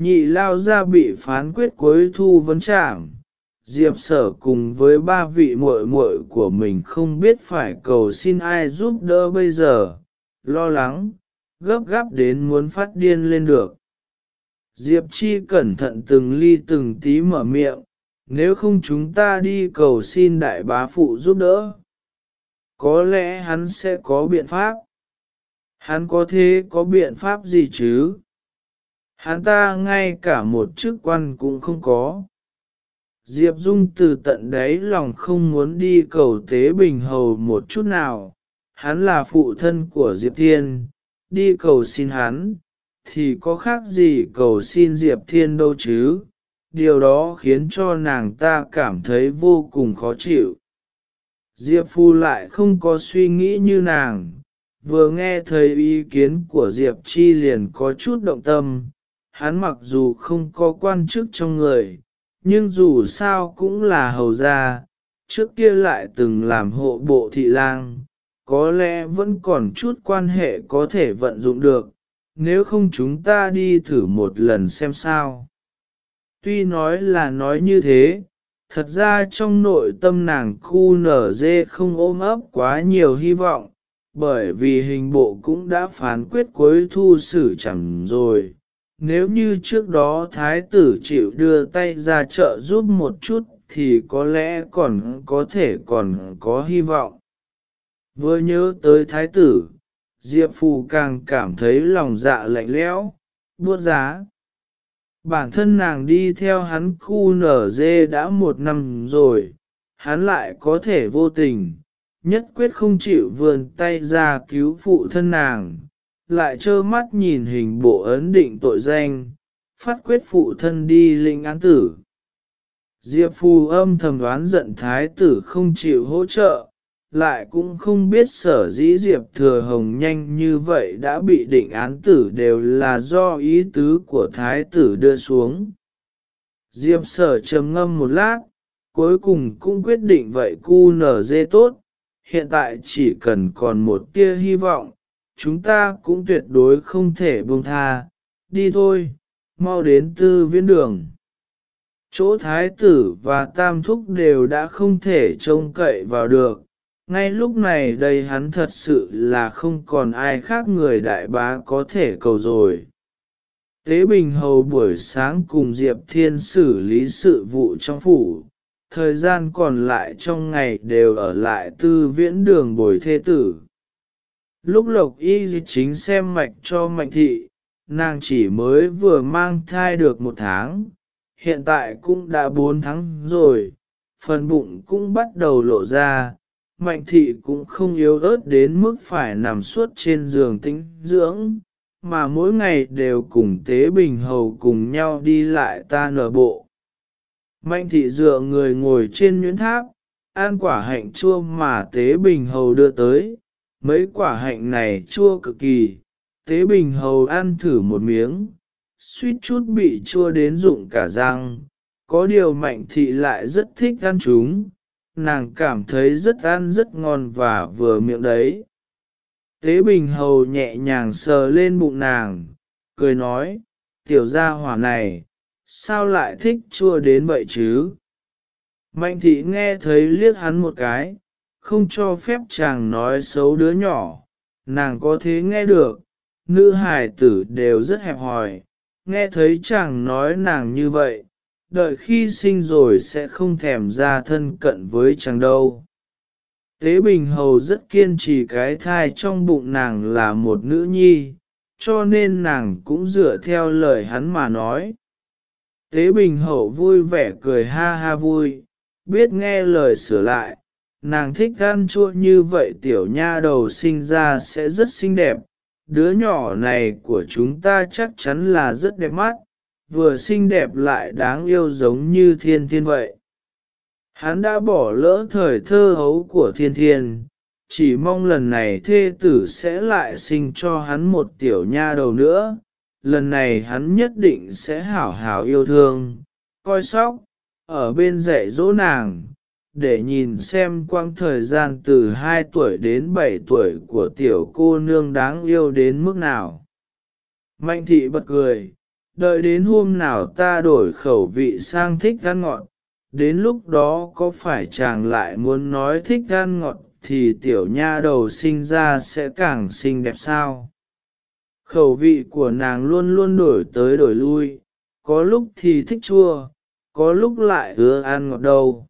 nhị lao ra bị phán quyết cuối thu vấn trảm. Diệp sở cùng với ba vị muội muội của mình không biết phải cầu xin ai giúp đỡ bây giờ, lo lắng, gấp gáp đến muốn phát điên lên được. Diệp Chi cẩn thận từng ly từng tí mở miệng, nếu không chúng ta đi cầu xin đại bá phụ giúp đỡ. Có lẽ hắn sẽ có biện pháp. Hắn có thế có biện pháp gì chứ? Hắn ta ngay cả một chức quan cũng không có. Diệp Dung từ tận đáy lòng không muốn đi cầu tế bình hầu một chút nào. Hắn là phụ thân của Diệp Thiên, đi cầu xin hắn, thì có khác gì cầu xin Diệp Thiên đâu chứ. Điều đó khiến cho nàng ta cảm thấy vô cùng khó chịu. Diệp Phu lại không có suy nghĩ như nàng, vừa nghe thấy ý kiến của Diệp Chi liền có chút động tâm, hắn mặc dù không có quan chức trong người, nhưng dù sao cũng là hầu gia, trước kia lại từng làm hộ bộ thị lang, có lẽ vẫn còn chút quan hệ có thể vận dụng được, nếu không chúng ta đi thử một lần xem sao. Tuy nói là nói như thế, thật ra trong nội tâm nàng khu nở dê không ôm ấp quá nhiều hy vọng, bởi vì hình bộ cũng đã phán quyết cuối thu xử chẳng rồi. Nếu như trước đó thái tử chịu đưa tay ra chợ giúp một chút thì có lẽ còn có thể còn có hy vọng. Vừa nhớ tới thái tử, Diệp Phù càng cảm thấy lòng dạ lạnh lẽo, buốt giá. Bản thân nàng đi theo hắn khu nở dê đã một năm rồi, hắn lại có thể vô tình, nhất quyết không chịu vươn tay ra cứu phụ thân nàng, lại trơ mắt nhìn hình bộ ấn định tội danh, phát quyết phụ thân đi linh án tử. Diệp Phù âm thầm đoán giận thái tử không chịu hỗ trợ, lại cũng không biết sở dĩ Diệp Thừa Hồng nhanh như vậy đã bị định án tử đều là do ý tứ của thái tử đưa xuống. Diệp sở trầm ngâm một lát, cuối cùng cũng quyết định vậy cu nở dê tốt, hiện tại chỉ cần còn một tia hy vọng, chúng ta cũng tuyệt đối không thể buông tha, đi thôi, mau đến tư viễn đường. Chỗ thái tử và tam thúc đều đã không thể trông cậy vào được, ngay lúc này đây hắn thật sự là không còn ai khác người đại bá có thể cầu rồi. Tế Bình Hầu buổi sáng cùng Diệp Thiên xử lý sự vụ trong phủ, thời gian còn lại trong ngày đều ở lại tư viễn đường bồi thê tử. Lúc lộc y chính xem mạch cho mạnh thị, nàng chỉ mới vừa mang thai được một tháng, hiện tại cũng đã bốn tháng rồi, phần bụng cũng bắt đầu lộ ra, mạnh thị cũng không yếu ớt đến mức phải nằm suốt trên giường tĩnh dưỡng, mà mỗi ngày đều cùng tế bình hầu cùng nhau đi lại ta nở bộ. Mạnh thị dựa người ngồi trên nhuyễn tháp, ăn quả hạnh chua mà tế bình hầu đưa tới, mấy quả hạnh này chua cực kỳ, tế bình hầu ăn thử một miếng, suýt chút bị chua đến rụng cả răng, có điều mạnh thị lại rất thích ăn chúng nàng cảm thấy rất ăn rất ngon và vừa miệng đấy. Tế Bình Hầu nhẹ nhàng sờ lên bụng nàng, cười nói, tiểu gia hỏa này, sao lại thích chua đến vậy chứ? Mạnh thị nghe thấy liếc hắn một cái, không cho phép chàng nói xấu đứa nhỏ, nàng có thế nghe được, nữ hài tử đều rất hẹp hòi, nghe thấy chàng nói nàng như vậy, đợi khi sinh rồi sẽ không thèm ra thân cận với chàng đâu. Tế Bình Hầu rất kiên trì cái thai trong bụng nàng là một nữ nhi, cho nên nàng cũng dựa theo lời hắn mà nói. Tế Bình Hậu vui vẻ cười ha ha vui, biết nghe lời sửa lại, nàng thích gan chua như vậy tiểu nha đầu sinh ra sẽ rất xinh đẹp, đứa nhỏ này của chúng ta chắc chắn là rất đẹp mắt, vừa xinh đẹp lại đáng yêu giống như thiên thiên vậy. Hắn đã bỏ lỡ thời thơ hấu của thiên thiên, chỉ mong lần này thê tử sẽ lại sinh cho hắn một tiểu nha đầu nữa, lần này hắn nhất định sẽ hảo hảo yêu thương, coi sóc, ở bên dạy dỗ nàng, để nhìn xem quãng thời gian từ 2 tuổi đến 7 tuổi của tiểu cô nương đáng yêu đến mức nào. Mạnh thị bật cười, đợi đến hôm nào ta đổi khẩu vị sang thích ăn ngọt, đến lúc đó có phải chàng lại muốn nói thích ăn ngọt thì tiểu nha đầu sinh ra sẽ càng xinh đẹp sao? Khẩu vị của nàng luôn luôn đổi tới đổi lui, có lúc thì thích chua, có lúc lại ưa ăn ngọt đâu.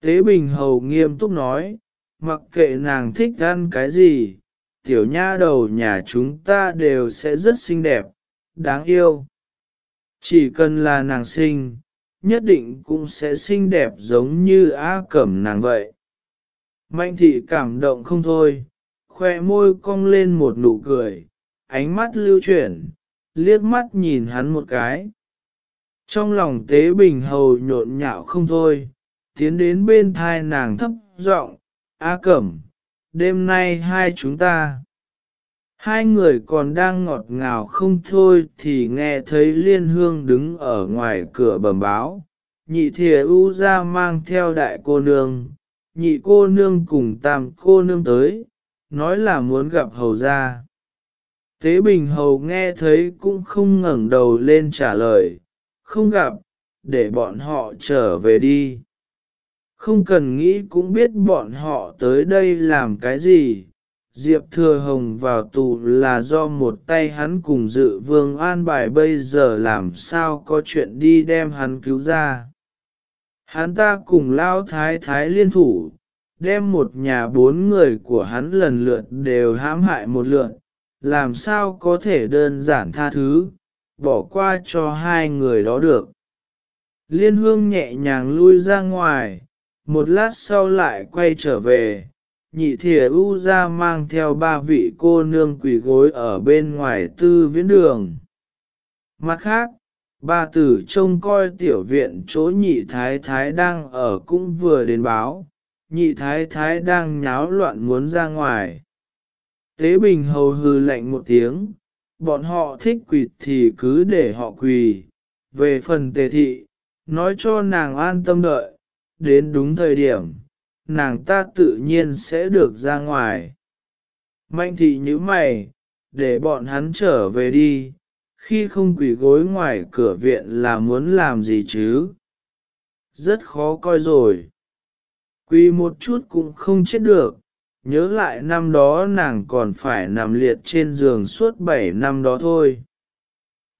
Tế Bình Hầu nghiêm túc nói, mặc kệ nàng thích ăn cái gì, tiểu nha đầu nhà chúng ta đều sẽ rất xinh đẹp, đáng yêu. Chỉ cần là nàng sinh, nhất định cũng sẽ xinh đẹp giống như A Cẩm nàng vậy. Mạnh thị cảm động không thôi, khoe môi cong lên một nụ cười, ánh mắt lưu chuyển, liếc mắt nhìn hắn một cái. Trong lòng tế bình hầu nhộn nhạo không thôi, tiến đến bên thai nàng thấp giọng, A Cẩm, đêm nay hai chúng ta. Hai người còn đang ngọt ngào không thôi thì nghe thấy liên hương đứng ở ngoài cửa bẩm báo, nhị thìa u ra mang theo đại cô nương, nhị cô nương cùng tam cô nương tới, nói là muốn gặp hầu ra. Tế Bình Hầu nghe thấy cũng không ngẩng đầu lên trả lời, không gặp, để bọn họ trở về đi. Không cần nghĩ cũng biết bọn họ tới đây làm cái gì. Diệp Thừa Hồng vào tù là do một tay hắn cùng dự vương an bài bây giờ làm sao có chuyện đi đem hắn cứu ra. Hắn ta cùng lao thái thái liên thủ, đem một nhà bốn người của hắn lần lượt đều hãm hại một lượt, làm sao có thể đơn giản tha thứ, bỏ qua cho hai người đó được. Liên hương nhẹ nhàng lui ra ngoài, một lát sau lại quay trở về, nhị thìa u ra mang theo ba vị cô nương quỷ gối ở bên ngoài tư viễn đường. Mặt khác, ba tử trông coi tiểu viện chỗ nhị thái thái đang ở cũng vừa đến báo, nhị thái thái đang nháo loạn muốn ra ngoài. Tế Bình hầu hư lạnh một tiếng, bọn họ thích quỳ thì cứ để họ quỳ, về phần tề thị, nói cho nàng an tâm đợi, đến đúng thời điểm, nàng ta tự nhiên sẽ được ra ngoài. Mạnh thị như mày, để bọn hắn trở về đi, khi không quỷ gối ngoài cửa viện là muốn làm gì chứ? Rất khó coi rồi. Quỳ một chút cũng không chết được, nhớ lại năm đó nàng còn phải nằm liệt trên giường suốt 7 năm đó thôi.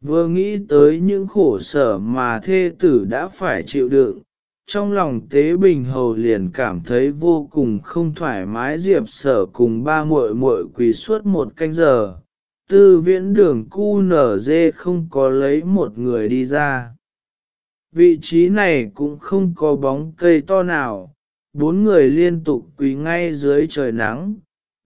Vừa nghĩ tới những khổ sở mà thê tử đã phải chịu đựng, trong lòng tế bình hầu liền cảm thấy vô cùng không thoải mái diệp sở cùng ba muội muội quỳ suốt một canh giờ. Tư viễn đường cu nở dê không có lấy một người đi ra. Vị trí này cũng không có bóng cây to nào, bốn người liên tục quỳ ngay dưới trời nắng.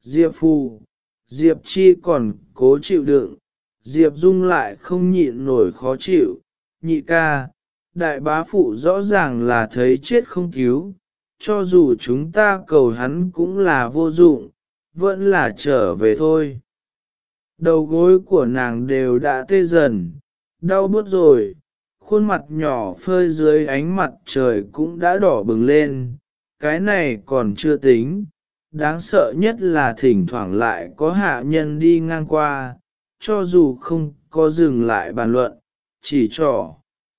Diệp Phù, Diệp Chi còn cố chịu đựng, Diệp Dung lại không nhịn nổi khó chịu. Nhị ca, đại bá phụ rõ ràng là thấy chết không cứu, cho dù chúng ta cầu hắn cũng là vô dụng, vẫn là trở về thôi. Đầu gối của nàng đều đã tê dần, đau bớt rồi, khuôn mặt nhỏ phơi dưới ánh mặt trời cũng đã đỏ bừng lên, cái này còn chưa tính, đáng sợ nhất là thỉnh thoảng lại có hạ nhân đi ngang qua, cho dù không có dừng lại bàn luận, chỉ trỏ,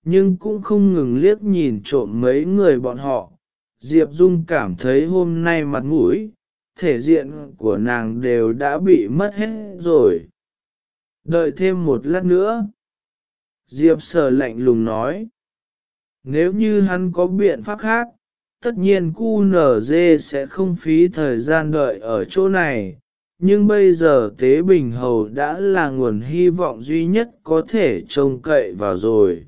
nhưng cũng không ngừng liếc nhìn trộm mấy người bọn họ. Diệp Dung cảm thấy hôm nay mặt mũi, thể diện của nàng đều đã bị mất hết rồi. Đợi thêm một lát nữa. Diệp sở lạnh lùng nói. Nếu như hắn có biện pháp khác, tất nhiên cu nở dê sẽ không phí thời gian đợi ở chỗ này, nhưng bây giờ tế bình hầu đã là nguồn hy vọng duy nhất có thể trông cậy vào rồi.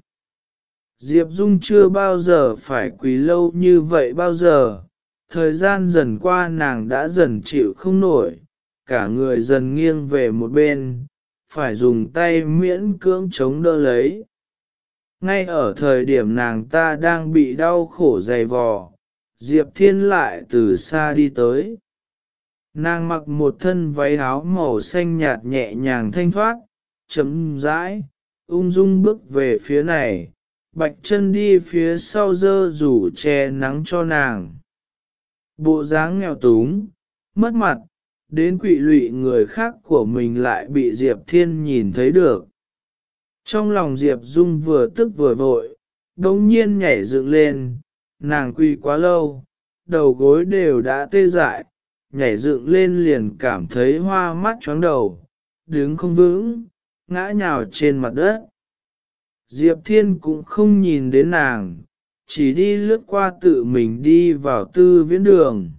Diệp Dung chưa bao giờ phải quỳ lâu như vậy bao giờ, thời gian dần qua nàng đã dần chịu không nổi, cả người dần nghiêng về một bên, phải dùng tay miễn cưỡng chống đỡ lấy. Ngay ở thời điểm nàng ta đang bị đau khổ dày vò, Diệp Thiên lại từ xa đi tới. Nàng mặc một thân váy áo màu xanh nhạt nhẹ nhàng thanh thoát, chấm rãi, ung dung bước về phía này, bạch chân đi phía sau dơ rủ che nắng cho nàng. Bộ dáng nghèo túng, mất mặt, đến quỵ lụy người khác của mình lại bị Diệp Thiên nhìn thấy được. Trong lòng Diệp Dung vừa tức vừa vội, đống nhiên nhảy dựng lên, nàng quy quá lâu, đầu gối đều đã tê dại, nhảy dựng lên liền cảm thấy hoa mắt chóng đầu, đứng không vững, ngã nhào trên mặt đất. Diệp Thiên cũng không nhìn đến nàng, chỉ đi lướt qua tự mình đi vào tư viễn đường.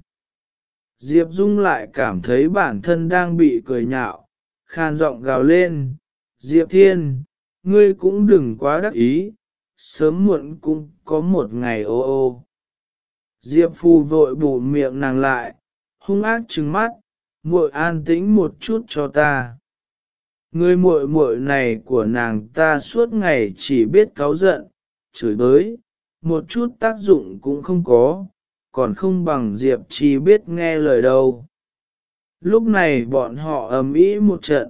Diệp Dung lại cảm thấy bản thân đang bị cười nhạo, khan giọng gào lên, Diệp Thiên, ngươi cũng đừng quá đắc ý, sớm muộn cũng có một ngày ô ô. Diệp Phu vội bù miệng nàng lại, hung ác trừng mắt, muội an tĩnh một chút cho ta. Người muội muội này của nàng ta suốt ngày chỉ biết cáu giận, chửi bới, một chút tác dụng cũng không có, còn không bằng Diệp Chi biết nghe lời đâu. Lúc này bọn họ ầm ĩ một trận,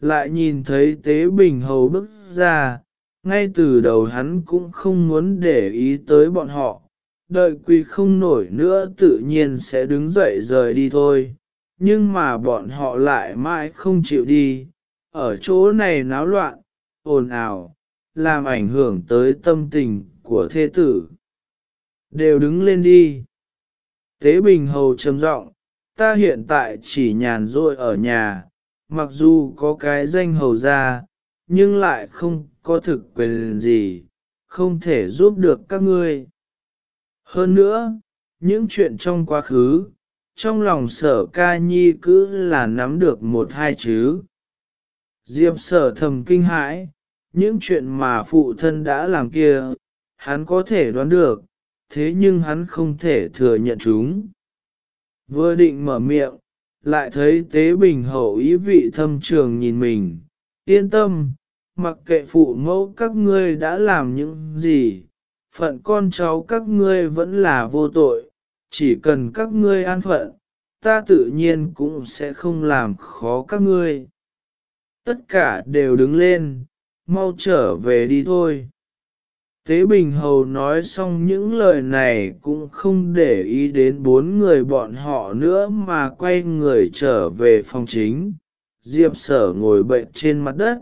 lại nhìn thấy Tế Bình Hầu bước ra, ngay từ đầu hắn cũng không muốn để ý tới bọn họ, đợi quỳ không nổi nữa tự nhiên sẽ đứng dậy rời đi thôi, nhưng mà bọn họ lại mãi không chịu đi, ở chỗ này náo loạn, ồn ào, làm ảnh hưởng tới tâm tình của thế tử. Đều đứng lên đi. Tế Bình Hầu trầm giọng, ta hiện tại chỉ nhàn rỗi ở nhà, mặc dù có cái danh hầu ra, nhưng lại không có thực quyền gì, không thể giúp được các ngươi. Hơn nữa, những chuyện trong quá khứ, trong lòng sở ca nhi cứ là nắm được một hai chứ. Diệp sở thầm kinh hãi, những chuyện mà phụ thân đã làm kia, hắn có thể đoán được, thế nhưng hắn không thể thừa nhận chúng. Vừa định mở miệng, lại thấy tế bình hậu ý vị thâm trường nhìn mình, yên tâm, mặc kệ phụ mẫu các ngươi đã làm những gì, phận con cháu các ngươi vẫn là vô tội, chỉ cần các ngươi an phận, ta tự nhiên cũng sẽ không làm khó các ngươi. Tất cả đều đứng lên, mau trở về đi thôi. Tế Bình Hầu nói xong những lời này cũng không để ý đến bốn người bọn họ nữa mà quay người trở về phòng chính. Diệp sở ngồi bệnh trên mặt đất,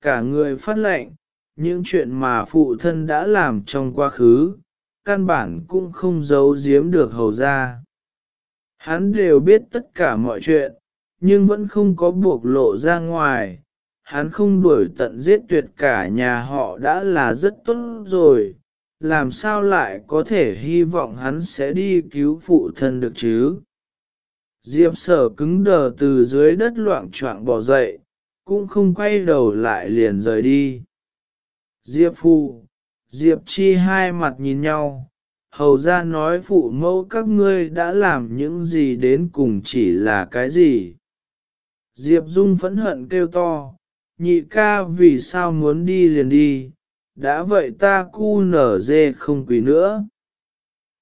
cả người phát lệnh, những chuyện mà phụ thân đã làm trong quá khứ, căn bản cũng không giấu giếm được hầu ra. Hắn đều biết tất cả mọi chuyện, nhưng vẫn không có buộc lộ ra ngoài. Hắn không đuổi tận giết tuyệt cả nhà họ đã là rất tốt rồi, làm sao lại có thể hy vọng hắn sẽ đi cứu phụ thân được chứ? Diệp sở cứng đờ từ dưới đất loạn choạng bỏ dậy, cũng không quay đầu lại liền rời đi. Diệp Phu, Diệp Chi hai mặt nhìn nhau, hầu ra nói phụ mẫu các ngươi đã làm những gì đến cùng chỉ là cái gì. Diệp Dung phẫn hận kêu to, nhị ca vì sao muốn đi liền đi, đã vậy ta cu nở dê không quỳ nữa.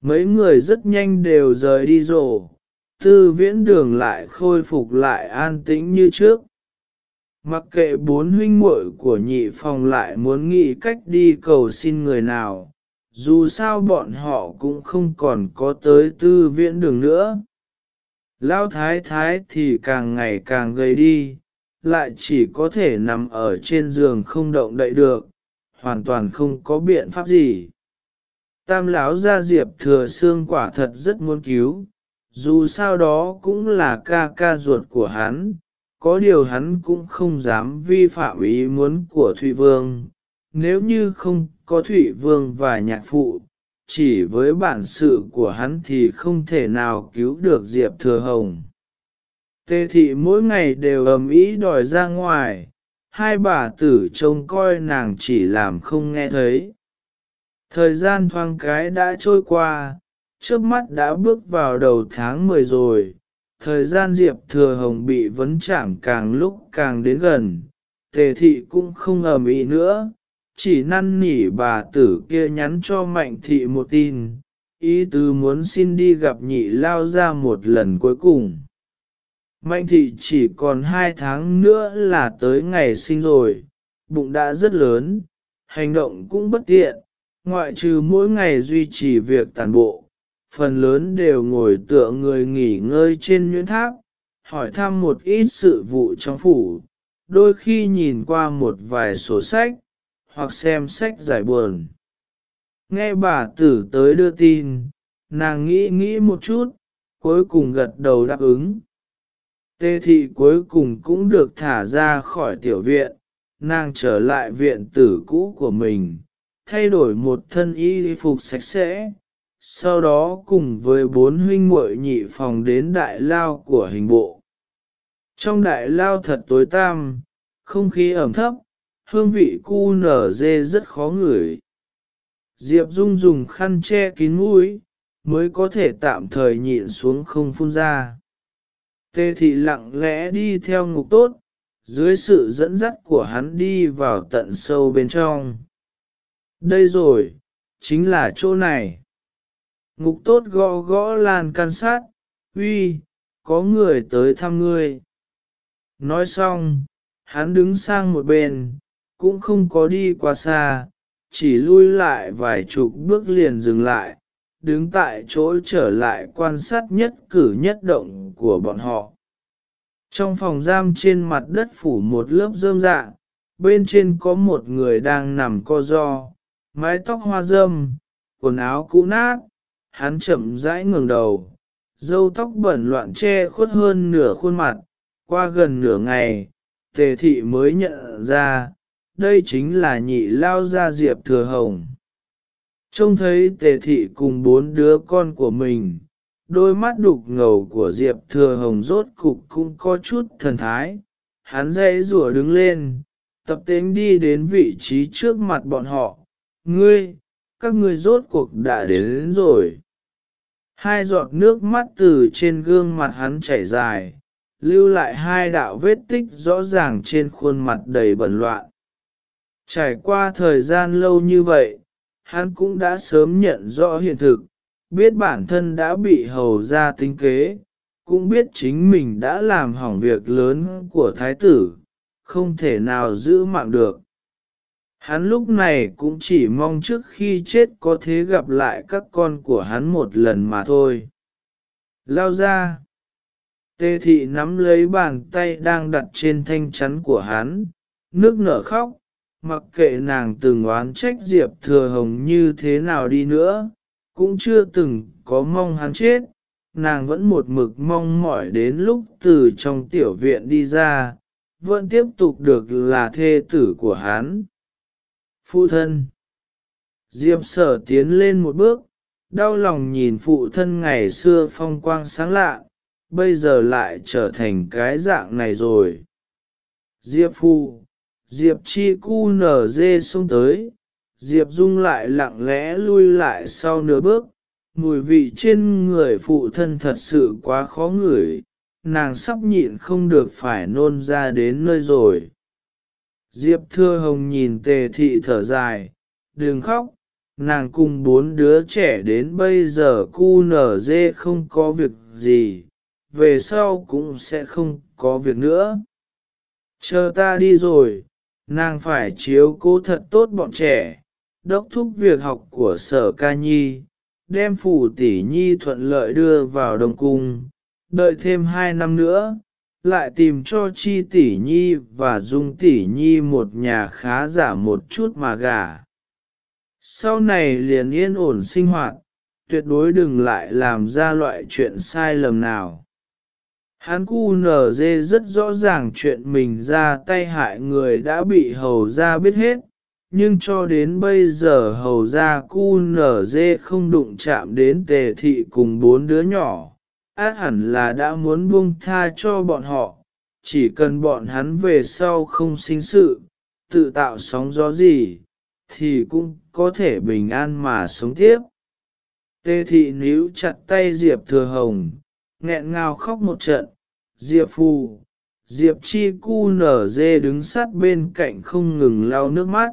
Mấy người rất nhanh đều rời đi rổ, tư viễn đường lại khôi phục lại an tĩnh như trước. Mặc kệ bốn huynh muội của nhị phòng lại muốn nghĩ cách đi cầu xin người nào, dù sao bọn họ cũng không còn có tới tư viễn đường nữa. Lao thái thái thì càng ngày càng gầy đi, lại chỉ có thể nằm ở trên giường không động đậy được, hoàn toàn không có biện pháp gì. Tam lão gia diệp thừa xương quả thật rất muốn cứu, dù sao đó cũng là ca ca ruột của hắn, có điều hắn cũng không dám vi phạm ý muốn của Thụy Vương. Nếu như không có Thụy Vương và nhạc phụ, chỉ với bản sự của hắn thì không thể nào cứu được Diệp Thừa Hồng. Tê thị mỗi ngày đều ầm ý đòi ra ngoài, hai bà tử trông coi nàng chỉ làm không nghe thấy. Thời gian thoáng cái đã trôi qua, trước mắt đã bước vào đầu tháng 10 rồi, thời gian Diệp Thừa Hồng bị vấn chạm càng lúc càng đến gần, tề thị cũng không ầm ĩ nữa, chỉ năn nỉ bà tử kia nhắn cho mạnh thị một tin, ý tứ muốn xin đi gặp nhị lao ra một lần cuối cùng. Mạnh thị chỉ còn hai tháng nữa là tới ngày sinh rồi, bụng đã rất lớn, hành động cũng bất tiện, ngoại trừ mỗi ngày duy trì việc tàn bộ, phần lớn đều ngồi tựa người nghỉ ngơi trên nhuyễn tháp, hỏi thăm một ít sự vụ trong phủ, đôi khi nhìn qua một vài sổ sách, hoặc xem sách giải buồn. Nghe bà tử tới đưa tin, nàng nghĩ nghĩ một chút, cuối cùng gật đầu đáp ứng. Tê thị cuối cùng cũng được thả ra khỏi tiểu viện, nàng trở lại viện tử cũ của mình, thay đổi một thân y phục sạch sẽ, sau đó cùng với bốn huynh muội nhị phòng đến đại lao của hình bộ. Trong đại lao thật tối tăm, không khí ẩm thấp, hương vị cu nở dê rất khó ngửi. Diệp Dung dùng khăn che kín mũi, mới có thể tạm thời nhịn xuống không phun ra. Tê thị lặng lẽ đi theo ngục tốt, dưới sự dẫn dắt của hắn đi vào tận sâu bên trong. Đây rồi, chính là chỗ này. Ngục tốt gõ gõ lan can sát, uy, có người tới thăm ngươi. Nói xong, hắn đứng sang một bên, cũng không có đi qua xa, chỉ lui lại vài chục bước liền dừng lại, đứng tại chỗ trở lại quan sát nhất cử nhất động của bọn họ. Trong phòng giam trên mặt đất phủ một lớp rơm dạ, bên trên có một người đang nằm co ro, mái tóc hoa râm, quần áo cũ nát, hắn chậm rãi ngừng đầu, dâu tóc bẩn loạn che khuất hơn nửa khuôn mặt, qua gần nửa ngày, tề thị mới nhận ra, đây chính là nhị lao gia diệp thừa hồng. Trông thấy tề thị cùng bốn đứa con của mình, đôi mắt đục ngầu của diệp thừa hồng rốt cục cũng có chút thần thái, hắn dãy rủa đứng lên, tập tính đi đến vị trí trước mặt bọn họ, ngươi, các ngươi rốt cuộc đã đến, đến rồi. Hai giọt nước mắt từ trên gương mặt hắn chảy dài, lưu lại hai đạo vết tích rõ ràng trên khuôn mặt đầy bẩn loạn. Trải qua thời gian lâu như vậy, hắn cũng đã sớm nhận rõ hiện thực, biết bản thân đã bị hầu ra tính kế, cũng biết chính mình đã làm hỏng việc lớn của thái tử, không thể nào giữ mạng được. Hắn lúc này cũng chỉ mong trước khi chết có thể gặp lại các con của hắn một lần mà thôi. Lao ra. Tê thị nắm lấy bàn tay đang đặt trên thanh chắn của hắn, nước nở khóc, mặc kệ nàng từng oán trách Diệp Thừa Hồng như thế nào đi nữa, cũng chưa từng có mong hắn chết, nàng vẫn một mực mong mỏi đến lúc từ trong tiểu viện đi ra, vẫn tiếp tục được là thê tử của hắn. Phụ thân Diệp sở tiến lên một bước, đau lòng nhìn phụ thân ngày xưa phong quang sáng lạ, bây giờ lại trở thành cái dạng này rồi. Diệp Phu, Diệp Chi cu nở dê xông tới, Diệp Dung lại lặng lẽ lui lại sau nửa bước, mùi vị trên người phụ thân thật sự quá khó ngửi, nàng sắp nhịn không được phải nôn ra đến nơi rồi. Diệp Thưa Hồng nhìn tề thị thở dài, đừng khóc, nàng cùng bốn đứa trẻ đến bây giờ cu nở dê không có việc gì, về sau cũng sẽ không có việc nữa. Chờ ta đi rồi, nàng phải chiếu cố thật tốt bọn trẻ, đốc thúc việc học của sở ca nhi, đem phủ tỷ nhi thuận lợi đưa vào đồng cung, đợi thêm hai năm nữa, lại tìm cho chi tỷ nhi và dung tỷ nhi một nhà khá giả một chút mà gả. Sau này liền yên ổn sinh hoạt, tuyệt đối đừng lại làm ra loại chuyện sai lầm nào. Hắn cu nở dê rất rõ ràng chuyện mình ra tay hại người đã bị hầu ra biết hết, nhưng cho đến bây giờ hầu ra cu nở dê không đụng chạm đến tề thị cùng bốn đứa nhỏ, át hẳn là đã muốn buông tha cho bọn họ, chỉ cần bọn hắn về sau không sinh sự, tự tạo sóng gió gì, thì cũng có thể bình an mà sống tiếp. Tê thị níu chặt tay Diệp Thừa Hồng, nghẹn ngào khóc một trận, Diệp Phù, Diệp Chi Cu nở dê đứng sát bên cạnh không ngừng lau nước mắt.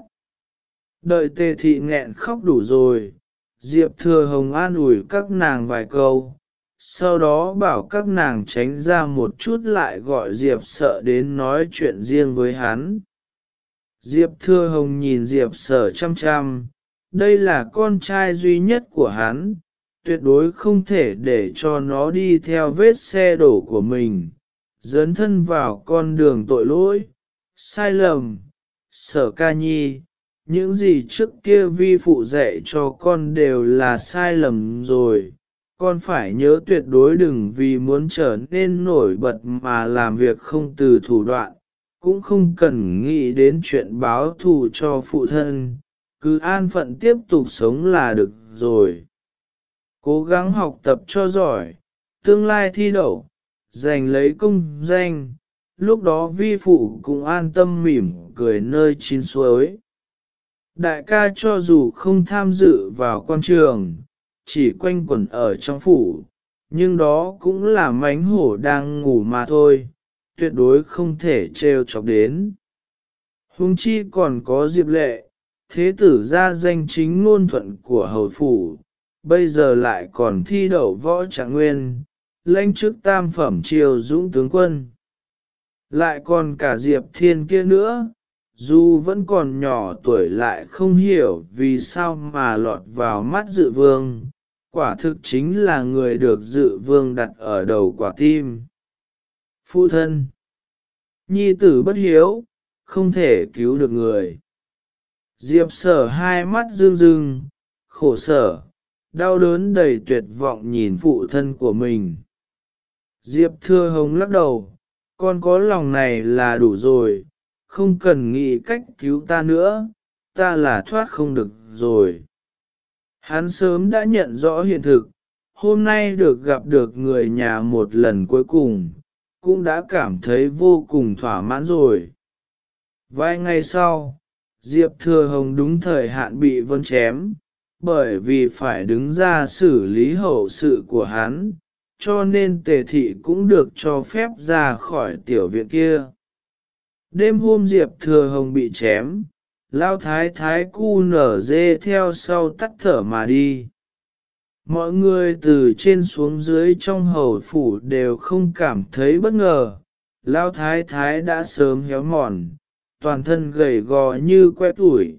Đợi tề thị nghẹn khóc đủ rồi, Diệp Thừa Hồng an ủi các nàng vài câu, sau đó bảo các nàng tránh ra một chút lại gọi Diệp sợ đến nói chuyện riêng với hắn. Diệp Thừa Hồng nhìn Diệp sở chăm chăm, đây là con trai duy nhất của hắn, tuyệt đối không thể để cho nó đi theo vết xe đổ của mình, dấn thân vào con đường tội lỗi, sai lầm, sở ca nhi, những gì trước kia vi phụ dạy cho con đều là sai lầm rồi, con phải nhớ tuyệt đối đừng vì muốn trở nên nổi bật mà làm việc không từ thủ đoạn, cũng không cần nghĩ đến chuyện báo thù cho phụ thân, cứ an phận tiếp tục sống là được rồi. Cố gắng học tập cho giỏi, tương lai thi đậu, giành lấy công danh, lúc đó vi phụ cũng an tâm mỉm cười nơi chín suối. Đại ca cho dù không tham dự vào quan trường, chỉ quanh quẩn ở trong phủ, nhưng đó cũng là mánh hổ đang ngủ mà thôi, tuyệt đối không thể trêu chọc đến. Hùng chi còn có diệp lệ, thế tử ra danh chính ngôn thuận của hầu phủ, bây giờ lại còn thi đậu võ trạng nguyên, lãnh chức tam phẩm triều dũng tướng quân. Lại còn cả Diệp Thiên kia nữa, dù vẫn còn nhỏ tuổi lại không hiểu vì sao mà lọt vào mắt dự vương, quả thực chính là người được dự vương đặt ở đầu quả tim. Phụ thân Nhi tử bất hiếu, không thể cứu được người. Diệp sở hai mắt rưng rưng, khổ sở, đau đớn đầy tuyệt vọng nhìn phụ thân của mình. Diệp thưa hồng lắc đầu, con có lòng này là đủ rồi, không cần nghĩ cách cứu ta nữa, ta là thoát không được rồi. Hắn sớm đã nhận rõ hiện thực, hôm nay được gặp được người nhà một lần cuối cùng, cũng đã cảm thấy vô cùng thỏa mãn rồi. Vài ngày sau, Diệp Thừa Hồng đúng thời hạn bị vân chém, bởi vì phải đứng ra xử lý hậu sự của hắn, cho nên tề thị cũng được cho phép ra khỏi tiểu viện kia. Đêm hôm Diệp Thừa Hồng bị chém, lao thái thái cu nở dê theo sau tắt thở mà đi. Mọi người từ trên xuống dưới trong hầu phủ đều không cảm thấy bất ngờ, lao thái thái đã sớm héo mòn, toàn thân gầy gò như que tuổi,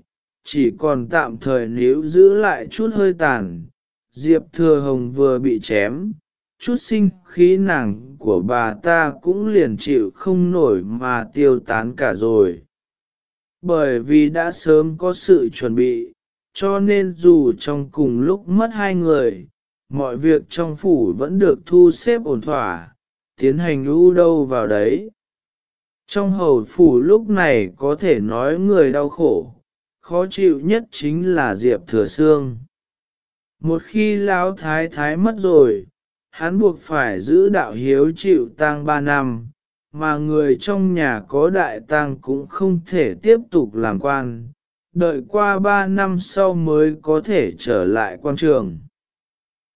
chỉ còn tạm thời níu giữ lại chút hơi tàn. Diệp Thừa Hồng vừa bị chém, chút sinh khí nàng của bà ta cũng liền chịu không nổi mà tiêu tán cả rồi. Bởi vì đã sớm có sự chuẩn bị, cho nên dù trong cùng lúc mất hai người, mọi việc trong phủ vẫn được thu xếp ổn thỏa, tiến hành lưu đâu vào đấy. Trong hầu phủ lúc này có thể nói người đau khổ, khó chịu nhất chính là Diệp Thừa Sương. Một khi lão thái thái mất rồi, hắn buộc phải giữ đạo hiếu chịu tang ba năm, mà người trong nhà có đại tang cũng không thể tiếp tục làm quan, đợi qua ba năm sau mới có thể trở lại quan trường.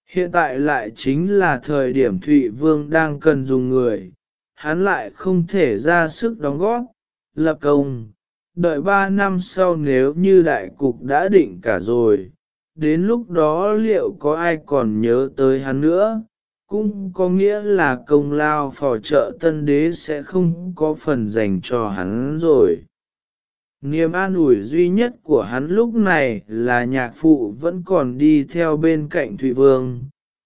Hiện tại lại chính là thời điểm Thụy Vương đang cần dùng người, hắn lại không thể ra sức đóng góp, lập công, đợi ba năm sau nếu như đại cục đã định cả rồi, đến lúc đó liệu có ai còn nhớ tới hắn nữa, cũng có nghĩa là công lao phò trợ tân đế sẽ không có phần dành cho hắn rồi. Niềm an ủi duy nhất của hắn lúc này là nhạc phụ vẫn còn đi theo bên cạnh Thụy Vương,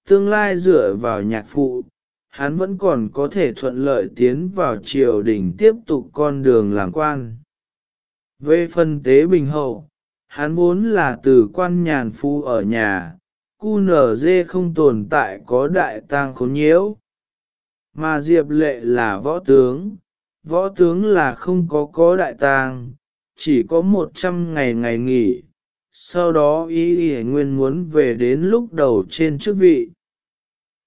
tương lai dựa vào nhạc phụ, hắn vẫn còn có thể thuận lợi tiến vào triều đình tiếp tục con đường làm quan. Về phần tế bình hậu, hắn vốn là từ quan nhàn phu ở nhà, cu nở dê không tồn tại có đại tang khốn nhiễu. Mà Diệp Lệ là võ tướng, võ tướng là không có có đại tang, chỉ có một trăm ngày ngày nghỉ, sau đó ý ý nguyên muốn về đến lúc đầu trên chức vị.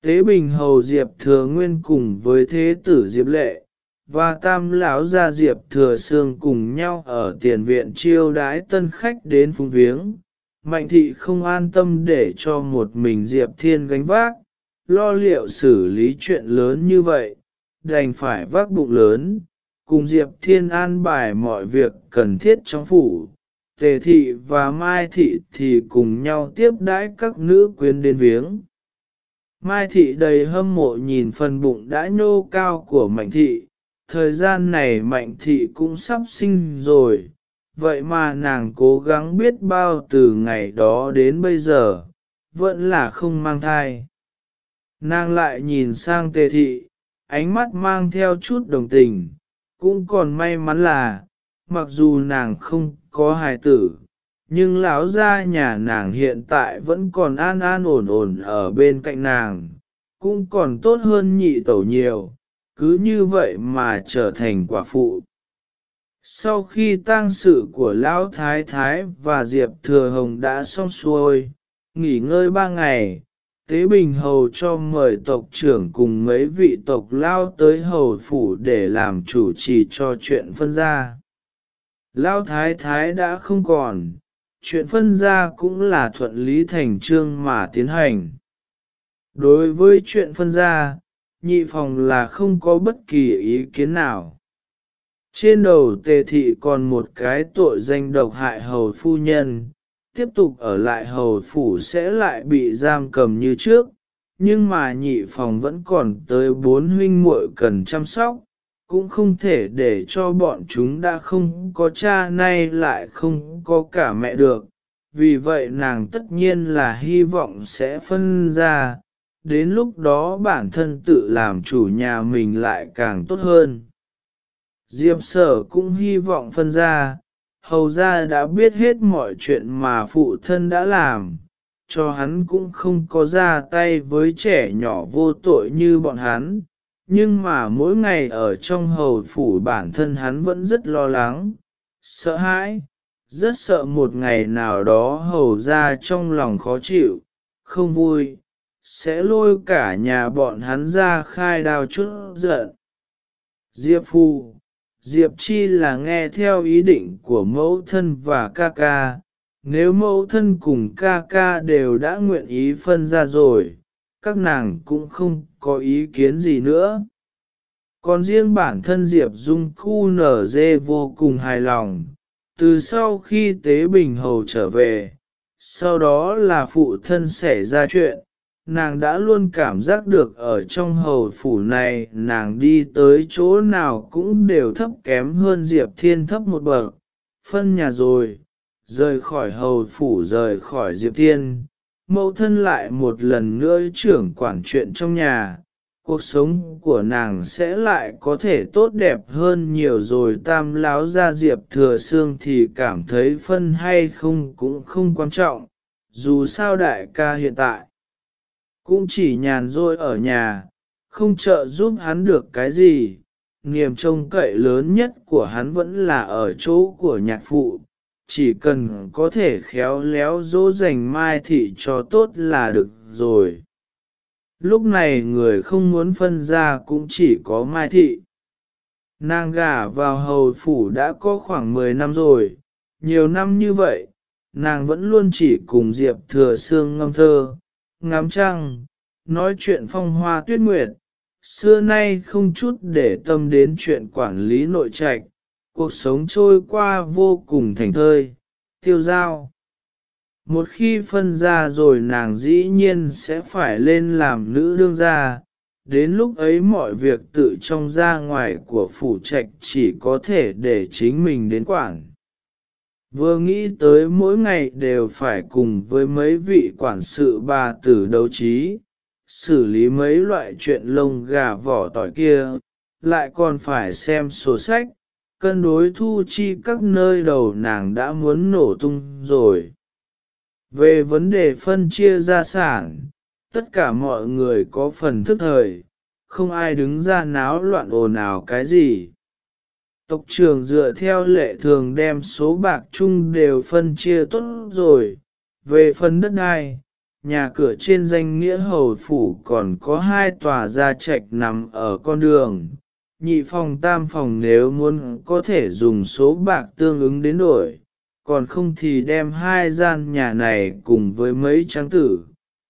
Tế Bình Hầu Diệp Thừa Nguyên cùng với Thế tử Diệp Lệ, và Tam lão gia Diệp Thừa Sương cùng nhau ở tiền viện chiêu đái tân khách đến phung viếng. Mạnh thị không an tâm để cho một mình Diệp Thiên gánh vác, lo liệu xử lý chuyện lớn như vậy, đành phải vác bụng lớn, cùng Diệp Thiên an bài mọi việc cần thiết trong phủ. Tề thị và Mai thị thì cùng nhau tiếp đãi các nữ quyến đến viếng. Mai thị đầy hâm mộ nhìn phần bụng đã nhô cao của mạnh thị, thời gian này mạnh thị cũng sắp sinh rồi, vậy mà nàng cố gắng biết bao từ ngày đó đến bây giờ, vẫn là không mang thai. Nàng lại nhìn sang tề thị, ánh mắt mang theo chút đồng tình, cũng còn may mắn là, mặc dù nàng không có hài tử, nhưng lão gia nhà nàng hiện tại vẫn còn an an ổn ổn ở bên cạnh nàng, cũng còn tốt hơn nhị tẩu nhiều, cứ như vậy mà trở thành quả phụ. Sau khi tang sự của Lão Thái Thái và Diệp Thừa Hồng đã xong xuôi, nghỉ ngơi ba ngày, Tế Bình Hầu cho mời tộc trưởng cùng mấy vị tộc Lao tới Hầu Phủ để làm chủ trì cho chuyện phân gia. Lao Thái Thái đã không còn, chuyện phân gia cũng là thuận lý thành trương mà tiến hành. Đối với chuyện phân gia, nhị phòng là không có bất kỳ ý kiến nào. Trên đầu tề thị còn một cái tội danh độc hại hầu phu nhân, tiếp tục ở lại hầu phủ sẽ lại bị giam cầm như trước, nhưng mà nhị phòng vẫn còn tới bốn huynh muội cần chăm sóc, cũng không thể để cho bọn chúng đã không có cha nay lại không có cả mẹ được. Vì vậy nàng tất nhiên là hy vọng sẽ phân ra, đến lúc đó bản thân tự làm chủ nhà mình lại càng tốt hơn. Diệp sở cũng hy vọng phân ra, hầu ra đã biết hết mọi chuyện mà phụ thân đã làm, cho hắn cũng không có ra tay với trẻ nhỏ vô tội như bọn hắn, nhưng mà mỗi ngày ở trong hầu phủ bản thân hắn vẫn rất lo lắng, sợ hãi, rất sợ một ngày nào đó hầu ra trong lòng khó chịu, không vui, sẽ lôi cả nhà bọn hắn ra khai đào chút giận. Diệp Phu Diệp Chi là nghe theo ý định của mẫu thân và ca ca, nếu mẫu thân cùng ca ca đều đã nguyện ý phân ra rồi, các nàng cũng không có ý kiến gì nữa. Còn riêng bản thân Diệp Dung khu nở dê vô cùng hài lòng, từ sau khi Tế Bình Hầu trở về, sau đó là phụ thân xảy ra chuyện, nàng đã luôn cảm giác được ở trong hầu phủ này nàng đi tới chỗ nào cũng đều thấp kém hơn Diệp Thiên thấp một bậc, phân nhà rồi, rời khỏi hầu phủ rời khỏi Diệp Thiên, mẫu thân lại một lần nữa trưởng quản chuyện trong nhà, cuộc sống của nàng sẽ lại có thể tốt đẹp hơn nhiều rồi tam láo ra Diệp Thừa Sương thì cảm thấy phân hay không cũng không quan trọng, dù sao đại ca hiện tại cũng chỉ nhàn rỗi ở nhà, không trợ giúp hắn được cái gì. Niềm trông cậy lớn nhất của hắn vẫn là ở chỗ của nhạc phụ, chỉ cần có thể khéo léo dỗ dành mai thị cho tốt là được rồi. Lúc này người không muốn phân ra cũng chỉ có mai thị. Nàng gả vào hầu phủ đã có khoảng 10 năm rồi, nhiều năm như vậy, nàng vẫn luôn chỉ cùng Diệp Thừa Sương ngâm thơ, ngắm trăng, nói chuyện phong hoa tuyết nguyệt, xưa nay không chút để tâm đến chuyện quản lý nội trạch, cuộc sống trôi qua vô cùng thành thơi, tiêu giao. Một khi phân ra rồi nàng dĩ nhiên sẽ phải lên làm nữ đương gia, đến lúc ấy mọi việc tự trong ra ngoài của phủ trạch chỉ có thể để chính mình đến quản. Vừa nghĩ tới mỗi ngày đều phải cùng với mấy vị quản sự bà tử đấu trí, xử lý mấy loại chuyện lông gà vỏ tỏi kia, lại còn phải xem sổ sách, cân đối thu chi các nơi đầu nàng đã muốn nổ tung rồi. Về vấn đề phân chia gia sản, tất cả mọi người có phần thức thời, không ai đứng ra náo loạn ồn ào cái gì tộc trưởng dựa theo lệ thường đem số bạc chung đều phân chia tốt rồi. Về phần đất đai, nhà cửa trên danh nghĩa hầu phủ còn có hai tòa gia trạch nằm ở con đường. Nhị phòng tam phòng nếu muốn có thể dùng số bạc tương ứng đến đổi, còn không thì đem hai gian nhà này cùng với mấy tráng tử,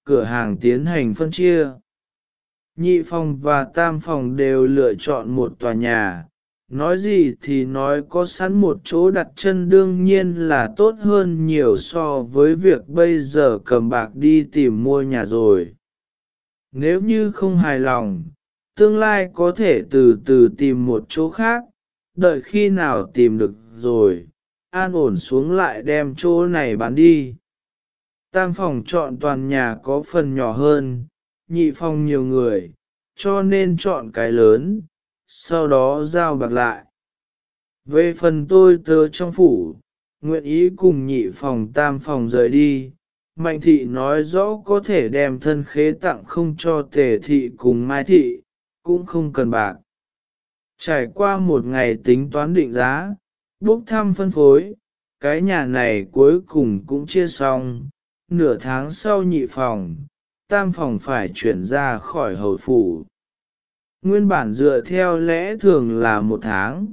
cửa hàng tiến hành phân chia. Nhị phòng và tam phòng đều lựa chọn một tòa nhà, nói gì thì nói có sẵn một chỗ đặt chân đương nhiên là tốt hơn nhiều so với việc bây giờ cầm bạc đi tìm mua nhà rồi. Nếu như không hài lòng, tương lai có thể từ từ tìm một chỗ khác, đợi khi nào tìm được rồi, an ổn xuống lại đem chỗ này bán đi. Tam phòng chọn toàn nhà có phần nhỏ hơn, nhị phòng nhiều người, cho nên chọn cái lớn, sau đó giao bạc lại. Về phần tôi tớ trong phủ, nguyện ý cùng nhị phòng tam phòng rời đi. Mạnh thị nói rõ có thể đem thân khế tặng không cho tề thị cùng mai thị, cũng không cần bạc. Trải qua một ngày tính toán định giá, bốc thăm phân phối, cái nhà này cuối cùng cũng chia xong, nửa tháng sau nhị phòng, tam phòng phải chuyển ra khỏi hầu phủ. Nguyên bản dựa theo lẽ thường là một tháng,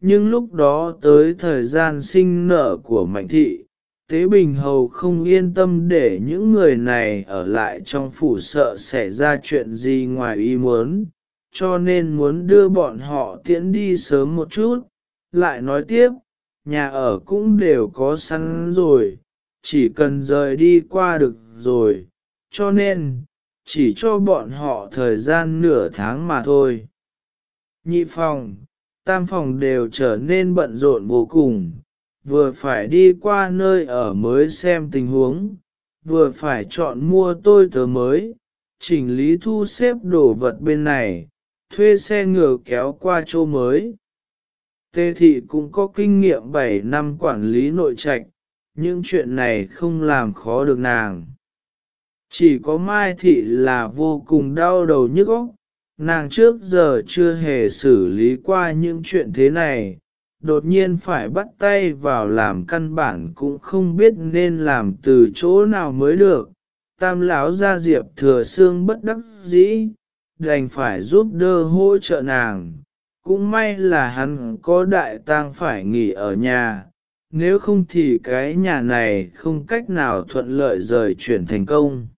nhưng lúc đó tới thời gian sinh nở của mạnh thị, Tế Bình Hầu không yên tâm để những người này ở lại trong phủ sợ xảy ra chuyện gì ngoài ý muốn, cho nên muốn đưa bọn họ tiễn đi sớm một chút. Lại nói tiếp, nhà ở cũng đều có sẵn rồi, chỉ cần rời đi qua được rồi, cho nên, chỉ cho bọn họ thời gian nửa tháng mà thôi. Nhị phòng, tam phòng đều trở nên bận rộn vô cùng, vừa phải đi qua nơi ở mới xem tình huống, vừa phải chọn mua tôi tớ mới, chỉnh lý thu xếp đồ vật bên này, thuê xe ngựa kéo qua chỗ mới. Tê thị cũng có kinh nghiệm 7 năm quản lý nội trạch, những chuyện này không làm khó được nàng. Chỉ có Mai thị là vô cùng đau đầu nhức óc, nàng trước giờ chưa hề xử lý qua những chuyện thế này, đột nhiên phải bắt tay vào làm căn bản cũng không biết nên làm từ chỗ nào mới được. Tam lão ra diệp thừa xương bất đắc dĩ, đành phải giúp đỡ hỗ trợ nàng. Cũng may là hắn có đại tang phải nghỉ ở nhà, nếu không thì cái nhà này không cách nào thuận lợi rời chuyển thành công.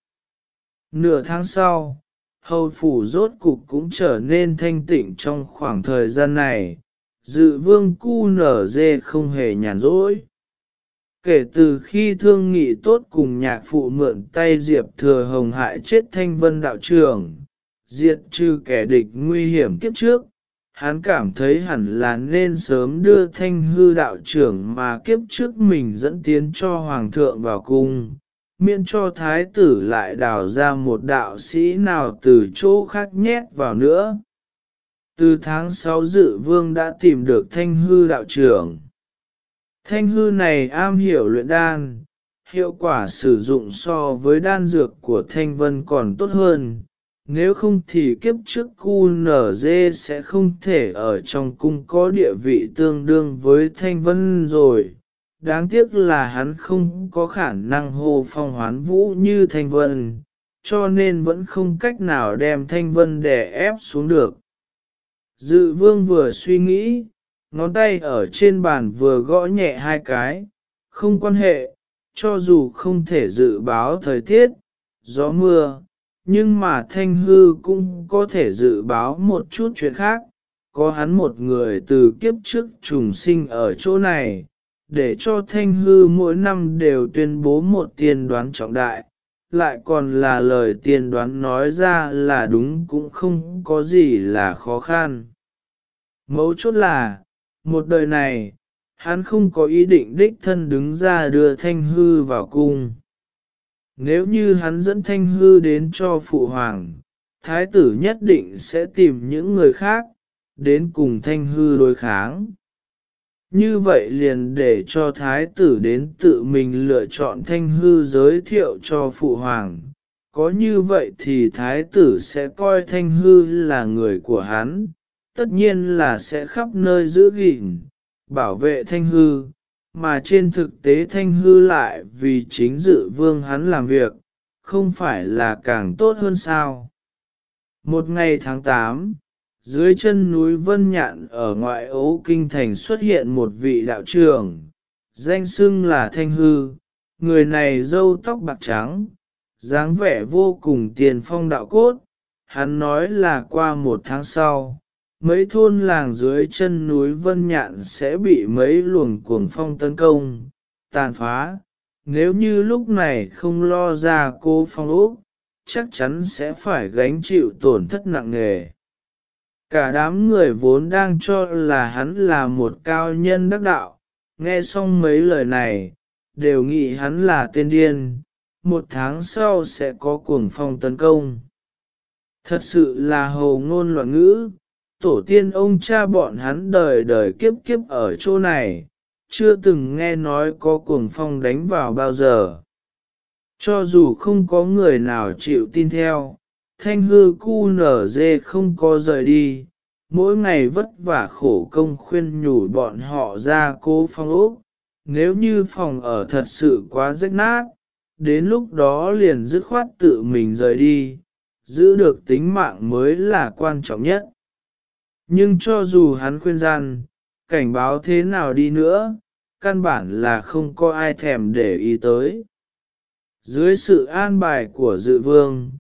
Nửa tháng sau, hầu phủ rốt cục cũng trở nên thanh tịnh trong khoảng thời gian này, dự vương cu nở dê không hề nhàn rỗi. Kể từ khi thương nghị tốt cùng nhạc phụ mượn tay Diệp Thừa Hồng hại chết thanh vân đạo trưởng, diệt trừ kẻ địch nguy hiểm kiếp trước, hắn cảm thấy hẳn là nên sớm đưa thanh hư đạo trưởng mà kiếp trước mình dẫn tiến cho hoàng thượng vào cung, miễn cho thái tử lại đào ra một đạo sĩ nào từ chỗ khác nhét vào nữa. Từ tháng 6 dự vương đã tìm được thanh hư đạo trưởng. Thanh hư này am hiểu luyện đan, hiệu quả sử dụng so với đan dược của thanh vân còn tốt hơn. Nếu không thì kiếp trước cu nở dê sẽ không thể ở trong cung có địa vị tương đương với thanh vân rồi. Đáng tiếc là hắn không có khả năng hô phong hoán vũ như thanh vân, cho nên vẫn không cách nào đem thanh vân đè ép xuống được. Dự vương vừa suy nghĩ, ngón tay ở trên bàn vừa gõ nhẹ hai cái, không quan hệ, cho dù không thể dự báo thời tiết, gió mưa, nhưng mà thanh hư cũng có thể dự báo một chút chuyện khác. Có hắn một người từ kiếp trước trùng sinh ở chỗ này, để cho thanh hư mỗi năm đều tuyên bố một tiên đoán trọng đại, lại còn là lời tiên đoán nói ra là đúng cũng không có gì là khó khăn. Mấu chốt là, một đời này, hắn không có ý định đích thân đứng ra đưa thanh hư vào cung. Nếu như hắn dẫn thanh hư đến cho phụ hoàng, thái tử nhất định sẽ tìm những người khác, đến cùng thanh hư đối kháng. Như vậy liền để cho thái tử đến tự mình lựa chọn thanh hư giới thiệu cho phụ hoàng. Có như vậy thì thái tử sẽ coi thanh hư là người của hắn, tất nhiên là sẽ khắp nơi giữ gìn, bảo vệ thanh hư, mà trên thực tế thanh hư lại vì chính dự vương hắn làm việc, không phải là càng tốt hơn sao. Một ngày tháng 8, dưới chân núi Vân Nhạn ở ngoại ố kinh thành xuất hiện một vị đạo trưởng, danh xưng là Thanh Hư, người này râu tóc bạc trắng, dáng vẻ vô cùng tiền phong đạo cốt, hắn nói là qua một tháng sau, mấy thôn làng dưới chân núi Vân Nhạn sẽ bị mấy luồng cuồng phong tấn công, tàn phá. Nếu như lúc này không lo ra cô phong ốc, chắc chắn sẽ phải gánh chịu tổn thất nặng nề. Cả đám người vốn đang cho là hắn là một cao nhân đắc đạo, nghe xong mấy lời này, đều nghĩ hắn là tên điên, một tháng sau sẽ có cuồng phong tấn công. Thật sự là hồ ngôn loạn ngữ, tổ tiên ông cha bọn hắn đời đời kiếp kiếp ở chỗ này, chưa từng nghe nói có cuồng phong đánh vào bao giờ. Cho dù không có người nào chịu tin theo, thanh hư cu nở dê không có rời đi, mỗi ngày vất vả khổ công khuyên nhủ bọn họ ra cố phong ốc, nếu như phòng ở thật sự quá rách nát, đến lúc đó liền dứt khoát tự mình rời đi, giữ được tính mạng mới là quan trọng nhất. Nhưng cho dù hắn khuyên gian, cảnh báo thế nào đi nữa, căn bản là không có ai thèm để ý tới. Dưới sự an bài của dự vương,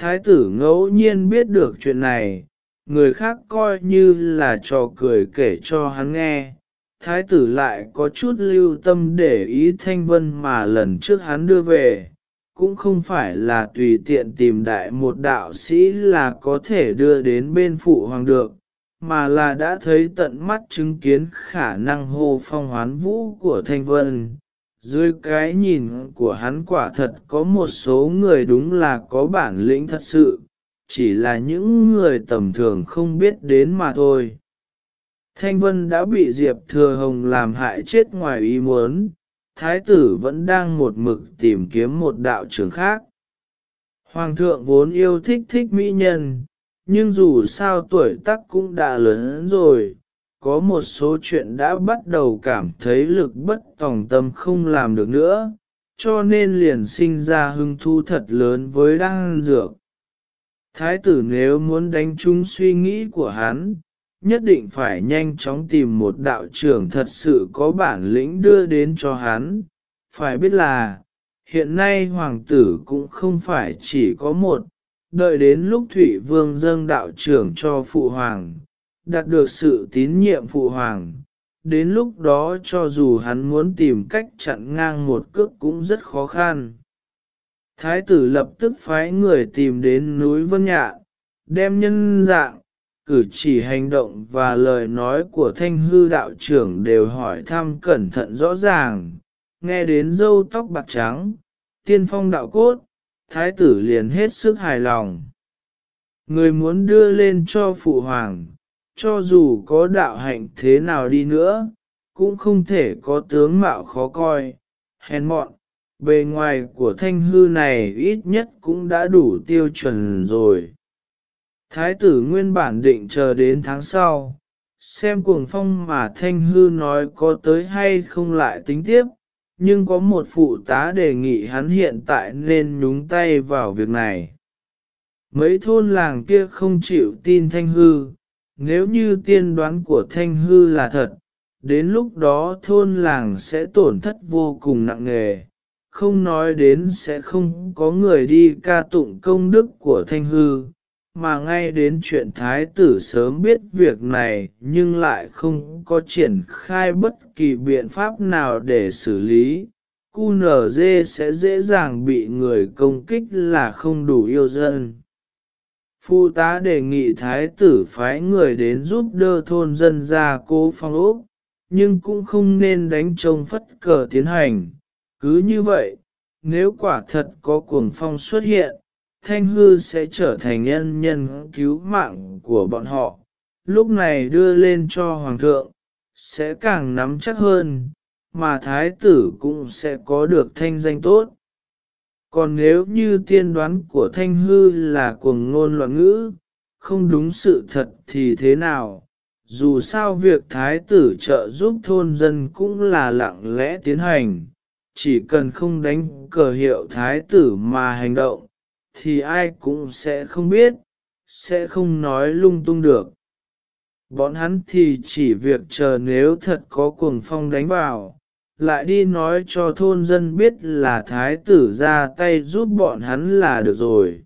thái tử ngẫu nhiên biết được chuyện này, người khác coi như là trò cười kể cho hắn nghe. Thái tử lại có chút lưu tâm để ý thanh vân mà lần trước hắn đưa về, cũng không phải là tùy tiện tìm đại một đạo sĩ là có thể đưa đến bên phụ hoàng được, mà là đã thấy tận mắt chứng kiến khả năng hô phong hoán vũ của thanh vân. Dưới cái nhìn của hắn quả thật có một số người đúng là có bản lĩnh thật sự, chỉ là những người tầm thường không biết đến mà thôi. Thanh Vân đã bị Diệp Thừa Hồng làm hại chết ngoài ý muốn, Thái tử vẫn đang một mực tìm kiếm một đạo trưởng khác. Hoàng thượng vốn yêu thích thích mỹ nhân, nhưng dù sao tuổi tác cũng đã lớn rồi, có một số chuyện đã bắt đầu cảm thấy lực bất tòng tâm không làm được nữa, cho nên liền sinh ra hứng thú thật lớn với đan dược. Thái tử nếu muốn đánh trúng suy nghĩ của hắn, nhất định phải nhanh chóng tìm một đạo trưởng thật sự có bản lĩnh đưa đến cho hắn. Phải biết là, hiện nay hoàng tử cũng không phải chỉ có một, đợi đến lúc thủy Vương dâng đạo trưởng cho Phụ Hoàng, đạt được sự tín nhiệm Phụ Hoàng. Đến lúc đó cho dù hắn muốn tìm cách chặn ngang một cước cũng rất khó khăn. Thái tử lập tức phái người tìm đến núi Vân Nhạ, đem nhân dạng, cử chỉ hành động và lời nói của thanh hư đạo trưởng đều hỏi thăm cẩn thận rõ ràng, nghe đến dâu tóc bạc trắng, tiên phong đạo cốt, thái tử liền hết sức hài lòng. Người muốn đưa lên cho phụ hoàng, cho dù có đạo hạnh thế nào đi nữa, cũng không thể có tướng mạo khó coi, hèn mọn, bề ngoài của thanh hư này ít nhất cũng đã đủ tiêu chuẩn rồi. Thái tử nguyên bản định chờ đến tháng sau, xem cuồng phong mà thanh hư nói có tới hay không lại tính tiếp, nhưng có một phụ tá đề nghị hắn hiện tại nên nhúng tay vào việc này. Mấy thôn làng kia không chịu tin thanh hư, nếu như tiên đoán của thanh hư là thật, đến lúc đó thôn làng sẽ tổn thất vô cùng nặng nề, không nói đến sẽ không có người đi ca tụng công đức của thanh hư, mà ngay đến chuyện thái tử sớm biết việc này nhưng lại không có triển khai bất kỳ biện pháp nào để xử lý. QNZ sẽ dễ dàng bị người công kích là không đủ yêu dân. Phu tá đề nghị thái tử phái người đến giúp đỡ thôn dân ra cố phong ốc, nhưng cũng không nên đánh trông phất cờ tiến hành. Cứ như vậy, nếu quả thật có cuồng phong xuất hiện, thanh hư sẽ trở thành nhân nhân cứu mạng của bọn họ. Lúc này đưa lên cho hoàng thượng, sẽ càng nắm chắc hơn, mà thái tử cũng sẽ có được thanh danh tốt. Còn nếu như tiên đoán của thanh hư là cuồng ngôn loạn ngữ, không đúng sự thật thì thế nào? Dù sao việc thái tử trợ giúp thôn dân cũng là lặng lẽ tiến hành, chỉ cần không đánh cờ hiệu thái tử mà hành động, thì ai cũng sẽ không biết, sẽ không nói lung tung được. Bọn hắn thì chỉ việc chờ nếu thật có cuồng phong đánh vào, lại đi nói cho thôn dân biết là thái tử ra tay giúp bọn hắn là được rồi.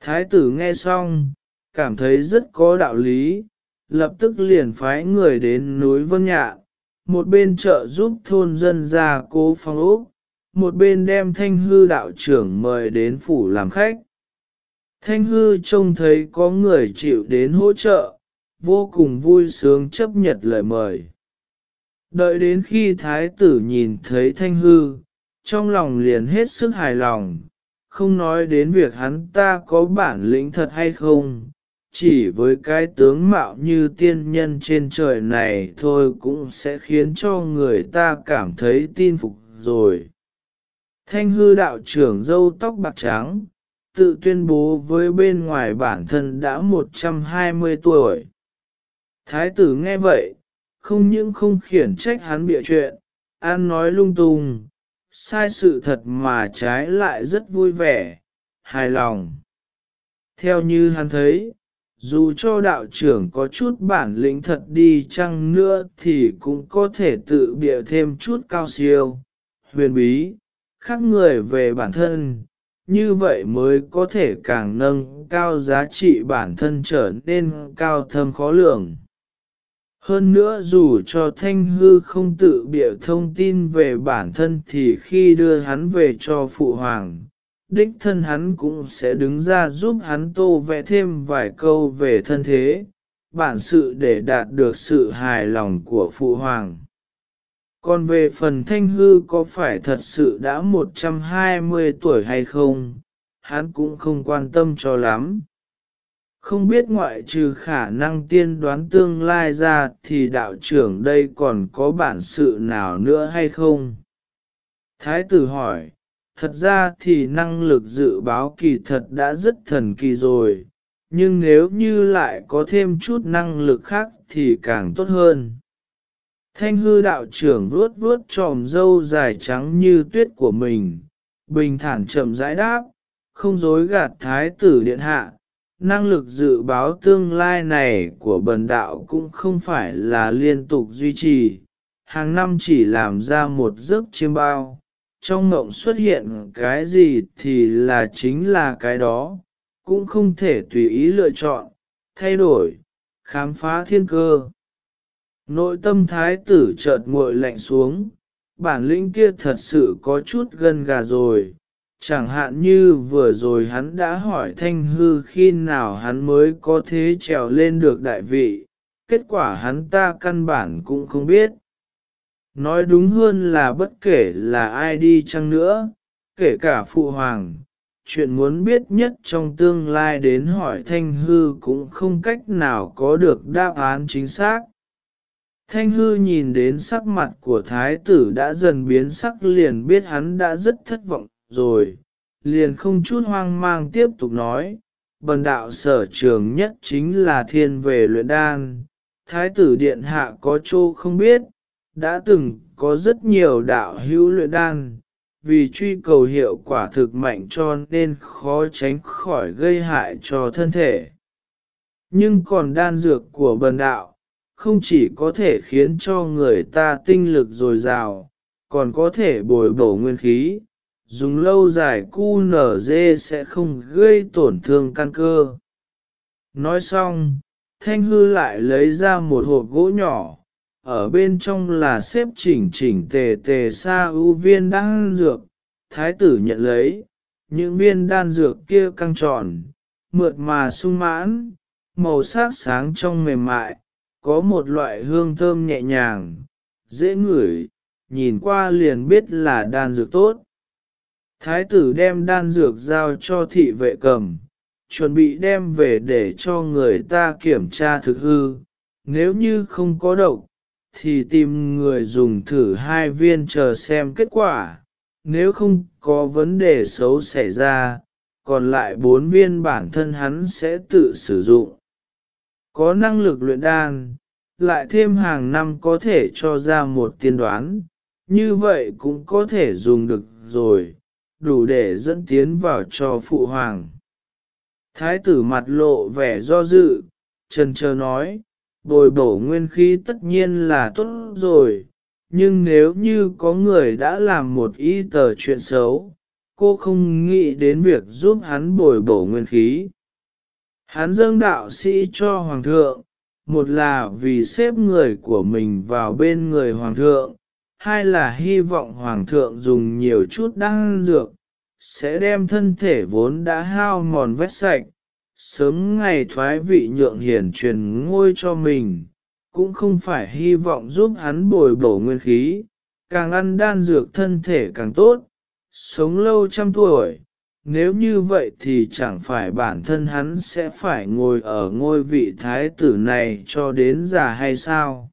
Thái tử nghe xong, cảm thấy rất có đạo lý, lập tức liền phái người đến núi Vân Nhạ, một bên trợ giúp thôn dân ra cố phong ốc, một bên đem thanh hư đạo trưởng mời đến phủ làm khách. Thanh hư trông thấy có người chịu đến hỗ trợ, vô cùng vui sướng chấp nhận lời mời. Đợi đến khi thái tử nhìn thấy thanh hư, trong lòng liền hết sức hài lòng, không nói đến việc hắn ta có bản lĩnh thật hay không, chỉ với cái tướng mạo như tiên nhân trên trời này thôi cũng sẽ khiến cho người ta cảm thấy tin phục rồi. Thanh hư đạo trưởng dâu tóc bạc trắng, tự tuyên bố với bên ngoài bản thân đã 120 tuổi. Thái tử nghe vậy, không những không khiển trách hắn bịa chuyện, an nói lung tung, sai sự thật mà trái lại rất vui vẻ, hài lòng. Theo như hắn thấy, dù cho đạo trưởng có chút bản lĩnh thật đi chăng nữa thì cũng có thể tự bịa thêm chút cao siêu, huyền bí, khác người về bản thân, như vậy mới có thể càng nâng cao giá trị bản thân trở nên cao thâm khó lường. Hơn nữa dù cho Thanh Hư không tự bịa thông tin về bản thân thì khi đưa hắn về cho Phụ Hoàng, đích thân hắn cũng sẽ đứng ra giúp hắn tô vẽ thêm vài câu về thân thế, bản sự để đạt được sự hài lòng của Phụ Hoàng. Còn về phần Thanh Hư có phải thật sự đã 120 tuổi hay không, hắn cũng không quan tâm cho lắm. Không biết ngoại trừ khả năng tiên đoán tương lai ra thì đạo trưởng đây còn có bản sự nào nữa hay không? Thái tử hỏi, thật ra thì năng lực dự báo kỳ thật đã rất thần kỳ rồi, nhưng nếu như lại có thêm chút năng lực khác thì càng tốt hơn. Thanh hư đạo trưởng vuốt vuốt tròm dâu dài trắng như tuyết của mình, bình thản chậm rãi đáp, không dối gạt thái tử điện hạ, năng lực dự báo tương lai này của bần đạo cũng không phải là liên tục duy trì, hàng năm chỉ làm ra một giấc chiêm bao, trong mộng xuất hiện cái gì thì là chính là cái đó, cũng không thể tùy ý lựa chọn, thay đổi, khám phá thiên cơ. Nội tâm thái tử chợt nguội lạnh xuống, bản lĩnh kia thật sự có chút gân gà rồi chẳng hạn như vừa rồi hắn đã hỏi thanh hư khi nào hắn mới có thế trèo lên được đại vị, kết quả hắn ta căn bản cũng không biết. Nói đúng hơn là bất kể là ai đi chăng nữa, kể cả phụ hoàng, chuyện muốn biết nhất trong tương lai đến hỏi thanh hư cũng không cách nào có được đáp án chính xác. Thanh hư nhìn đến sắc mặt của thái tử đã dần biến sắc liền biết hắn đã rất thất vọng rồi, liền không chút hoang mang tiếp tục nói, bần đạo sở trường nhất chính là thiên về luyện đan, thái tử điện hạ có chỗ không biết, đã từng có rất nhiều đạo hữu luyện đan, vì truy cầu hiệu quả thực mạnh cho nên khó tránh khỏi gây hại cho thân thể. Nhưng còn đan dược của bần đạo, không chỉ có thể khiến cho người ta tinh lực dồi dào, còn có thể bồi bổ nguyên khí, dùng lâu dài cu nở dê sẽ không gây tổn thương căn cơ. Nói xong, Thanh Hư lại lấy ra một hộp gỗ nhỏ, ở bên trong là xếp chỉnh chỉnh tề tề sa ưu viên đan dược, thái tử nhận lấy, những viên đan dược kia căng tròn, mượt mà sung mãn, màu sắc sáng trong mềm mại, có một loại hương thơm nhẹ nhàng, dễ ngửi, nhìn qua liền biết là đan dược tốt. Thái tử đem đan dược giao cho thị vệ cầm, chuẩn bị đem về để cho người ta kiểm tra thực hư. Nếu như không có độc, thì tìm người dùng thử hai viên chờ xem kết quả. Nếu không có vấn đề xấu xảy ra, còn lại bốn viên bản thân hắn sẽ tự sử dụng. Có năng lực luyện đan, lại thêm hàng năm có thể cho ra một tiên đoán, như vậy cũng có thể dùng được rồi, đủ để dẫn tiến vào cho phụ hoàng. Thái tử mặt lộ vẻ do dự, trần chờ nói, bồi bổ nguyên khí tất nhiên là tốt rồi, nhưng nếu như có người đã làm một ý tờ chuyện xấu, cô không nghĩ đến việc giúp hắn bồi bổ nguyên khí. Hắn dâng đạo sĩ cho hoàng thượng, một là vì xếp người của mình vào bên người hoàng thượng, hai là hy vọng hoàng thượng dùng nhiều chút đan dược, sẽ đem thân thể vốn đã hao mòn vết sạch, sớm ngày thoái vị nhượng hiển truyền ngôi cho mình, cũng không phải hy vọng giúp hắn bồi bổ nguyên khí, càng ăn đan dược thân thể càng tốt, sống lâu trăm tuổi, nếu như vậy thì chẳng phải bản thân hắn sẽ phải ngồi ở ngôi vị thái tử này cho đến già hay sao?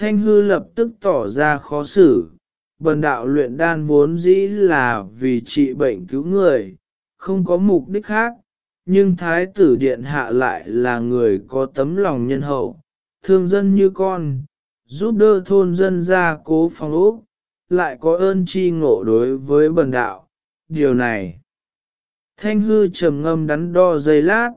Thanh hư lập tức tỏ ra khó xử, bần đạo luyện đan vốn dĩ là vì trị bệnh cứu người, không có mục đích khác, nhưng thái tử điện hạ lại là người có tấm lòng nhân hậu, thương dân như con, giúp đỡ thôn dân ra cố phòng ốc, lại có ơn chi ngộ đối với bần đạo. Điều này, thanh hư trầm ngâm đắn đo giây lát,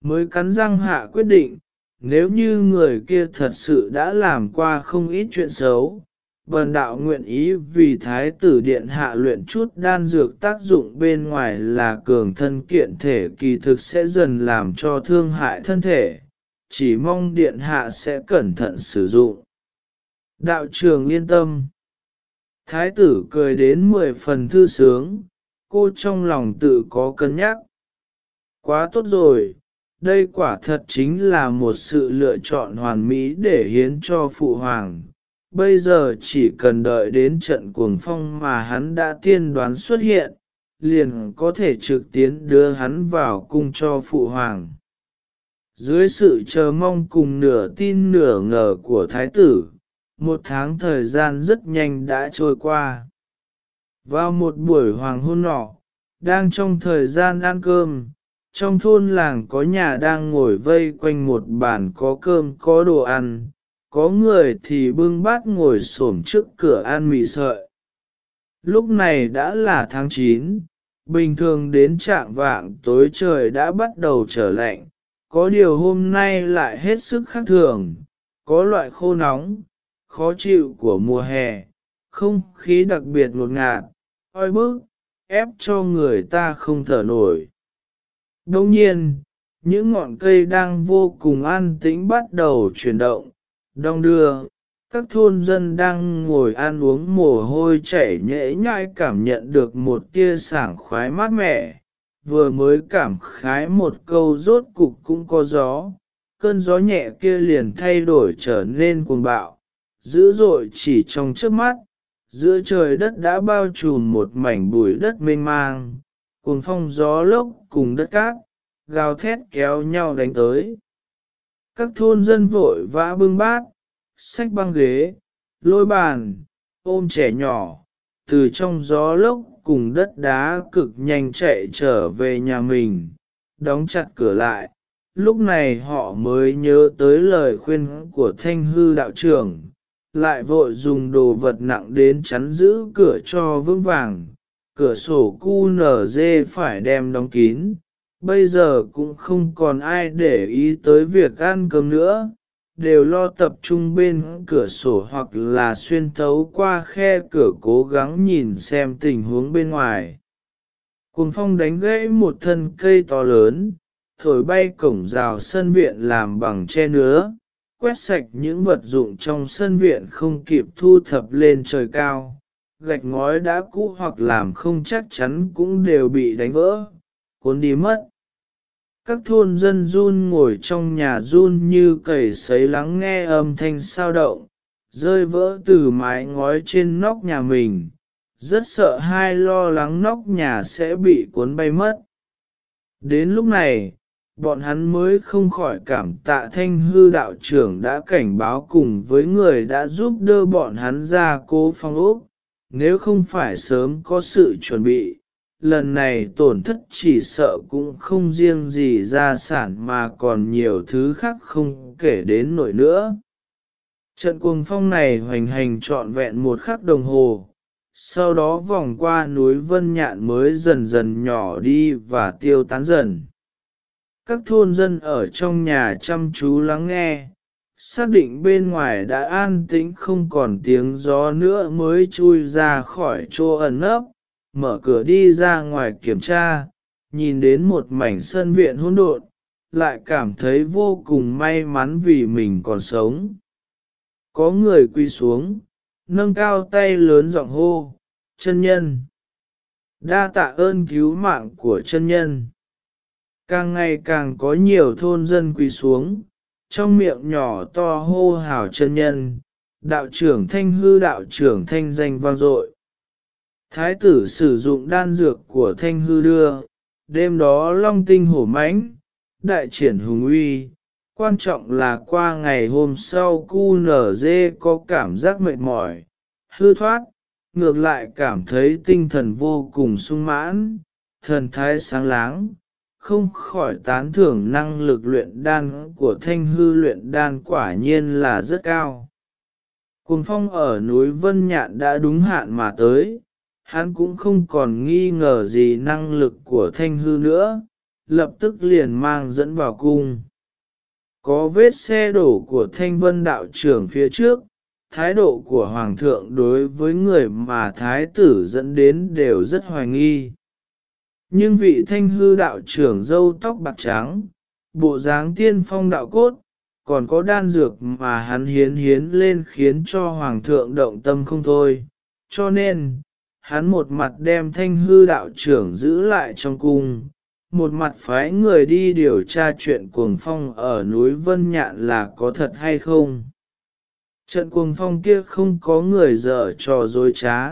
mới cắn răng hạ quyết định, nếu như người kia thật sự đã làm qua không ít chuyện xấu, bần đạo nguyện ý vì thái tử điện hạ luyện chút đan dược tác dụng bên ngoài là cường thân kiện thể kỳ thực sẽ dần làm cho thương hại thân thể, chỉ mong điện hạ sẽ cẩn thận sử dụng. Đạo trường yên tâm. Thái tử cười đến mười phần thư sướng, cô trong lòng tự có cân nhắc. Quá tốt rồi, đây quả thật chính là một sự lựa chọn hoàn mỹ để hiến cho phụ hoàng. Bây giờ chỉ cần đợi đến trận cuồng phong mà hắn đã tiên đoán xuất hiện, liền có thể trực tiến đưa hắn vào cung cho phụ hoàng. Dưới sự chờ mong cùng nửa tin nửa ngờ của thái tử, một tháng thời gian rất nhanh đã trôi qua. Vào một buổi hoàng hôn nọ, đang trong thời gian ăn cơm, trong thôn làng có nhà đang ngồi vây quanh một bàn có cơm có đồ ăn, có người thì bưng bát ngồi xổm trước cửa ăn mì sợi. Lúc này đã là tháng 9, bình thường đến trạng vạng tối trời đã bắt đầu trở lạnh, có điều hôm nay lại hết sức khác thường, có loại khô nóng, khó chịu của mùa hè, không khí đặc biệt ngột ngạt, oi bức, ép cho người ta không thở nổi. Đồng nhiên, những ngọn cây đang vô cùng an tĩnh bắt đầu chuyển động, đong đưa, các thôn dân đang ngồi ăn uống mồ hôi chảy nhễ nhai cảm nhận được một tia sảng khoái mát mẻ, vừa mới cảm khái một câu rốt cục cũng có gió, cơn gió nhẹ kia liền thay đổi trở nên cuồng bạo, dữ dội chỉ trong trước mắt, giữa trời đất đã bao trùm một mảnh bụi đất mênh mang, cuồng phong gió lốc cùng đất cát, gào thét kéo nhau đánh tới. Các thôn dân vội vã bưng bát, xách băng ghế, lôi bàn, ôm trẻ nhỏ, từ trong gió lốc cùng đất đá cực nhanh chạy trở về nhà mình, đóng chặt cửa lại. Lúc này họ mới nhớ tới lời khuyên của thanh hư đạo trưởng, lại vội dùng đồ vật nặng đến chắn giữ cửa cho vững vàng, cửa sổ cu nở dê phải đem đóng kín, bây giờ cũng không còn ai để ý tới việc ăn cơm nữa, đều lo tập trung bên cửa sổ hoặc là xuyên thấu qua khe cửa cố gắng nhìn xem tình huống bên ngoài. Cuồng phong đánh gãy một thân cây to lớn, thổi bay cổng rào sân viện làm bằng che nứa, quét sạch những vật dụng trong sân viện không kịp thu thập lên trời cao. Gạch ngói đã cũ hoặc làm không chắc chắn cũng đều bị đánh vỡ, cuốn đi mất các thôn dân run ngồi trong nhà run như cầy sấy lắng nghe âm thanh sao động, rơi vỡ từ mái ngói trên nóc nhà mình, rất sợ hai lo lắng nóc nhà sẽ bị cuốn bay mất. Đến lúc này, bọn hắn mới không khỏi cảm tạ thanh hư đạo trưởng đã cảnh báo cùng với người đã giúp đỡ bọn hắn ra cố phong ốc, nếu không phải sớm có sự chuẩn bị, lần này tổn thất chỉ sợ cũng không riêng gì gia sản mà còn nhiều thứ khác không kể đến nổi nữa. Trận cuồng phong này hoành hành trọn vẹn một khắc đồng hồ, sau đó vòng qua núi Vân Nhạn mới dần dần nhỏ đi và tiêu tán dần. Các thôn dân ở trong nhà chăm chú lắng nghe, xác định bên ngoài đã an tĩnh không còn tiếng gió nữa mới chui ra khỏi chỗ ẩn nấp, mở cửa đi ra ngoài kiểm tra, nhìn đến một mảnh sân viện hỗn độn, lại cảm thấy vô cùng may mắn vì mình còn sống. Có người quy xuống, nâng cao tay lớn giọng hô, chân nhân. Đa tạ ơn cứu mạng của chân nhân. Càng ngày càng có nhiều thôn dân quỳ xuống, trong miệng nhỏ to hô hào chân nhân, đạo trưởng thanh hư đạo trưởng thanh danh vang dội. Thái tử sử dụng đan dược của thanh hư đưa, đêm đó long tinh hổ mãnh, đại triển hùng uy. Quan trọng là qua ngày hôm sau cu nở dê có cảm giác mệt mỏi, hư thoát, ngược lại cảm thấy tinh thần vô cùng sung mãn, thần thái sáng láng, không khỏi tán thưởng năng lực luyện đan của thanh hư luyện đan quả nhiên là rất cao. Cuồng phong ở núi Vân Nhạn đã đúng hạn mà tới, hắn cũng không còn nghi ngờ gì năng lực của thanh hư nữa, lập tức liền mang dẫn vào cung. Có vết xe đổ của thanh vân đạo trưởng phía trước, thái độ của hoàng thượng đối với người mà thái tử dẫn đến đều rất hoài nghi. Nhưng vị thanh hư đạo trưởng dâu tóc bạc trắng, bộ dáng tiên phong đạo cốt, còn có đan dược mà hắn hiến hiến lên khiến cho hoàng thượng động tâm không thôi. Cho nên, hắn một mặt đem thanh hư đạo trưởng giữ lại trong cung, một mặt phái người đi điều tra chuyện cuồng phong ở núi Vân Nhạn là có thật hay không. Trận cuồng phong kia không có người dở trò dối trá,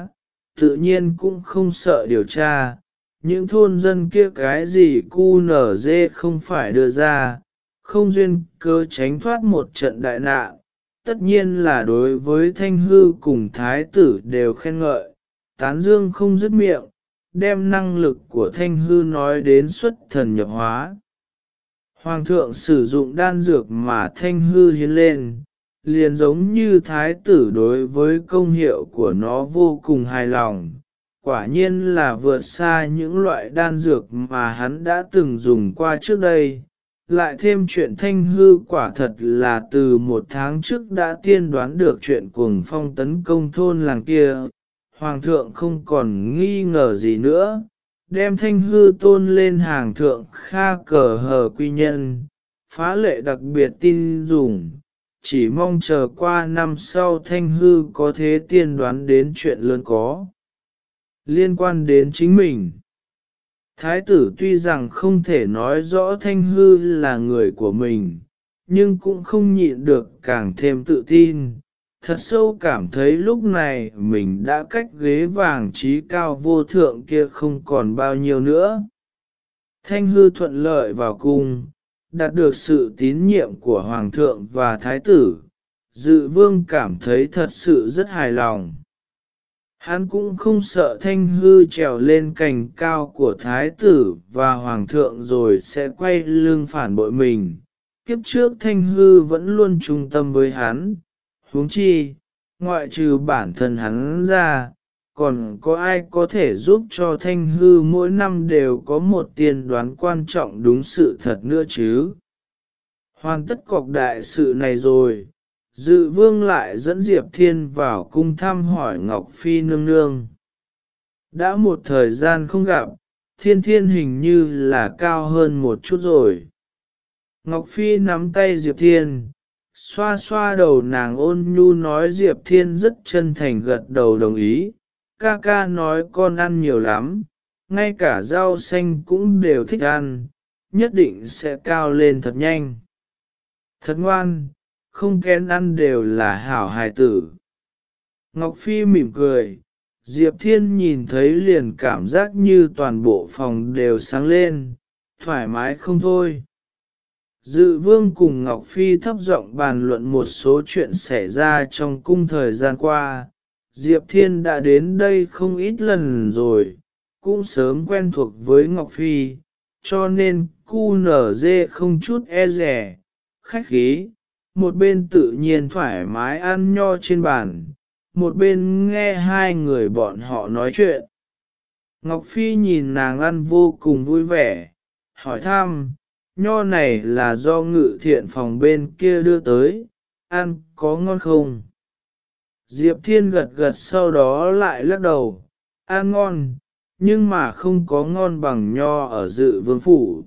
tự nhiên cũng không sợ điều tra, những thôn dân kia cái gì cu nở dê không phải đưa ra, không duyên cơ tránh thoát một trận đại nạn, tất nhiên là đối với thanh hư cùng thái tử đều khen ngợi, tán dương không dứt miệng, đem năng lực của thanh hư nói đến xuất thần nhập hóa. Hoàng thượng sử dụng đan dược mà thanh hư hiến lên, liền giống như thái tử đối với công hiệu của nó vô cùng hài lòng. Quả nhiên là vượt xa những loại đan dược mà hắn đã từng dùng qua trước đây. Lại thêm chuyện thanh hư quả thật là từ một tháng trước đã tiên đoán được chuyện cuồng phong tấn công thôn làng kia, hoàng thượng không còn nghi ngờ gì nữa, đem thanh hư tôn lên hàng thượng kha cờ hờ quy nhân, phá lệ đặc biệt tin dùng, chỉ mong chờ qua năm sau thanh hư có thế tiên đoán đến chuyện lớn có. Liên quan đến chính mình, Thái tử tuy rằng không thể nói rõ thanh hư là người của mình, nhưng cũng không nhịn được càng thêm tự tin thật sâu cảm thấy lúc này mình đã cách ghế vàng trí cao vô thượng kia không còn bao nhiêu nữa. Thanh hư thuận lợi vào cung, đạt được sự tín nhiệm của Hoàng thượng và Thái tử, dự vương cảm thấy thật sự rất hài lòng. Hắn cũng không sợ thanh hư trèo lên cành cao của Thái tử và Hoàng thượng rồi sẽ quay lưng phản bội mình. Kiếp trước thanh hư vẫn luôn trung tâm với hắn, huống chi, ngoại trừ bản thân hắn ra, còn có ai có thể giúp cho thanh hư mỗi năm đều có một tiền đoán quan trọng đúng sự thật nữa chứ. Hoàn tất cọc đại sự này rồi, dự vương lại dẫn Diệp Thiên vào cung thăm hỏi Ngọc Phi nương nương. Đã một thời gian không gặp, thiên thiên hình như là cao hơn một chút rồi. Ngọc Phi nắm tay Diệp Thiên, xoa xoa đầu nàng ôn nhu nói Diệp Thiên rất chân thành gật đầu đồng ý, ca ca nói con ăn nhiều lắm, ngay cả rau xanh cũng đều thích ăn, nhất định sẽ cao lên thật nhanh. Thật ngoan, không kén ăn đều là hảo hài tử. Ngọc Phi mỉm cười, Diệp Thiên nhìn thấy liền cảm giác như toàn bộ phòng đều sáng lên, thoải mái không thôi. Dự vương cùng Ngọc Phi thấp giọng bàn luận một số chuyện xảy ra trong cung thời gian qua. Diệp Thiên đã đến đây không ít lần rồi, cũng sớm quen thuộc với Ngọc Phi, cho nên cu nở dê không chút e rẻ, khách khí, một bên tự nhiên thoải mái ăn nho trên bàn, một bên nghe hai người bọn họ nói chuyện. Ngọc Phi nhìn nàng ăn vô cùng vui vẻ, hỏi thăm, nho này là do ngự thiện phòng bên kia đưa tới, ăn có ngon không? Diệp Thiên gật gật sau đó lại lắc đầu, ăn ngon, nhưng mà không có ngon bằng nho ở dự vương phủ.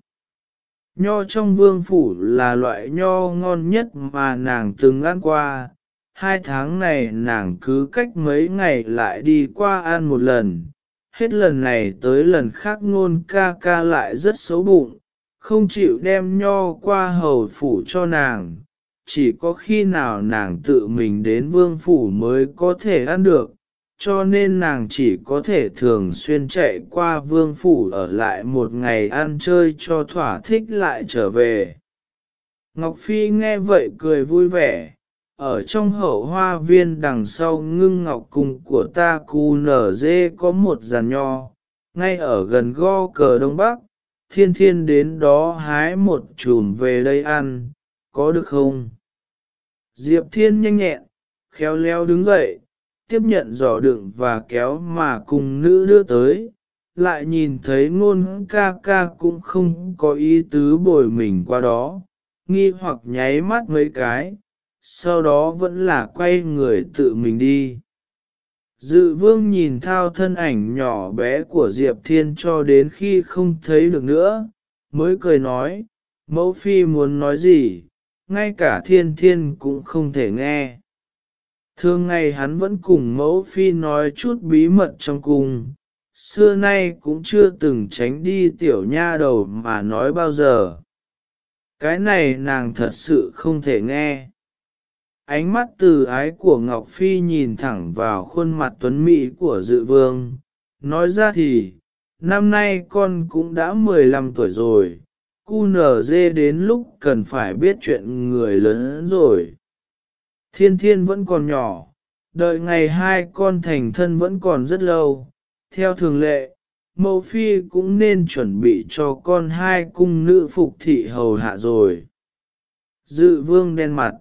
Nho trong vương phủ là loại nho ngon nhất mà nàng từng ăn qua, hai tháng này nàng cứ cách mấy ngày lại đi qua ăn một lần, hết lần này tới lần khác ngôn ca ca lại rất xấu bụng, không chịu đem nho qua hầu phủ cho nàng, chỉ có khi nào nàng tự mình đến vương phủ mới có thể ăn được, cho nên nàng chỉ có thể thường xuyên chạy qua vương phủ ở lại một ngày ăn chơi cho thỏa thích lại trở về. Ngọc Phi nghe vậy cười vui vẻ, ở trong hậu hoa viên đằng sau ngưng ngọc cùng của ta cu nở dê có một giàn nho, ngay ở gần go cờ đông bắc, thiên thiên đến đó hái một chùm về đây ăn, có được không? Diệp thiên nhanh nhẹn, khéo léo đứng dậy, tiếp nhận giỏ đựng và kéo mà cùng nữ đưa tới, lại nhìn thấy ngôn ca ca cũng không có ý tứ bồi mình qua đó, nghi hoặc nháy mắt mấy cái, sau đó vẫn là quay người tự mình đi. Dự vương nhìn thao thân ảnh nhỏ bé của Diệp Thiên cho đến khi không thấy được nữa, mới cười nói, mẫu phi muốn nói gì, ngay cả thiên thiên cũng không thể nghe. Thường ngày hắn vẫn cùng mẫu phi nói chút bí mật trong cung, xưa nay cũng chưa từng tránh đi tiểu nha đầu mà nói bao giờ. Cái này nàng thật sự không thể nghe. Ánh mắt từ ái của Ngọc Phi nhìn thẳng vào khuôn mặt tuấn mỹ của dự vương. Nói ra thì, năm nay con cũng đã 15 tuổi rồi, cu nở dê đến lúc cần phải biết chuyện người lớn rồi. Thiên thiên vẫn còn nhỏ, đợi ngày hai con thành thân vẫn còn rất lâu. Theo thường lệ, mẫu phi cũng nên chuẩn bị cho con hai cung nữ phục thị hầu hạ rồi. Dự vương đen mặt.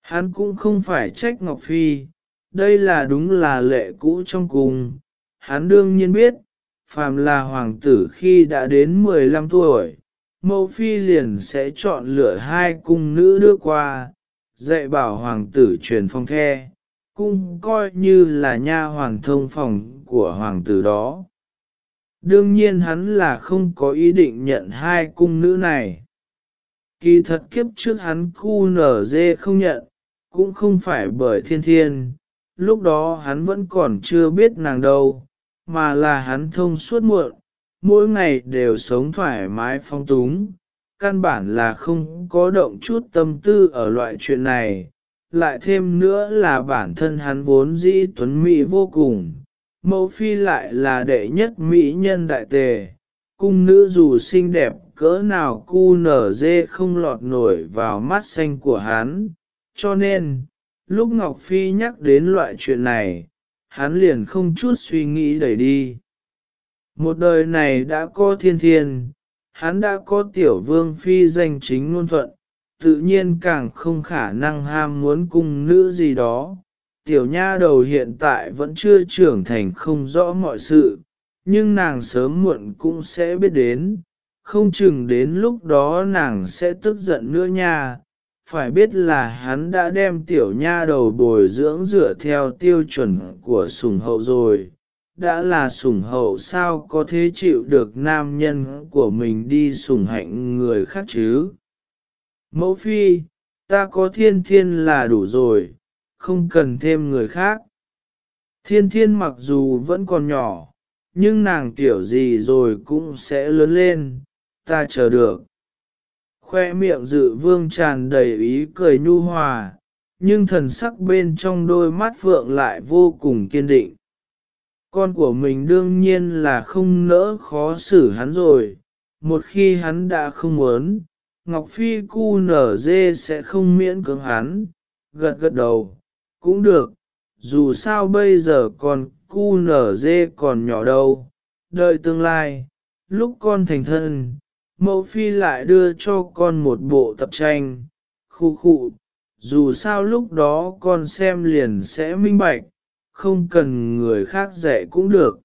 Hắn cũng không phải trách Ngọc Phi, đây là đúng là lệ cũ trong cung. Hắn đương nhiên biết, phàm là hoàng tử khi đã đến 15 tuổi, mẫu phi liền sẽ chọn lựa hai cung nữ đưa qua, dạy bảo hoàng tử truyền phong khe, cung coi như là nha hoàng thông phòng của hoàng tử đó. Đương nhiên hắn là không có ý định nhận hai cung nữ này. Kỳ thật kiếp trước hắn cu nở dê không nhận, cũng không phải bởi thiên thiên, lúc đó hắn vẫn còn chưa biết nàng đâu, mà là hắn thông suốt muộn, mỗi ngày đều sống thoải mái phong túng, căn bản là không có động chút tâm tư ở loại chuyện này, lại thêm nữa là bản thân hắn vốn dĩ tuấn mỹ vô cùng, mẫu phi lại là đệ nhất mỹ nhân đại tề, cung nữ dù xinh đẹp cỡ nào cu nở dê không lọt nổi vào mắt xanh của hắn, cho nên, lúc Ngọc Phi nhắc đến loại chuyện này, hắn liền không chút suy nghĩ đẩy đi. Một đời này đã có thiên thiên, hắn đã có tiểu vương phi danh chính ngôn thuận, tự nhiên càng không khả năng ham muốn cung nữ gì đó. Tiểu nha đầu hiện tại vẫn chưa trưởng thành không rõ mọi sự, nhưng nàng sớm muộn cũng sẽ biết đến, không chừng đến lúc đó nàng sẽ tức giận nữa nha. Phải biết là hắn đã đem tiểu nha đầu bồi dưỡng dựa theo tiêu chuẩn của sùng hậu rồi, đã là sủng hậu sao có thể chịu được nam nhân của mình đi sủng hạnh người khác chứ. Mẫu phi, ta có thiên thiên là đủ rồi, không cần thêm người khác. Thiên thiên mặc dù vẫn còn nhỏ, nhưng nàng tiểu gì rồi cũng sẽ lớn lên, ta chờ được. Khoe miệng dự vương tràn đầy ý cười nhu hòa, nhưng thần sắc bên trong đôi mắt vượng lại vô cùng kiên định. Con của mình đương nhiên là không nỡ khó xử hắn rồi, một khi hắn đã không muốn, Ngọc Phi cu nở dê sẽ không miễn cưỡng hắn, gật gật đầu, cũng được, dù sao bây giờ còn cu nở dê còn nhỏ đâu, đợi tương lai, lúc con thành thân, mẫu phi lại đưa cho con một bộ tập tranh, khu khụ, dù sao lúc đó con xem liền sẽ minh bạch, không cần người khác dạy cũng được.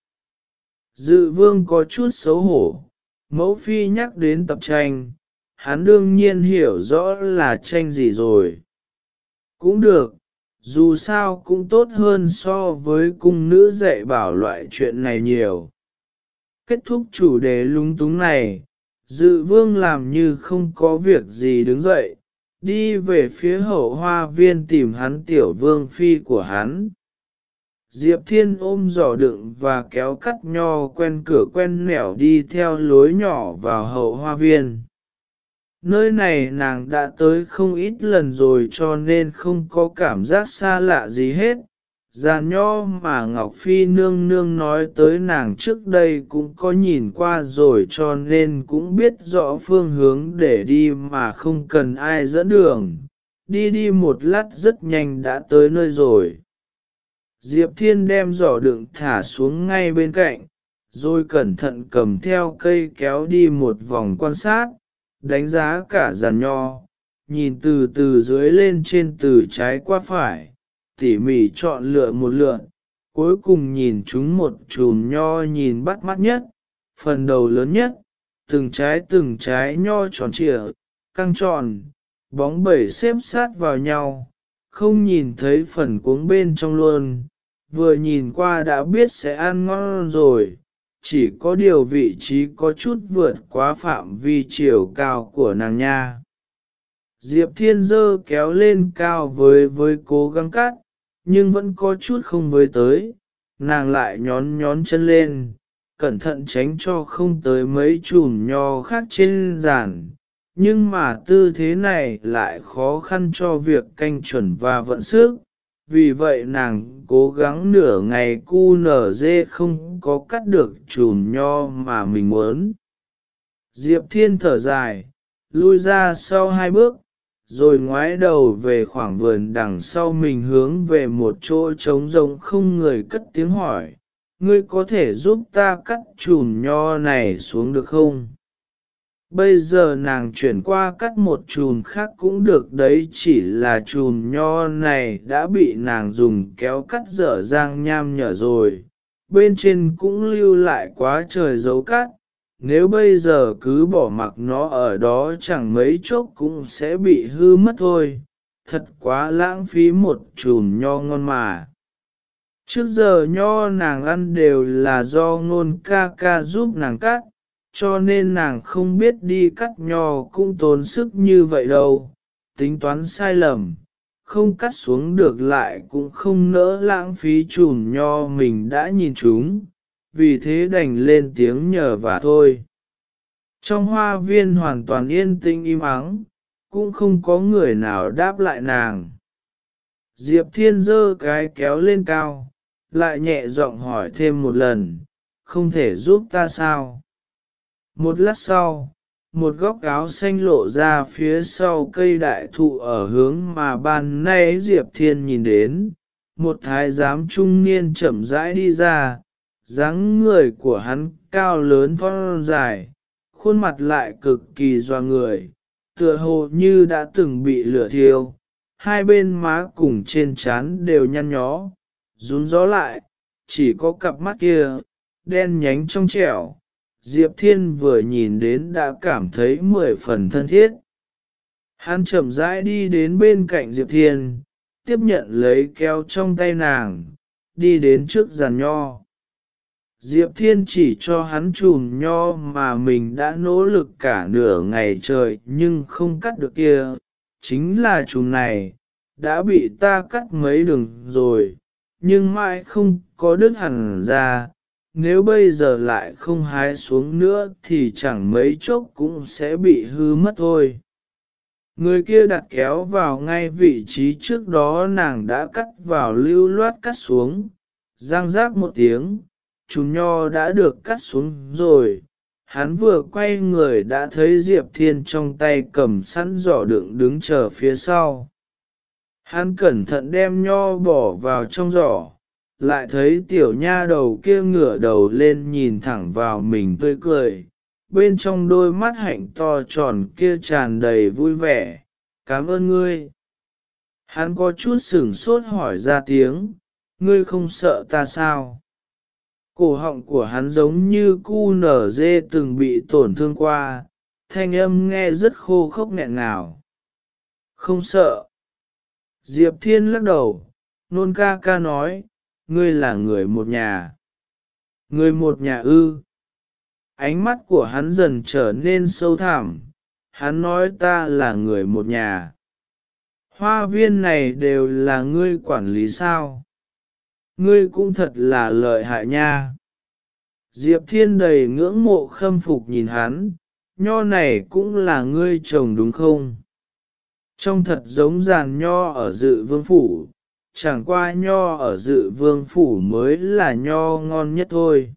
Dự vương có chút xấu hổ, mẫu phi nhắc đến tập tranh, hắn đương nhiên hiểu rõ là tranh gì rồi. Cũng được, dù sao cũng tốt hơn so với cung nữ dạy bảo loại chuyện này nhiều. Kết thúc chủ đề lúng túng này, dự vương làm như không có việc gì đứng dậy, đi về phía hậu hoa viên tìm hắn tiểu vương phi của hắn. Diệp Thiên ôm giỏ đựng và kéo cắt nho quen cửa quen nẻo đi theo lối nhỏ vào hậu hoa viên. Nơi này nàng đã tới không ít lần rồi cho nên không có cảm giác xa lạ gì hết. giàn nho mà Ngọc Phi nương nương nói tới nàng trước đây cũng có nhìn qua rồi cho nên cũng biết rõ phương hướng để đi mà không cần ai dẫn đường, đi đi một lát rất nhanh đã tới nơi rồi. Diệp Thiên đem giỏ đựng thả xuống ngay bên cạnh, rồi cẩn thận cầm theo cây kéo đi một vòng quan sát, đánh giá cả giàn nho, nhìn từ từ dưới lên trên từ trái qua phải, tỉ mỉ chọn lựa một lượn, cuối cùng nhìn chúng một chùm nho nhìn bắt mắt nhất, phần đầu lớn nhất, từng trái từng trái nho tròn trịa, căng tròn, bóng bẩy xếp sát vào nhau, không nhìn thấy phần cuống bên trong luôn, vừa nhìn qua đã biết sẽ ăn ngon rồi, chỉ có điều vị trí có chút vượt quá phạm vi chiều cao của nàng nha. Diệp Thiên Dơ kéo lên cao với với cố gắng cắt, nhưng vẫn có chút không với tới, nàng lại nhón nhón chân lên, cẩn thận tránh cho không tới mấy chùm nho khác trên giàn. Nhưng mà tư thế này lại khó khăn cho việc canh chuẩn và vận sức, vì vậy nàng cố gắng nửa ngày cu nở dê không có cắt được chùm nho mà mình muốn. Diệp Thiên thở dài, lui ra sau hai bước, rồi ngoái đầu về khoảng vườn đằng sau mình hướng về một chỗ trống rỗng không người cất tiếng hỏi, ngươi có thể giúp ta cắt chùm nho này xuống được không? Bây giờ nàng chuyển qua cắt một chùm khác cũng được đấy chỉ là chùm nho này đã bị nàng dùng kéo cắt dở dang nham nhở rồi, bên trên cũng lưu lại quá trời dấu cắt, nếu bây giờ cứ bỏ mặc nó ở đó chẳng mấy chốc cũng sẽ bị hư mất thôi, thật quá lãng phí một chùm nho ngon mà. Trước giờ nho nàng ăn đều là do ngôn ca ca giúp nàng cắt, cho nên nàng không biết đi cắt nho cũng tốn sức như vậy đâu, tính toán sai lầm, không cắt xuống được lại cũng không nỡ lãng phí chùm nho mình đã nhìn chúng, vì thế đành lên tiếng nhờ và thôi. Trong hoa viên hoàn toàn yên tĩnh im ắng, cũng không có người nào đáp lại nàng. Diệp Thiên giơ cái kéo lên cao, lại nhẹ giọng hỏi thêm một lần, không thể giúp ta sao? Một lát sau, một góc áo xanh lộ ra phía sau cây đại thụ ở hướng mà ban nay Diệp Thiên nhìn đến, một thái giám trung niên chậm rãi đi ra, dáng người của hắn cao lớn thon dài, khuôn mặt lại cực kỳ doa người, tựa hồ như đã từng bị lửa thiêu, hai bên má cùng trên trán đều nhăn nhó, rún gió lại, chỉ có cặp mắt kia, đen nhánh trong trẻo, Diệp Thiên vừa nhìn đến đã cảm thấy mười phần thân thiết. Hắn chậm rãi đi đến bên cạnh Diệp Thiên, tiếp nhận lấy keo trong tay nàng, đi đến trước giàn nho. Diệp Thiên chỉ cho hắn chùm nho mà mình đã nỗ lực cả nửa ngày trời nhưng không cắt được kia, chính là chùm này, đã bị ta cắt mấy đường rồi, nhưng mãi không có đứt hẳn ra, nếu bây giờ lại không hái xuống nữa thì chẳng mấy chốc cũng sẽ bị hư mất thôi. Người kia đặt kéo vào ngay vị trí trước đó nàng đã cắt vào lưu loát cắt xuống, răng rác một tiếng, chùm nho đã được cắt xuống rồi. Hắn vừa quay người đã thấy Diệp Thiên trong tay cầm sẵn giỏ đựng đứng chờ phía sau. Hắn cẩn thận đem nho bỏ vào trong giỏ, lại thấy tiểu nha đầu kia ngửa đầu lên nhìn thẳng vào mình tươi cười, bên trong đôi mắt hạnh to tròn kia tràn đầy vui vẻ, cảm ơn ngươi. Hắn có chút sửng sốt hỏi ra tiếng, ngươi không sợ ta sao? Cổ họng của hắn giống như cu nở dê từng bị tổn thương qua, thanh âm nghe rất khô khốc nghẹn ngào. Không sợ. Diệp Thiên lắc đầu, nôn ca ca nói, ngươi là người một nhà. Người một nhà ư. Ánh mắt của hắn dần trở nên sâu thẳm, hắn nói ta là người một nhà. Hoa viên này đều là ngươi quản lý sao? Ngươi cũng thật là lợi hại nha. Diệp Thiên đầy ngưỡng mộ khâm phục nhìn hắn, nho này cũng là ngươi chồng đúng không? Trông thật giống giàn nho ở dự vương phủ, chẳng qua nho ở dự vương phủ mới là nho ngon nhất thôi.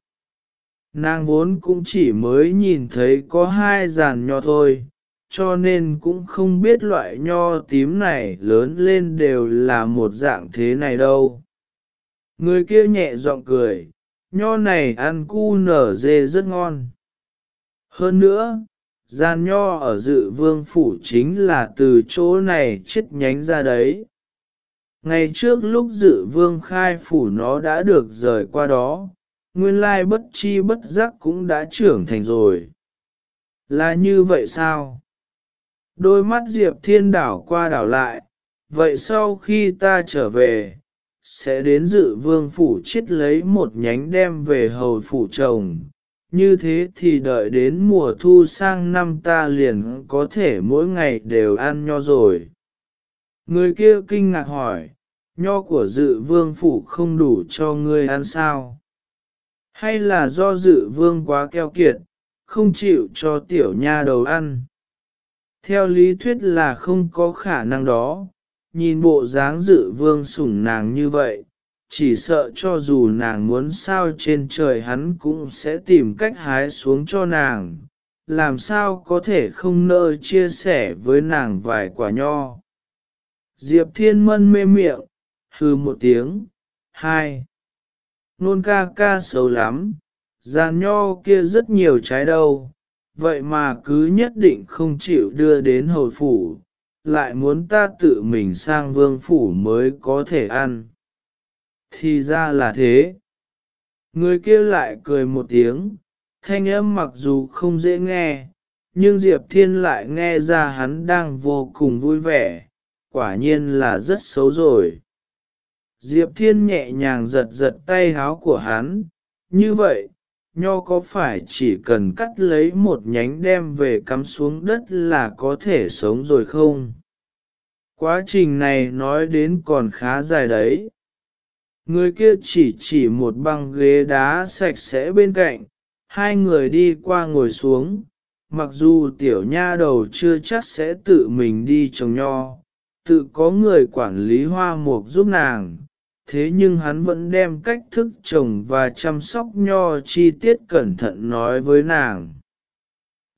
Nàng vốn cũng chỉ mới nhìn thấy có hai giàn nho thôi, cho nên cũng không biết loại nho tím này lớn lên đều là một dạng thế này đâu. Người kia nhẹ giọng cười, nho này ăn cu nở dê rất ngon. Hơn nữa, gian nho ở dự vương phủ chính là từ chỗ này chết nhánh ra đấy. Ngày trước lúc dự vương khai phủ nó đã được rời qua đó, nguyên lai bất chi bất giác cũng đã trưởng thành rồi. Là như vậy sao? Đôi mắt Diệp Thiên đảo qua đảo lại, vậy sau khi ta trở về, sẽ đến dự vương phủ chết lấy một nhánh đem về hầu phủ chồng. Như thế thì đợi đến mùa thu sang năm ta liền có thể mỗi ngày đều ăn nho rồi. Người kia kinh ngạc hỏi, nho của dự vương phủ không đủ cho ngươi ăn sao? Hay là do dự vương quá keo kiệt, không chịu cho tiểu nha đầu ăn? Theo lý thuyết là không có khả năng đó, nhìn bộ dáng dự vương sủng nàng như vậy, chỉ sợ cho dù nàng muốn sao trên trời hắn cũng sẽ tìm cách hái xuống cho nàng, làm sao có thể không nỡ chia sẻ với nàng vài quả nho. Diệp Thiên Mân mê miệng, hư một tiếng, hai. Nôn ca ca xấu lắm, giàn nho kia rất nhiều trái đâu, vậy mà cứ nhất định không chịu đưa đến hồi phủ, lại muốn ta tự mình sang vương phủ mới có thể ăn. Thì ra là thế. Người kia lại cười một tiếng, thanh âm mặc dù không dễ nghe, nhưng Diệp Thiên lại nghe ra hắn đang vô cùng vui vẻ, quả nhiên là rất xấu rồi. Diệp Thiên nhẹ nhàng giật giật tay háo của hắn, như vậy, nho có phải chỉ cần cắt lấy một nhánh đem về cắm xuống đất là có thể sống rồi không? Quá trình này nói đến còn khá dài đấy. Người kia chỉ chỉ một băng ghế đá sạch sẽ bên cạnh, hai người đi qua ngồi xuống, mặc dù tiểu nha đầu chưa chắc sẽ tự mình đi trồng nho, tự có người quản lý hoa mục giúp nàng, thế nhưng hắn vẫn đem cách thức trồng và chăm sóc nho chi tiết cẩn thận nói với nàng.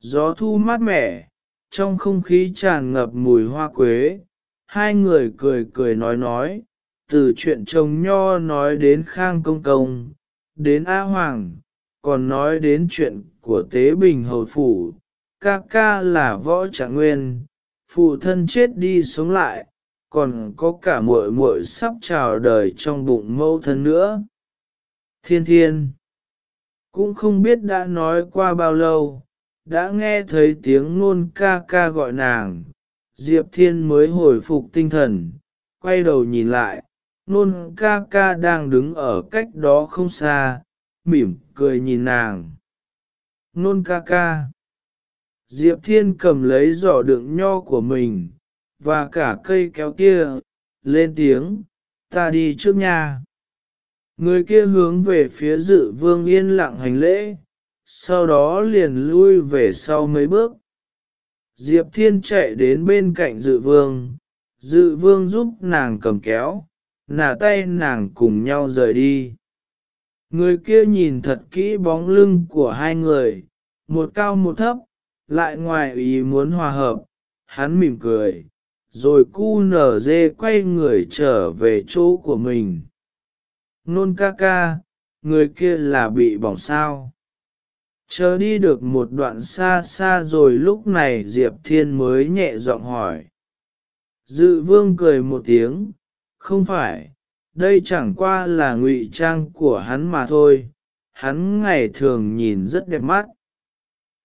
Gió thu mát mẻ, trong không khí tràn ngập mùi hoa quế, hai người cười cười nói nói, từ chuyện trồng nho nói đến khang công công, đến A Hoàng, còn nói đến chuyện của Tế Bình Hầu Phủ, ca ca là võ trạng nguyên, phụ thân chết đi sống lại, còn có cả muội muội sắp chào đời trong bụng mâu thân nữa. Thiên thiên, cũng không biết đã nói qua bao lâu, đã nghe thấy tiếng nôn ca ca gọi nàng, Diệp Thiên mới hồi phục tinh thần, quay đầu nhìn lại, nôn ca ca đang đứng ở cách đó không xa, mỉm cười nhìn nàng. Nôn ca ca. Diệp Thiên cầm lấy giỏ đựng nho của mình, và cả cây kéo kia, lên tiếng, ta đi trước nhà. Người kia hướng về phía dự vương yên lặng hành lễ, sau đó liền lui về sau mấy bước. Diệp Thiên chạy đến bên cạnh dự vương, dự vương giúp nàng cầm kéo, nả tay nàng cùng nhau rời đi. Người kia nhìn thật kỹ bóng lưng của hai người, một cao một thấp, lại ngoài ý muốn hòa hợp, hắn mỉm cười, rồi cu nở dê quay người trở về chỗ của mình. Nôn ca ca, người kia là bị bỏng sao. Chờ đi được một đoạn xa xa rồi lúc này Diệp Thiên mới nhẹ giọng hỏi. Dự vương cười một tiếng, không phải, đây chẳng qua là ngụy trang của hắn mà thôi, hắn ngày thường nhìn rất đẹp mắt.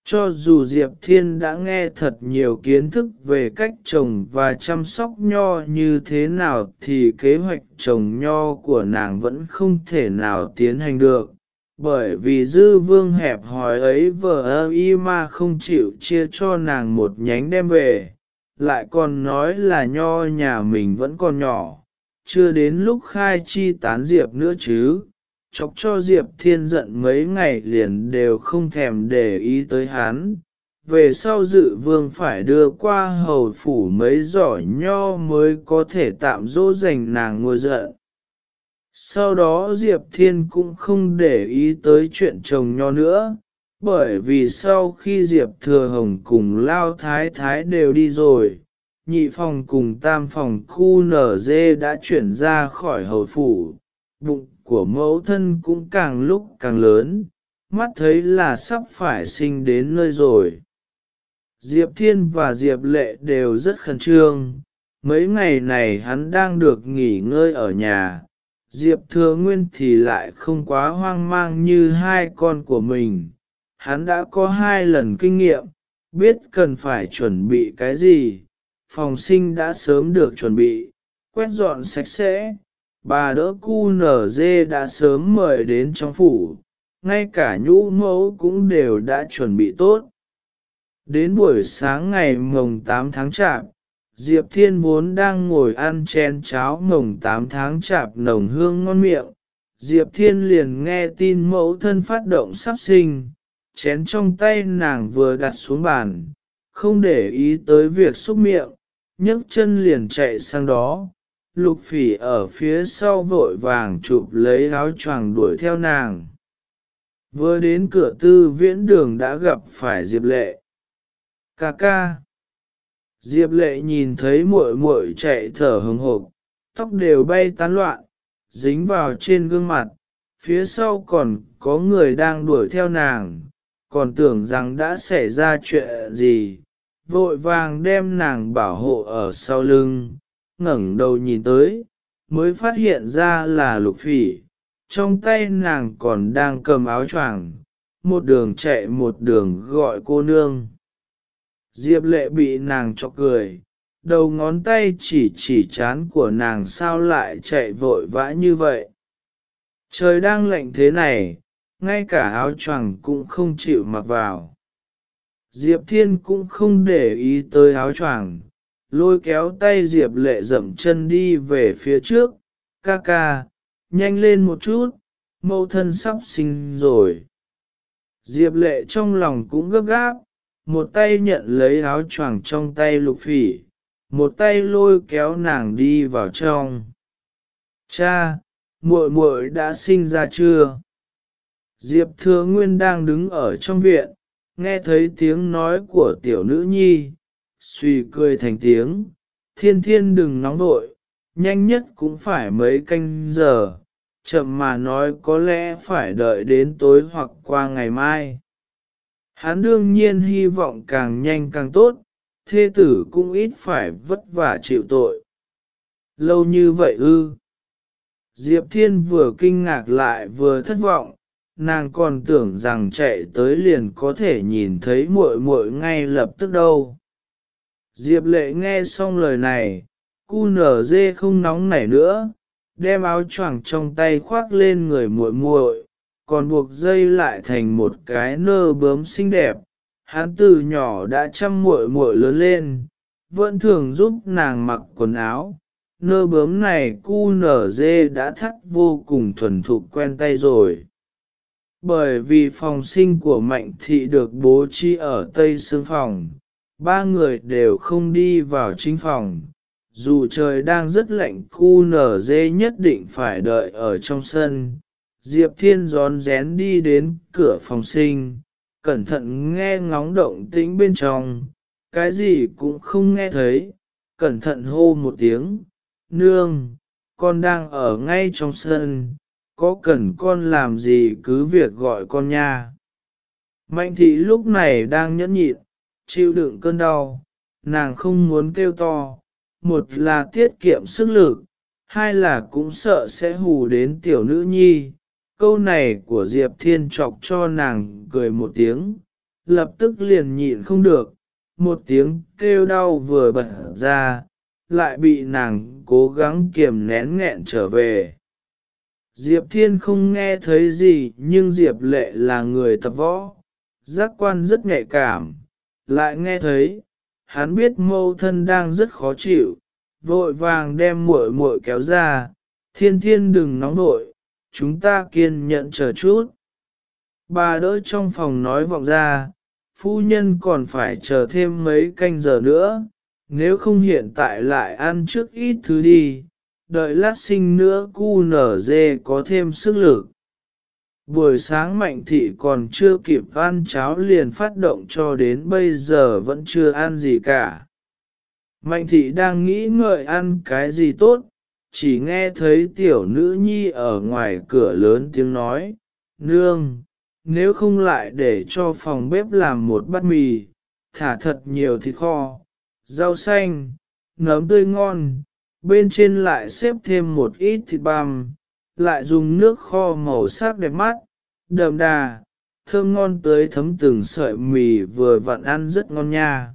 Cho dù Diệp Thiên đã nghe thật nhiều kiến thức về cách trồng và chăm sóc nho như thế nào thì kế hoạch trồng nho của nàng vẫn không thể nào tiến hành được, bởi vì dư vương hẹp hỏi ấy vợ y mà không chịu chia cho nàng một nhánh đem về, lại còn nói là nho nhà mình vẫn còn nhỏ, chưa đến lúc khai chi tán diệp nữa chứ chọc cho Diệp Thiên giận mấy ngày liền đều không thèm để ý tới hắn, về sau dự vương phải đưa qua hầu phủ mấy giỏ nho mới có thể tạm dỗ dành nàng ngồi giận. Sau đó Diệp Thiên cũng không để ý tới chuyện chồng nho nữa, bởi vì sau khi Diệp Thừa Hồng cùng Lao Thái Thái đều đi rồi, nhị phòng cùng tam phòng khu nở dê đã chuyển ra khỏi hầu phủ, bụng của mẫu thân cũng càng lúc càng lớn, mắt thấy là sắp phải sinh đến nơi rồi. Diệp Thiên và Diệp Lệ đều rất khẩn trương, mấy ngày này hắn đang được nghỉ ngơi ở nhà, Diệp Thừa Nguyên thì lại không quá hoang mang như hai con của mình. Hắn đã có hai lần kinh nghiệm, biết cần phải chuẩn bị cái gì, phòng sinh đã sớm được chuẩn bị, quét dọn sạch sẽ, bà đỡ cu nở dê đã sớm mời đến trong phủ, ngay cả nhũ mẫu cũng đều đã chuẩn bị tốt. Đến buổi sáng ngày mồng 8 tháng chạp, Diệp Thiên vốn đang ngồi ăn chén cháo mồng 8 tháng chạp nồng hương ngon miệng. Diệp Thiên liền nghe tin mẫu thân phát động sắp sinh, chén trong tay nàng vừa đặt xuống bàn, không để ý tới việc xúc miệng, nhấc chân liền chạy sang đó. Lục phỉ ở phía sau vội vàng chụp lấy áo choàng đuổi theo nàng. Vừa đến cửa tư viễn đường đã gặp phải Diệp Lệ. Cà ca. Diệp lệ nhìn thấy muội muội chạy thở hừng hộp, tóc đều bay tán loạn, dính vào trên gương mặt, phía sau còn có người đang đuổi theo nàng, còn tưởng rằng đã xảy ra chuyện gì, vội vàng đem nàng bảo hộ ở sau lưng, ngẩng đầu nhìn tới, mới phát hiện ra là lục phỉ, trong tay nàng còn đang cầm áo choàng, một đường chạy một đường gọi cô nương. Diệp lệ bị nàng chọc cười, đầu ngón tay chỉ chỉ chán của nàng sao lại chạy vội vã như vậy. Trời đang lạnh thế này, ngay cả áo choàng cũng không chịu mặc vào. Diệp Thiên cũng không để ý tới áo choàng, lôi kéo tay Diệp lệ dậm chân đi về phía trước, ca ca, nhanh lên một chút, mẫu thân sắp sinh rồi. Diệp lệ trong lòng cũng gấp gáp, một tay nhận lấy áo choàng trong tay lục phỉ, một tay lôi kéo nàng đi vào trong. Cha, muội muội đã sinh ra chưa? Diệp Thừa Nguyên đang đứng ở trong viện, nghe thấy tiếng nói của tiểu nữ nhi, suy cười thành tiếng, thiên thiên đừng nóng vội, nhanh nhất cũng phải mấy canh giờ, chậm mà nói có lẽ phải đợi đến tối hoặc qua ngày mai. Hắn đương nhiên hy vọng càng nhanh càng tốt, thê tử cũng ít phải vất vả chịu tội. Lâu như vậy ư. Diệp Thiên vừa kinh ngạc lại vừa thất vọng, nàng còn tưởng rằng chạy tới liền có thể nhìn thấy muội muội ngay lập tức đâu. Diệp lệ nghe xong lời này, cu nở dê không nóng nảy nữa, đem áo choàng trong tay khoác lên người muội muội, còn buộc dây lại thành một cái nơ bướm xinh đẹp. Hắn từ nhỏ đã chăm muội muội lớn lên, vẫn thường giúp nàng mặc quần áo. Nơ bướm này cu nở dê đã thắt vô cùng thuần thục quen tay rồi. Bởi vì phòng sinh của Mạnh Thị được bố trí ở Tây Sương Phòng, ba người đều không đi vào chính phòng. Dù trời đang rất lạnh khu nở dê nhất định phải đợi ở trong sân, Diệp Thiên gión rén đi đến cửa phòng sinh, cẩn thận nghe ngóng động tĩnh bên trong, cái gì cũng không nghe thấy, cẩn thận hô một tiếng, nương, con đang ở ngay trong sân, có cần con làm gì cứ việc gọi con nha. Mạnh thị lúc này đang nhẫn nhịn, chịu đựng cơn đau, nàng không muốn kêu to, một là tiết kiệm sức lực, hai là cũng sợ sẽ hù đến tiểu nữ nhi, câu này của Diệp Thiên chọc cho nàng cười một tiếng, lập tức liền nhịn không được, một tiếng kêu đau vừa bật ra, lại bị nàng cố gắng kiềm nén nghẹn trở về. Diệp Thiên không nghe thấy gì nhưng Diệp Lệ là người tập võ, giác quan rất nhạy cảm, lại nghe thấy, hắn biết mâu thân đang rất khó chịu, vội vàng đem muội muội kéo ra, thiên thiên đừng nóng nội, chúng ta kiên nhẫn chờ chút. Bà đỡ trong phòng nói vọng ra, phu nhân còn phải chờ thêm mấy canh giờ nữa, nếu không hiện tại lại ăn trước ít thứ đi, đợi lát sinh nữa cu nở dê có thêm sức lực. Buổi sáng mạnh thị còn chưa kịp ăn cháo liền phát động cho đến bây giờ vẫn chưa ăn gì cả. Mạnh thị đang nghĩ ngợi ăn cái gì tốt, chỉ nghe thấy tiểu nữ nhi ở ngoài cửa lớn tiếng nói, Nương, nếu không lại để cho phòng bếp làm một bát mì, thả thật nhiều thịt kho, rau xanh, nấm tươi ngon, bên trên lại xếp thêm một ít thịt băm, lại dùng nước kho màu sắc đẹp mắt, đậm đà, thơm ngon tới thấm từng sợi mì vừa vặn ăn rất ngon nha.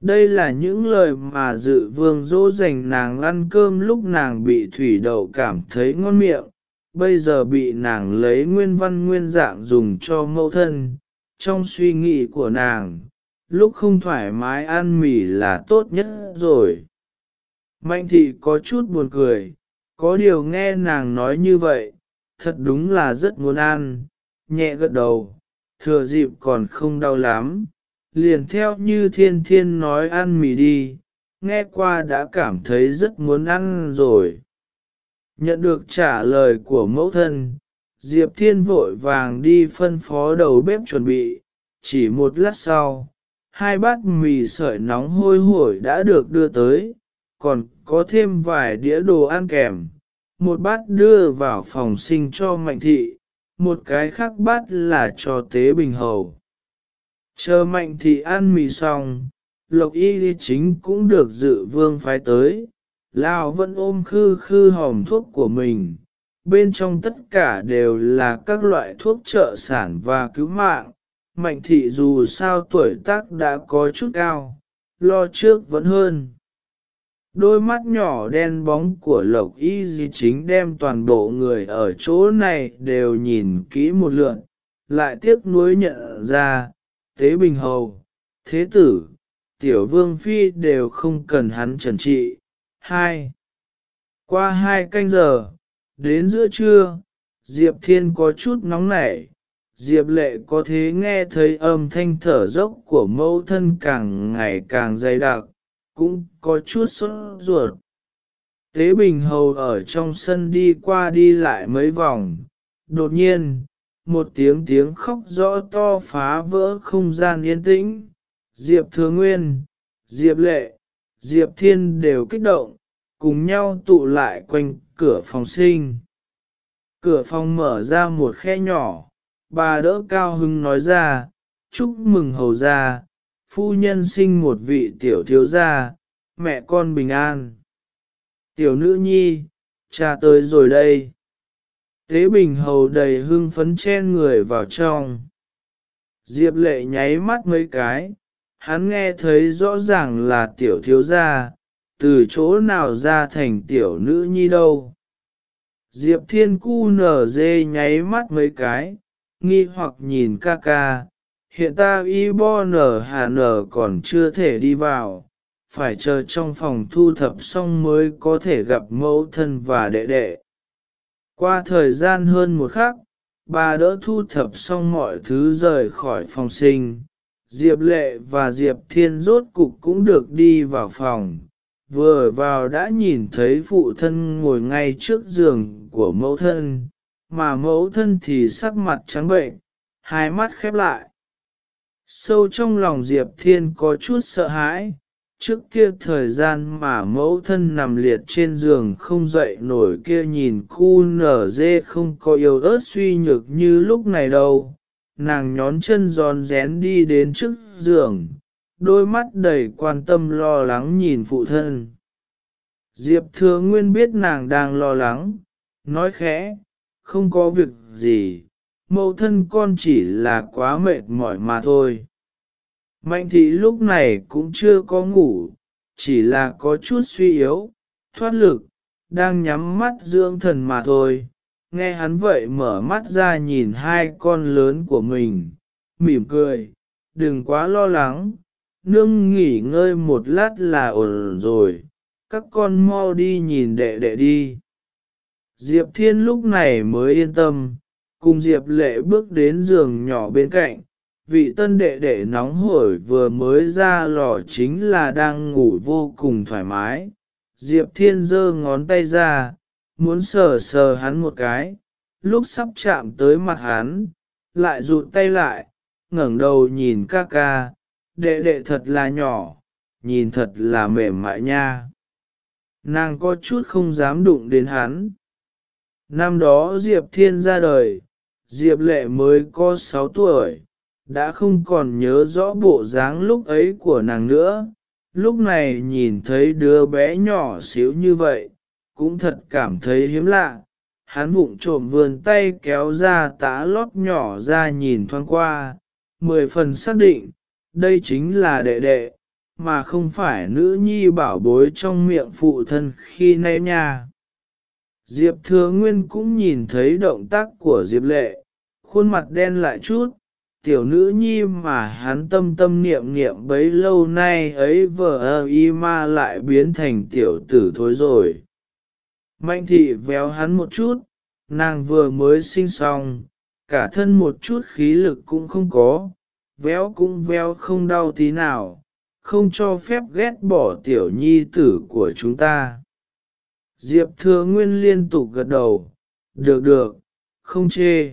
Đây là những lời mà dự vương dỗ dành nàng ăn cơm lúc nàng bị thủy đậu cảm thấy ngon miệng, bây giờ bị nàng lấy nguyên văn nguyên dạng dùng cho mẫu thân, trong suy nghĩ của nàng, lúc không thoải mái ăn mì là tốt nhất rồi. Mạnh thị có chút buồn cười, có điều nghe nàng nói như vậy, thật đúng là rất muốn ăn, nhẹ gật đầu, thừa dịp còn không đau lắm, liền theo như thiên thiên nói ăn mì đi, nghe qua đã cảm thấy rất muốn ăn rồi. Nhận được trả lời của mẫu thân, Diệp Thiên vội vàng đi phân phó đầu bếp chuẩn bị, chỉ một lát sau, hai bát mì sợi nóng hôi hổi đã được đưa tới, còn có thêm vài đĩa đồ ăn kèm, một bát đưa vào phòng sinh cho Mạnh Thị, một cái khác bát là cho Tế Bình Hầu. Chờ Mạnh Thị ăn mì xong, Lộc Y chính cũng được dự vương phái tới, Lão vẫn ôm khư khư hòm thuốc của mình, bên trong tất cả đều là các loại thuốc trợ sản và cứu mạng. Mạnh thị dù sao tuổi tác đã có chút cao, lo trước vẫn hơn. Đôi mắt nhỏ đen bóng của Lộc Y Di chính đem toàn bộ người ở chỗ này đều nhìn kỹ một lượn, lại tiếc nuối nhận ra, Tế Bình Hầu, Thế Tử, Tiểu Vương Phi đều không cần hắn trần trị, Hai. Qua hai canh giờ, đến giữa trưa, Diệp Thiên có chút nóng nảy. Diệp lệ có thế nghe thấy âm thanh thở dốc của mẫu thân càng ngày càng dày đặc, cũng có chút sốt ruột. Tế Bình Hầu ở trong sân đi qua đi lại mấy vòng, đột nhiên, một tiếng tiếng khóc rõ to phá vỡ không gian yên tĩnh. Diệp Thừa Nguyên, Diệp Lệ, Diệp Thiên đều kích động, cùng nhau tụ lại quanh cửa phòng sinh. Cửa phòng mở ra một khe nhỏ, bà đỡ cao hưng nói ra, chúc mừng hầu gia, phu nhân sinh một vị tiểu thiếu gia, mẹ con bình an. Tiểu nữ nhi, cha tới rồi đây. Tế bình hầu đầy hưng phấn chen người vào trong. Diệp lệ nháy mắt mấy cái, hắn nghe thấy rõ ràng là tiểu thiếu gia, từ chỗ nào ra thành tiểu nữ nhi đâu. Diệp thiên cu nở dê nháy mắt mấy cái, nghi hoặc nhìn ca ca, hiện ta y bo nở hà nở còn chưa thể đi vào, phải chờ trong phòng thu thập xong mới có thể gặp mẫu thân và đệ đệ. Qua thời gian hơn một khắc, bà đỡ thu thập xong mọi thứ rời khỏi phòng sinh, Diệp Lệ và Diệp Thiên rốt cục cũng được đi vào phòng, vừa vào đã nhìn thấy phụ thân ngồi ngay trước giường của mẫu thân, mà mẫu thân thì sắc mặt trắng bệnh, hai mắt khép lại. Sâu trong lòng Diệp Thiên có chút sợ hãi, trước kia thời gian mà mẫu thân nằm liệt trên giường không dậy nổi kia nhìn cu nở dê không có yêu ớt suy nhược như lúc này đâu. Nàng nhón chân giòn rén đi đến trước giường, đôi mắt đầy quan tâm lo lắng nhìn phụ thân. Diệp thừa nguyên biết nàng đang lo lắng, nói khẽ, không có việc gì, mẫu thân con chỉ là quá mệt mỏi mà thôi. Mạnh thị lúc này cũng chưa có ngủ, chỉ là có chút suy yếu, thoát lực, đang nhắm mắt dưỡng thần mà thôi. Nghe hắn vậy mở mắt ra nhìn hai con lớn của mình, mỉm cười, đừng quá lo lắng, nương nghỉ ngơi một lát là ổn rồi, các con mau đi nhìn đệ đệ đi. Diệp Thiên lúc này mới yên tâm, cùng Diệp Lệ bước đến giường nhỏ bên cạnh, vị tân đệ đệ nóng hổi vừa mới ra lò chính là đang ngủ vô cùng thoải mái. Diệp Thiên giơ ngón tay ra, muốn sờ sờ hắn một cái, lúc sắp chạm tới mặt hắn, lại rụt tay lại, ngẩng đầu nhìn ca ca, đệ đệ thật là nhỏ, nhìn thật là mềm mại nha. Nàng có chút không dám đụng đến hắn. Năm đó Diệp Thiên ra đời, Diệp Lệ mới có 6 tuổi, đã không còn nhớ rõ bộ dáng lúc ấy của nàng nữa. Lúc này nhìn thấy đứa bé nhỏ xíu như vậy, cũng thật cảm thấy hiếm lạ. Hắn vụng trộm vườn tay kéo ra tá lót nhỏ ra nhìn thoáng qua, mười phần xác định, đây chính là đệ đệ, mà không phải nữ nhi bảo bối trong miệng phụ thân khi nay nha. Diệp Thừa Nguyên cũng nhìn thấy động tác của Diệp Lệ, khuôn mặt đen lại chút, tiểu nữ nhi mà hắn tâm tâm niệm niệm bấy lâu nay ấy vợ ơ y ma lại biến thành tiểu tử thối rồi. Mạnh thị véo hắn một chút, nàng vừa mới sinh xong, cả thân một chút khí lực cũng không có, véo cũng véo không đau tí nào, không cho phép ghét bỏ tiểu nhi tử của chúng ta. Diệp thừa nguyên liên tục gật đầu, được được, không chê.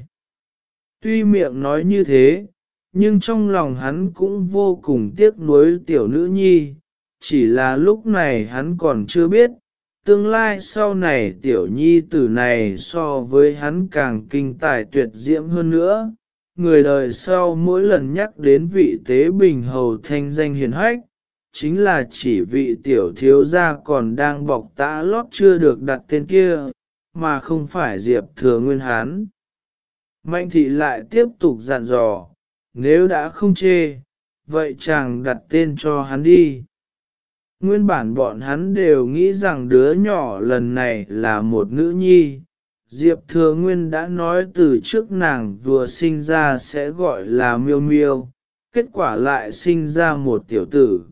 Tuy miệng nói như thế, nhưng trong lòng hắn cũng vô cùng tiếc nuối tiểu nữ nhi, chỉ là lúc này hắn còn chưa biết, tương lai sau này tiểu nhi tử này so với hắn càng kinh tài tuyệt diễm hơn nữa. Người đời sau mỗi lần nhắc đến vị tế bình hầu thanh danh hiền hách, chính là chỉ vị tiểu thiếu gia còn đang bọc tã lót chưa được đặt tên kia, mà không phải Diệp Thừa Nguyên Hán. Mạnh thị lại tiếp tục dặn dò, nếu đã không chê, vậy chàng đặt tên cho hắn đi. Nguyên bản bọn hắn đều nghĩ rằng đứa nhỏ lần này là một nữ nhi. Diệp Thừa Nguyên đã nói từ trước nàng vừa sinh ra sẽ gọi là miêu miêu, kết quả lại sinh ra một tiểu tử,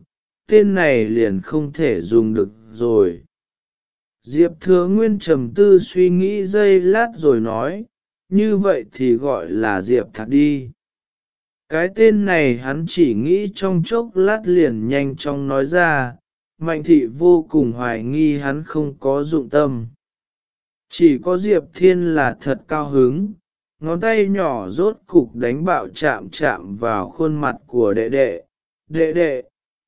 tên này liền không thể dùng được rồi. Diệp Thừa Nguyên trầm tư suy nghĩ giây lát rồi nói, như vậy thì gọi là Diệp Thạc đi. Cái tên này hắn chỉ nghĩ trong chốc lát liền nhanh chóng nói ra, mạnh thị vô cùng hoài nghi hắn không có dụng tâm. Chỉ có Diệp Thiên là thật cao hứng, ngón tay nhỏ rốt cục đánh bạo chạm chạm vào khuôn mặt của đệ đệ. Đệ đệ,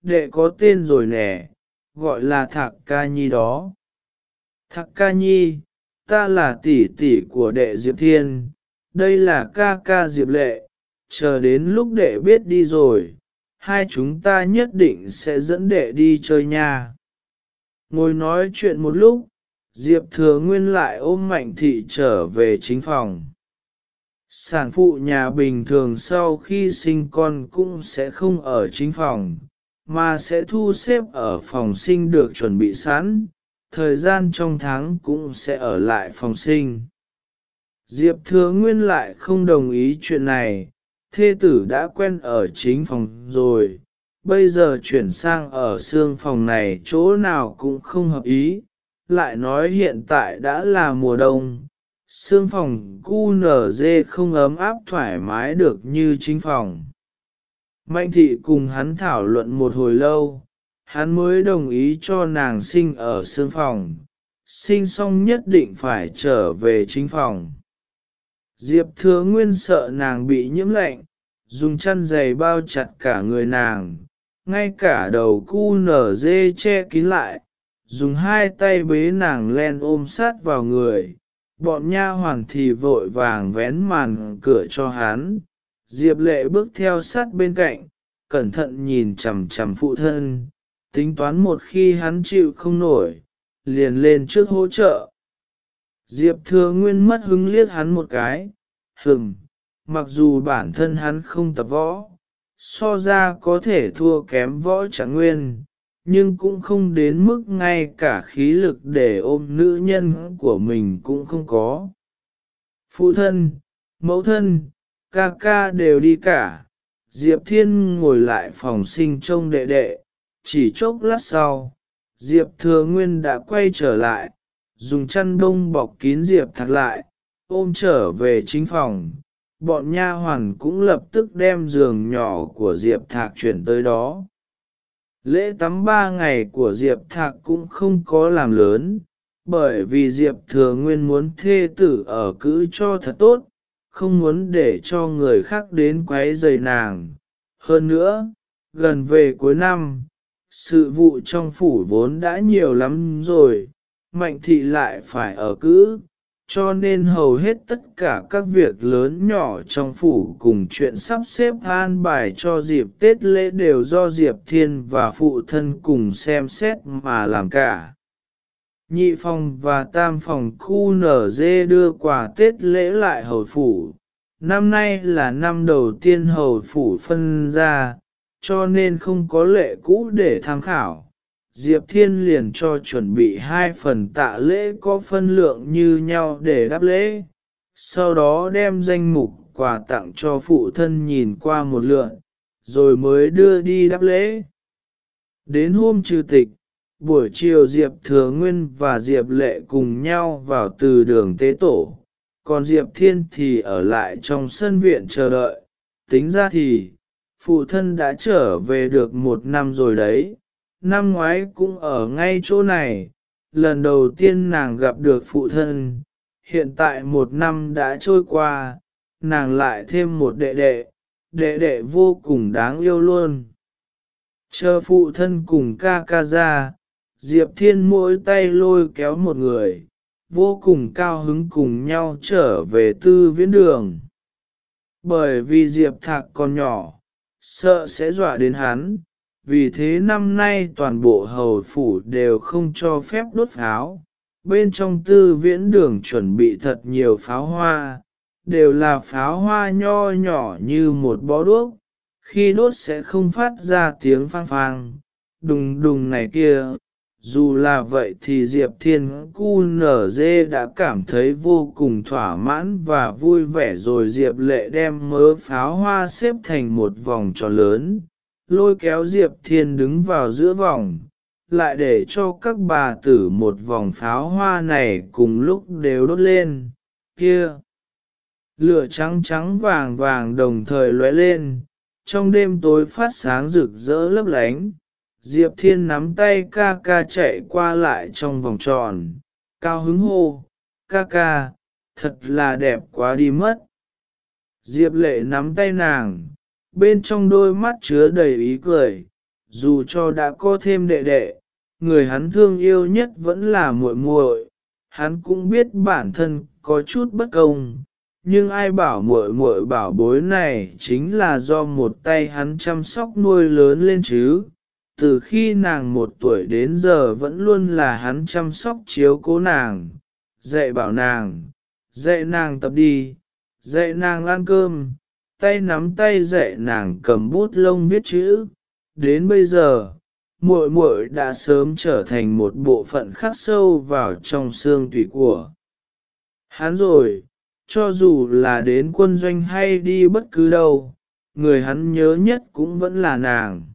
đệ có tên rồi nè, gọi là Thạc Ca Nhi đó. Thạc Ca Nhi, ta là tỷ tỷ của đệ Diệp Thiên, đây là ca ca Diệp Lệ, chờ đến lúc đệ biết đi rồi, hai chúng ta nhất định sẽ dẫn đệ đi chơi nha. Ngồi nói chuyện một lúc, Diệp Thừa Nguyên lại ôm Mạnh Thị trở về chính phòng. Sản phụ nhà bình thường sau khi sinh con cũng sẽ không ở chính phòng, mà sẽ thu xếp ở phòng sinh được chuẩn bị sẵn, thời gian trong tháng cũng sẽ ở lại phòng sinh. Diệp Thừa Nguyên lại không đồng ý chuyện này, thê tử đã quen ở chính phòng rồi, bây giờ chuyển sang ở xương phòng này chỗ nào cũng không hợp ý, lại nói hiện tại đã là mùa đông, xương phòng cu nở dê không ấm áp thoải mái được như chính phòng. Mạnh thị cùng hắn thảo luận một hồi lâu, hắn mới đồng ý cho nàng sinh ở sương phòng, sinh xong nhất định phải trở về chính phòng. Diệp thừa nguyên sợ nàng bị nhiễm lạnh, dùng chăn giày bao chặt cả người nàng, ngay cả đầu cu nở dê che kín lại, dùng hai tay bế nàng len ôm sát vào người. Bọn nha hoàn thì vội vàng vén màn cửa cho hắn. Diệp lệ bước theo sát bên cạnh, cẩn thận nhìn chằm chằm phụ thân, tính toán một khi hắn chịu không nổi, liền lên trước hỗ trợ. Diệp thừa nguyên mất hứng liếc hắn một cái, hừng, mặc dù bản thân hắn không tập võ, so ra có thể thua kém võ trạng nguyên, nhưng cũng không đến mức ngay cả khí lực để ôm nữ nhân của mình cũng không có. Phụ thân, mẫu thân, ca ca đều đi cả, Diệp Thiên ngồi lại phòng sinh trông đệ đệ, chỉ chốc lát sau, Diệp Thừa Nguyên đã quay trở lại, dùng chăn đông bọc kín Diệp thật lại, ôm trở về chính phòng, bọn nha hoàn cũng lập tức đem giường nhỏ của diệp thạc chuyển tới đó. Lễ tắm ba ngày của diệp thạc cũng không có làm lớn bởi vì diệp thừa nguyên muốn thê tử ở cữ cho thật tốt không muốn để cho người khác đến quấy rầy nàng hơn nữa, gần về cuối năm, sự vụ trong phủ vốn đã nhiều lắm rồi, mạnh thị lại phải ở cữ cho nên hầu hết tất cả các việc lớn nhỏ trong phủ cùng chuyện sắp xếp an bài cho dịp Tết lễ đều do Diệp Thiên và phụ thân cùng xem xét mà làm cả. Nhị phòng và tam phòng khu nở dê đưa quà Tết lễ lại hầu phủ. Năm nay là năm đầu tiên hầu phủ phân ra, cho nên không có lệ cũ để tham khảo Diệp Thiên liền cho chuẩn bị hai phần tạ lễ có phân lượng như nhau để đáp lễ, sau đó đem danh mục quà tặng cho phụ thân nhìn qua một lượt, rồi mới đưa đi đáp lễ. Đến hôm trừ tịch, buổi chiều Diệp Thừa Nguyên và Diệp Lệ cùng nhau vào từ đường tế tổ, còn Diệp Thiên thì ở lại trong sân viện chờ đợi. Tính ra thì, phụ thân đã trở về được một năm rồi đấy. Năm ngoái cũng ở ngay chỗ này, lần đầu tiên nàng gặp được phụ thân, hiện tại một năm đã trôi qua, nàng lại thêm một đệ đệ, đệ đệ vô cùng đáng yêu luôn. Chờ phụ thân cùng ca ca ra, Diệp Thiên mỗi tay lôi kéo một người, vô cùng cao hứng cùng nhau trở về tư viễn đường. Bởi vì Diệp Thạc còn nhỏ, sợ sẽ dọa đến hắn, vì thế năm nay toàn bộ hầu phủ đều không cho phép đốt pháo. Bên trong tư viễn đường chuẩn bị thật nhiều pháo hoa, đều là pháo hoa nho nhỏ như một bó đuốc, khi đốt sẽ không phát ra tiếng phang phang, đùng đùng này kia. Dù là vậy thì Diệp Thiên Cu nở dê đã cảm thấy vô cùng thỏa mãn và vui vẻ rồi Diệp Lệ đem mớ pháo hoa xếp thành một vòng tròn lớn, lôi kéo Diệp Thiên đứng vào giữa vòng, lại để cho các bà tử một vòng pháo hoa này cùng lúc đều đốt lên, kia. Lửa trắng trắng vàng vàng đồng thời lóe lên, trong đêm tối phát sáng rực rỡ lấp lánh, Diệp Thiên nắm tay ca ca chạy qua lại trong vòng tròn, cao hứng hô, ca ca, thật là đẹp quá đi mất. Diệp lệ nắm tay nàng, bên trong đôi mắt chứa đầy ý cười, dù cho đã có thêm đệ đệ, người hắn thương yêu nhất vẫn là muội muội, hắn cũng biết bản thân có chút bất công, nhưng ai bảo muội muội bảo bối này chính là do một tay hắn chăm sóc nuôi lớn lên chứ. Từ khi nàng một tuổi đến giờ vẫn luôn là hắn chăm sóc chiếu cố nàng, dạy bảo nàng, dạy nàng tập đi, dạy nàng ăn cơm, tay nắm tay dạy nàng cầm bút lông viết chữ. Đến bây giờ, muội muội đã sớm trở thành một bộ phận khắc sâu vào trong xương tủy của. Hắn rồi, cho dù là đến quân doanh hay đi bất cứ đâu, người hắn nhớ nhất cũng vẫn là nàng.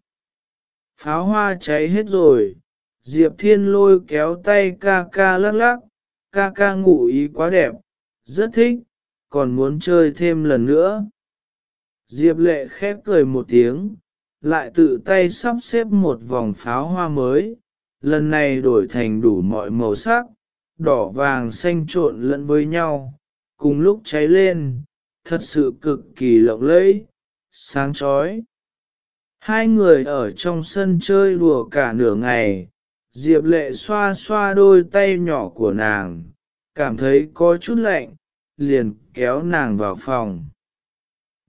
Pháo hoa cháy hết rồi, Diệp Thiên lôi kéo tay ca ca lắc lắc, ca ca ngủ ý quá đẹp, rất thích, còn muốn chơi thêm lần nữa. Diệp lệ khép cười một tiếng, lại tự tay sắp xếp một vòng pháo hoa mới, lần này đổi thành đủ mọi màu sắc, đỏ vàng xanh trộn lẫn với nhau, cùng lúc cháy lên, thật sự cực kỳ lộng lẫy, sáng chói. Hai người ở trong sân chơi đùa cả nửa ngày, Diệp lệ xoa xoa đôi tay nhỏ của nàng, cảm thấy có chút lạnh, liền kéo nàng vào phòng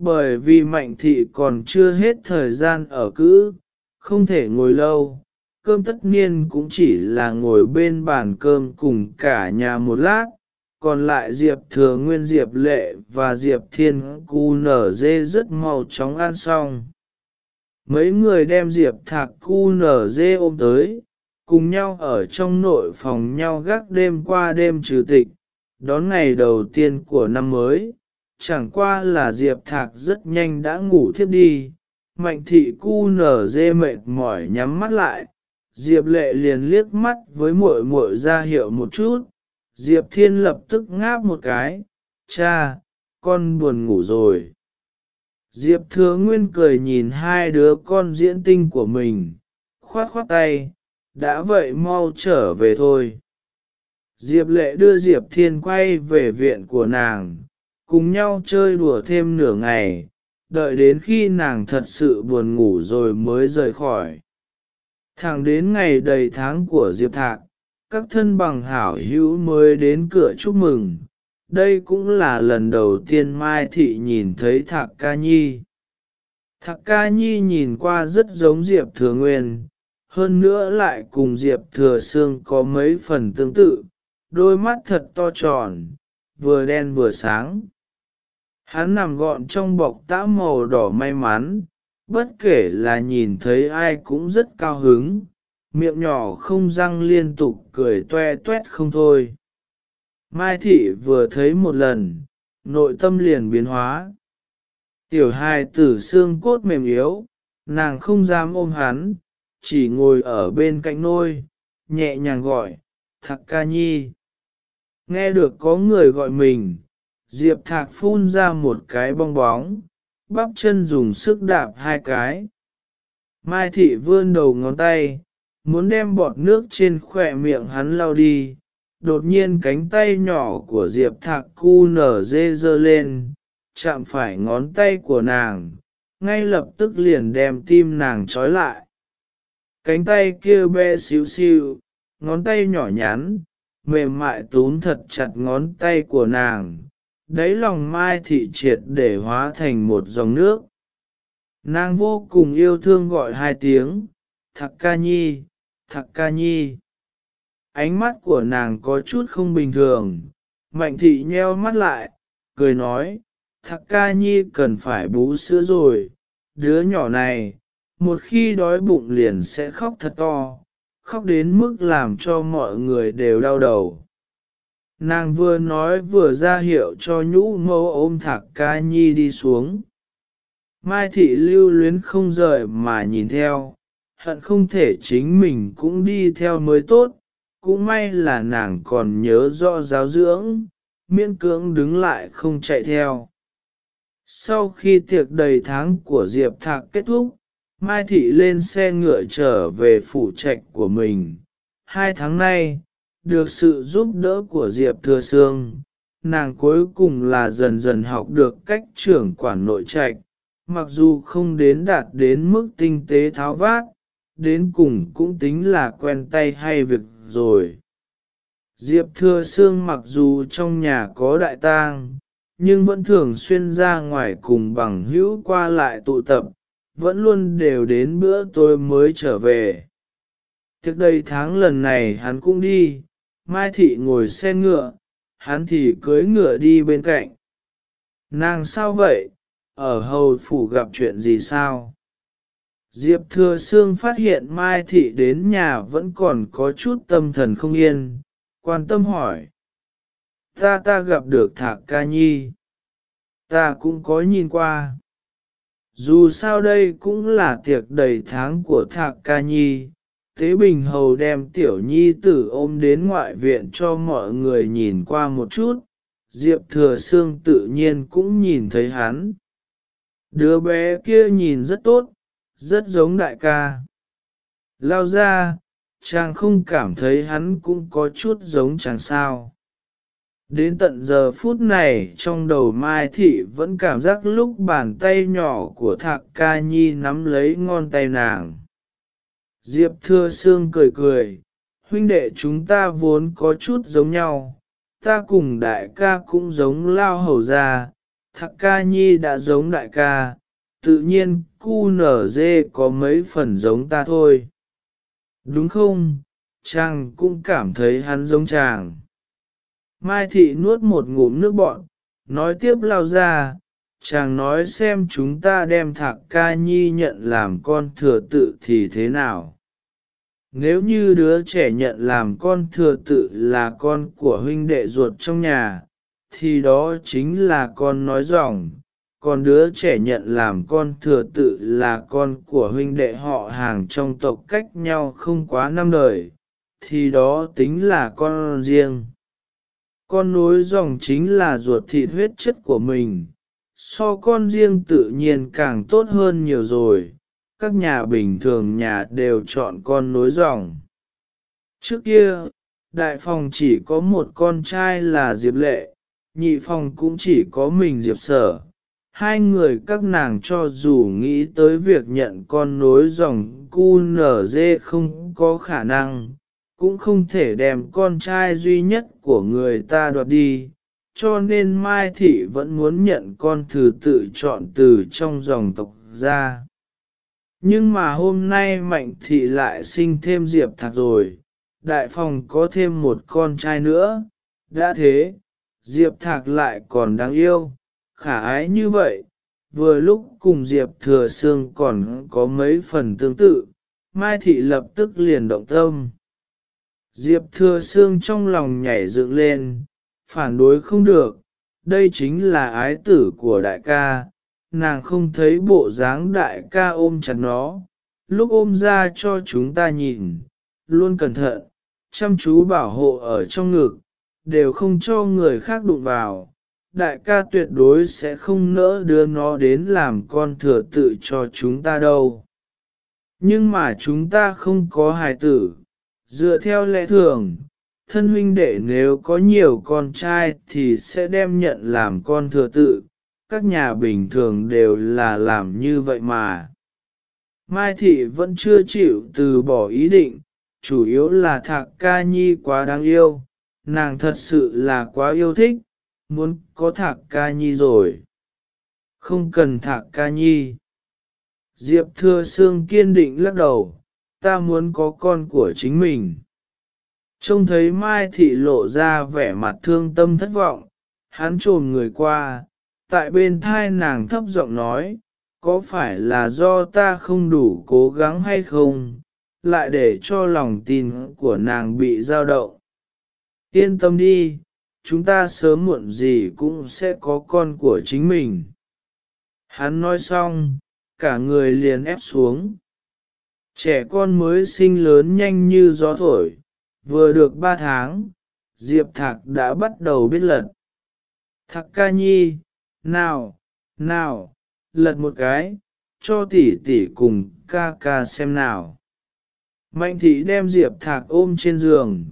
bởi vì mạnh thị còn chưa hết thời gian ở cữ, không thể ngồi lâu, cơm tất niên cũng chỉ là ngồi bên bàn cơm cùng cả nhà một lát, còn lại Diệp Thừa Nguyên Diệp Lệ và Diệp Thiên Cú nở dê rất mau chóng ăn xong. Mấy người đem Diệp Thạc Cu nở dê ôm tới, cùng nhau ở trong nội phòng nhau gác đêm qua đêm trừ tịch, đón ngày đầu tiên của năm mới. Chẳng qua là Diệp Thạc rất nhanh đã ngủ thiếp đi, mạnh thị cu nở dê mệt mỏi nhắm mắt lại, Diệp lệ liền liếc mắt với muội muội ra hiệu một chút, Diệp Thiên lập tức ngáp một cái, cha, con buồn ngủ rồi diệp thừa nguyên cười nhìn hai đứa con diễn tinh của mình, khoát khoát tay, đã vậy mau trở về thôi. Diệp lệ đưa diệp thiên quay về viện của nàng, cùng nhau chơi đùa thêm nửa ngày, đợi đến khi nàng thật sự buồn ngủ rồi mới rời khỏi. Thẳng đến ngày đầy tháng của diệp thạc, các thân bằng hảo hữu mới đến cửa chúc mừng đây cũng là lần đầu tiên mai thị nhìn thấy thạc ca nhi. Thạc ca nhi nhìn qua rất giống diệp thừa nguyên, hơn nữa lại cùng diệp thừa sương có mấy phần tương tự, đôi mắt thật to tròn, vừa đen vừa sáng. Hắn nằm gọn trong bọc tã màu đỏ may mắn, bất kể là nhìn thấy ai cũng rất cao hứng, miệng nhỏ không răng liên tục cười toe toét không thôi mai thị vừa thấy một lần, nội tâm liền biến hóa. Tiểu hài tử xương cốt mềm yếu, nàng không dám ôm hắn, chỉ ngồi ở bên cạnh nôi, nhẹ nhàng gọi, thạc ca nhi. Nghe được có người gọi mình, diệp thạc phun ra một cái bong bóng, bắp chân dùng sức đạp hai cái. Mai thị vươn đầu ngón tay, muốn đem bọt nước trên khỏe miệng hắn lau đi đột nhiên cánh tay nhỏ của diệp thạc cu nở dê dơ lên, chạm phải ngón tay của nàng, ngay lập tức liền đem tim nàng trói lại. Cánh tay kia be xíu xiu ngón tay nhỏ nhắn, mềm mại túm thật chặt ngón tay của nàng, đáy lòng mai thị triệt để hóa thành một dòng nước. Nàng vô cùng yêu thương gọi hai tiếng, thạc ca nhi, thạc ca nhi ánh mắt của nàng có chút không bình thường. Mạnh thị nheo mắt lại, cười nói, thạc ca nhi cần phải bú sữa rồi. Đứa nhỏ này, một khi đói bụng liền sẽ khóc thật to, khóc đến mức làm cho mọi người đều đau đầu. Nàng vừa nói vừa ra hiệu cho nhũ mẫu ôm thạc ca nhi đi xuống. Mai thị lưu luyến không rời mà nhìn theo, hận không thể chính mình cũng đi theo mới tốt cũng may là nàng còn nhớ rõ giáo dưỡng, miễn cưỡng đứng lại không chạy theo. Sau khi tiệc đầy tháng của diệp thạc kết thúc, mai thị lên xe ngựa trở về phủ trạch của mình. Hai tháng nay, được sự giúp đỡ của diệp thừa sương, nàng cuối cùng là dần dần học được cách trưởng quản nội trạch, mặc dù không đến đạt đến mức tinh tế tháo vát, đến cùng cũng tính là quen tay hay việc rồi. Diệp Thừa Sương mặc dù trong nhà có đại tang, nhưng vẫn thường xuyên ra ngoài cùng bằng hữu qua lại tụ tập, vẫn luôn đều đến bữa tôi mới trở về. Trước đây tháng lần này hắn cũng đi, Mai Thị ngồi xe ngựa, hắn thì cưới ngựa đi bên cạnh. Nàng sao vậy, ở hầu phủ gặp chuyện gì sao? Diệp Thừa Sương phát hiện Mai Thị đến nhà vẫn còn có chút tâm thần không yên, quan tâm hỏi. Ta ta gặp được Thạc Ca Nhi. Ta cũng có nhìn qua. Dù sao đây cũng là tiệc đầy tháng của Thạc Ca Nhi, Tế Bình Hầu đem Tiểu Nhi tử ôm đến ngoại viện cho mọi người nhìn qua một chút, Diệp Thừa Sương tự nhiên cũng nhìn thấy hắn. Đứa bé kia nhìn rất tốt, rất giống đại ca. Lao ra, chàng không cảm thấy hắn cũng có chút giống chàng sao. Đến tận giờ phút này trong đầu Mai Thị vẫn cảm giác lúc bàn tay nhỏ của Thạc Ca Nhi nắm lấy ngón tay nàng. Diệp Thưa Sương cười cười, huynh đệ chúng ta vốn có chút giống nhau, ta cùng đại ca cũng giống Lao Hầu ra. Thạc Ca Nhi đã giống đại ca, tự nhiên cu nở dê có mấy phần giống ta thôi. Đúng không, chàng cũng cảm thấy hắn giống chàng. Mai thị nuốt một ngụm nước bọn, nói tiếp lao ra, chàng nói xem chúng ta đem thạc ca nhi nhận làm con thừa tự thì thế nào. Nếu như đứa trẻ nhận làm con thừa tự là con của huynh đệ ruột trong nhà, thì đó chính là con nói dòng, còn đứa trẻ nhận làm con thừa tự là con của huynh đệ họ hàng trong tộc cách nhau không quá năm đời, thì đó tính là con riêng. con nối dòng chính là ruột thịt huyết chất của mình, so con riêng tự nhiên càng tốt hơn nhiều rồi, các nhà bình thường nhà đều chọn con nối dòng. Trước kia, đại phòng chỉ có một con trai là Diệp Lệ, nhị phòng cũng chỉ có mình Diệp Sở. Hai người các nàng cho dù nghĩ tới việc nhận con nối dòng cu nở dê không có khả năng, cũng không thể đem con trai duy nhất của người ta đoạt đi, cho nên Mai Thị vẫn muốn nhận con thứ tự chọn từ trong dòng tộc ra. Nhưng mà hôm nay Mạnh Thị lại sinh thêm Diệp Thạc rồi, đại phòng có thêm một con trai nữa, đã thế, Diệp Thạc lại còn đáng yêu, khả ái như vậy, vừa lúc cùng Diệp Thừa Sương còn có mấy phần tương tự, Mai Thị lập tức liền động tâm. Diệp Thừa Sương trong lòng nhảy dựng lên, phản đối không được, đây chính là ái tử của đại ca, nàng không thấy bộ dáng đại ca ôm chặt nó, lúc ôm ra cho chúng ta nhìn, luôn cẩn thận, chăm chú bảo hộ ở trong ngực, đều không cho người khác đụng vào. Đại ca tuyệt đối sẽ không nỡ đưa nó đến làm con thừa tự cho chúng ta đâu. Nhưng mà chúng ta không có hài tử, dựa theo lẽ thường, thân huynh đệ nếu có nhiều con trai thì sẽ đem nhận làm con thừa tự, các nhà bình thường đều là làm như vậy mà. Mai Thị vẫn chưa chịu từ bỏ ý định, chủ yếu là Thạc Ca Nhi quá đáng yêu, nàng thật sự là quá yêu thích, muốn có Thạc Ca Nhi rồi. Không cần Thạc Ca Nhi. Diệp thưa Sương kiên định lắc đầu, ta muốn có con của chính mình. Trông thấy Mai Thị lộ ra vẻ mặt thương tâm thất vọng, hắn trồm người qua, tại bên thai nàng thấp giọng nói, có phải là do ta không đủ cố gắng hay không, lại để cho lòng tin của nàng bị dao động. Yên tâm đi, chúng ta sớm muộn gì cũng sẽ có con của chính mình. Hắn nói xong, cả người liền ép xuống. Trẻ con mới sinh lớn nhanh như gió thổi, vừa được ba tháng, Diệp Thạc đã bắt đầu biết lật. Thạc ca nhi, nào, nào, lật một cái, cho tỷ tỷ cùng ca ca xem nào. Mạnh thị đem Diệp Thạc ôm trên giường,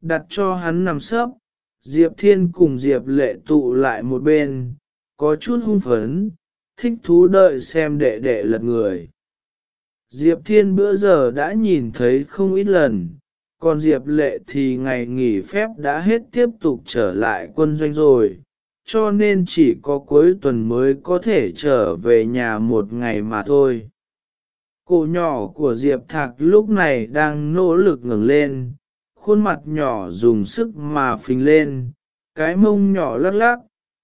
đặt cho hắn nằm sấp, Diệp Thiên cùng Diệp Lệ tụ lại một bên, có chút hung phấn, thích thú đợi xem đệ đệ lật người. Diệp Thiên bữa giờ đã nhìn thấy không ít lần, còn Diệp Lệ thì ngày nghỉ phép đã hết tiếp tục trở lại quân doanh rồi, cho nên chỉ có cuối tuần mới có thể trở về nhà một ngày mà thôi. Cổ nhỏ của Diệp Thạc lúc này đang nỗ lực ngẩng lên, khuôn mặt nhỏ dùng sức mà phình lên, cái mông nhỏ lắc lắc.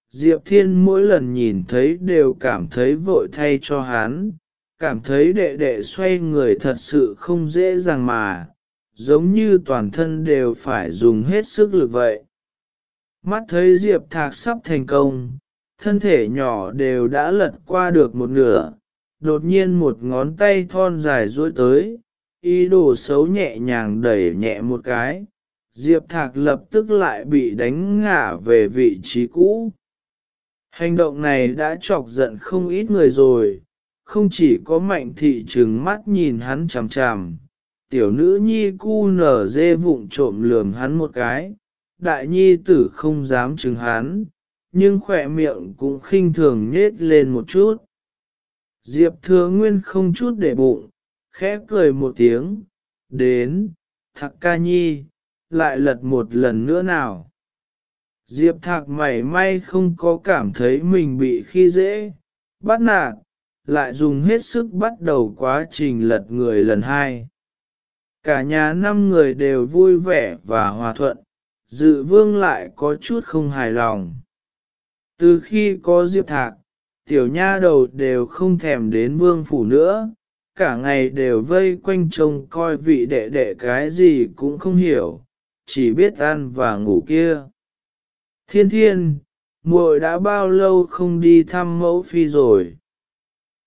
Diệp Thiên mỗi lần nhìn thấy đều cảm thấy vội thay cho hắn, cảm thấy đệ đệ xoay người thật sự không dễ dàng mà, giống như toàn thân đều phải dùng hết sức lực vậy. Mắt thấy Diệp Thạc sắp thành công, thân thể nhỏ đều đã lật qua được một nửa, đột nhiên một ngón tay thon dài duỗi tới, ý đồ xấu nhẹ nhàng đẩy nhẹ một cái, Diệp Thạc lập tức lại bị đánh ngã về vị trí cũ. Hành động này đã chọc giận không ít người rồi, không chỉ có mạnh thị trừng mắt nhìn hắn chằm chằm, tiểu nữ nhi cu nở dê vụng trộm lườm hắn một cái, đại nhi tử không dám trừng hắn, nhưng khỏe miệng cũng khinh thường nhết lên một chút. Diệp thừa nguyên không chút để bụng, khẽ cười một tiếng, đến, thạc ca nhi, lại lật một lần nữa nào. Diệp thạc mảy may không có cảm thấy mình bị khi dễ, bắt nạt, lại dùng hết sức bắt đầu quá trình lật người lần hai. Cả nhà năm người đều vui vẻ và hòa thuận, dự vương lại có chút không hài lòng. Từ khi có Diệp Thạc, tiểu nha đầu đều không thèm đến vương phủ nữa, cả ngày đều vây quanh trông coi vị đệ đệ cái gì cũng không hiểu, chỉ biết ăn và ngủ kia. Thiên thiên, muội đã bao lâu không đi thăm mẫu phi rồi.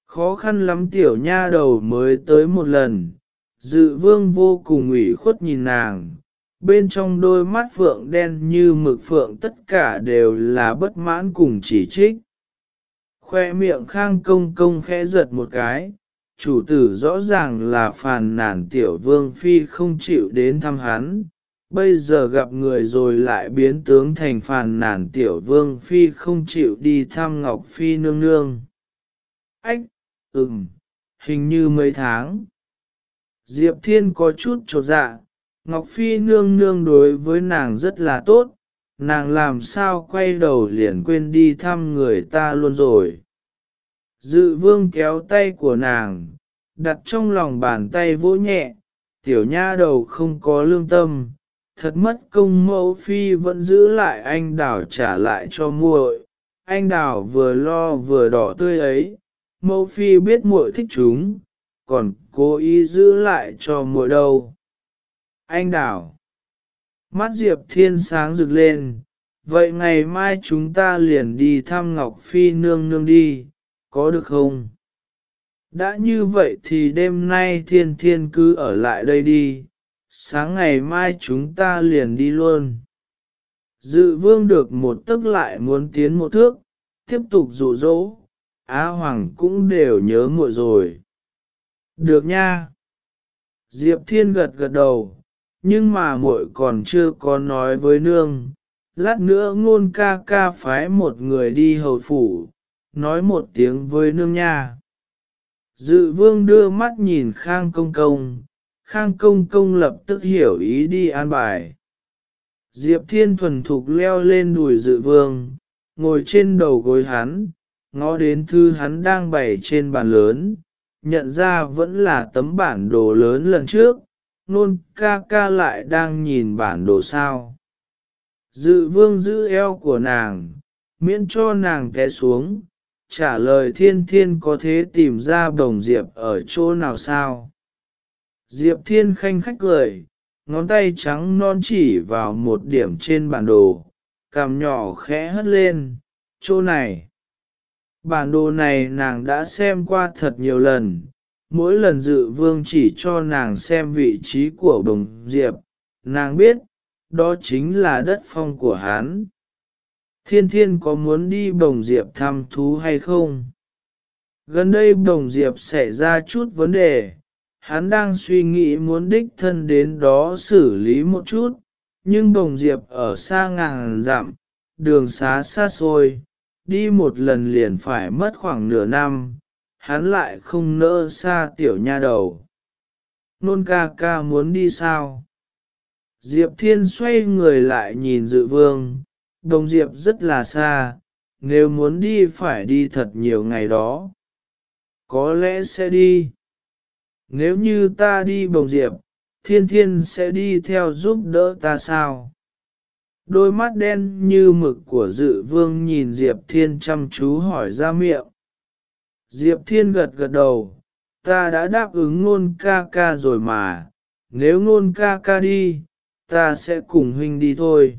Khó khăn lắm tiểu nha đầu mới tới một lần, dự vương vô cùng ủy khuất nhìn nàng, bên trong đôi mắt phượng đen như mực phượng tất cả đều là bất mãn cùng chỉ trích. Khoe miệng khang công công khẽ giật một cái, chủ tử rõ ràng là phàn nàn tiểu vương phi không chịu đến thăm hắn, bây giờ gặp người rồi lại biến tướng thành phàn nàn tiểu vương phi không chịu đi thăm ngọc phi nương nương. Ách, ừm, hình như mấy tháng. Diệp Thiên có chút trột dạ, Ngọc Phi nương nương đối với nàng rất là tốt, nàng làm sao quay đầu liền quên đi thăm người ta luôn rồi. Dự vương kéo tay của nàng, đặt trong lòng bàn tay vỗ nhẹ, tiểu nha đầu không có lương tâm, thật mất công mẫu phi vẫn giữ lại anh đào trả lại cho muội. Anh đào vừa lo vừa đỏ tươi ấy, mẫu phi biết muội thích chúng, còn cố ý giữ lại cho muội đâu. Anh đào. Mắt Diệp Thiên sáng rực lên, vậy ngày mai chúng ta liền đi thăm Ngọc Phi nương nương đi, có được không? Đã như vậy thì đêm nay thiên thiên cứ ở lại đây đi, sáng ngày mai chúng ta liền đi luôn. Dự vương được một tức lại muốn tiến một thước, tiếp tục dụ dỗ, Á Hoàng cũng đều nhớ muội rồi. Được nha. Diệp Thiên gật gật đầu, nhưng mà muội còn chưa có nói với nương. Lát nữa ngôn ca ca phái một người đi hầu phủ, nói một tiếng với nương nha. Dự vương đưa mắt nhìn Khang Công Công, Khang Công Công lập tức hiểu ý đi an bài. Diệp Thiên thuần thục leo lên đùi dự vương, ngồi trên đầu gối hắn, ngó đến thư hắn đang bày trên bàn lớn, nhận ra vẫn là tấm bản đồ lớn lần trước, nôn ca ca lại đang nhìn bản đồ sao. Dự vương giữ eo của nàng, miễn cho nàng té xuống, trả lời thiên thiên có thế tìm ra bồng diệp ở chỗ nào sao. Diệp thiên khanh khách cười, ngón tay trắng non chỉ vào một điểm trên bản đồ, cằm nhỏ khẽ hất lên, chỗ này. Bản đồ này nàng đã xem qua thật nhiều lần, mỗi lần dự vương chỉ cho nàng xem vị trí của đồng diệp, nàng biết, đó chính là đất phong của hắn. Thiên thiên có muốn đi bồng diệp thăm thú hay không? Gần đây bồng diệp xảy ra chút vấn đề, hắn đang suy nghĩ muốn đích thân đến đó xử lý một chút, nhưng bồng diệp ở xa ngàn dặm, đường xá xa xôi, đi một lần liền phải mất khoảng nửa năm, hắn lại không nỡ xa tiểu nha đầu. Nôn ca ca muốn đi sao? Diệp Thiên xoay người lại nhìn dự vương, đồng Diệp rất là xa, nếu muốn đi phải đi thật nhiều ngày đó. Có lẽ sẽ đi. Nếu như ta đi bồng Diệp, thiên thiên sẽ đi theo giúp đỡ ta sao? Đôi mắt đen như mực của dự vương nhìn Diệp Thiên chăm chú hỏi ra miệng. Diệp Thiên gật gật đầu, ta đã đáp ứng ngôn ca ca rồi mà, nếu ngôn ca ca đi, ta sẽ cùng huynh đi thôi.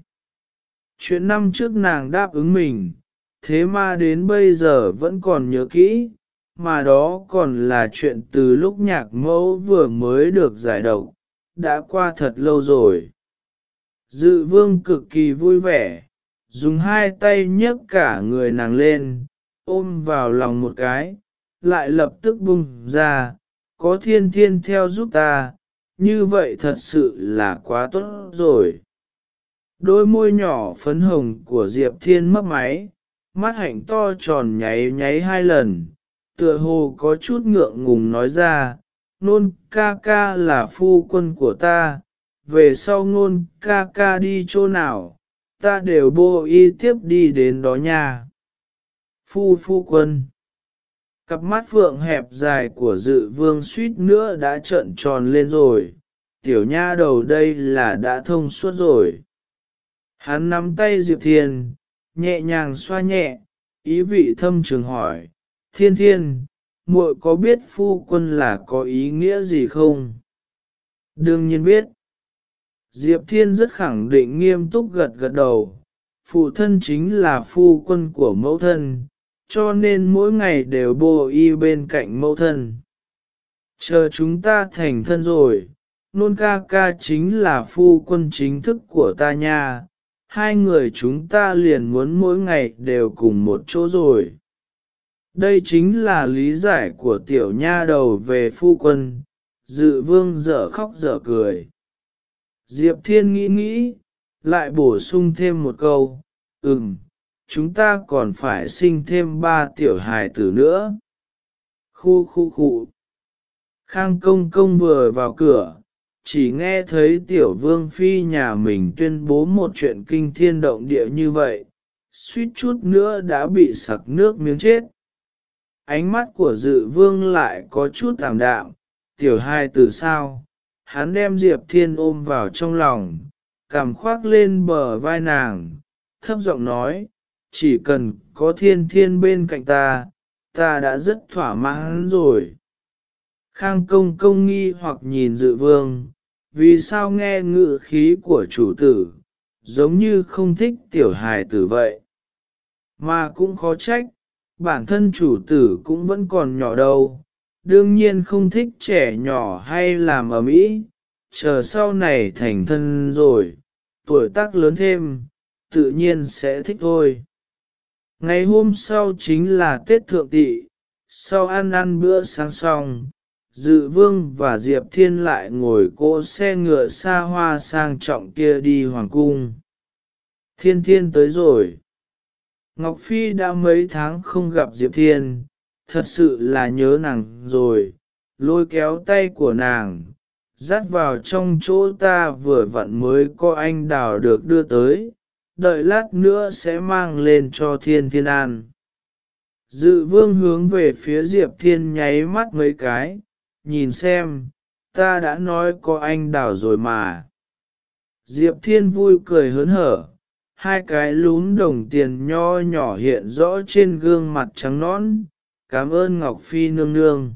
Chuyện năm trước nàng đáp ứng mình, thế mà đến bây giờ vẫn còn nhớ kỹ, mà đó còn là chuyện từ lúc nhạc mẫu vừa mới được giải độc, đã qua thật lâu rồi. Dự vương cực kỳ vui vẻ, dùng hai tay nhấc cả người nàng lên, ôm vào lòng một cái, lại lập tức bung ra, có thiên thiên theo giúp ta, như vậy thật sự là quá tốt rồi. Đôi môi nhỏ phấn hồng của Diệp Thiên mất máy, mắt hạnh to tròn nháy nháy hai lần, tựa hồ có chút ngượng ngùng nói ra, nôn ca ca là phu quân của ta, về sau Nôn ca ca đi chỗ nào, ta đều bô y tiếp đi đến đó nha. Phu phu quân Cặp mắt phượng hẹp dài của dự vương suýt nữa đã trợn tròn lên rồi, tiểu nha đầu đây là đã thông suốt rồi. Hắn nắm tay Diệp Thiên, nhẹ nhàng xoa nhẹ, ý vị thâm trường hỏi, thiên thiên, muội có biết phu quân là có ý nghĩa gì không? Đương nhiên biết. Diệp Thiên rất khẳng định nghiêm túc gật gật đầu, phụ thân chính là phu quân của mẫu thân, cho nên mỗi ngày đều bồ y bên cạnh mẫu thân. Chờ chúng ta thành thân rồi, nôn ca ca chính là phu quân chính thức của ta nha, hai người chúng ta liền muốn mỗi ngày đều cùng một chỗ rồi. Đây chính là lý giải của tiểu nha đầu về phu quân, dự vương dở khóc dở cười. Diệp Thiên nghĩ nghĩ, lại bổ sung thêm một câu, ừm, chúng ta còn phải sinh thêm ba tiểu hài tử nữa. Khu khu khu. Khang công công vừa vào cửa, chỉ nghe thấy tiểu vương phi nhà mình tuyên bố một chuyện kinh thiên động địa như vậy, suýt chút nữa đã bị sặc nước miếng chết. Ánh mắt của dự vương lại có chút tạm đạm, tiểu hai từ sao, hắn đem Diệp Thiên ôm vào trong lòng, cảm khoác lên bờ vai nàng, thấp giọng nói, chỉ cần có thiên thiên bên cạnh ta, ta đã rất thỏa mãn rồi. Khang công công nghi hoặc nhìn dự vương, vì sao nghe ngự khí của chủ tử, giống như không thích tiểu hài tử vậy. Mà cũng khó trách, bản thân chủ tử cũng vẫn còn nhỏ đâu, đương nhiên không thích trẻ nhỏ hay làm ở mỹ, chờ sau này thành thân rồi, tuổi tác lớn thêm, tự nhiên sẽ thích thôi. Ngày hôm sau chính là Tết Thượng Tị, sau ăn ăn bữa sáng xong, Dự Vương và Diệp Thiên lại ngồi cỗ xe ngựa xa hoa sang trọng kia đi Hoàng Cung. Thiên Thiên tới rồi. Ngọc Phi đã mấy tháng không gặp Diệp Thiên, thật sự là nhớ nàng rồi, lôi kéo tay của nàng, dắt vào trong chỗ ta vừa vặn mới có anh đào được đưa tới, đợi lát nữa sẽ mang lên cho thiên thiên an. Dự vương hướng về phía Diệp Thiên nháy mắt mấy cái, nhìn xem, ta đã nói có anh đào rồi mà. Diệp Thiên vui cười hớn hở, hai cái lún đồng tiền nho nhỏ hiện rõ trên gương mặt trắng nõn, cảm ơn Ngọc Phi nương nương.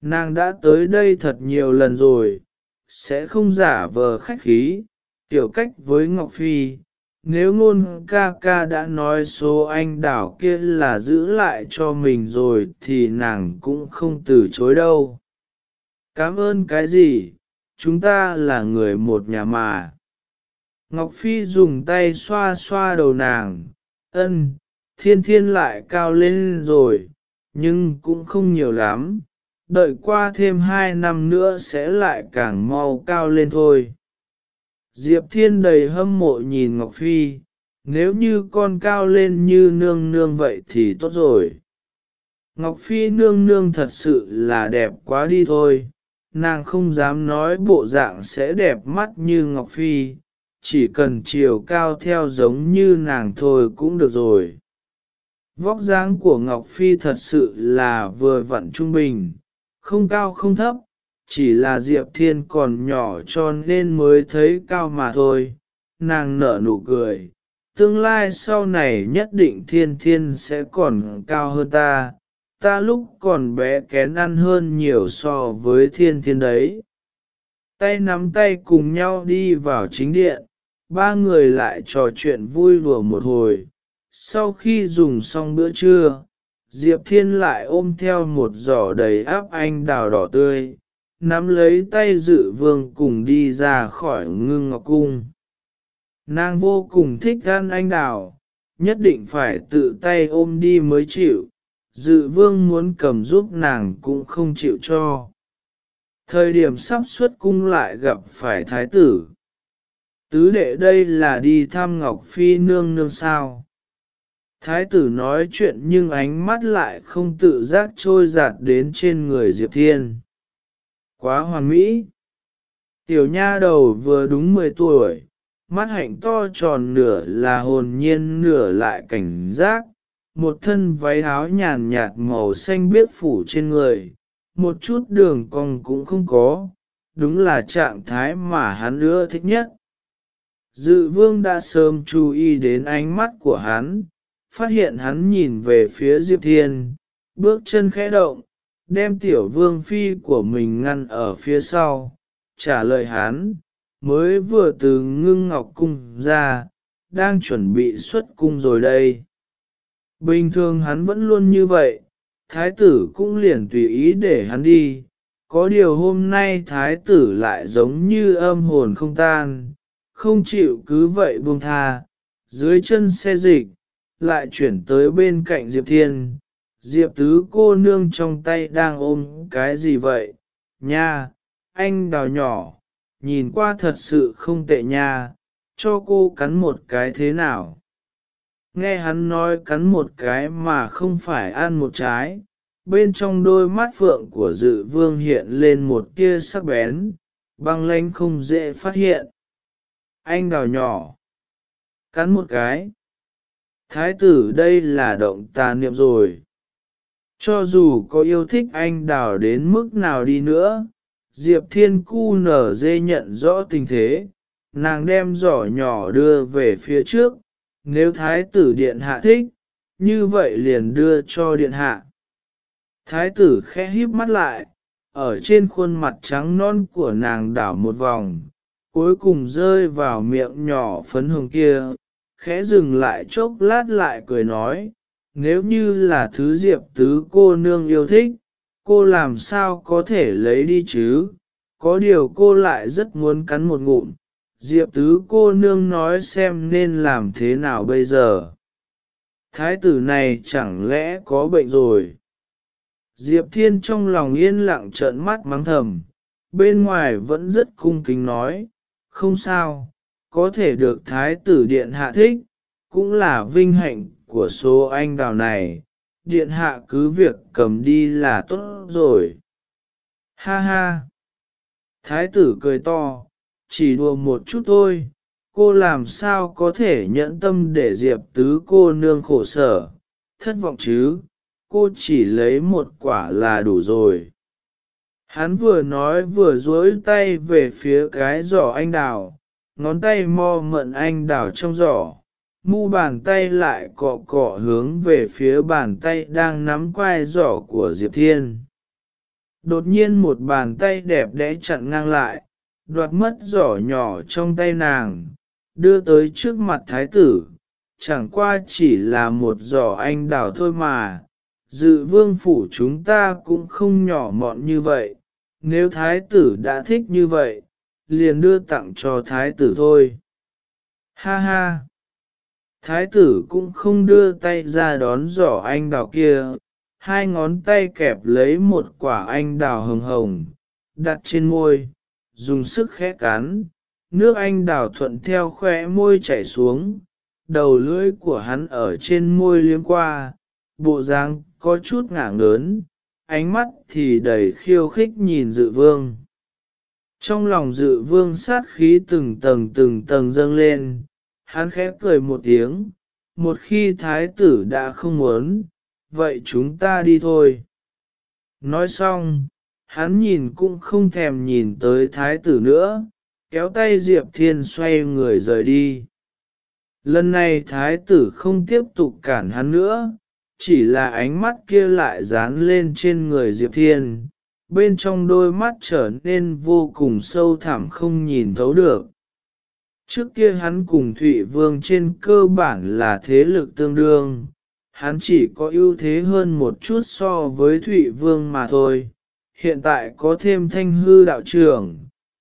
Nàng đã tới đây thật nhiều lần rồi, sẽ không giả vờ khách khí, tiểu cách với Ngọc Phi. Nếu ngôn ca ca đã nói số anh đảo kia là giữ lại cho mình rồi thì nàng cũng không từ chối đâu. Cảm ơn cái gì, chúng ta là người một nhà mà. Ngọc Phi dùng tay xoa xoa đầu nàng, ân, thiên thiên lại cao lên rồi, nhưng cũng không nhiều lắm, đợi qua thêm hai năm nữa sẽ lại càng mau cao lên thôi. Diệp Thiên đầy hâm mộ nhìn Ngọc Phi, nếu như con cao lên như nương nương vậy thì tốt rồi. Ngọc Phi nương nương thật sự là đẹp quá đi thôi, nàng không dám nói bộ dạng sẽ đẹp mắt như Ngọc Phi, chỉ cần chiều cao theo giống như nàng thôi cũng được rồi. Vóc dáng của Ngọc Phi thật sự là vừa vặn trung bình, không cao không thấp, chỉ là Diệp Thiên còn nhỏ cho nên mới thấy cao mà thôi. Nàng nở nụ cười, tương lai sau này nhất định Thiên Thiên sẽ còn cao hơn ta, ta lúc còn bé kén ăn hơn nhiều so với Thiên Thiên đấy. Tay nắm tay cùng nhau đi vào chính điện, ba người lại trò chuyện vui đùa một hồi. Sau khi dùng xong bữa trưa, Diệp Thiên lại ôm theo một giỏ đầy áp anh đào đỏ tươi, nắm lấy tay dự vương cùng đi ra khỏi ngưng ngọc cung. Nàng vô cùng thích ăn anh đào, nhất định phải tự tay ôm đi mới chịu, dự vương muốn cầm giúp nàng cũng không chịu cho. Thời điểm sắp xuất cung lại gặp phải thái tử. Tứ đệ đây là đi thăm Ngọc Phi nương nương sao. Thái tử nói chuyện nhưng ánh mắt lại không tự giác trôi giạt đến trên người Diệp Thiên. Quá hoàn mỹ. Tiểu nha đầu vừa đúng 10 tuổi, mắt hạnh to tròn nửa là hồn nhiên nửa lại cảnh giác, một thân váy áo nhàn nhạt màu xanh biếc phủ trên người, một chút đường cong cũng không có, đúng là trạng thái mà hắn ưa thích nhất. Dự vương đã sớm chú ý đến ánh mắt của hắn, phát hiện hắn nhìn về phía Diệp Thiên, bước chân khẽ động, đem tiểu vương phi của mình ngăn ở phía sau, trả lời hắn, mới vừa từ ngưng ngọc cung ra, đang chuẩn bị xuất cung rồi đây. Bình thường hắn vẫn luôn như vậy, thái tử cũng liền tùy ý để hắn đi, có điều hôm nay thái tử lại giống như âm hồn không tan, không chịu cứ vậy buông tha, dưới chân xe dịch, lại chuyển tới bên cạnh Diệp Thiên. Diệp tứ cô nương trong tay đang ôm cái gì vậy? Nha, anh đào nhỏ, nhìn qua thật sự không tệ nha, cho cô cắn một cái thế nào? Nghe hắn nói cắn một cái mà không phải ăn một trái, bên trong đôi mắt phượng của dự vương hiện lên một tia sắc bén, băng lánh không dễ phát hiện. Anh đào nhỏ, cắn một cái. Thái tử đây là động tà niệm rồi. Cho dù có yêu thích anh đào đến mức nào đi nữa, Diệp Thiên Cu nở dê nhận rõ tình thế, nàng đem giỏ nhỏ đưa về phía trước, nếu thái tử điện hạ thích, như vậy liền đưa cho điện hạ. Thái tử khẽ híp mắt lại, ở trên khuôn mặt trắng non của nàng đảo một vòng, cuối cùng rơi vào miệng nhỏ phấn hồng kia, khẽ dừng lại chốc lát lại cười nói, nếu như là thứ diệp tứ cô nương yêu thích, cô làm sao có thể lấy đi chứ, có điều cô lại rất muốn cắn một ngụm, diệp tứ cô nương nói xem nên làm thế nào bây giờ. Thái tử này chẳng lẽ có bệnh rồi? Diệp Thiên trong lòng yên lặng trợn mắt mắng thầm, bên ngoài vẫn rất cung kính nói, không sao, có thể được Thái tử Điện Hạ thích, cũng là vinh hạnh của số anh đào này, Điện Hạ cứ việc cầm đi là tốt rồi. Ha ha! Thái tử cười to, chỉ đùa một chút thôi, cô làm sao có thể nhẫn tâm để Diệp tứ cô nương khổ sở, thất vọng chứ, cô chỉ lấy một quả là đủ rồi. Hắn vừa nói vừa duỗi tay về phía cái giỏ anh đào, ngón tay mo mận anh đào trong giỏ, mu bàn tay lại cọ cọ hướng về phía bàn tay đang nắm quai giỏ của Diệp Thiên. Đột nhiên một bàn tay đẹp đẽ chặn ngang lại, đoạt mất giỏ nhỏ trong tay nàng, đưa tới trước mặt thái tử, chẳng qua chỉ là một giỏ anh đào thôi mà, dự vương phủ chúng ta cũng không nhỏ mọn như vậy, nếu thái tử đã thích như vậy, liền đưa tặng cho thái tử thôi. Ha ha! Thái tử cũng không đưa tay ra đón giỏ anh đào kia, hai ngón tay kẹp lấy một quả anh đào hồng hồng, đặt trên môi, dùng sức khẽ cắn, nước anh đào thuận theo khóe môi chảy xuống, đầu lưỡi của hắn ở trên môi liếm qua, bộ dáng có chút ngả ngớn, ánh mắt thì đầy khiêu khích nhìn dự vương. Trong lòng dự vương sát khí từng tầng từng tầng dâng lên, hắn khẽ cười một tiếng, một khi thái tử đã không muốn, vậy chúng ta đi thôi. Nói xong, hắn nhìn cũng không thèm nhìn tới thái tử nữa, kéo tay Diệp Thiên xoay người rời đi. Lần này thái tử không tiếp tục cản hắn nữa, chỉ là ánh mắt kia lại dán lên trên người Diệp Thiên, bên trong đôi mắt trở nên vô cùng sâu thẳm không nhìn thấu được. Trước kia hắn cùng Thụy Vương trên cơ bản là thế lực tương đương, hắn chỉ có ưu thế hơn một chút so với Thụy Vương mà thôi. Hiện tại có thêm thanh hư đạo trưởng,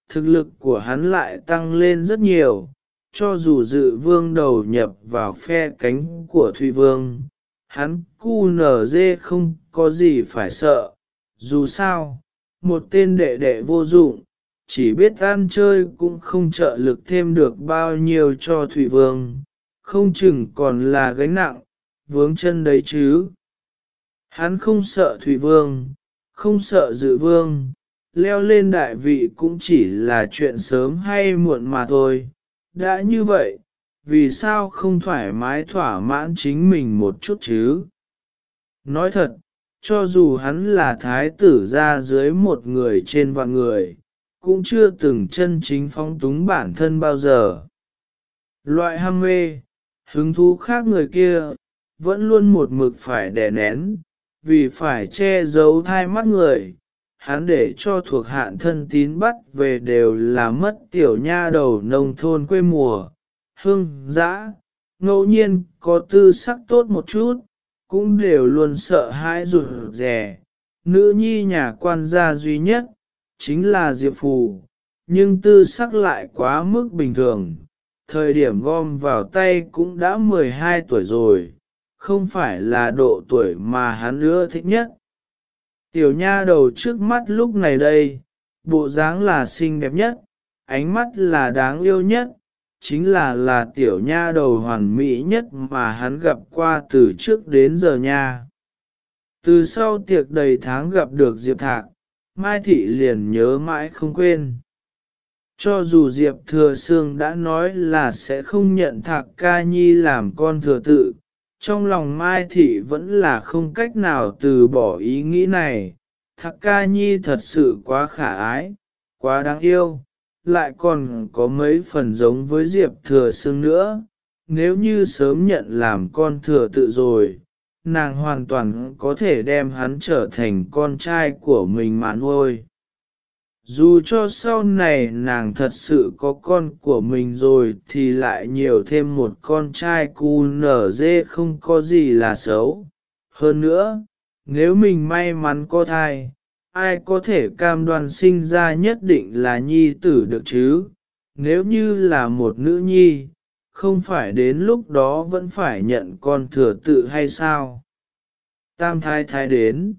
thực lực của hắn lại tăng lên rất nhiều, cho dù dự vương đầu nhập vào phe cánh của Thụy Vương, hắn cu nở dê không có gì phải sợ, dù sao, một tên đệ đệ vô dụng, chỉ biết ăn chơi cũng không trợ lực thêm được bao nhiêu cho Thủy Vương, không chừng còn là gánh nặng, vướng chân đấy chứ. Hắn không sợ Thủy Vương, không sợ Dự Vương, leo lên đại vị cũng chỉ là chuyện sớm hay muộn mà thôi. Đã như vậy, vì sao không thoải mái thỏa mãn chính mình một chút chứ? Nói thật, cho dù hắn là thái tử ra dưới một người trên vạn người, cũng chưa từng chân chính phóng túng bản thân bao giờ. Loại ham mê, hứng thú khác người kia, vẫn luôn một mực phải đè nén, vì phải che giấu thai mắt người, hắn để cho thuộc hạn thân tín bắt về đều là mất tiểu nha đầu nông thôn quê mùa, hương, dã, ngẫu nhiên có tư sắc tốt một chút, cũng đều luôn sợ hãi rụt rè. Nữ nhi nhà quan gia duy nhất, chính là Diệp Phù, nhưng tư sắc lại quá mức bình thường, thời điểm gom vào tay cũng đã 12 tuổi rồi, không phải là độ tuổi mà hắn ưa thích nhất. Tiểu nha đầu trước mắt lúc này đây, bộ dáng là xinh đẹp nhất, ánh mắt là đáng yêu nhất, chính là là tiểu nha đầu hoàn mỹ nhất mà hắn gặp qua từ trước đến giờ nha. Từ sau tiệc đầy tháng gặp được Diệp Thạc, Mai Thị liền nhớ mãi không quên. Cho dù Diệp Thừa Sương đã nói là sẽ không nhận Thạc Ca Nhi làm con thừa tự, trong lòng Mai Thị vẫn là không cách nào từ bỏ ý nghĩ này. Thạc Ca Nhi thật sự quá khả ái, quá đáng yêu, lại còn có mấy phần giống với Diệp Thừa Sương nữa. Nếu như sớm nhận làm con thừa tự rồi, nàng hoàn toàn có thể đem hắn trở thành con trai của mình mà nuôi. Dù cho sau này nàng thật sự có con của mình rồi thì lại nhiều thêm một con trai cu nở dê không có gì là xấu. Hơn nữa, nếu mình may mắn có thai, ai có thể cam đoan sinh ra nhất định là nhi tử được chứ? Nếu như là một nữ nhi, không phải đến lúc đó vẫn phải nhận con thừa tự hay sao? Tam thái thái đến.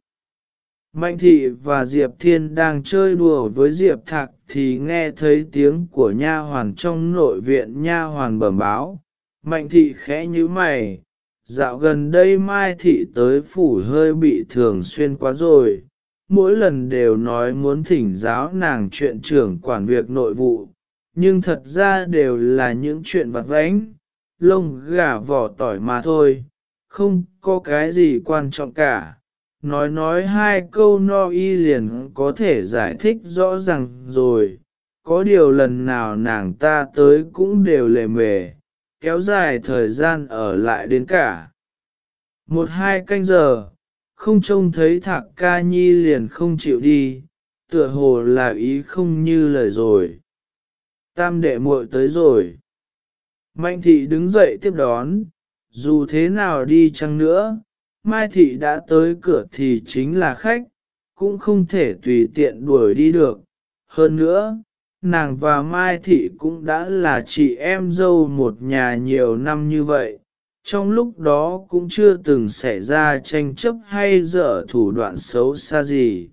Mạnh thị và Diệp Thiên đang chơi đùa với Diệp Thạc thì nghe thấy tiếng của nha hoàn trong nội viện nha hoàn bẩm báo. Mạnh thị khẽ như mày, dạo gần đây Mai thị tới phủ hơi bị thường xuyên quá rồi, mỗi lần đều nói muốn thỉnh giáo nàng chuyện trưởng quản việc nội vụ, nhưng thật ra đều là những chuyện vặt vãnh, lông gà vỏ tỏi mà thôi, không có cái gì quan trọng cả. Nói nói hai câu no y liền có thể giải thích rõ ràng rồi, có điều lần nào nàng ta tới cũng đều lề mề, kéo dài thời gian ở lại đến cả. Một hai canh giờ, không trông thấy thạc ca nhi liền không chịu đi, tựa hồ là ý không như lời rồi. Tam đệ muội tới rồi. Mạnh thị đứng dậy tiếp đón, dù thế nào đi chăng nữa, Mai thị đã tới cửa thì chính là khách, cũng không thể tùy tiện đuổi đi được. Hơn nữa, nàng và Mai thị cũng đã là chị em dâu một nhà nhiều năm như vậy, trong lúc đó cũng chưa từng xảy ra tranh chấp hay dở thủ đoạn xấu xa gì.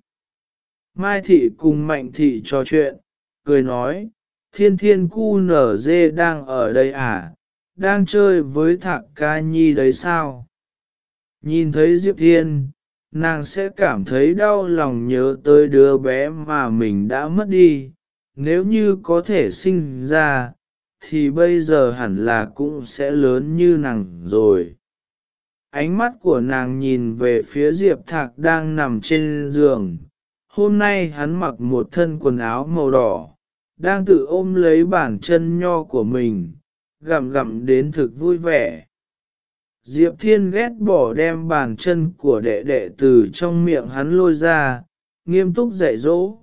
Mai thị cùng mạnh thị trò chuyện, cười nói, thiên thiên cu nở dê đang ở đây à, đang chơi với thạc ca nhi đấy sao? Nhìn thấy Diệp Thiên, nàng sẽ cảm thấy đau lòng nhớ tới đứa bé mà mình đã mất đi, nếu như có thể sinh ra, thì bây giờ hẳn là cũng sẽ lớn như nàng rồi. Ánh mắt của nàng nhìn về phía Diệp Thạc đang nằm trên giường. Hôm nay hắn mặc một thân quần áo màu đỏ, đang tự ôm lấy bàn chân nho của mình, gặm gặm đến thực vui vẻ. Diệp Thiên ghét bỏ đem bàn chân của đệ đệ từ trong miệng hắn lôi ra, nghiêm túc dạy dỗ,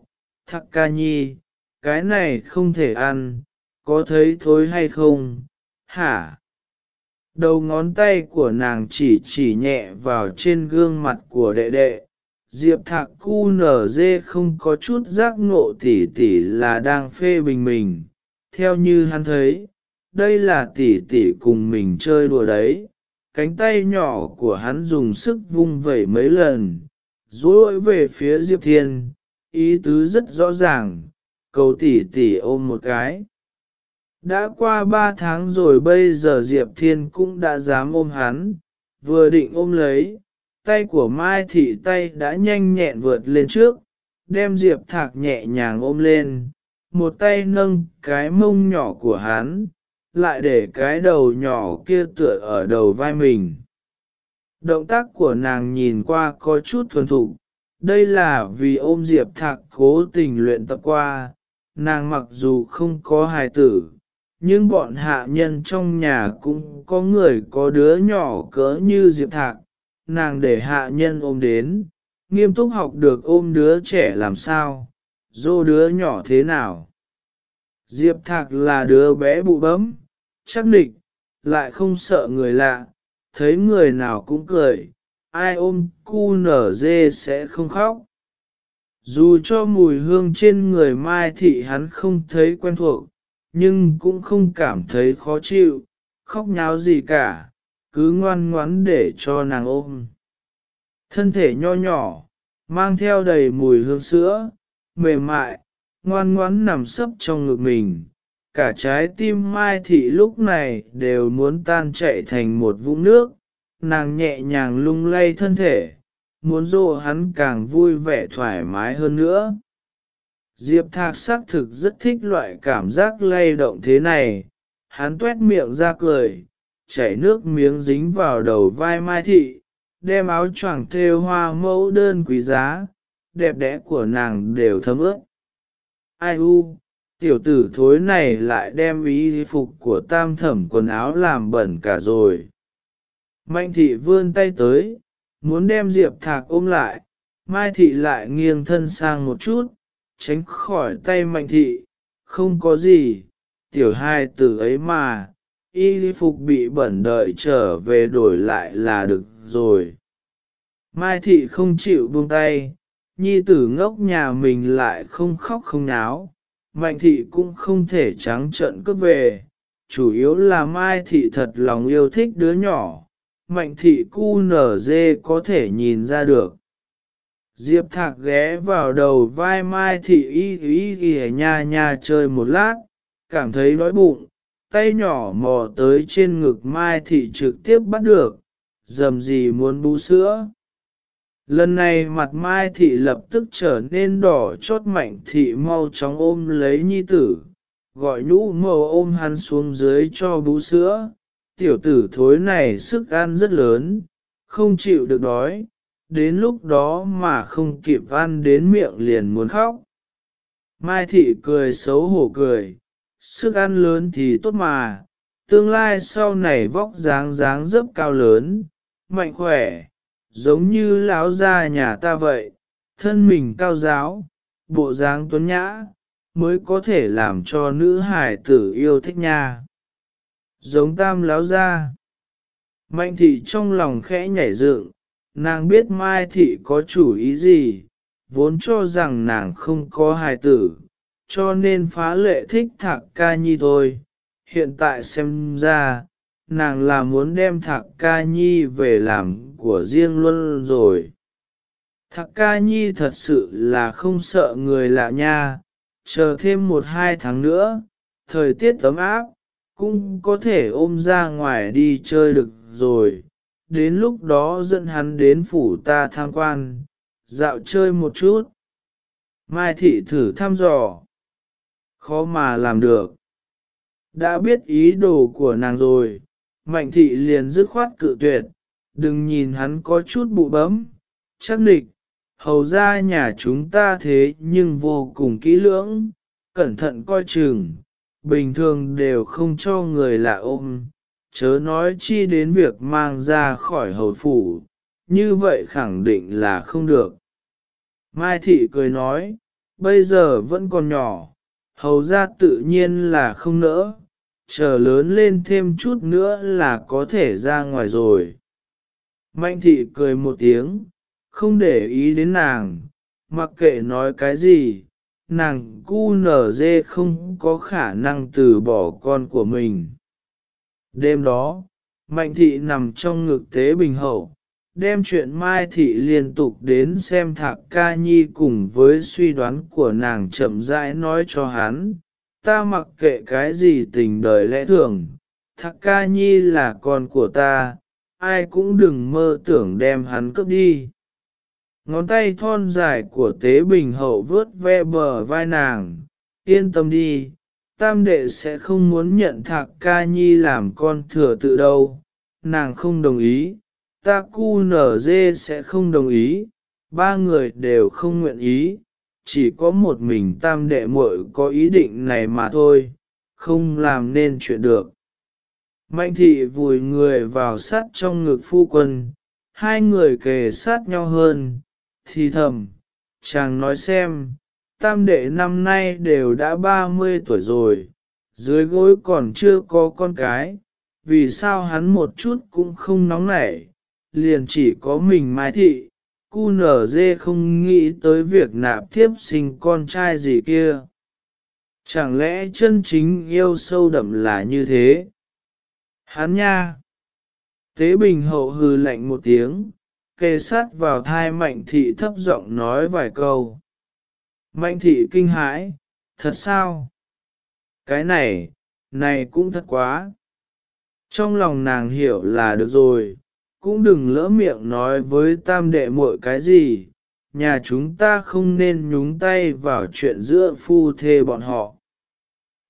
thắc ca nhi, cái này không thể ăn, có thấy thối hay không, hả? Đầu ngón tay của nàng chỉ chỉ nhẹ vào trên gương mặt của đệ đệ. Diệp thạc cu nở dê không có chút giác ngộ tỉ tỉ là đang phê bình mình. Theo như hắn thấy, đây là tỉ tỉ cùng mình chơi đùa đấy. Cánh tay nhỏ của hắn dùng sức vung vẩy mấy lần, duỗi về phía Diệp Thiên, ý tứ rất rõ ràng, cầu tỉ tỉ ôm một cái. Đã qua ba tháng rồi bây giờ Diệp Thiên cũng đã dám ôm hắn, vừa định ôm lấy, tay của Mai Thị tay đã nhanh nhẹn vượt lên trước, đem Diệp Thạc nhẹ nhàng ôm lên, một tay nâng cái mông nhỏ của hắn, lại để cái đầu nhỏ kia tựa ở đầu vai mình. Động tác của nàng nhìn qua có chút thuần thục, đây là vì ôm Diệp Thạc cố tình luyện tập qua, nàng mặc dù không có hài tử, nhưng bọn hạ nhân trong nhà cũng có người có đứa nhỏ cỡ như Diệp Thạc, nàng để hạ nhân ôm đến, nghiêm túc học được ôm đứa trẻ làm sao, dô đứa nhỏ thế nào. Diệp Thạc là đứa bé bụ bấm, chắc định, lại không sợ người lạ, thấy người nào cũng cười, ai ôm cu nở dê sẽ không khóc. Dù cho mùi hương trên người Mai Thị hắn không thấy quen thuộc, nhưng cũng không cảm thấy khó chịu, khóc nháo gì cả, cứ ngoan ngoãn để cho nàng ôm. Thân thể nho nhỏ, mang theo đầy mùi hương sữa, mềm mại, ngoan ngoãn nằm sấp trong ngực mình. Cả trái tim Mai Thị lúc này đều muốn tan chạy thành một vũng nước, nàng nhẹ nhàng lung lay thân thể, muốn dỗ hắn càng vui vẻ thoải mái hơn nữa. Diệp Thạc xác thực rất thích loại cảm giác lay động thế này, hắn tuét miệng ra cười, chảy nước miếng dính vào đầu vai Mai Thị, đem áo choàng thêu hoa mẫu đơn quý giá, đẹp đẽ của nàng đều thấm ướt. Ai u, tiểu tử thối này lại đem ý phục của tam thẩm quần áo làm bẩn cả rồi. Mạnh thị vươn tay tới, muốn đem Diệp Thạc ôm lại, Mai thị lại nghiêng thân sang một chút, tránh khỏi tay mạnh thị, không có gì, tiểu hai tử ấy mà, y phục bị bẩn đợi trở về đổi lại là được rồi. Mai thị không chịu buông tay, nhi tử ngốc nhà mình lại không khóc không náo, mạnh thị cũng không thể trắng trợn cướp về, chủ yếu là Mai thị thật lòng yêu thích đứa nhỏ, mạnh thị cu nở dê có thể nhìn ra được. Diệp thạc ghé vào đầu vai Mai thị y y y nha nha chơi một lát, cảm thấy đói bụng, tay nhỏ mò tới trên ngực Mai thị trực tiếp bắt được, dầm gì muốn bú sữa. Lần này mặt Mai thị lập tức trở nên đỏ chót mạnh thị mau chóng ôm lấy nhi tử, gọi nhũ mồ ôm hắn xuống dưới cho bú sữa. Tiểu tử thối này sức ăn rất lớn, không chịu được đói, đến lúc đó mà không kịp ăn đến miệng liền muốn khóc. Mai thị cười xấu hổ cười, sức ăn lớn thì tốt mà, tương lai sau này vóc dáng dáng dấp cao lớn, mạnh khỏe, giống như lão gia nhà ta vậy, thân mình cao giáo, bộ dáng tuấn nhã, mới có thể làm cho nữ hải tử yêu thích nha. Giống tam lão gia. Mạnh thị trong lòng khẽ nhảy dựng, nàng biết Mai thị có chủ ý gì, vốn cho rằng nàng không có hài tử, cho nên phá lệ thích thạc ca nhi thôi. Hiện tại xem ra, nàng là muốn đem thạc ca nhi về làm của riêng luôn rồi. Thạc ca nhi thật sự là không sợ người lạ nha, chờ thêm một hai tháng nữa, thời tiết ấm áp, cũng có thể ôm ra ngoài đi chơi được rồi. Đến lúc đó dẫn hắn đến phủ ta tham quan, dạo chơi một chút. Mai thị thử thăm dò. Khó mà làm được. Đã biết ý đồ của nàng rồi, mạnh thị liền dứt khoát cự tuyệt, đừng nhìn hắn có chút bụ bấm, chắc địch, hầu ra nhà chúng ta thế nhưng vô cùng kỹ lưỡng, cẩn thận coi chừng, bình thường đều không cho người lạ ôm, chớ nói chi đến việc mang ra khỏi hầu phủ, như vậy khẳng định là không được. Mai thị cười nói, bây giờ vẫn còn nhỏ, hầu ra tự nhiên là không nỡ, chờ lớn lên thêm chút nữa là có thể ra ngoài rồi. Mạnh thị cười một tiếng, không để ý đến nàng, mặc kệ nói cái gì, nàng cu nở dê không có khả năng từ bỏ con của mình. Đêm đó, mạnh thị nằm trong ngực tế bình hậu, đem chuyện Mai Thị liên tục đến xem Thạc Ca Nhi cùng với suy đoán của nàng chậm rãi nói cho hắn, ta mặc kệ cái gì tình đời lẽ thường, Thạc Ca Nhi là con của ta, ai cũng đừng mơ tưởng đem hắn cướp đi. Ngón tay thon dài của tế bình hậu vớt ve bờ vai nàng, yên tâm đi, tam đệ sẽ không muốn nhận thạc ca nhi làm con thừa tự đâu, nàng không đồng ý, ta cu nở dê sẽ không đồng ý, ba người đều không nguyện ý, chỉ có một mình tam đệ muội có ý định này mà thôi, không làm nên chuyện được. Mạnh thị vùi người vào sát trong ngực phu quân, hai người kề sát nhau hơn, thì thầm, chàng nói xem, tam đệ năm nay đều đã 30 tuổi rồi, dưới gối còn chưa có con cái, vì sao hắn một chút cũng không nóng nảy, liền chỉ có mình mai thị, cu nở dê không nghĩ tới việc nạp thiếp sinh con trai gì kia. Chẳng lẽ chân chính yêu sâu đậm là như thế? Hắn nha! Tế Bình hậu hừ lạnh một tiếng, kề sát vào thai mạnh thị thấp giọng nói vài câu. Mạnh thị kinh hãi, thật sao? Cái này, này cũng thật quá. Trong lòng nàng hiểu là được rồi, cũng đừng lỡ miệng nói với tam đệ muội cái gì, nhà chúng ta không nên nhúng tay vào chuyện giữa phu thê bọn họ.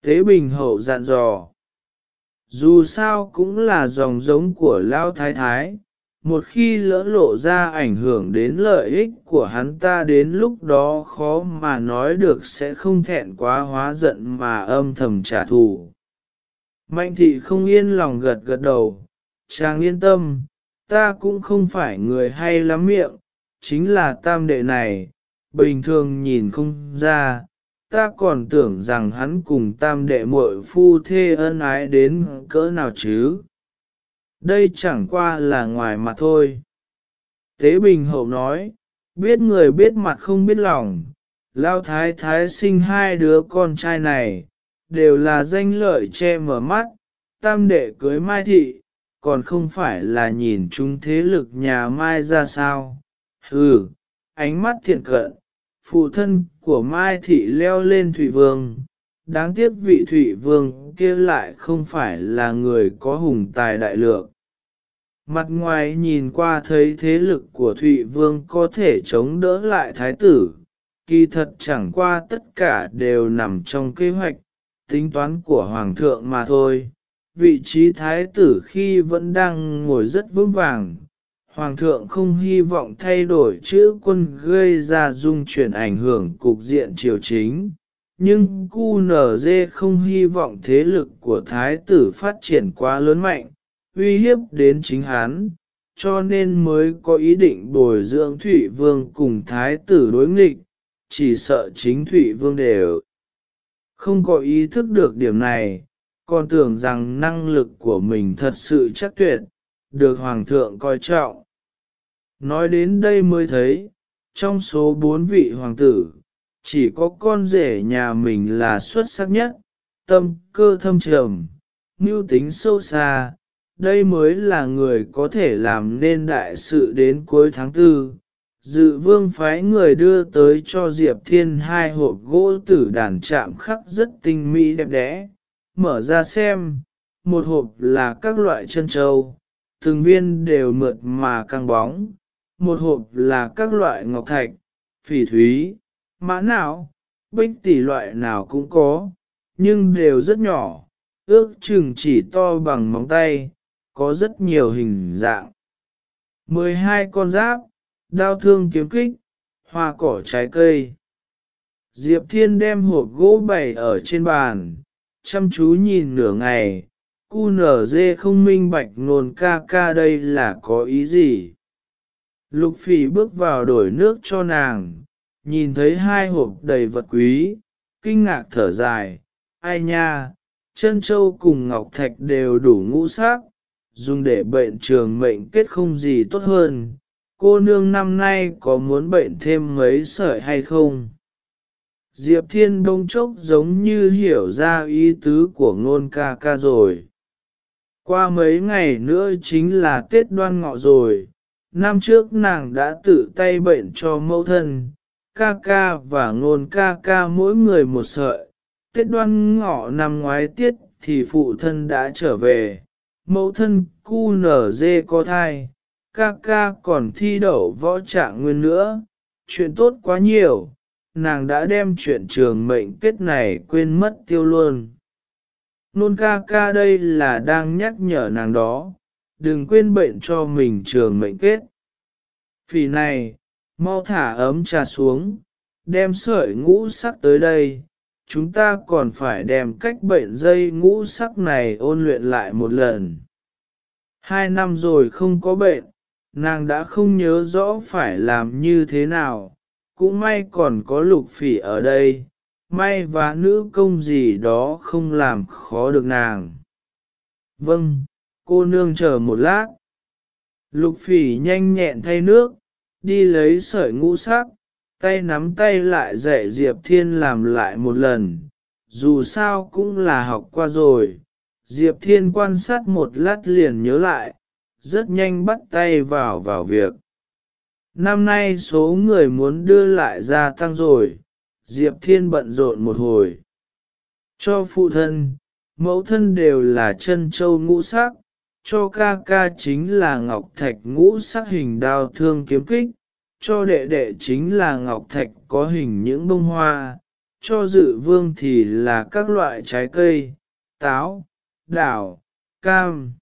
Tế Bình Hậu dặn dò. Dù sao cũng là dòng giống của Lao Thái Thái, một khi lỡ lộ ra ảnh hưởng đến lợi ích của hắn ta đến lúc đó khó mà nói được sẽ không thẹn quá hóa giận mà âm thầm trả thù. Mạnh thị không yên lòng gật gật đầu, chàng yên tâm, ta cũng không phải người hay lắm miệng, chính là tam đệ này, bình thường nhìn không ra, ta còn tưởng rằng hắn cùng tam đệ muội phu thê ân ái đến cỡ nào chứ. Đây chẳng qua là ngoài mặt thôi. Tế Bình Hậu nói, biết người biết mặt không biết lòng, Lao Thái Thái sinh hai đứa con trai này, đều là danh lợi che mở mắt, tam đệ cưới Mai Thị, còn không phải là nhìn chúng thế lực nhà Mai ra sao. Hừ, ánh mắt thiện cận, phụ thân của Mai Thị leo lên Thụy Vương, đáng tiếc vị Thụy Vương kia lại không phải là người có hùng tài đại lượng. Mặt ngoài nhìn qua thấy thế lực của Thụy Vương có thể chống đỡ lại Thái tử, kỳ thật chẳng qua tất cả đều nằm trong kế hoạch, tính toán của Hoàng thượng mà thôi. Vị trí Thái tử khi vẫn đang ngồi rất vững vàng, Hoàng thượng không hy vọng thay đổi chữ quân gây ra dung chuyển ảnh hưởng cục diện triều chính, nhưng QNZ không hy vọng thế lực của Thái tử phát triển quá lớn mạnh, uy hiếp đến chính hắn, cho nên mới có ý định bồi dưỡng Thụy Vương cùng Thái tử đối nghịch, chỉ sợ chính Thụy Vương đều không có ý thức được điểm này, còn tưởng rằng năng lực của mình thật sự chắc tuyệt, được Hoàng thượng coi trọng. Nói đến đây mới thấy, trong số bốn vị hoàng tử, chỉ có con rể nhà mình là xuất sắc nhất, tâm cơ thâm trầm, mưu tính sâu xa, đây mới là người có thể làm nên đại sự đến cuối tháng tư. Dự vương phái người đưa tới cho Diệp Thiên hai hộp gỗ tử đàn chạm khắc rất tinh mỹ đẹp đẽ. Mở ra xem, một hộp là các loại chân châu, từng viên đều mượt mà căng bóng, một hộp là các loại ngọc thạch, phỉ thúy, mã não, bích tỷ loại nào cũng có, nhưng đều rất nhỏ, ước chừng chỉ to bằng móng tay, có rất nhiều hình dạng. 12 con giáp, đao thương kiếm kích, hoa cỏ trái cây. Diệp Thiên đem hộp gỗ bày ở trên bàn, chăm chú nhìn nửa ngày, cu nở dê không minh bạch nồn ca ca đây là có ý gì. Lục phỉ bước vào đổi nước cho nàng, nhìn thấy hai hộp đầy vật quý, kinh ngạc thở dài, ai nha, chân châu cùng ngọc thạch đều đủ ngũ sắc, dùng để bệnh trường mệnh kết không gì tốt hơn, cô nương năm nay có muốn bệnh thêm mấy sợi hay không? Diệp Thiên đông chốc giống như hiểu ra ý tứ của ngôn ca ca rồi. Qua mấy ngày nữa chính là Tết đoan ngọ rồi, năm trước nàng đã tự tay bệnh cho mẫu thân, ca ca và ngôn ca ca mỗi người một sợi. Tết đoan ngọ năm ngoái tiết thì phụ thân đã trở về, mẫu thân cu nở dê có thai, ca ca còn thi đậu võ trạng nguyên nữa, chuyện tốt quá nhiều, nàng đã đem chuyện trường mệnh kết này quên mất tiêu luôn. Nôn ca ca đây là đang nhắc nhở nàng đó, đừng quên bệnh cho mình trường mệnh kết. Phỉ này, mau thả ấm trà xuống, đem sợi ngũ sắc tới đây, chúng ta còn phải đem cách bệnh dây ngũ sắc này ôn luyện lại một lần. Hai năm rồi không có bệnh, nàng đã không nhớ rõ phải làm như thế nào, cũng may còn có lục phỉ ở đây, may và nữ công gì đó không làm khó được nàng. Vâng, cô nương chờ một lát. Lục phỉ nhanh nhẹn thay nước, đi lấy sợi ngũ sắc, tay nắm tay lại dạy Diệp Thiên làm lại một lần, dù sao cũng là học qua rồi. Diệp Thiên quan sát một lát liền nhớ lại, rất nhanh bắt tay vào vào việc. Năm nay số người muốn đưa lại gia tăng rồi, Diệp Thiên bận rộn một hồi. Cho phụ thân, mẫu thân đều là chân châu ngũ sắc, cho ca ca chính là ngọc thạch ngũ sắc hình đao thương kiếm kích, cho đệ đệ chính là ngọc thạch có hình những bông hoa, cho dự vương thì là các loại trái cây, táo, đảo, cam.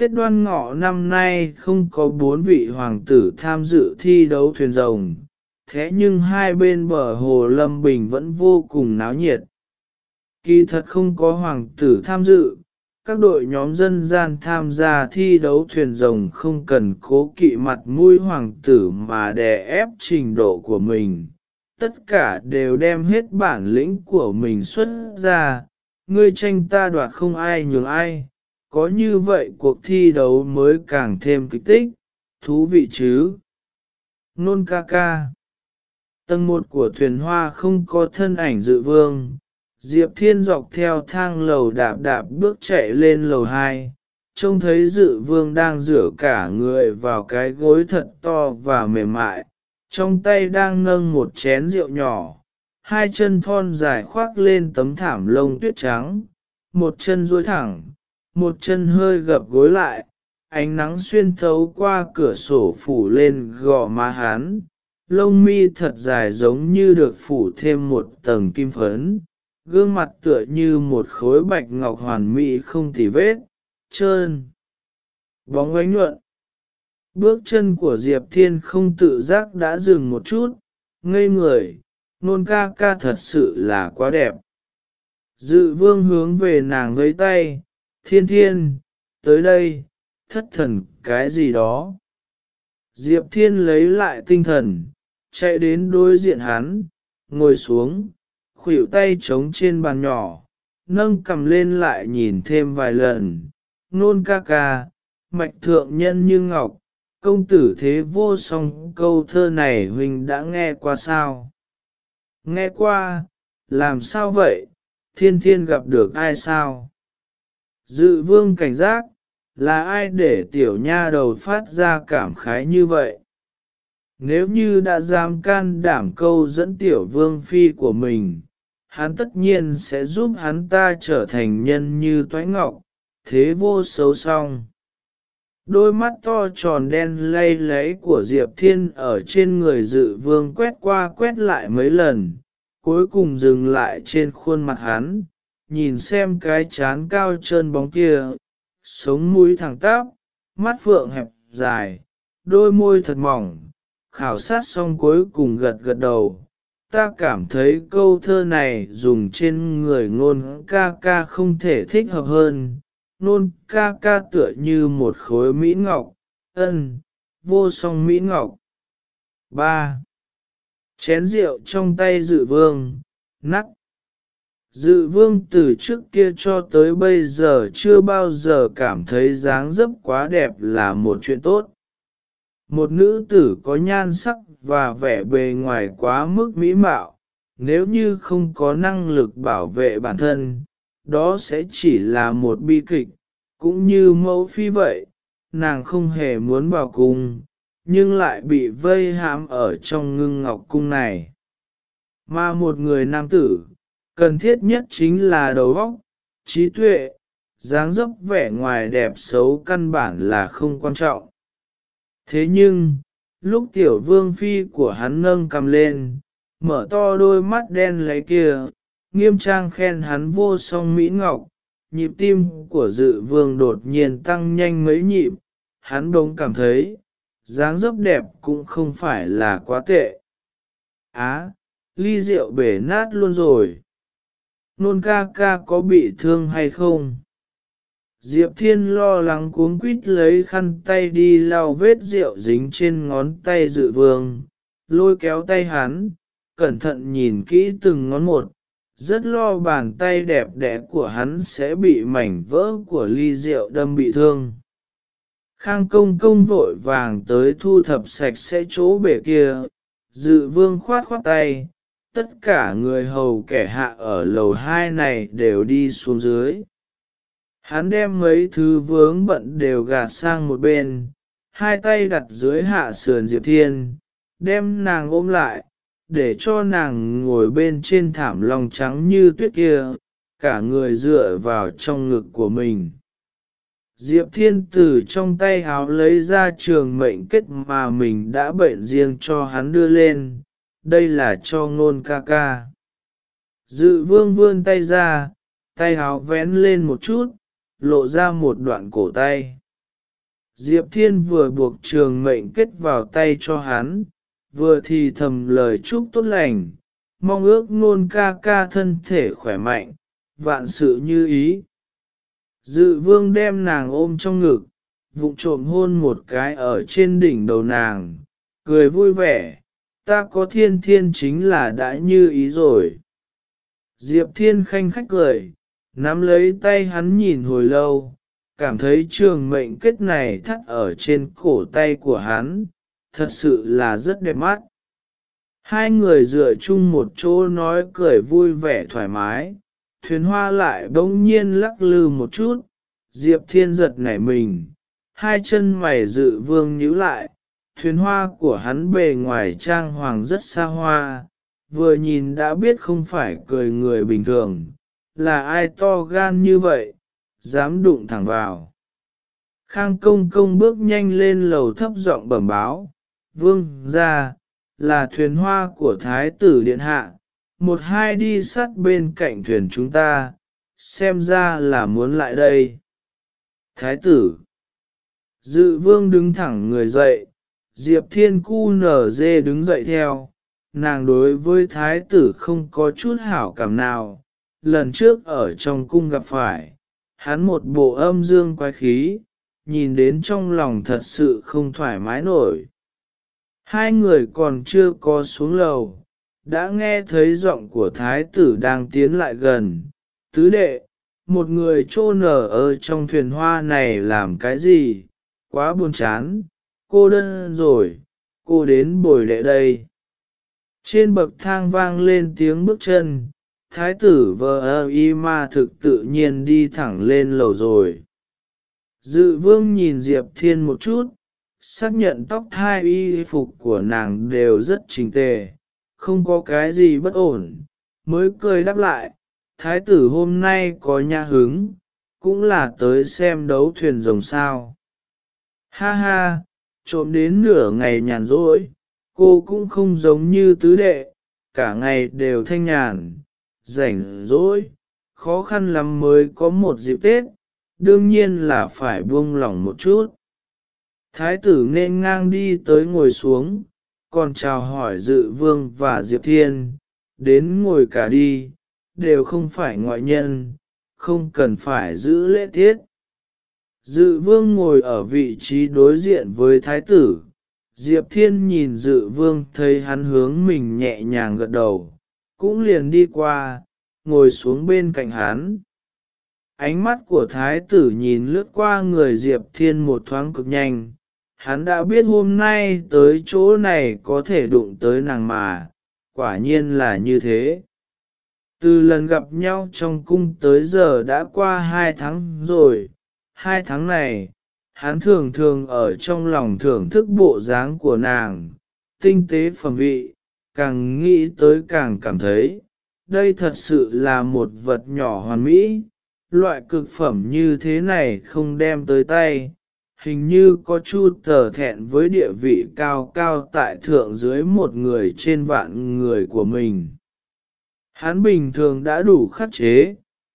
Tết đoan ngọ năm nay không có bốn vị hoàng tử tham dự thi đấu thuyền rồng, thế nhưng hai bên bờ hồ Lâm Bình vẫn vô cùng náo nhiệt. Kỳ thật không có hoàng tử tham dự, các đội nhóm dân gian tham gia thi đấu thuyền rồng không cần cố kỵ mặt mũi hoàng tử mà đè ép trình độ của mình. Tất cả đều đem hết bản lĩnh của mình xuất ra, ngươi tranh ta đoạt không ai nhường ai, có như vậy cuộc thi đấu mới càng thêm kích thích, thú vị chứ. Nôn ca ca Tầng một của thuyền hoa không có thân ảnh dự vương, Diệp Thiên dọc theo thang lầu đạp đạp bước chạy lên lầu hai, trông thấy dự vương đang rửa cả người vào cái gối thật to và mềm mại, trong tay đang nâng một chén rượu nhỏ, hai chân thon dài khoác lên tấm thảm lông tuyết trắng, một chân duỗi thẳng, một chân hơi gập gối lại, ánh nắng xuyên thấu qua cửa sổ phủ lên gò má hắn, lông mi thật dài giống như được phủ thêm một tầng kim phấn, gương mặt tựa như một khối bạch ngọc hoàn mỹ không tì vết, trơn, bóng ánh nhuận. Bước chân của Diệp Thiên không tự giác đã dừng một chút, ngây người, nôn ca ca thật sự là quá đẹp. Dự vương hướng về nàng với tay, thiên thiên, tới đây, thất thần cái gì đó. Diệp thiên lấy lại tinh thần, chạy đến đối diện hắn, ngồi xuống, khuỷu tay trống trên bàn nhỏ, nâng cầm lên lại nhìn thêm vài lần, nôn ca ca, mạch thượng nhân như ngọc, công tử thế vô song câu thơ này huynh đã nghe qua sao? Nghe qua, làm sao vậy, thiên thiên gặp được ai sao? Dự vương cảnh giác, là ai để tiểu nha đầu phát ra cảm khái như vậy? Nếu như đã dám can đảm câu dẫn tiểu vương phi của mình, hắn tất nhiên sẽ giúp hắn ta trở thành nhân như toái ngọc, thế vô xấu song. Đôi mắt to tròn đen lay lấy của Diệp Thiên ở trên người dự vương quét qua quét lại mấy lần, cuối cùng dừng lại trên khuôn mặt hắn, nhìn xem cái chán cao trơn bóng kia, sống mũi thẳng tắp, mắt phượng hẹp dài, đôi môi thật mỏng, khảo sát xong cuối cùng gật gật đầu. Ta cảm thấy câu thơ này dùng trên người ngôn ca ca không thể thích hợp hơn, nôn ca ca tựa như một khối mỹ ngọc, ân, vô song mỹ ngọc. 3. Chén rượu trong tay dự vương, nắc. Dự vương từ trước kia cho tới bây giờ chưa bao giờ cảm thấy dáng dấp quá đẹp là một chuyện tốt. Một nữ tử có nhan sắc và vẻ bề ngoài quá mức mỹ mạo, nếu như không có năng lực bảo vệ bản thân, đó sẽ chỉ là một bi kịch, cũng như mẫu phi vậy, nàng không hề muốn vào cung, nhưng lại bị vây hãm ở trong ngưng ngọc cung này. Mà một người nam tử, cần thiết nhất chính là đầu óc, trí tuệ, dáng dấp vẻ ngoài đẹp xấu căn bản là không quan trọng. Thế nhưng, lúc tiểu vương phi của hắn nâng cầm lên, mở to đôi mắt đen lấy kia, nghiêm trang khen hắn vô song mỹ ngọc, nhịp tim của dự vương đột nhiên tăng nhanh mấy nhịp, hắn đống cảm thấy, dáng dấp đẹp cũng không phải là quá tệ. Á, ly rượu bể nát luôn rồi. Nôn ca ca có bị thương hay không? Diệp Thiên lo lắng cuống quýt lấy khăn tay đi lau vết rượu dính trên ngón tay dự vương, lôi kéo tay hắn, cẩn thận nhìn kỹ từng ngón một, rất lo bàn tay đẹp đẽ của hắn sẽ bị mảnh vỡ của ly rượu đâm bị thương. Khang công công vội vàng tới thu thập sạch sẽ chỗ bể kia, dự vương khoát khoát tay, tất cả người hầu kẻ hạ ở lầu hai này đều đi xuống dưới. Hắn đem mấy thứ vướng bận đều gạt sang một bên, hai tay đặt dưới hạ sườn Diệp Thiên, đem nàng ôm lại, để cho nàng ngồi bên trên thảm lòng trắng như tuyết kia, cả người dựa vào trong ngực của mình. Diệp Thiên từ trong tay háo lấy ra trường mệnh kết mà mình đã bệnh riêng cho hắn đưa lên, đây là cho ngôn ca ca. Dự vương vươn tay ra, tay háo vén lên một chút, lộ ra một đoạn cổ tay. Diệp Thiên vừa buộc trường mệnh kết vào tay cho hắn, vừa thì thầm lời chúc tốt lành, mong ước ngôn ca ca thân thể khỏe mạnh, vạn sự như ý. Dự vương đem nàng ôm trong ngực, vụng trộm hôn một cái ở trên đỉnh đầu nàng, cười vui vẻ, ta có thiên thiên chính là đã như ý rồi. Diệp thiên khanh khách cười, nắm lấy tay hắn nhìn hồi lâu, cảm thấy trường mệnh kết này thắt ở trên cổ tay của hắn, thật sự là rất đẹp mắt. Hai người dựa chung một chỗ nói cười vui vẻ thoải mái, thuyền hoa lại bỗng nhiên lắc lư một chút, Diệp Thiên giật nảy mình, hai chân mày dự vương nhíu lại, thuyền hoa của hắn bề ngoài trang hoàng rất xa hoa, vừa nhìn đã biết không phải cười người bình thường, là ai to gan như vậy, dám đụng thẳng vào. Khang công công bước nhanh lên lầu thấp giọng bẩm báo, vương ra, là thuyền hoa của thái tử điện hạ, một hai đi sát bên cạnh thuyền chúng ta, xem ra là muốn lại đây. Thái tử Dự vương đứng thẳng người dậy, Diệp Thiên Cu nở dê đứng dậy theo, nàng đối với thái tử không có chút hảo cảm nào, lần trước ở trong cung gặp phải, hắn một bộ âm dương quái khí, nhìn đến trong lòng thật sự không thoải mái nổi. Hai người còn chưa có xuống lầu, đã nghe thấy giọng của thái tử đang tiến lại gần. Tứ đệ, một người chôn ở trong thuyền hoa này làm cái gì, quá buồn chán, cô đơn rồi, cô đến bồi đệ đây. Trên bậc thang vang lên tiếng bước chân, thái tử vợ ơ y ma thực tự nhiên đi thẳng lên lầu rồi. Dự vương nhìn Diệp Thiên một chút, xác nhận tóc thai y phục của nàng đều rất chỉnh tề, không có cái gì bất ổn, mới cười đáp lại, thái tử hôm nay có nha hứng, cũng là tới xem đấu thuyền rồng sao. Ha ha, trộm đến nửa ngày nhàn rỗi, cô cũng không giống như tứ đệ, cả ngày đều thanh nhàn, rảnh rỗi, khó khăn lắm mới có một dịp Tết, đương nhiên là phải buông lỏng một chút. Thái tử nên ngang đi tới ngồi xuống, còn chào hỏi dự vương và Diệp Thiên, đến ngồi cả đi, đều không phải ngoại nhân, không cần phải giữ lễ tiết. Dự vương ngồi ở vị trí đối diện với thái tử, Diệp Thiên nhìn dự vương thấy hắn hướng mình nhẹ nhàng gật đầu, cũng liền đi qua, ngồi xuống bên cạnh hắn. Ánh mắt của thái tử nhìn lướt qua người Diệp Thiên một thoáng cực nhanh, hắn đã biết hôm nay tới chỗ này có thể đụng tới nàng mà, quả nhiên là như thế. Từ lần gặp nhau trong cung tới giờ đã qua hai tháng rồi, hai tháng này, hắn thường thường ở trong lòng thưởng thức bộ dáng của nàng, tinh tế phẩm vị, càng nghĩ tới càng cảm thấy, đây thật sự là một vật nhỏ hoàn mỹ, loại cực phẩm như thế này không đem tới tay, hình như có chu tờ thẹn với địa vị cao cao tại thượng dưới một người trên vạn người của mình. Hắn bình thường đã đủ khắc chế,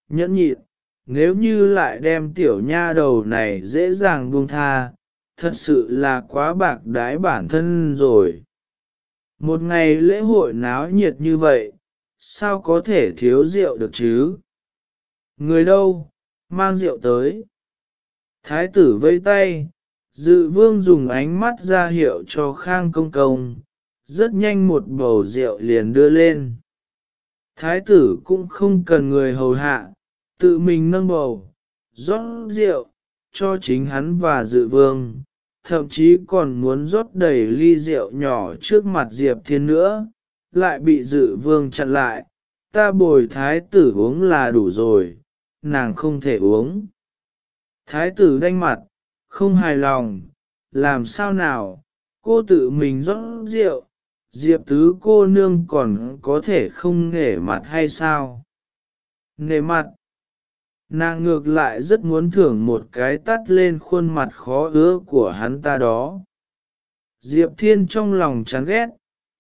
nhẫn nhịn, nếu như lại đem tiểu nha đầu này dễ dàng buông tha, thật sự là quá bạc đái bản thân rồi. Một ngày lễ hội náo nhiệt như vậy, sao có thể thiếu rượu được chứ? Người đâu, mang rượu tới. Thái tử vây tay, dự vương dùng ánh mắt ra hiệu cho khang công công, rất nhanh một bầu rượu liền đưa lên. Thái tử cũng không cần người hầu hạ, tự mình nâng bầu, rót rượu, cho chính hắn và dự vương, thậm chí còn muốn rót đầy ly rượu nhỏ trước mặt Diệp Thiên nữa, lại bị dự vương chặn lại, ta bồi thái tử uống là đủ rồi, nàng không thể uống. Thái tử đanh mặt, không hài lòng, làm sao nào, cô tự mình rót rượu, diệp tứ cô nương còn có thể không nể mặt hay sao? Nể mặt, nàng ngược lại rất muốn thưởng một cái tắt lên khuôn mặt khó ứa của hắn ta đó. Diệp thiên trong lòng chán ghét,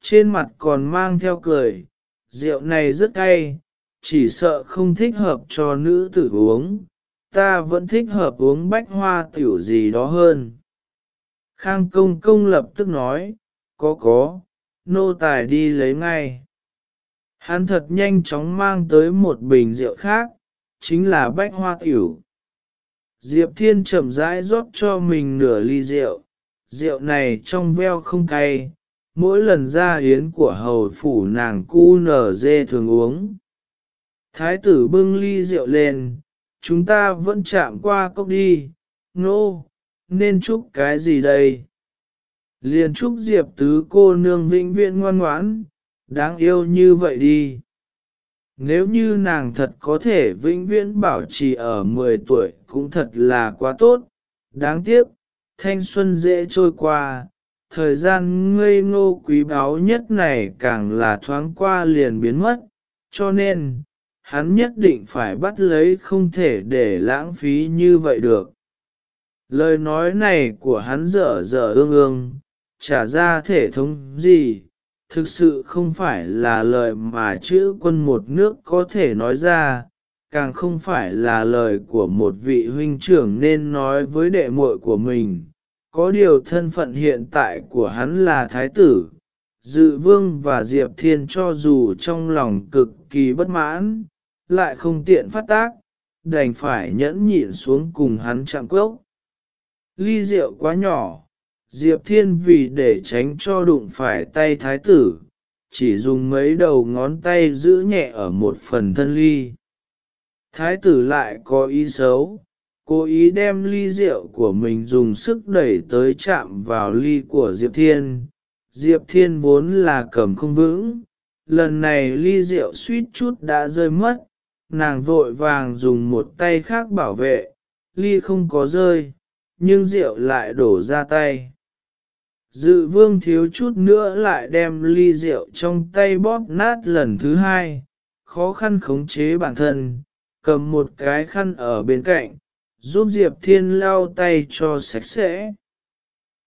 trên mặt còn mang theo cười, rượu này rất cay, chỉ sợ không thích hợp cho nữ tử uống, ta vẫn thích hợp uống bách hoa tiểu gì đó hơn. Khang công công lập tức nói, có có, nô tài đi lấy ngay. Hắn thật nhanh chóng mang tới một bình rượu khác, chính là bách hoa tiểu. Diệp Thiên chậm rãi rót cho mình nửa ly rượu, rượu này trong veo không cay, mỗi lần ra yến của hầu phủ nàng cu nở dê thường uống. Thái tử bưng ly rượu lên, chúng ta vẫn chạm qua cốc đi, nô, no, nên chúc cái gì đây? Liền chúc Diệp tứ cô nương vĩnh viễn ngoan ngoãn, đáng yêu như vậy đi. Nếu như nàng thật có thể vĩnh viễn bảo trì ở 10 tuổi cũng thật là quá tốt, đáng tiếc, thanh xuân dễ trôi qua, thời gian ngây ngô quý báu nhất này càng là thoáng qua liền biến mất, cho nên, hắn nhất định phải bắt lấy không thể để lãng phí như vậy được. Lời nói này của hắn dở dở ương ương, trả ra thể thống gì, thực sự không phải là lời mà chữ quân một nước có thể nói ra, càng không phải là lời của một vị huynh trưởng nên nói với đệ muội của mình. Có điều thân phận hiện tại của hắn là thái tử, dự vương và diệp thiên cho dù trong lòng cực kỳ bất mãn, lại không tiện phát tác, đành phải nhẫn nhịn xuống cùng hắn chạm cốc. Ly rượu quá nhỏ, Diệp Thiên vì để tránh cho đụng phải tay thái tử, chỉ dùng mấy đầu ngón tay giữ nhẹ ở một phần thân ly. Thái tử lại có ý xấu, cố ý đem ly rượu của mình dùng sức đẩy tới chạm vào ly của Diệp Thiên. Diệp Thiên vốn là cầm không vững, lần này ly rượu suýt chút đã rơi mất, nàng vội vàng dùng một tay khác bảo vệ, ly không có rơi, nhưng rượu lại đổ ra tay. Dự vương thiếu chút nữa lại đem ly rượu trong tay bóp nát lần thứ hai, khó khăn khống chế bản thân, cầm một cái khăn ở bên cạnh, giúp Diệp Thiên lau tay cho sạch sẽ.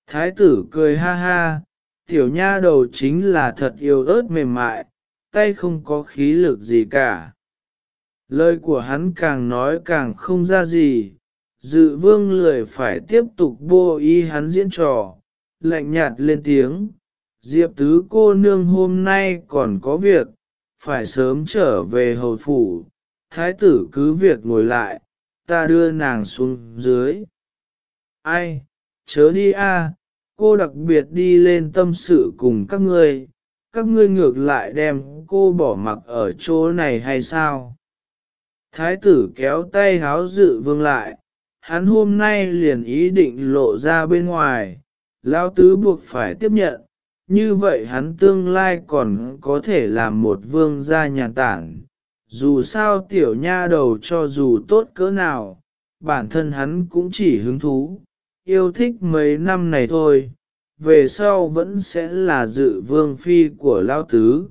Thái tử cười ha ha, tiểu nha đầu chính là thật yêu ớt mềm mại, tay không có khí lực gì cả. Lời của hắn càng nói càng không ra gì, dự vương lười phải tiếp tục bô ý hắn diễn trò, lạnh nhạt lên tiếng, Diệp tứ cô nương hôm nay còn có việc, phải sớm trở về hầu phủ, thái tử cứ việc ngồi lại, ta đưa nàng xuống dưới. Ai, chớ đi a, cô đặc biệt đi lên tâm sự cùng các ngươi, các ngươi ngược lại đem cô bỏ mặc ở chỗ này hay sao? Thái tử kéo tay háo dự vương lại, hắn hôm nay liền ý định lộ ra bên ngoài, Lao tứ buộc phải tiếp nhận, như vậy hắn tương lai còn có thể làm một vương gia nhàn tản. Dù sao tiểu nha đầu cho dù tốt cỡ nào, bản thân hắn cũng chỉ hứng thú, yêu thích mấy năm này thôi, về sau vẫn sẽ là dự vương phi của Lao Tứ.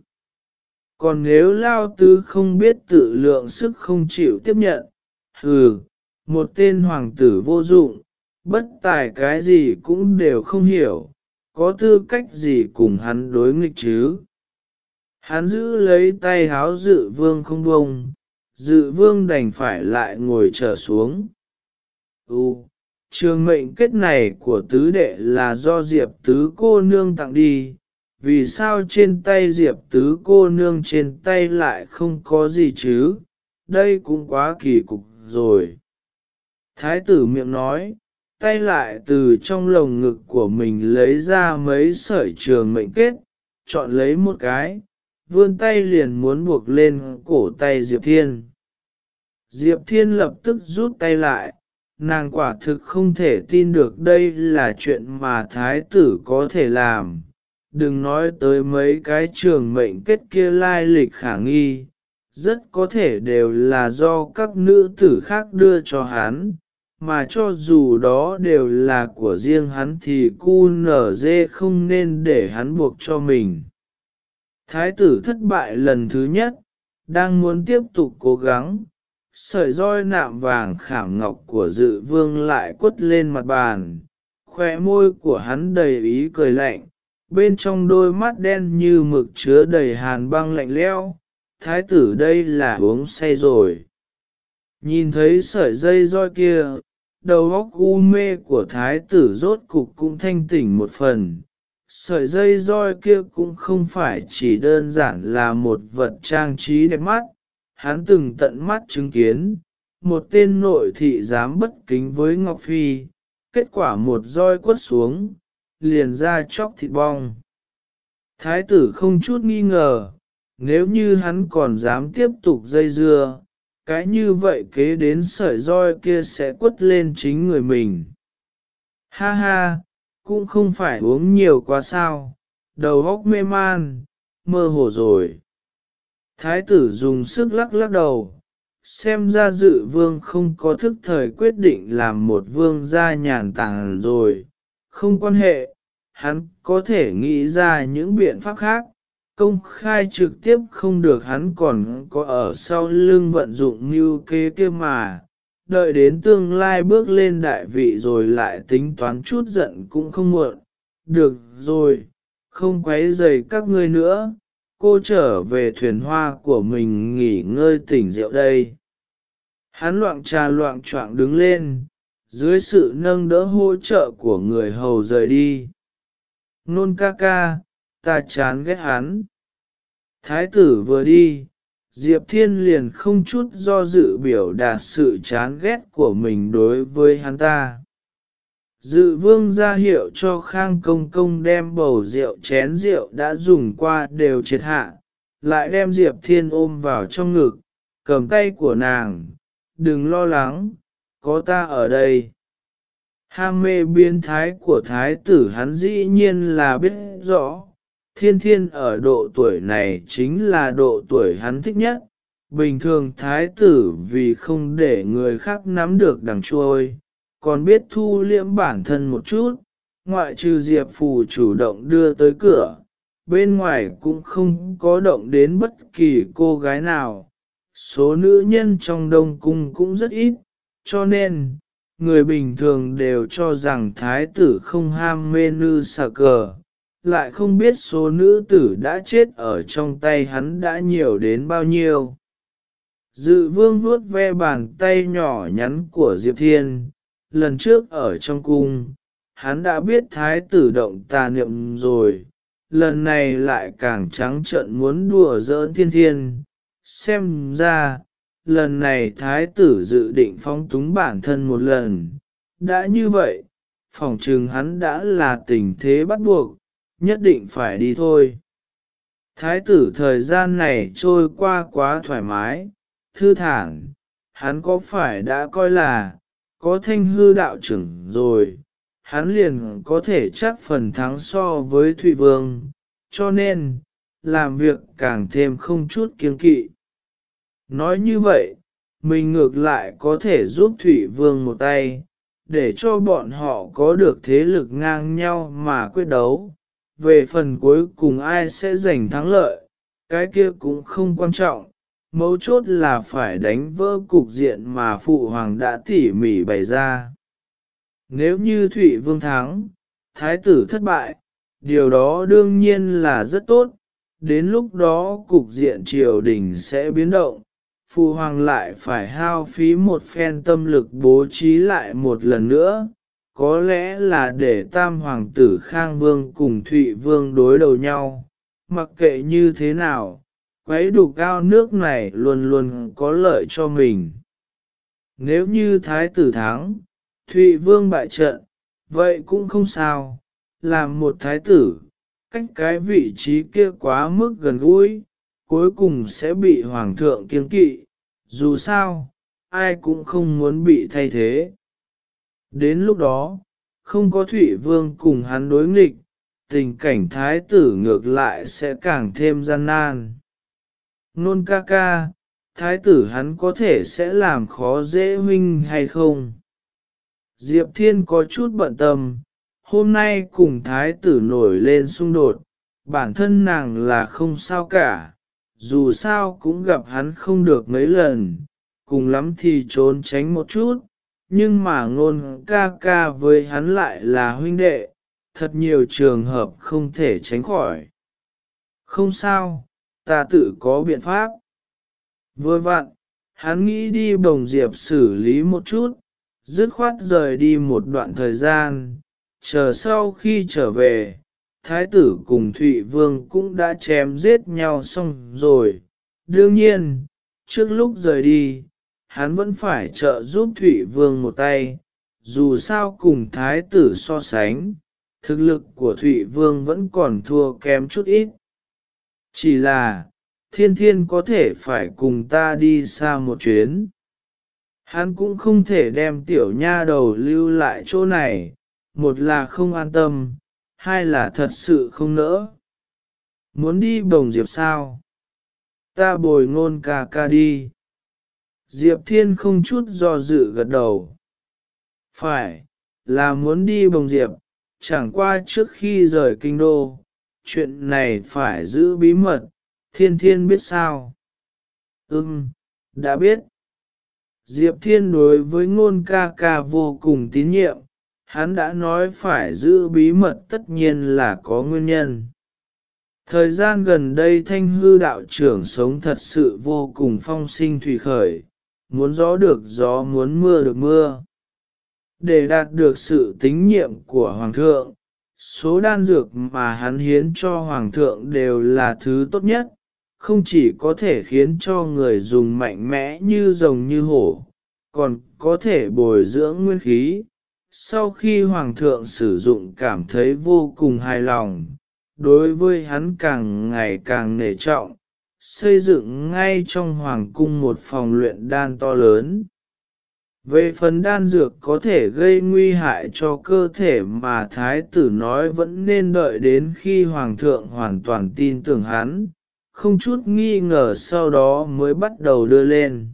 Còn nếu Lao Tứ không biết tự lượng sức không chịu tiếp nhận, hừ, một tên hoàng tử vô dụng, bất tài cái gì cũng đều không hiểu, có tư cách gì cùng hắn đối nghịch chứ. Hắn giữ lấy tay háo dự vương không bông, dự vương đành phải lại ngồi trở xuống. Ừ, trường mệnh kết này của tứ đệ là do diệp tứ cô nương tặng đi, vì sao trên tay diệp tứ cô nương trên tay lại không có gì chứ, đây cũng quá kỳ cục rồi. Thái tử miệng nói, tay lại từ trong lồng ngực của mình lấy ra mấy sợi trường mệnh kết, chọn lấy một cái, vươn tay liền muốn buộc lên cổ tay Diệp Thiên. Diệp Thiên lập tức rút tay lại, nàng quả thực không thể tin được đây là chuyện mà thái tử có thể làm. Đừng nói tới mấy cái trường mệnh kết kia lai lịch khả nghi, rất có thể đều là do các nữ tử khác đưa cho hắn, mà cho dù đó đều là của riêng hắn thì cu nở dê không nên để hắn buộc cho mình. Thái tử thất bại lần thứ nhất, đang muốn tiếp tục cố gắng, sợi roi nạm vàng khảm ngọc của dự vương lại quất lên mặt bàn, khoe môi của hắn đầy ý cười lạnh, bên trong đôi mắt đen như mực chứa đầy hàn băng lạnh leo, thái tử đây là uống say rồi. Nhìn thấy sợi dây roi kia, đầu óc u mê của thái tử rốt cục cũng thanh tỉnh một phần. Sợi dây roi kia cũng không phải chỉ đơn giản là một vật trang trí đẹp mắt, hắn từng tận mắt chứng kiến, một tên nội thị dám bất kính với Ngọc Phi, kết quả một roi quất xuống, liền ra chóc thịt bong. Thái tử không chút nghi ngờ, nếu như hắn còn dám tiếp tục dây dưa, cái như vậy kế đến sợi roi kia sẽ quất lên chính người mình. Ha ha, cũng không phải uống nhiều quá sao, đầu óc mê man, mơ hồ rồi. Thái tử dùng sức lắc lắc đầu, xem ra dự vương không có thức thời quyết định làm một vương gia nhàn tàng rồi, không quan hệ, hắn có thể nghĩ ra những biện pháp khác, công khai trực tiếp không được hắn còn có ở sau lưng vận dụng mưu kế kia mà, đợi đến tương lai bước lên đại vị rồi lại tính toán chút giận cũng không muộn. Được rồi, không quấy rầy các ngươi nữa, cô trở về thuyền hoa của mình nghỉ ngơi tỉnh rượu đây. Hắn loạn trà loạn trọng đứng lên, dưới sự nâng đỡ hỗ trợ của người hầu rời đi. Nôn ca ca, ta chán ghét hắn. Thái tử vừa đi, Diệp Thiên liền không chút do dự biểu đạt sự chán ghét của mình đối với hắn ta. Dự vương ra hiệu cho Khang Công Công đem bầu rượu chén rượu đã dùng qua đều triệt hạ, lại đem Diệp Thiên ôm vào trong ngực, cầm tay của nàng, đừng lo lắng, có ta ở đây. Ham mê biến thái của thái tử hắn dĩ nhiên là biết rõ, thiên thiên ở độ tuổi này chính là độ tuổi hắn thích nhất. Bình thường thái tử vì không để người khác nắm được đằng trôi, còn biết thu liễm bản thân một chút, ngoại trừ Diệp Phù chủ động đưa tới cửa, bên ngoài cũng không có động đến bất kỳ cô gái nào. Số nữ nhân trong đông cung cũng rất ít, cho nên, người bình thường đều cho rằng thái tử không ham mê nư xà cờ, lại không biết số nữ tử đã chết ở trong tay hắn đã nhiều đến bao nhiêu. Dự vương vuốt ve bàn tay nhỏ nhắn của Diệp Thiên, lần trước ở trong cung, hắn đã biết thái tử động tà niệm rồi, lần này lại càng trắng trợn muốn đùa giỡn thiên thiên, xem ra, lần này thái tử dự định phong túng bản thân một lần, đã như vậy, phòng trừng hắn đã là tình thế bắt buộc, nhất định phải đi thôi. Thái tử thời gian này trôi qua quá thoải mái, thư thản, hắn có phải đã coi là, có thanh hư đạo trưởng rồi, hắn liền có thể chắc phần thắng so với Thụy Vương, cho nên, làm việc càng thêm không chút kiêng kỵ. Nói như vậy, mình ngược lại có thể giúp thủy Vương một tay, để cho bọn họ có được thế lực ngang nhau mà quyết đấu. Về phần cuối cùng ai sẽ giành thắng lợi, cái kia cũng không quan trọng, mấu chốt là phải đánh vỡ cục diện mà Phụ Hoàng đã tỉ mỉ bày ra. Nếu như Thụy Vương thắng, Thái tử thất bại, điều đó đương nhiên là rất tốt, đến lúc đó cục diện triều đình sẽ biến động, Phụ Hoàng lại phải hao phí một phen tâm lực bố trí lại một lần nữa, có lẽ là để tam hoàng tử Khang Vương cùng Thụy Vương đối đầu nhau, mặc kệ như thế nào quấy đủ cao nước này luôn luôn có lợi cho mình. Nếu như thái tử thắng, Thụy Vương bại trận, vậy cũng không sao, làm một thái tử, cách cái vị trí kia quá mức gần gũi, cuối cùng sẽ bị hoàng thượng kiên kỵ, dù sao, ai cũng không muốn bị thay thế. Đến lúc đó, không có Thụy Vương cùng hắn đối nghịch, tình cảnh thái tử ngược lại sẽ càng thêm gian nan. Nôn ca ca, thái tử hắn có thể sẽ làm khó dễ huynh hay không? Diệp Thiên có chút bận tâm, hôm nay cùng thái tử nổi lên xung đột, bản thân nàng là không sao cả, dù sao cũng gặp hắn không được mấy lần, cùng lắm thì trốn tránh một chút, nhưng mà ngôn ca ca với hắn lại là huynh đệ, thật nhiều trường hợp không thể tránh khỏi. Không sao, ta tự có biện pháp. Vừa vặn, hắn nghĩ đi bồng diệp xử lý một chút, dứt khoát rời đi một đoạn thời gian, chờ sau khi trở về, thái tử cùng Thụy Vương cũng đã chém giết nhau xong rồi. Đương nhiên, trước lúc rời đi, hắn vẫn phải trợ giúp Thụy Vương một tay, dù sao cùng thái tử so sánh, thực lực của Thụy Vương vẫn còn thua kém chút ít. Chỉ là, thiên thiên có thể phải cùng ta đi xa một chuyến. Hắn cũng không thể đem tiểu nha đầu lưu lại chỗ này, một là không an tâm, hai là thật sự không nỡ. Muốn đi bồng diệp sao? Ta bồi ngôn ca ca đi. Diệp Thiên không chút do dự gật đầu. Phải, là muốn đi bồng diệp, chẳng qua trước khi rời kinh đô, chuyện này phải giữ bí mật, thiên thiên biết sao? Ừm, đã biết. Diệp Thiên đối với ngôn ca ca vô cùng tín nhiệm, hắn đã nói phải giữ bí mật tất nhiên là có nguyên nhân. Thời gian gần đây thanh hư đạo trưởng sống thật sự vô cùng phong sinh thủy khởi, muốn gió được gió muốn mưa được mưa. Để đạt được sự tín nhiệm của Hoàng thượng, số đan dược mà hắn hiến cho Hoàng thượng đều là thứ tốt nhất, không chỉ có thể khiến cho người dùng mạnh mẽ như rồng như hổ, còn có thể bồi dưỡng nguyên khí. Sau khi Hoàng thượng sử dụng cảm thấy vô cùng hài lòng, đối với hắn càng ngày càng nể trọng, xây dựng ngay trong Hoàng cung một phòng luyện đan to lớn. Về phần đan dược có thể gây nguy hại cho cơ thể mà thái tử nói vẫn nên đợi đến khi hoàng thượng hoàn toàn tin tưởng hắn, không chút nghi ngờ sau đó mới bắt đầu đưa lên.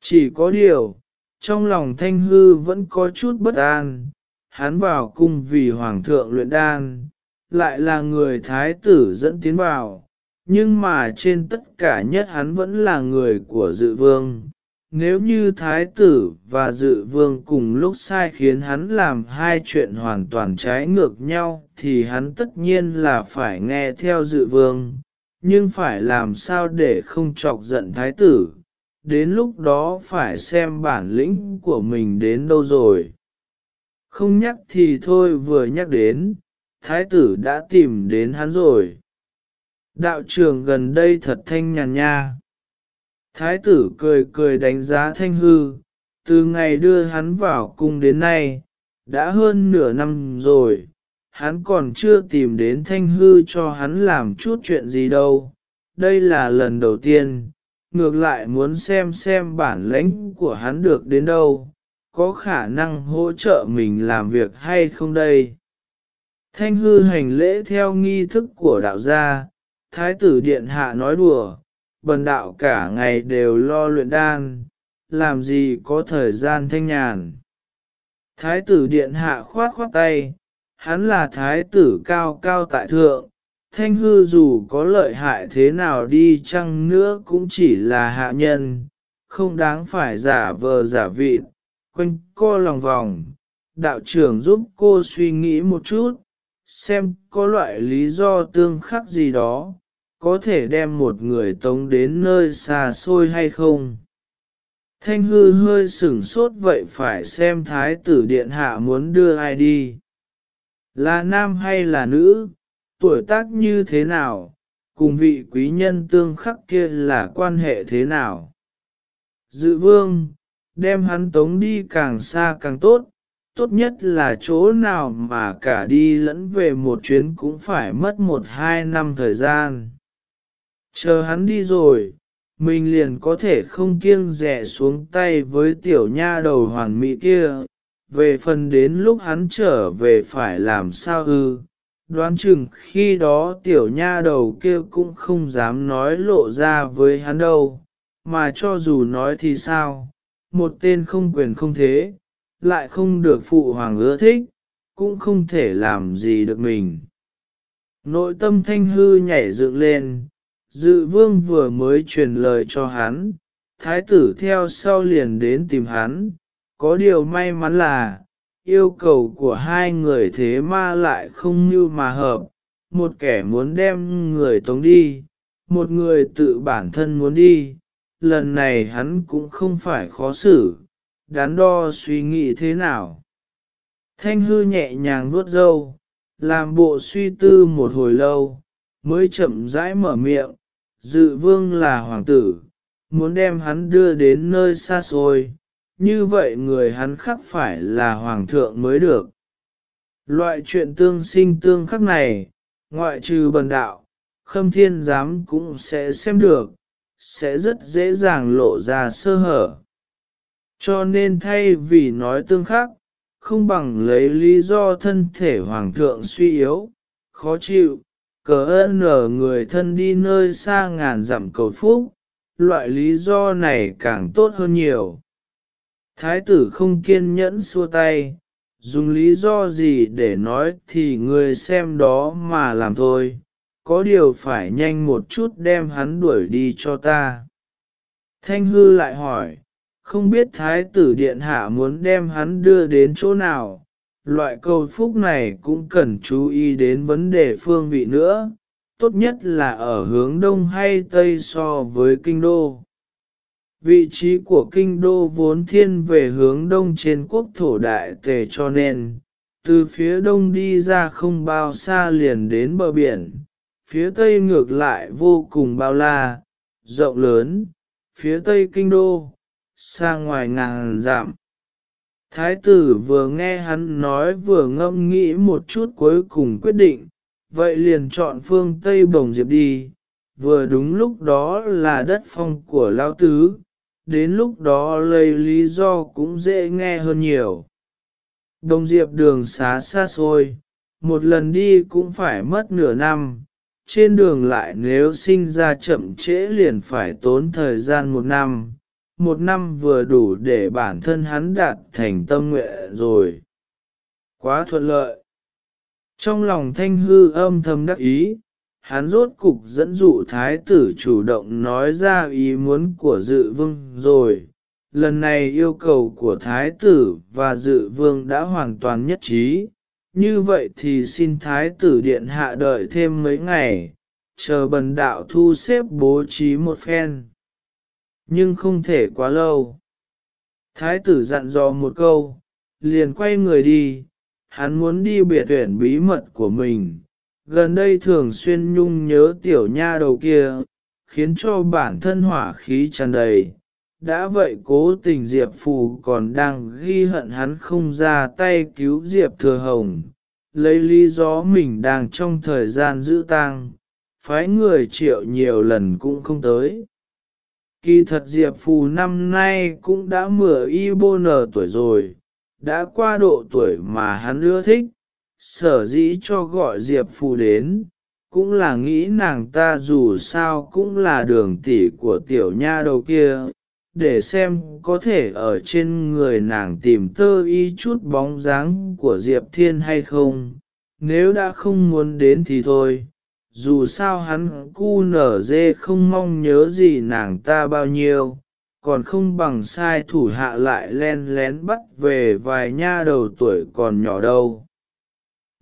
Chỉ có điều, trong lòng thanh hư vẫn có chút bất an, hắn vào cung vì hoàng thượng luyện đan, lại là người thái tử dẫn tiến vào, nhưng mà trên tất cả nhất hắn vẫn là người của dự vương. Nếu như thái tử và dự vương cùng lúc sai khiến hắn làm hai chuyện hoàn toàn trái ngược nhau thì hắn tất nhiên là phải nghe theo dự vương, nhưng phải làm sao để không chọc giận thái tử, đến lúc đó phải xem bản lĩnh của mình đến đâu rồi. Không nhắc thì thôi vừa nhắc đến, thái tử đã tìm đến hắn rồi. Đạo trưởng gần đây thật thanh nhàn nha. Thái tử cười cười đánh giá thanh hư, từ ngày đưa hắn vào cung đến nay, đã hơn nửa năm rồi, hắn còn chưa tìm đến thanh hư cho hắn làm chút chuyện gì đâu. Đây là lần đầu tiên, ngược lại muốn xem xem bản lãnh của hắn được đến đâu, có khả năng hỗ trợ mình làm việc hay không đây. Thanh hư hành lễ theo nghi thức của đạo gia, thái tử điện hạ nói đùa, bần đạo cả ngày đều lo luyện đan, làm gì có thời gian thanh nhàn. Thái tử điện hạ khoát khoát tay, hắn là thái tử cao cao tại thượng, thanh hư dù có lợi hại thế nào đi chăng nữa cũng chỉ là hạ nhân, không đáng phải giả vờ giả vị, quanh co lòng vòng. Đạo trưởng giúp cô suy nghĩ một chút, xem có loại lý do tương khắc gì đó, có thể đem một người tống đến nơi xa xôi hay không. Thanh hư hơi sửng sốt vậy phải xem thái tử điện hạ muốn đưa ai đi. Là nam hay là nữ, tuổi tác như thế nào, cùng vị quý nhân tương khắc kia là quan hệ thế nào. Dự vương, đem hắn tống đi càng xa càng tốt, tốt nhất là chỗ nào mà cả đi lẫn về một chuyến cũng phải mất một hai năm thời gian. Chờ hắn đi rồi, mình liền có thể không kiêng rẻ xuống tay với tiểu nha đầu hoàn mỹ kia, về phần đến lúc hắn trở về phải làm sao ư, đoán chừng khi đó tiểu nha đầu kia cũng không dám nói lộ ra với hắn đâu, mà cho dù nói thì sao, một tên không quyền không thế, lại không được phụ hoàng ưa thích, cũng không thể làm gì được mình. Nội tâm thanh hư nhảy dựng lên, dự vương vừa mới truyền lời cho hắn, thái tử theo sau liền đến tìm hắn, có điều may mắn là, yêu cầu của hai người thế ma lại không như mà hợp, một kẻ muốn đem người tống đi, một người tự bản thân muốn đi, lần này hắn cũng không phải khó xử, đắn đo suy nghĩ thế nào. Thanh hư nhẹ nhàng vuốt râu, làm bộ suy tư một hồi lâu, mới chậm rãi mở miệng, dự vương là hoàng tử, muốn đem hắn đưa đến nơi xa xôi, như vậy người hắn khắc phải là hoàng thượng mới được. Loại chuyện tương sinh tương khắc này, ngoại trừ bần đạo, khâm thiên giám cũng sẽ xem được, sẽ rất dễ dàng lộ ra sơ hở. Cho nên thay vì nói tương khắc, không bằng lấy lý do thân thể hoàng thượng suy yếu, khó chịu, cờ ơn ở người thân đi nơi xa ngàn dặm cầu phúc, loại lý do này càng tốt hơn nhiều. Thái tử không kiên nhẫn xua tay, dùng lý do gì để nói thì người xem đó mà làm thôi, có điều phải nhanh một chút đem hắn đuổi đi cho ta. Thanh hư lại hỏi, không biết thái tử điện hạ muốn đem hắn đưa đến chỗ nào, loại cầu phúc này cũng cần chú ý đến vấn đề phương vị nữa, tốt nhất là ở hướng đông hay tây so với kinh đô. Vị trí của kinh đô vốn thiên về hướng đông trên quốc thổ đại tề cho nên, từ phía đông đi ra không bao xa liền đến bờ biển, phía tây ngược lại vô cùng bao la, rộng lớn, phía tây kinh đô, xa ngoài ngàn giảm Thái tử vừa nghe hắn nói vừa ngâm nghĩ một chút cuối cùng quyết định, vậy liền chọn phương Tây Bồng Diệp đi, vừa đúng lúc đó là đất phong của Lão Tứ, đến lúc đó lấy lý do cũng dễ nghe hơn nhiều. Đồng Diệp đường xá xa xôi, một lần đi cũng phải mất nửa năm, trên đường lại nếu sinh ra chậm trễ liền phải tốn thời gian một năm, một năm vừa đủ để bản thân hắn đạt thành tâm nguyện rồi. Quá thuận lợi. Trong lòng thanh hư âm thầm đắc ý, hắn rốt cục dẫn dụ thái tử chủ động nói ra ý muốn của dự vương rồi. Lần này yêu cầu của thái tử và dự vương đã hoàn toàn nhất trí, như vậy thì xin thái tử điện hạ đợi thêm mấy ngày, chờ bần đạo thu xếp bố trí một phen. Nhưng không thể quá lâu. Thái tử dặn dò một câu, liền quay người đi, hắn muốn đi biệt tuyển bí mật của mình. Gần đây thường xuyên nhung nhớ tiểu nha đầu kia, khiến cho bản thân hỏa khí tràn đầy. Đã vậy cố tình Diệp Phù còn đang ghi hận hắn không ra tay cứu Diệp Thừa Hồng, lấy lý do mình đang trong thời gian giữ tang, phái người triệu nhiều lần cũng không tới. Kỳ thật Diệp Phù năm nay cũng đã mửa y bô nở tuổi rồi, đã qua độ tuổi mà hắn ưa thích, sở dĩ cho gọi Diệp Phù đến, cũng là nghĩ nàng ta dù sao cũng là đường tỷ của tiểu nha đầu kia, để xem có thể ở trên người nàng tìm tơ y chút bóng dáng của Diệp Thiên hay không, nếu đã không muốn đến thì thôi. Dù sao hắn cu nở dê không mong nhớ gì nàng ta bao nhiêu, còn không bằng sai thủ hạ lại len lén bắt về vài nha đầu tuổi còn nhỏ đâu.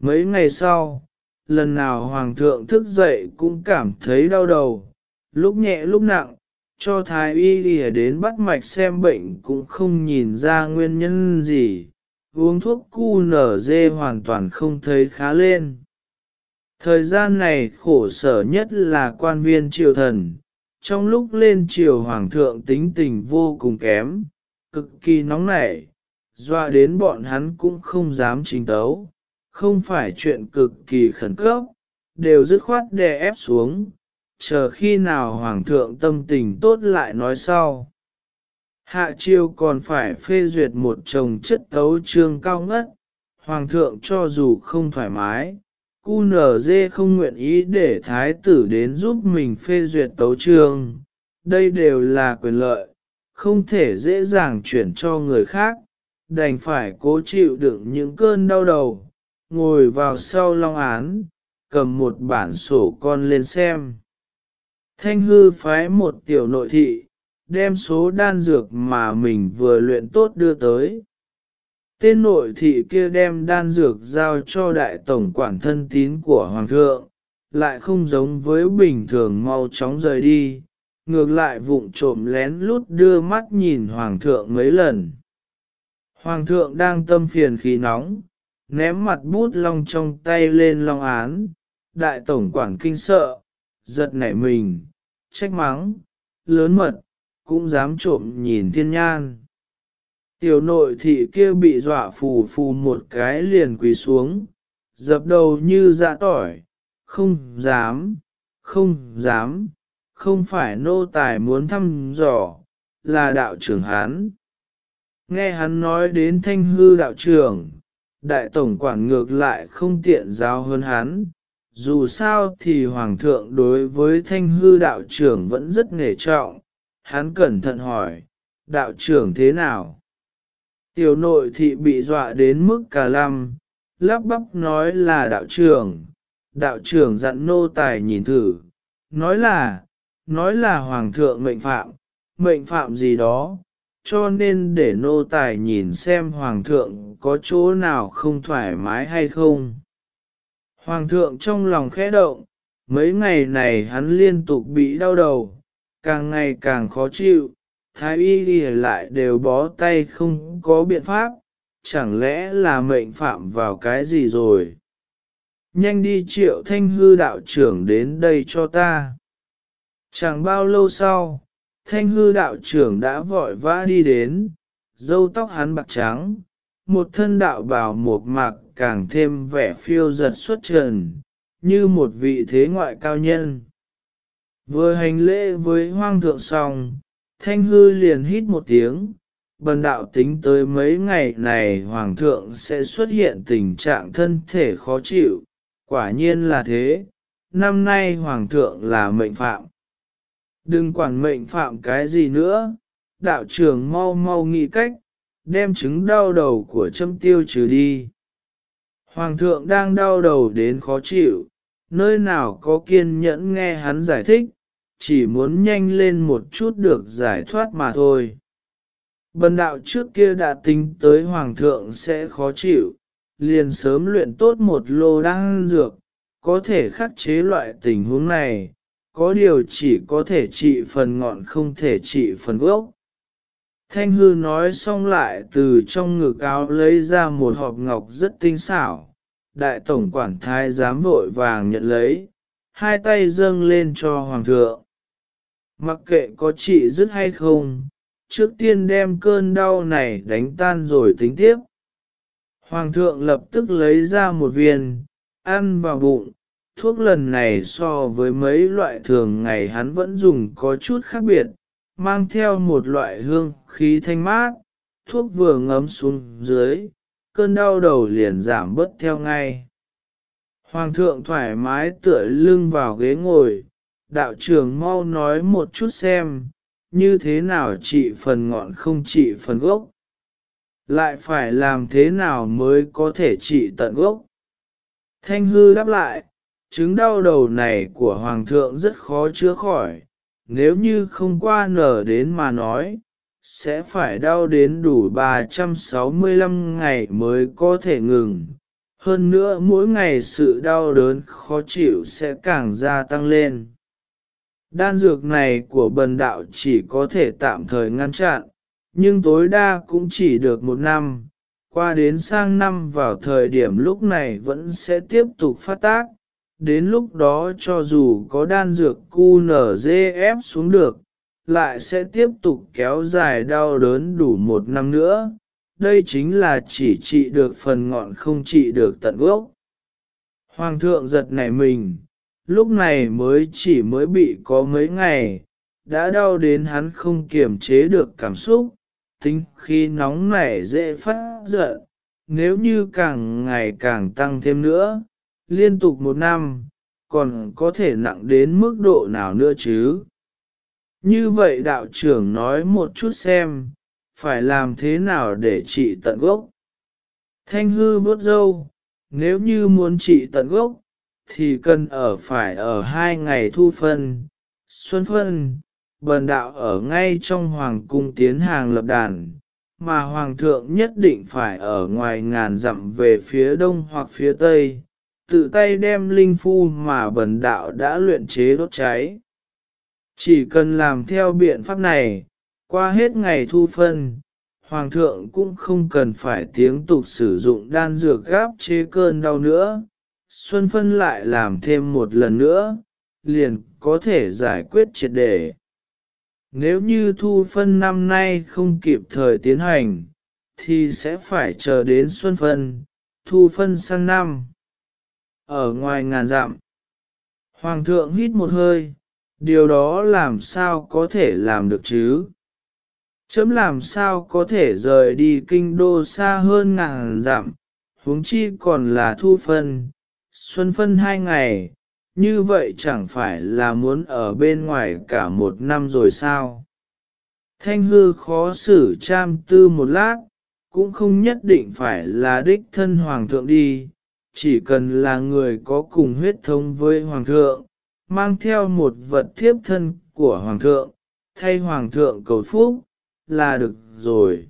Mấy ngày sau, lần nào hoàng thượng thức dậy cũng cảm thấy đau đầu, lúc nhẹ lúc nặng, cho thái y lìa đến bắt mạch xem bệnh cũng không nhìn ra nguyên nhân gì, uống thuốc cu nở dê hoàn toàn không thấy khá lên. Thời gian này khổ sở nhất là quan viên triều thần, trong lúc lên triều hoàng thượng tính tình vô cùng kém, cực kỳ nóng nảy, doa đến bọn hắn cũng không dám trình tấu, không phải chuyện cực kỳ khẩn cấp, đều dứt khoát đè ép xuống, chờ khi nào hoàng thượng tâm tình tốt lại nói sau. Hạ triều còn phải phê duyệt một chồng chất tấu trương cao ngất, hoàng thượng cho dù không thoải mái, QNZ không nguyện ý để thái tử đến giúp mình phê duyệt tấu trương, đây đều là quyền lợi, không thể dễ dàng chuyển cho người khác, đành phải cố chịu đựng những cơn đau đầu, ngồi vào sau long án, cầm một bản sổ con lên xem. Thanh hư phái một tiểu nội thị, đem số đan dược mà mình vừa luyện tốt đưa tới. Tên nội thị kia đem đan dược giao cho đại tổng quản thân tín của Hoàng thượng, lại không giống với bình thường mau chóng rời đi, ngược lại vụng trộm lén lút đưa mắt nhìn Hoàng thượng mấy lần. Hoàng thượng đang tâm phiền khí nóng, ném mặt bút long trong tay lên long án, đại tổng quản kinh sợ, giật nảy mình, trách mắng, lớn mật, cũng dám trộm nhìn thiên nhan. Tiểu nội thị kia bị dọa phù phù một cái liền quỳ xuống, dập đầu như dạ tỏi, không dám, không dám, không phải nô tài muốn thăm dò, là đạo trưởng hắn. Nghe hắn nói đến thanh hư đạo trưởng, đại tổng quản ngược lại không tiện giáo hơn hắn, dù sao thì hoàng thượng đối với thanh hư đạo trưởng vẫn rất nghề trọng, hắn cẩn thận hỏi, đạo trưởng thế nào? Tiểu nội thị bị dọa đến mức cả lăm, lắp bắp nói là đạo trưởng, đạo trưởng dặn nô tài nhìn thử, nói là, nói là hoàng thượng mệnh phạm, mệnh phạm gì đó, cho nên để nô tài nhìn xem hoàng thượng có chỗ nào không thoải mái hay không. Hoàng thượng trong lòng khẽ động, mấy ngày này hắn liên tục bị đau đầu, càng ngày càng khó chịu, thái y đi lại đều bó tay không có biện pháp, chẳng lẽ là mệnh phạm vào cái gì rồi. Nhanh đi triệu thanh hư đạo trưởng đến đây cho ta. Chẳng bao lâu sau, thanh hư đạo trưởng đã vội vã đi đến, dâu tóc hắn bạc trắng, một thân đạo bào một mạc càng thêm vẻ phiêu giật xuất trần, như một vị thế ngoại cao nhân. Vừa hành lễ với hoang thượng xong, thanh hư liền hít một tiếng, bần đạo tính tới mấy ngày này hoàng thượng sẽ xuất hiện tình trạng thân thể khó chịu, quả nhiên là thế, năm nay hoàng thượng là mệnh phạm. Đừng quản mệnh phạm cái gì nữa, đạo trưởng mau mau nghĩ cách, đem chứng đau đầu của châm tiêu trừ đi. Hoàng thượng đang đau đầu đến khó chịu, nơi nào có kiên nhẫn nghe hắn giải thích, chỉ muốn nhanh lên một chút được giải thoát mà thôi. Bần đạo trước kia đã tính tới hoàng thượng sẽ khó chịu, liền sớm luyện tốt một lô đan dược, có thể khắc chế loại tình huống này, có điều chỉ có thể trị phần ngọn không thể trị phần gốc. Thanh hư nói xong lại từ trong ngực áo lấy ra một hộp ngọc rất tinh xảo, đại tổng quản thái giám vội vàng nhận lấy, hai tay dâng lên cho hoàng thượng. Mặc kệ có trị dứt hay không, trước tiên đem cơn đau này đánh tan rồi tính tiếp. Hoàng thượng lập tức lấy ra một viên, ăn vào bụng, thuốc lần này so với mấy loại thường ngày hắn vẫn dùng có chút khác biệt, mang theo một loại hương khí thanh mát, thuốc vừa ngấm xuống dưới, cơn đau đầu liền giảm bớt theo ngay. Hoàng thượng thoải mái tựa lưng vào ghế ngồi, đạo trưởng mau nói một chút xem, như thế nào trị phần ngọn không trị phần gốc. Lại phải làm thế nào mới có thể trị tận gốc. Thanh hư đáp lại, chứng đau đầu này của Hoàng thượng rất khó chữa khỏi, nếu như không qua nở đến mà nói, sẽ phải đau đến đủ 365 ngày mới có thể ngừng. Hơn nữa mỗi ngày sự đau đớn khó chịu sẽ càng gia tăng lên. Đan dược này của bần đạo chỉ có thể tạm thời ngăn chặn, nhưng tối đa cũng chỉ được một năm. Qua đến sang năm vào thời điểm lúc này vẫn sẽ tiếp tục phát tác, đến lúc đó cho dù có đan dược QNZF xuống được, lại sẽ tiếp tục kéo dài đau đớn đủ một năm nữa. Đây chính là chỉ trị được phần ngọn không trị được tận gốc. Hoàng thượng giật nảy mình, lúc này mới chỉ mới bị có mấy ngày, đã đau đến hắn không kiềm chế được cảm xúc, tính khi nóng nảy dễ phát giận, nếu như càng ngày càng tăng thêm nữa, liên tục một năm, còn có thể nặng đến mức độ nào nữa chứ? Như vậy đạo trưởng nói một chút xem, phải làm thế nào để trị tận gốc? Thanh hư vớt dâu, nếu như muốn trị tận gốc, thì cần ở phải ở hai ngày thu phân, xuân phân, bần đạo ở ngay trong hoàng cung tiến hàng lập đàn, mà hoàng thượng nhất định phải ở ngoài ngàn dặm về phía đông hoặc phía tây, tự tay đem linh phu mà bần đạo đã luyện chế đốt cháy. Chỉ cần làm theo biện pháp này, qua hết ngày thu phân, Hoàng thượng cũng không cần phải tiếng tục sử dụng đan dược gáp chế cơn đau nữa, Xuân Phân lại làm thêm một lần nữa, liền có thể giải quyết triệt đề. Nếu như thu phân năm nay không kịp thời tiến hành, thì sẽ phải chờ đến xuân phân, thu phân sang năm. Ở ngoài ngàn dặm, Hoàng thượng hít một hơi, điều đó làm sao có thể làm được chứ? Chấm làm sao có thể rời đi kinh đô xa hơn ngàn dặm, huống chi còn là thu phân, xuân phân hai ngày, như vậy chẳng phải là muốn ở bên ngoài cả một năm rồi sao? Thanh hư khó xử cham tư một lát, cũng không nhất định phải là đích thân hoàng thượng đi, chỉ cần là người có cùng huyết thống với hoàng thượng, mang theo một vật thiếp thân của hoàng thượng, thay hoàng thượng cầu phúc, là được rồi.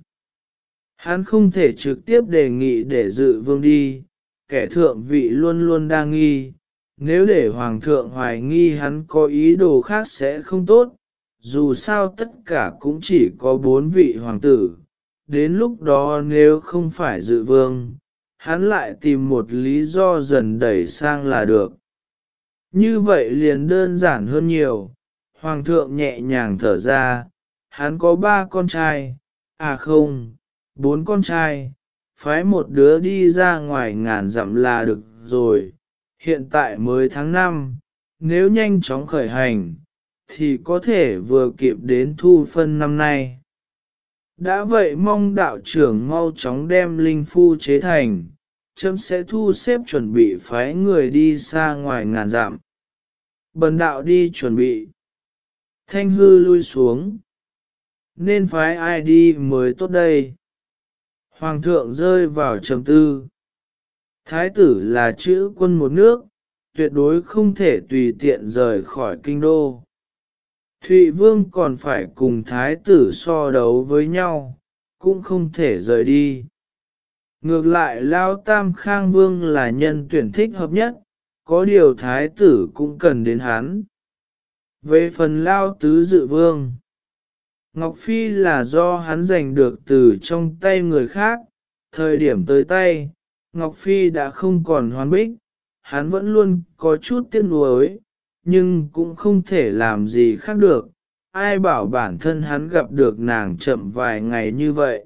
Hắn không thể trực tiếp đề nghị để dự vương đi, kẻ thượng vị luôn luôn đang nghi, nếu để hoàng thượng hoài nghi hắn có ý đồ khác sẽ không tốt, dù sao tất cả cũng chỉ có bốn vị hoàng tử, đến lúc đó nếu không phải dự vương, hắn lại tìm một lý do dần đẩy sang là được. Như vậy liền đơn giản hơn nhiều, hoàng thượng nhẹ nhàng thở ra, hắn có ba con trai, à không, bốn con trai, phái một đứa đi ra ngoài ngàn dặm là được rồi, hiện tại mới tháng 5, nếu nhanh chóng khởi hành, thì có thể vừa kịp đến thu phân năm nay. Đã vậy mong đạo trưởng mau chóng đem linh phu chế thành, chấm sẽ thu xếp chuẩn bị phái người đi xa ngoài ngàn dặm. Bần đạo đi chuẩn bị. Thanh hư lui xuống. Nên phái ai đi mới tốt đây? Hoàng thượng rơi vào trầm tư. Thái tử là chữ quân một nước, tuyệt đối không thể tùy tiện rời khỏi kinh đô. Thụy Vương còn phải cùng thái tử so đấu với nhau, cũng không thể rời đi. Ngược lại Lao Tam Khang Vương là nhân tuyển thích hợp nhất, có điều thái tử cũng cần đến hắn. Về phần Lao Tứ Dự Vương, Ngọc Phi là do hắn giành được từ trong tay người khác, thời điểm tới tay, Ngọc Phi đã không còn hoàn bích, hắn vẫn luôn có chút tiếc nuối, nhưng cũng không thể làm gì khác được, ai bảo bản thân hắn gặp được nàng chậm vài ngày như vậy.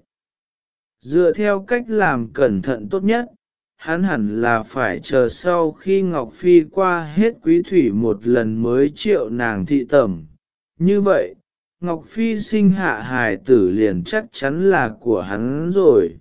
Dựa theo cách làm cẩn thận tốt nhất, hắn hẳn là phải chờ sau khi Ngọc Phi qua hết quý thủy một lần mới triệu nàng thị tẩm. Như vậy, Ngọc Phi sinh hạ hài tử liền chắc chắn là của hắn rồi.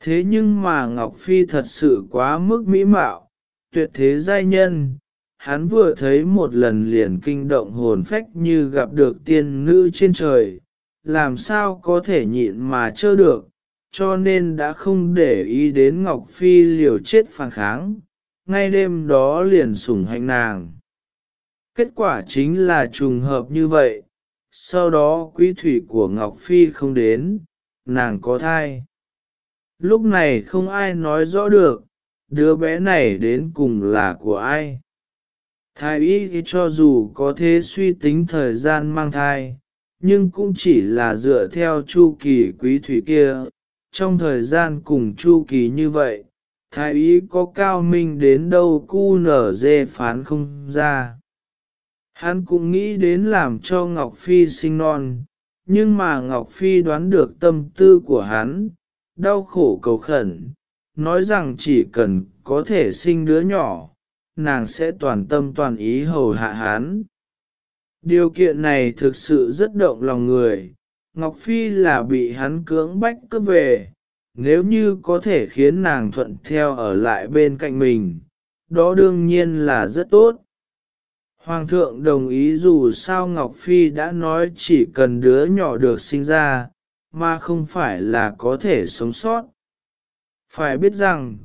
Thế nhưng mà Ngọc Phi thật sự quá mức mỹ mạo, tuyệt thế giai nhân, hắn vừa thấy một lần liền kinh động hồn phách như gặp được tiên nữ trên trời, làm sao có thể nhịn mà chơ được, cho nên đã không để ý đến Ngọc Phi liều chết phản kháng, ngay đêm đó liền sủng hạnh nàng. Kết quả chính là trùng hợp như vậy, sau đó quý thủy của Ngọc Phi không đến, nàng có thai. Lúc này không ai nói rõ được, đứa bé này đến cùng là của ai. Thái y cho dù có thế suy tính thời gian mang thai, nhưng cũng chỉ là dựa theo chu kỳ quý thủy kia. Trong thời gian cùng chu kỳ như vậy, thái y có cao minh đến đâu cu nở dê phán không ra. Hắn cũng nghĩ đến làm cho Ngọc Phi sinh non, nhưng mà Ngọc Phi đoán được tâm tư của hắn, đau khổ cầu khẩn, nói rằng chỉ cần có thể sinh đứa nhỏ, nàng sẽ toàn tâm toàn ý hầu hạ hắn. Điều kiện này thực sự rất động lòng người, Ngọc Phi là bị hắn cưỡng bách cướp về, nếu như có thể khiến nàng thuận theo ở lại bên cạnh mình, đó đương nhiên là rất tốt. Hoàng thượng đồng ý dù sao Ngọc Phi đã nói chỉ cần đứa nhỏ được sinh ra, mà không phải là có thể sống sót. Phải biết rằng,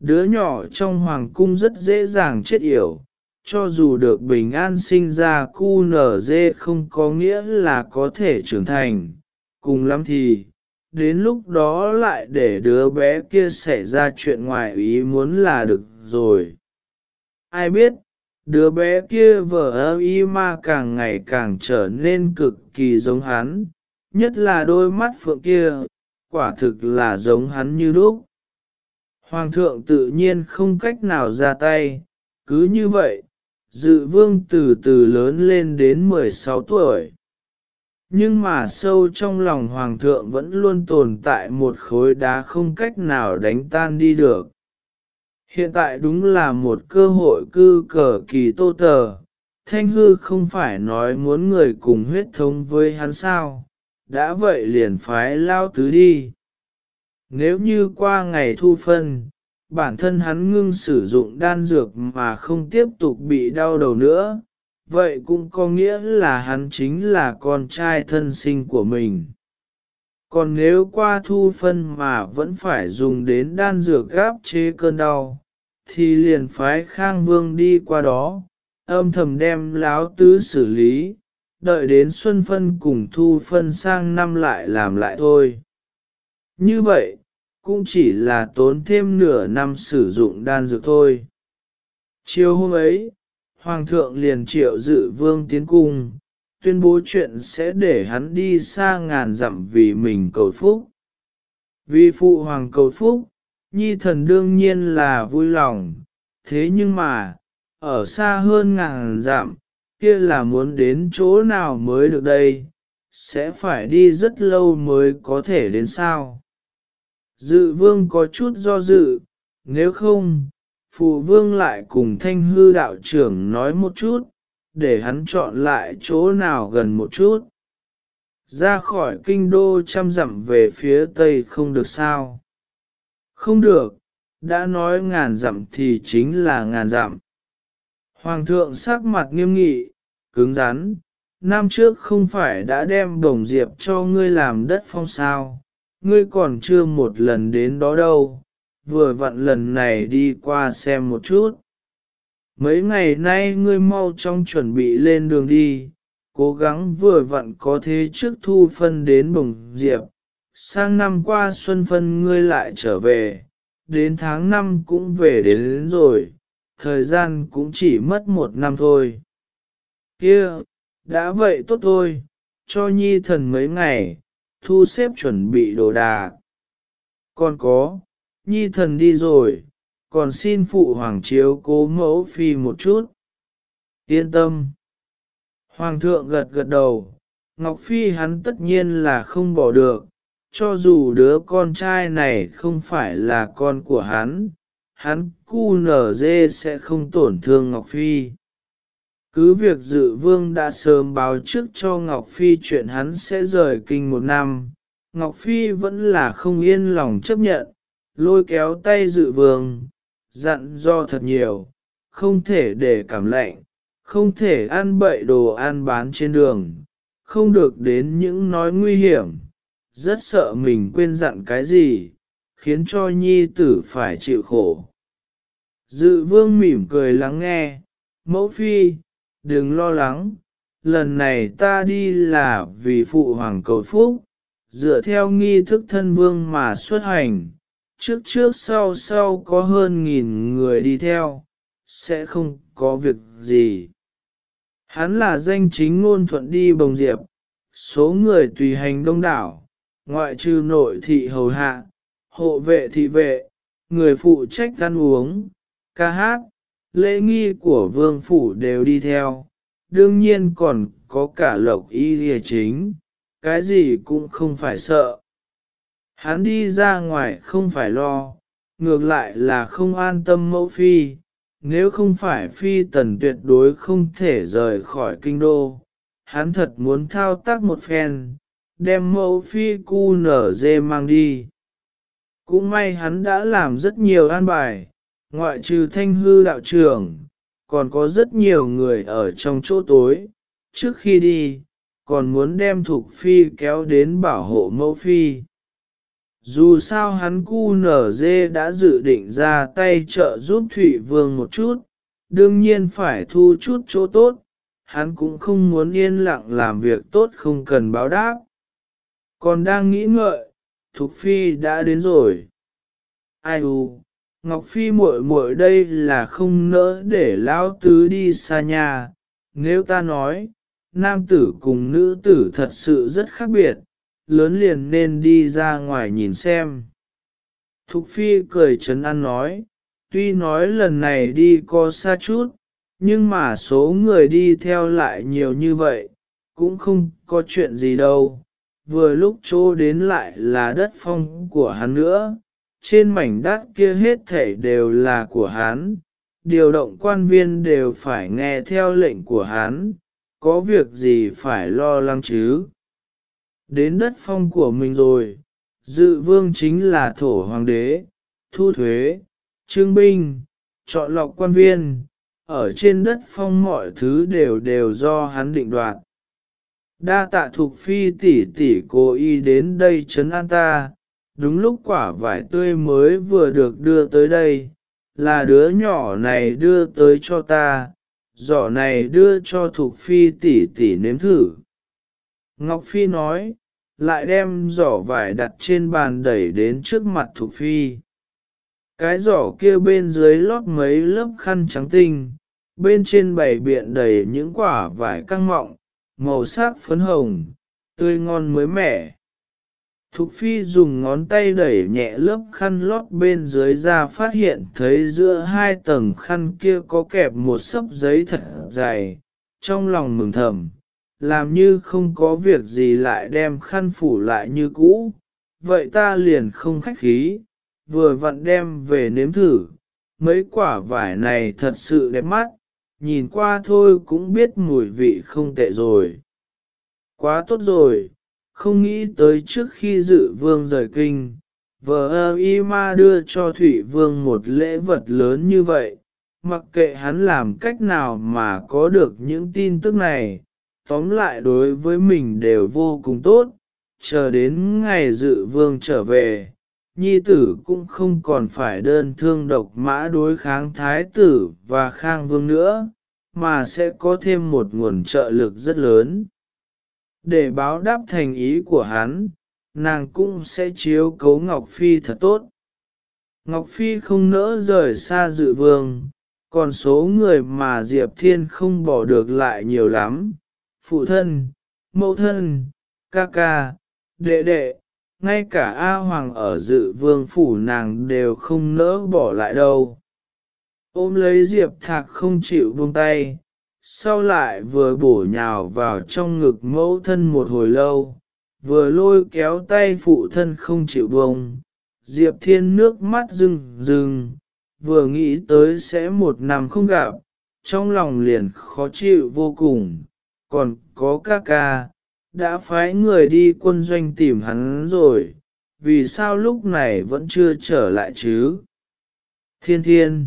đứa nhỏ trong hoàng cung rất dễ dàng chết yểu, cho dù được bình an sinh ra cu nở dê không có nghĩa là có thể trưởng thành, cùng lắm thì, đến lúc đó lại để đứa bé kia xảy ra chuyện ngoài ý muốn là được rồi. Ai biết, đứa bé kia vợ ơ y ma càng ngày càng trở nên cực kỳ giống hắn, nhất là đôi mắt phượng kia, quả thực là giống hắn như lúc. Hoàng thượng tự nhiên không cách nào ra tay, cứ như vậy, dự vương từ từ lớn lên đến 16 tuổi. Nhưng mà sâu trong lòng hoàng thượng vẫn luôn tồn tại một khối đá không cách nào đánh tan đi được. Hiện tại đúng là một cơ hội cư cờ kỳ tô tờ, thanh hư không phải nói muốn người cùng huyết thống với hắn sao, đã vậy liền phái lao tứ đi. Nếu như qua ngày thu phân, bản thân hắn ngưng sử dụng đan dược mà không tiếp tục bị đau đầu nữa, vậy cũng có nghĩa là hắn chính là con trai thân sinh của mình. Còn nếu qua thu phân mà vẫn phải dùng đến đan dược gáp chế cơn đau, thì liền phái Khang Vương đi qua đó, âm thầm đem láo tứ xử lý, đợi đến xuân phân cùng thu phân sang năm lại làm lại thôi. Như vậy, cũng chỉ là tốn thêm nửa năm sử dụng đan dược thôi. Chiều hôm ấy, Hoàng thượng liền triệu dự vương tiến cung, tuyên bố chuyện sẽ để hắn đi xa ngàn dặm vì mình cầu phúc. Vì phụ hoàng cầu phúc, nhi thần đương nhiên là vui lòng, thế nhưng mà, ở xa hơn ngàn dặm, kia là muốn đến chỗ nào mới được đây, sẽ phải đi rất lâu mới có thể đến sao. Dự vương có chút do dự, nếu không, phụ vương lại cùng thanh hư đạo trưởng nói một chút, để hắn chọn lại chỗ nào gần một chút. Ra khỏi kinh đô trăm dặm về phía tây không được sao. Không được, đã nói ngàn dặm thì chính là ngàn dặm. Hoàng thượng sắc mặt nghiêm nghị, cứng rắn, năm trước không phải đã đem bổng diệp cho ngươi làm đất phong sao, ngươi còn chưa một lần đến đó đâu, vừa vặn lần này đi qua xem một chút. Mấy ngày nay ngươi mau trong chuẩn bị lên đường đi, cố gắng vừa vặn có thế trước thu phân đến bổng diệp, sang năm qua xuân phân ngươi lại trở về, đến tháng năm cũng về đến, đến rồi, thời gian cũng chỉ mất một năm thôi. Kia, đã vậy tốt thôi, cho nhi thần mấy ngày, thu xếp chuẩn bị đồ đạc. Còn có, nhi thần đi rồi, còn xin phụ hoàng chiếu cố mẫu phi một chút. Yên tâm. Hoàng thượng gật gật đầu, Ngọc Phi hắn tất nhiên là không bỏ được, cho dù đứa con trai này không phải là con của hắn, hắn cu nở dê sẽ không tổn thương Ngọc Phi. Cứ việc dự vương đã sớm báo trước cho Ngọc Phi chuyện hắn sẽ rời kinh một năm, Ngọc Phi vẫn là không yên lòng chấp nhận, lôi kéo tay dự vương, dặn do thật nhiều, không thể để cảm lạnh, không thể ăn bậy đồ ăn bán trên đường, không được đến những nói nguy hiểm, rất sợ mình quên dặn cái gì, khiến cho nhi tử phải chịu khổ. Dự vương mỉm cười lắng nghe, mẫu phi, đừng lo lắng, lần này ta đi là vì phụ hoàng cầu phúc, dựa theo nghi thức thân vương mà xuất hành, trước trước sau sau có hơn nghìn người đi theo, sẽ không có việc gì. Hắn là danh chính ngôn thuận đi bồng diệp, số người tùy hành đông đảo, ngoại trừ nội thị hầu hạ, hộ vệ thị vệ, người phụ trách ăn uống, ca hát, lễ nghi của vương phủ đều đi theo, đương nhiên còn có cả lộc y lìa chính, cái gì cũng không phải sợ. Hắn đi ra ngoài không phải lo, ngược lại là không an tâm mẫu phi, nếu không phải phi tần tuyệt đối không thể rời khỏi kinh đô, hắn thật muốn thao tác một phen, đem mẫu phi cu nở dê mang đi. Cũng may hắn đã làm rất nhiều an bài, ngoại trừ thanh hư đạo trưởng, còn có rất nhiều người ở trong chỗ tối, trước khi đi, còn muốn đem Thục Phi kéo đến bảo hộ mẫu Phi. Dù sao hắn cu nở dê đã dự định ra tay trợ giúp thủy Vương một chút, đương nhiên phải thu chút chỗ tốt, hắn cũng không muốn yên lặng làm việc tốt không cần báo đáp. Còn đang nghĩ ngợi, Thục Phi đã đến rồi. Ai u, Ngọc Phi muội muội đây là không nỡ để lão tứ đi xa nhà, nếu ta nói, nam tử cùng nữ tử thật sự rất khác biệt, lớn liền nên đi ra ngoài nhìn xem. Thục Phi cười chấn an nói, tuy nói lần này đi có xa chút, nhưng mà số người đi theo lại nhiều như vậy, cũng không có chuyện gì đâu. Vừa lúc chỗ đến lại là đất phong của hắn nữa, trên mảnh đất kia hết thảy đều là của hắn, điều động quan viên đều phải nghe theo lệnh của hắn, có việc gì phải lo lắng chứ. Đến đất phong của mình rồi, dự vương chính là thổ hoàng đế, thu thuế, trương binh, chọn lọc quan viên, ở trên đất phong mọi thứ đều đều do hắn định đoạt. Đa tạ thuộc phi tỷ tỷ cố ý đến đây chấn an ta, đúng lúc quả vải tươi mới vừa được đưa tới đây, là đứa nhỏ này đưa tới cho ta, giỏ này đưa cho thuộc Phi tỷ tỷ nếm thử. Ngọc Phi nói, lại đem giỏ vải đặt trên bàn đẩy đến trước mặt thuộc Phi. Cái giỏ kia bên dưới lót mấy lớp khăn trắng tinh, bên trên bày biện đầy những quả vải căng mọng, màu sắc phấn hồng, tươi ngon mới mẻ. Thục phi dùng ngón tay đẩy nhẹ lớp khăn lót bên dưới ra phát hiện thấy giữa hai tầng khăn kia có kẹp một sấp giấy thật dày, trong lòng mừng thầm, làm như không có việc gì lại đem khăn phủ lại như cũ, vậy ta liền không khách khí, vừa vặn đem về nếm thử, mấy quả vải này thật sự đẹp mắt, nhìn qua thôi cũng biết mùi vị không tệ rồi. Quá tốt rồi, không nghĩ tới trước khi dự vương rời kinh, vợ y ma đưa cho Thủy Vương một lễ vật lớn như vậy, mặc kệ hắn làm cách nào mà có được những tin tức này, tóm lại đối với mình đều vô cùng tốt, chờ đến ngày dự vương trở về. Nhi tử cũng không còn phải đơn thương độc mã đối kháng thái tử và khang vương nữa, mà sẽ có thêm một nguồn trợ lực rất lớn để báo đáp thành ý của hắn, nàng cũng sẽ chiếu cấu Ngọc Phi thật tốt. Ngọc Phi không nỡ rời xa dự vương, còn số người mà Diệp Thiên không bỏ được lại nhiều lắm. Phụ thân, mẫu thân, ca ca, đệ đệ, ngay cả A Hoàng ở dự vương phủ nàng đều không nỡ bỏ lại đâu. Ôm lấy Diệp Thạc không chịu buông tay, sau lại vừa bổ nhào vào trong ngực mẫu thân một hồi lâu, vừa lôi kéo tay phụ thân không chịu buông. Diệp Thiên nước mắt rưng rưng, vừa nghĩ tới sẽ một năm không gặp, trong lòng liền khó chịu vô cùng, còn có ca ca, đã phái người đi quân doanh tìm hắn rồi, vì sao lúc này vẫn chưa trở lại chứ? Thiên thiên,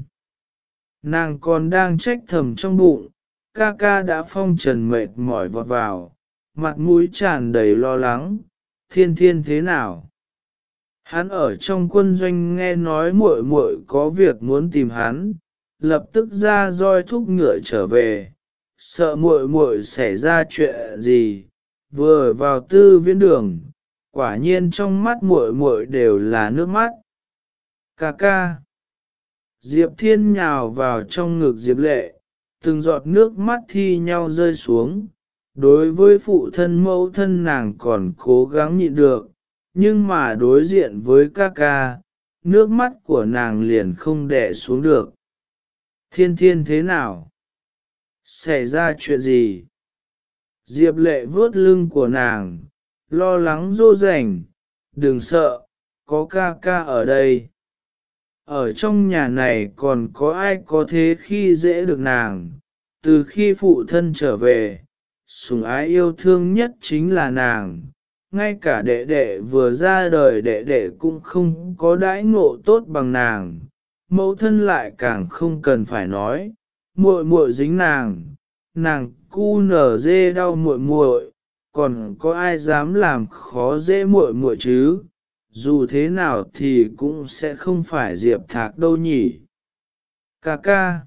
nàng còn đang trách thầm trong bụng, ca ca đã phong trần mệt mỏi vọt vào, mặt mũi tràn đầy lo lắng, thiên thiên thế nào? Hắn ở trong quân doanh nghe nói muội muội có việc muốn tìm hắn, lập tức ra roi thúc ngựa trở về, sợ muội muội xảy ra chuyện gì, vừa vào tư viễn đường, quả nhiên trong mắt muội muội đều là nước mắt. Ca ca. Diệp Thiên nhào vào trong ngực Diệp Lệ, từng giọt nước mắt thi nhau rơi xuống. Đối với phụ thân mẫu thân nàng còn cố gắng nhịn được, nhưng mà đối diện với ca ca, nước mắt của nàng liền không đẻ xuống được. Thiên thiên thế nào? Xảy ra chuyện gì? Diệp lệ vớt lưng của nàng, lo lắng dô rảnh, đừng sợ, có ca ca ở đây. Ở trong nhà này còn có ai có thế khi dễ được nàng, từ khi phụ thân trở về, sủng ái yêu thương nhất chính là nàng. Ngay cả đệ đệ vừa ra đời đệ đệ cũng không có đãi ngộ tốt bằng nàng, mẫu thân lại càng không cần phải nói, muội muội dính nàng, nàng cu nở dê đau muội muội, còn có ai dám làm khó dễ muội muội chứ, dù thế nào thì cũng sẽ không phải Diệp Thạc đâu nhỉ. Cà ca.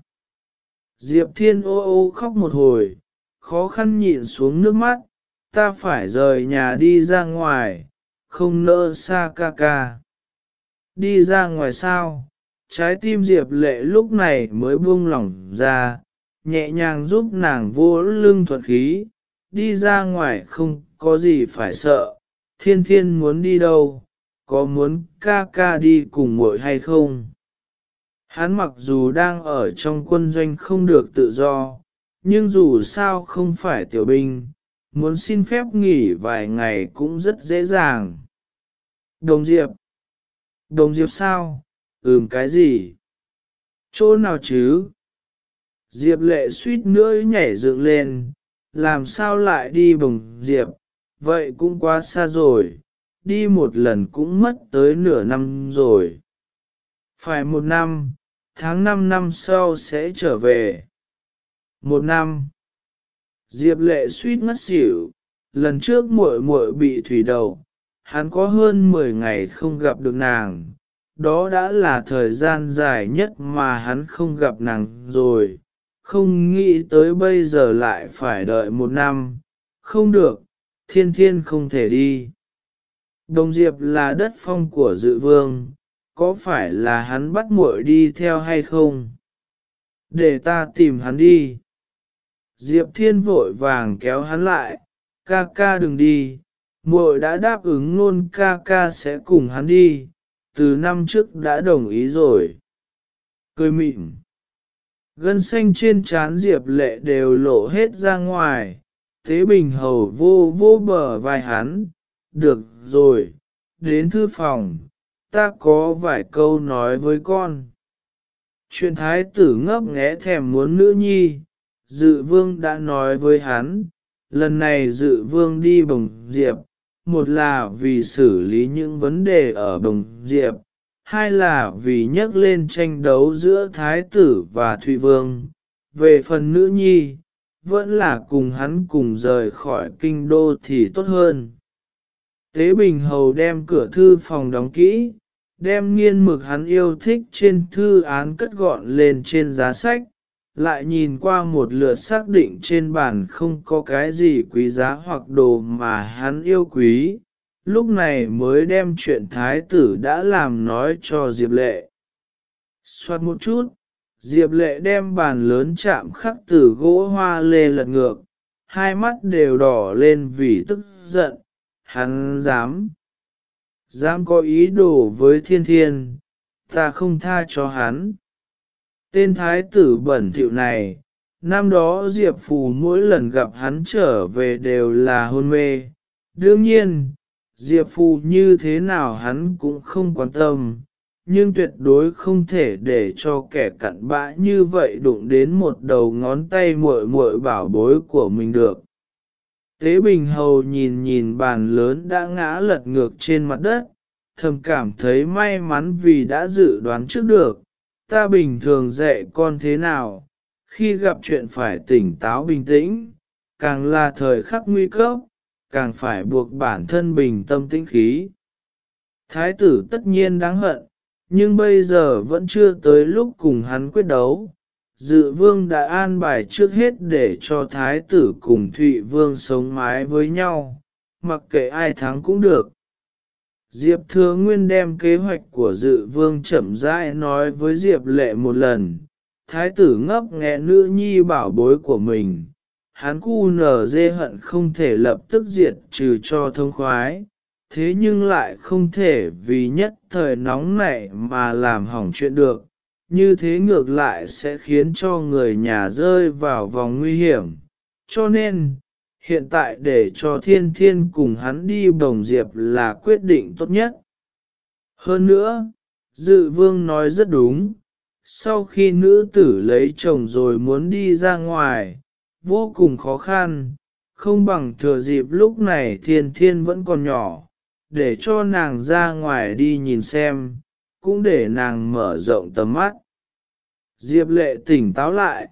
Diệp Thiên ô ô khóc một hồi, khó khăn nhịn xuống nước mắt, ta phải rời nhà đi ra ngoài, không nỡ xa ca ca. Đi ra ngoài sao? Trái tim Diệp lệ lúc này mới buông lỏng ra, nhẹ nhàng giúp nàng vô lưng thuận khí, đi ra ngoài không có gì phải sợ, thiên thiên muốn đi đâu, có muốn ca ca đi cùng muội hay không? Hắn mặc dù đang ở trong quân doanh không được tự do, nhưng dù sao không phải tiểu binh, muốn xin phép nghỉ vài ngày cũng rất dễ dàng. Đồng Diệp Đồng Diệp sao? Ừm cái gì? Chỗ nào chứ? Diệp lệ suýt nữa nhảy dựng lên, làm sao lại đi bồng Diệp, vậy cũng quá xa rồi, đi một lần cũng mất tới nửa năm rồi. Phải một năm, tháng năm năm sau sẽ trở về. Một năm. Diệp lệ suýt ngất xỉu, lần trước muội muội bị thủy đầu, hắn có hơn 10 ngày không gặp được nàng, đó đã là thời gian dài nhất mà hắn không gặp nàng rồi, không nghĩ tới bây giờ lại phải đợi một năm, không được, thiên thiên không thể đi. Đồng Diệp là đất phong của dự vương, có phải là hắn bắt muội đi theo hay không? Để ta tìm hắn đi. Diệp Thiên vội vàng kéo hắn lại, ca ca đừng đi, muội đã đáp ứng luôn ca ca sẽ cùng hắn đi, từ năm trước đã đồng ý rồi. Cười mịn. Gân xanh trên trán Diệp lệ đều lộ hết ra ngoài, Thế Bình Hầu vô vô bờ vai hắn, được rồi, đến thư phòng, ta có vài câu nói với con. Chuyện thái tử ngấp nghé thèm muốn nữ nhi, dự vương đã nói với hắn, lần này dự vương đi bồng diệp, một là vì xử lý những vấn đề ở bồng diệp, hai là vì nhắc lên tranh đấu giữa thái tử và thụy vương. Về phần nữ nhi, vẫn là cùng hắn cùng rời khỏi kinh đô thì tốt hơn. Tế Bình Hầu đem cửa thư phòng đóng kỹ, đem nghiên mực hắn yêu thích trên thư án cất gọn lên trên giá sách, lại nhìn qua một lượt xác định trên bàn không có cái gì quý giá hoặc đồ mà hắn yêu quý, lúc này mới đem chuyện thái tử đã làm nói cho Diệp Lệ. Xoát một chút, Diệp Lệ đem bàn lớn chạm khắc từ gỗ hoa lê lật ngược, hai mắt đều đỏ lên vì tức giận, hắn dám, dám có ý đồ với thiên thiên, ta không tha cho hắn. Tên thái tử bẩn thỉu này, năm đó Diệp Phù mỗi lần gặp hắn trở về đều là hôn mê. Đương nhiên, Diệp Phù như thế nào hắn cũng không quan tâm, nhưng tuyệt đối không thể để cho kẻ cặn bã như vậy đụng đến một đầu ngón tay muội muội bảo bối của mình được. Tế Bình Hầu nhìn nhìn bàn lớn đã ngã lật ngược trên mặt đất, thầm cảm thấy may mắn vì đã dự đoán trước được, ta bình thường dạy con thế nào, khi gặp chuyện phải tỉnh táo bình tĩnh, càng là thời khắc nguy cấp, càng phải buộc bản thân bình tâm tĩnh khí. Thái tử tất nhiên đáng hận, nhưng bây giờ vẫn chưa tới lúc cùng hắn quyết đấu. Dự vương đã an bài trước hết để cho thái tử cùng Thụy vương sống mái với nhau, mặc kệ ai thắng cũng được. Diệp Thừa Nguyên đem kế hoạch của dự vương chậm rãi nói với Diệp Lệ một lần. Thái tử ngấp nghe nữ nhi bảo bối của mình. Hắn cu nở dê hận không thể lập tức diệt trừ cho thông khoái, thế nhưng lại không thể vì nhất thời nóng nảy mà làm hỏng chuyện được. Như thế ngược lại sẽ khiến cho người nhà rơi vào vòng nguy hiểm. Cho nên, hiện tại để cho thiên thiên cùng hắn đi bồng diệp là quyết định tốt nhất. Hơn nữa, dự vương nói rất đúng, sau khi nữ tử lấy chồng rồi muốn đi ra ngoài, vô cùng khó khăn, không bằng thừa dịp lúc này thiên thiên vẫn còn nhỏ, để cho nàng ra ngoài đi nhìn xem, cũng để nàng mở rộng tầm mắt. Diệp lệ tỉnh táo lại,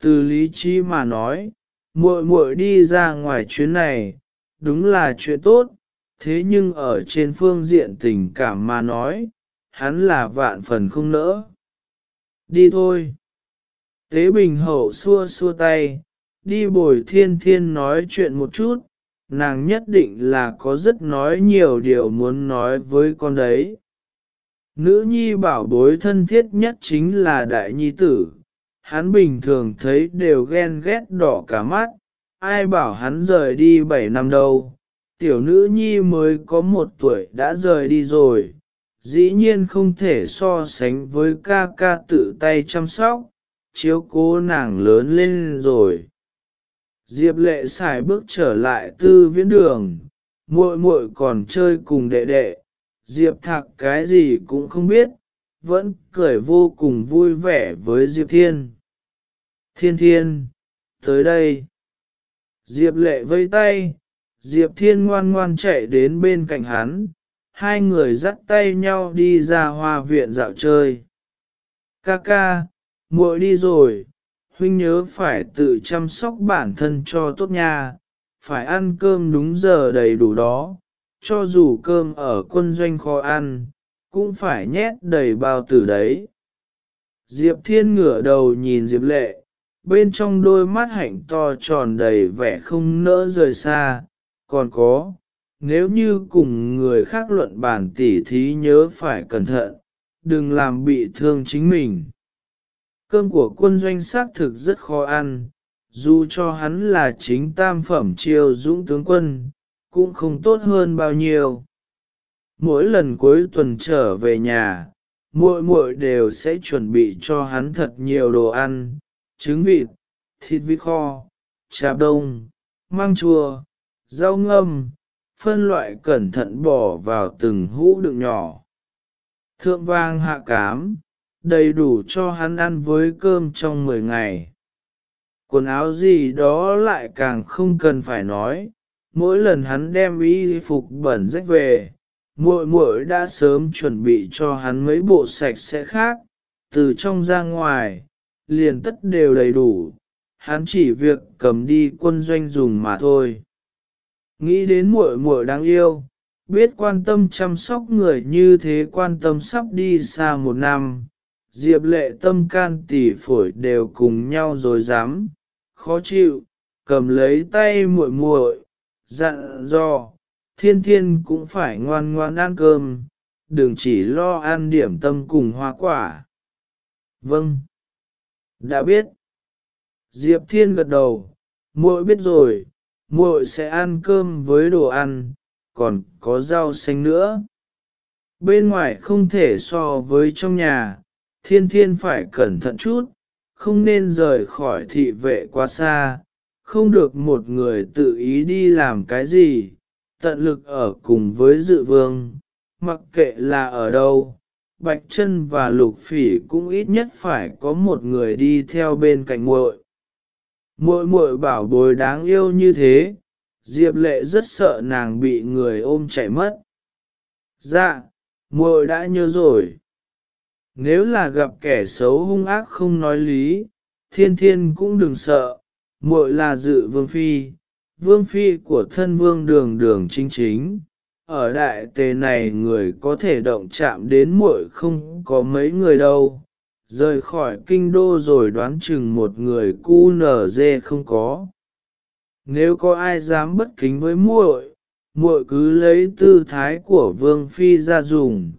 từ lý trí mà nói, muội muội đi ra ngoài chuyến này, đúng là chuyện tốt, thế nhưng ở trên phương diện tình cảm mà nói, hắn là vạn phần không nỡ. Đi thôi. Tế Bình Hậu xua xua tay, đi bồi thiên thiên nói chuyện một chút, nàng nhất định là có rất nói nhiều điều muốn nói với con đấy. Nữ nhi bảo bối thân thiết nhất chính là đại nhi tử, hắn bình thường thấy đều ghen ghét đỏ cả mắt, ai bảo hắn rời đi 7 năm đâu, tiểu nữ nhi mới có một tuổi đã rời đi rồi, dĩ nhiên không thể so sánh với ca ca tự tay chăm sóc, chiếu cố nàng lớn lên rồi. Diệp lệ xài bước trở lại tư viễn đường, muội muội còn chơi cùng đệ đệ, Diệp thạc cái gì cũng không biết, vẫn cười vô cùng vui vẻ với Diệp Thiên. Thiên Thiên, tới đây. Diệp lệ vây tay, Diệp Thiên ngoan ngoan chạy đến bên cạnh hắn, hai người dắt tay nhau đi ra hoa viện dạo chơi. Ca ca, muội đi rồi, huynh nhớ phải tự chăm sóc bản thân cho tốt nha, phải ăn cơm đúng giờ đầy đủ đó, cho dù cơm ở quân doanh khó ăn, cũng phải nhét đầy bao tử đấy. Diệp Thiên ngửa đầu nhìn Diệp Lệ, bên trong đôi mắt hạnh to tròn đầy vẻ không nỡ rời xa, còn có, nếu như cùng người khác luận bản tỉ thí nhớ phải cẩn thận, đừng làm bị thương chính mình. Cơm của quân doanh xác thực rất khó ăn, dù cho hắn là chính tam phẩm triều dũng tướng quân, cũng không tốt hơn bao nhiêu. Mỗi lần cuối tuần trở về nhà, muội muội đều sẽ chuẩn bị cho hắn thật nhiều đồ ăn, trứng vịt, thịt vịt kho, chả đông, măng chua, rau ngâm, phân loại cẩn thận bỏ vào từng hũ đựng nhỏ. Thượng vang hạ cám, đầy đủ cho hắn ăn với cơm trong 10 ngày. Quần áo gì đó lại càng không cần phải nói, mỗi lần hắn đem y phục bẩn rách về, muội muội đã sớm chuẩn bị cho hắn mấy bộ sạch sẽ khác, từ trong ra ngoài, liền tất đều đầy đủ, hắn chỉ việc cầm đi quân doanh dùng mà thôi. Nghĩ đến muội muội đáng yêu, biết quan tâm chăm sóc người như thế quan tâm sắp đi xa một năm, Diệp lệ tâm can tỉ phổi đều cùng nhau rồi dám, khó chịu, cầm lấy tay muội muội, dặn dò, thiên thiên cũng phải ngoan ngoan ăn cơm, đừng chỉ lo ăn điểm tâm cùng hoa quả. Vâng. Đã biết. Diệp thiên gật đầu, muội biết rồi, muội sẽ ăn cơm với đồ ăn, còn có rau xanh nữa. Bên ngoài không thể so với trong nhà, thiên thiên phải cẩn thận chút, không nên rời khỏi thị vệ quá xa, không được một người tự ý đi làm cái gì, tận lực ở cùng với dự vương, mặc kệ là ở đâu. Bạch chân và lục phỉ cũng ít nhất phải có một người đi theo bên cạnh muội. Muội muội bảo bối đáng yêu như thế, Diệp lệ rất sợ nàng bị người ôm chạy mất. Dạ, muội đã nhớ rồi. Nếu là gặp kẻ xấu hung ác không nói lý, thiên thiên cũng đừng sợ, muội là dự vương phi, vương phi của thân vương đường đường chính chính. Ở đại tề này người có thể động chạm đến muội không có mấy người đâu, rời khỏi kinh đô rồi đoán chừng một người cu nở dê không có. Nếu có ai dám bất kính với muội, muội cứ lấy tư thái của vương phi ra dùng,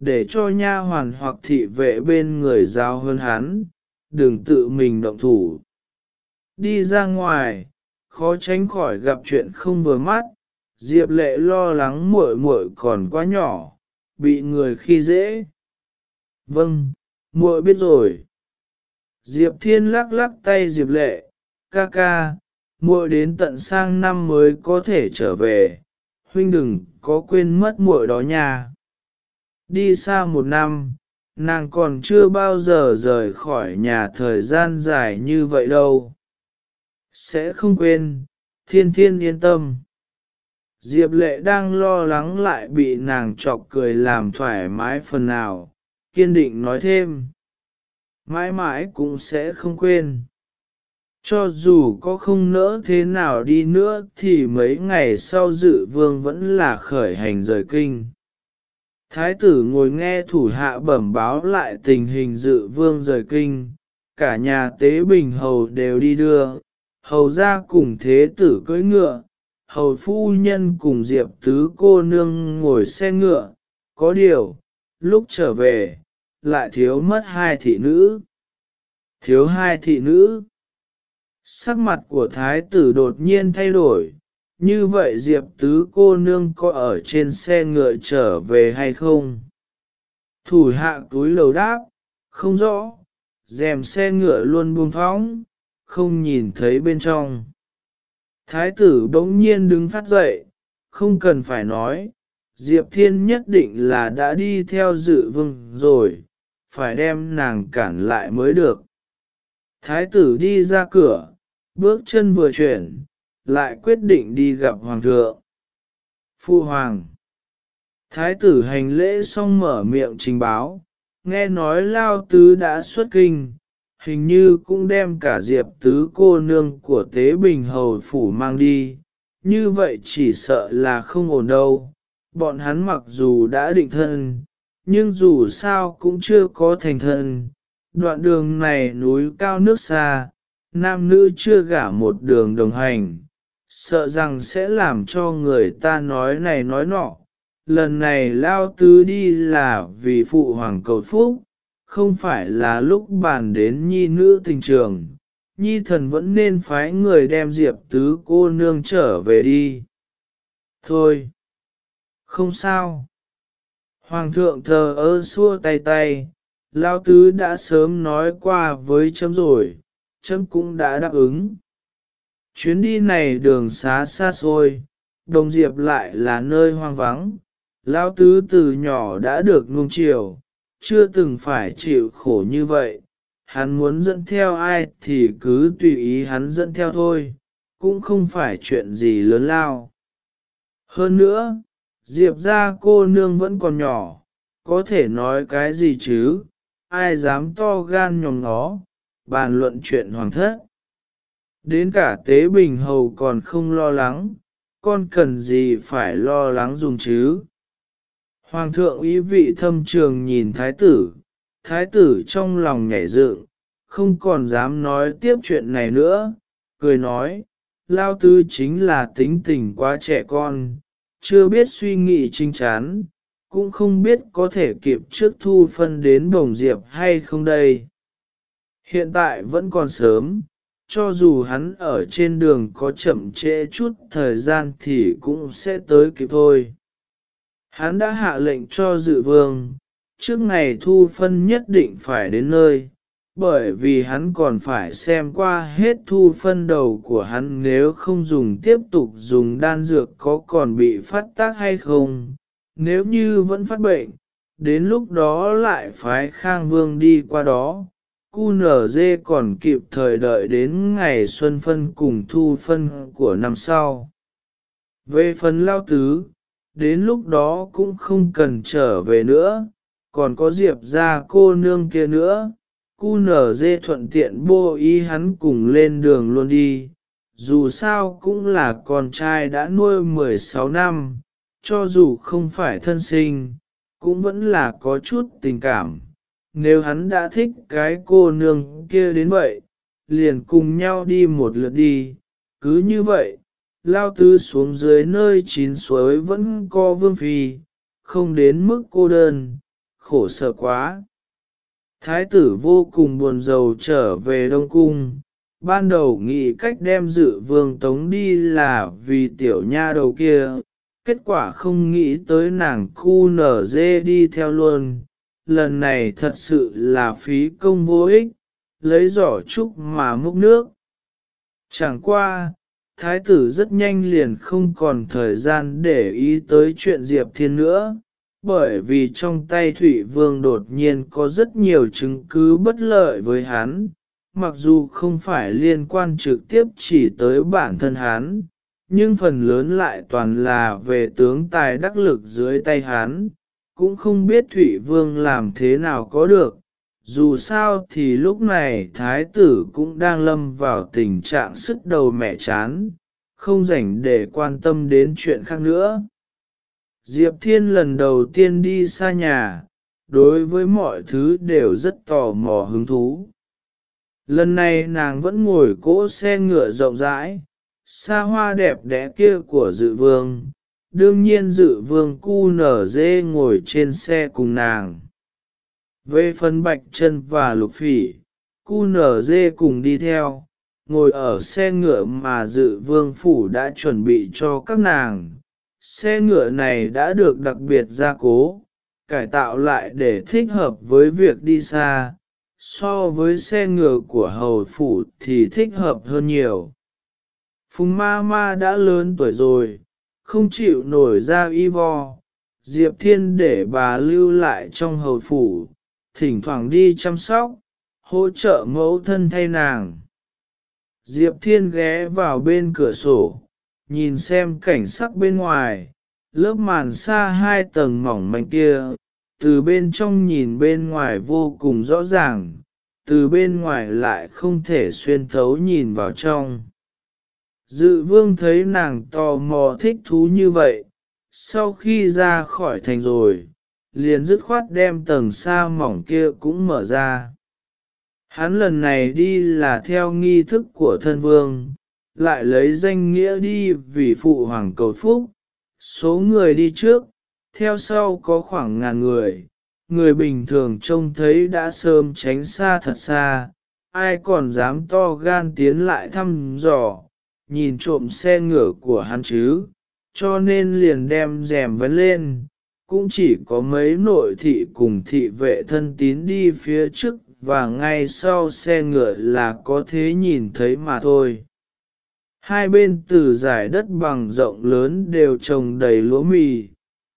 để cho nha hoàn hoặc thị vệ bên người giao hơn hắn, đừng tự mình động thủ. Đi ra ngoài, khó tránh khỏi gặp chuyện không vừa mắt, Diệp lệ lo lắng muội muội còn quá nhỏ, bị người khi dễ. Vâng, muội biết rồi. Diệp thiên lắc lắc tay Diệp lệ, ca ca, muội đến tận sang năm mới có thể trở về, huynh đừng có quên mất muội đó nha. Đi xa một năm, nàng còn chưa bao giờ rời khỏi nhà thời gian dài như vậy đâu. Sẽ không quên, thiên thiên yên tâm. Diệp lệ đang lo lắng lại bị nàng chọc cười làm thoải mái phần nào, kiên định nói thêm. Mãi mãi cũng sẽ không quên. Cho dù có không nỡ thế nào đi nữa thì mấy ngày sau dự vương vẫn là khởi hành rời kinh. Thái tử ngồi nghe thủ hạ bẩm báo lại tình hình dự vương rời kinh, cả nhà tế bình hầu đều đi đưa, hầu ra cùng thế tử cưỡi ngựa, hầu phu nhân cùng diệp tứ cô nương ngồi xe ngựa, có điều, lúc trở về, lại thiếu mất hai thị nữ. Thiếu hai thị nữ. Sắc mặt của thái tử đột nhiên thay đổi, như vậy diệp tứ cô nương có ở trên xe ngựa trở về hay không? Thủ hạ túi lầu đáp, không rõ, rèm xe ngựa luôn buông phóng, không nhìn thấy bên trong. Thái tử bỗng nhiên đứng phát dậy, không cần phải nói, Diệp Thiên nhất định là đã đi theo dự vương rồi, phải đem nàng cản lại mới được. Thái tử đi ra cửa, bước chân vừa chuyển, lại quyết định đi gặp hoàng thượng. Phu hoàng. Thái tử hành lễ xong mở miệng trình báo, nghe nói lao tứ đã xuất kinh, hình như cũng đem cả diệp tứ cô nương của tế bình hầu phủ mang đi, như vậy chỉ sợ là không ổn đâu. Bọn hắn mặc dù đã định thân, nhưng dù sao cũng chưa có thành thân. Đoạn đường này núi cao nước xa, nam nữ chưa gả một đường đồng hành, sợ rằng sẽ làm cho người ta nói này nói nọ. Lần này lao tứ đi là vì phụ hoàng cầu phúc, không phải là lúc bàn đến nhi nữ tình trường, nhi thần vẫn nên phái người đem diệp tứ cô nương trở về đi. Thôi, không sao. Hoàng thượng thờ ơ xua tay tay, lao tứ đã sớm nói qua với chấm rồi, chấm cũng đã đáp ứng. Chuyến đi này đường xá xa xôi, đồng diệp lại là nơi hoang vắng, lao tứ từ nhỏ đã được nuông chiều, chưa từng phải chịu khổ như vậy. Hắn muốn dẫn theo ai thì cứ tùy ý hắn dẫn theo thôi, cũng không phải chuyện gì lớn lao. Hơn nữa, Diệp ra cô nương vẫn còn nhỏ, có thể nói cái gì chứ, ai dám to gan nhòm nó, bàn luận chuyện hoàng thất. Đến cả tế bình hầu còn không lo lắng, con cần gì phải lo lắng dùng chứ. Hoàng thượng ý vị thâm trường nhìn thái tử, thái tử trong lòng nhảy dựng, không còn dám nói tiếp chuyện này nữa, cười nói, lao tư chính là tính tình quá trẻ con, chưa biết suy nghĩ chính chắn, cũng không biết có thể kịp trước thu phân đến bồng diệp hay không đây. Hiện tại vẫn còn sớm, cho dù hắn ở trên đường có chậm trễ chút thời gian thì cũng sẽ tới kịp thôi. Hắn đã hạ lệnh cho dự vương, trước ngày thu phân nhất định phải đến nơi, bởi vì hắn còn phải xem qua hết thu phân đầu của hắn nếu không dùng tiếp tục dùng đan dược có còn bị phát tác hay không. Nếu như vẫn phát bệnh, đến lúc đó lại phái Khang Vương đi qua đó, QNZ nở dê còn kịp thời đợi đến ngày xuân phân cùng thu phân của năm sau. Về phần lao tứ, đến lúc đó cũng không cần trở về nữa, còn có diệp ra cô nương kia nữa, QNZ nở dê thuận tiện bô ý hắn cùng lên đường luôn đi, dù sao cũng là con trai đã nuôi 16 năm, cho dù không phải thân sinh, cũng vẫn là có chút tình cảm. Nếu hắn đã thích cái cô nương kia đến vậy, liền cùng nhau đi một lượt đi, cứ như vậy, lao tư xuống dưới nơi chín suối vẫn có vương phi, không đến mức cô đơn, khổ sở quá. Thái tử vô cùng buồn rầu trở về Đông Cung, ban đầu nghĩ cách đem dự vương tống đi là vì tiểu nha đầu kia, kết quả không nghĩ tới nàng khu nở dê đi theo luôn, lần này thật sự là phí công vô ích, lấy giỏ trúc mà múc nước. Chẳng qua, thái tử rất nhanh liền không còn thời gian để ý tới chuyện Diệp Thiên nữa, bởi vì trong tay Thủy Vương đột nhiên có rất nhiều chứng cứ bất lợi với hắn, mặc dù không phải liên quan trực tiếp chỉ tới bản thân hắn, nhưng phần lớn lại toàn là về tướng tài đắc lực dưới tay hắn, cũng không biết Thụy Vương làm thế nào có được. Dù sao thì lúc này thái tử cũng đang lâm vào tình trạng sức đầu mẹ chán, không rảnh để quan tâm đến chuyện khác nữa. Diệp Thiên lần đầu tiên đi xa nhà, đối với mọi thứ đều rất tò mò hứng thú. Lần này nàng vẫn ngồi cỗ xe ngựa rộng rãi, xa hoa đẹp đẽ kia của dự vương, đương nhiên dự vương cu nở dê ngồi trên xe cùng nàng. Về phần bạch chân và lục phỉ, cu nở dê cùng đi theo, ngồi ở xe ngựa mà dự vương phủ đã chuẩn bị cho các nàng. Xe ngựa này đã được đặc biệt gia cố, cải tạo lại để thích hợp với việc đi xa, so với xe ngựa của hầu phủ thì thích hợp hơn nhiều. Phùng ma ma đã lớn tuổi rồi, không chịu nổi ra y vo, Diệp Thiên để bà lưu lại trong hầu phủ, thỉnh thoảng đi chăm sóc, hỗ trợ mẫu thân thay nàng. Diệp Thiên ghé vào bên cửa sổ, nhìn xem cảnh sắc bên ngoài, lớp màn xa hai tầng mỏng manh kia, từ bên trong nhìn bên ngoài vô cùng rõ ràng, từ bên ngoài lại không thể xuyên thấu nhìn vào trong. Dự vương thấy nàng tò mò thích thú như vậy, sau khi ra khỏi thành rồi, liền dứt khoát đem tầng xa mỏng kia cũng mở ra. Hắn lần này đi là theo nghi thức của thân vương, lại lấy danh nghĩa đi vì phụ hoàng cầu phúc, số người đi trước, theo sau có khoảng ngàn người, người bình thường trông thấy đã sớm tránh xa thật xa, ai còn dám to gan tiến lại thăm dò, nhìn trộm xe ngựa của hắn chứ, cho nên liền đem rèm vấn lên, cũng chỉ có mấy nội thị cùng thị vệ thân tín đi phía trước và ngay sau xe ngựa là có thế nhìn thấy mà thôi. Hai bên từ giải đất bằng rộng lớn đều trồng đầy lúa mì,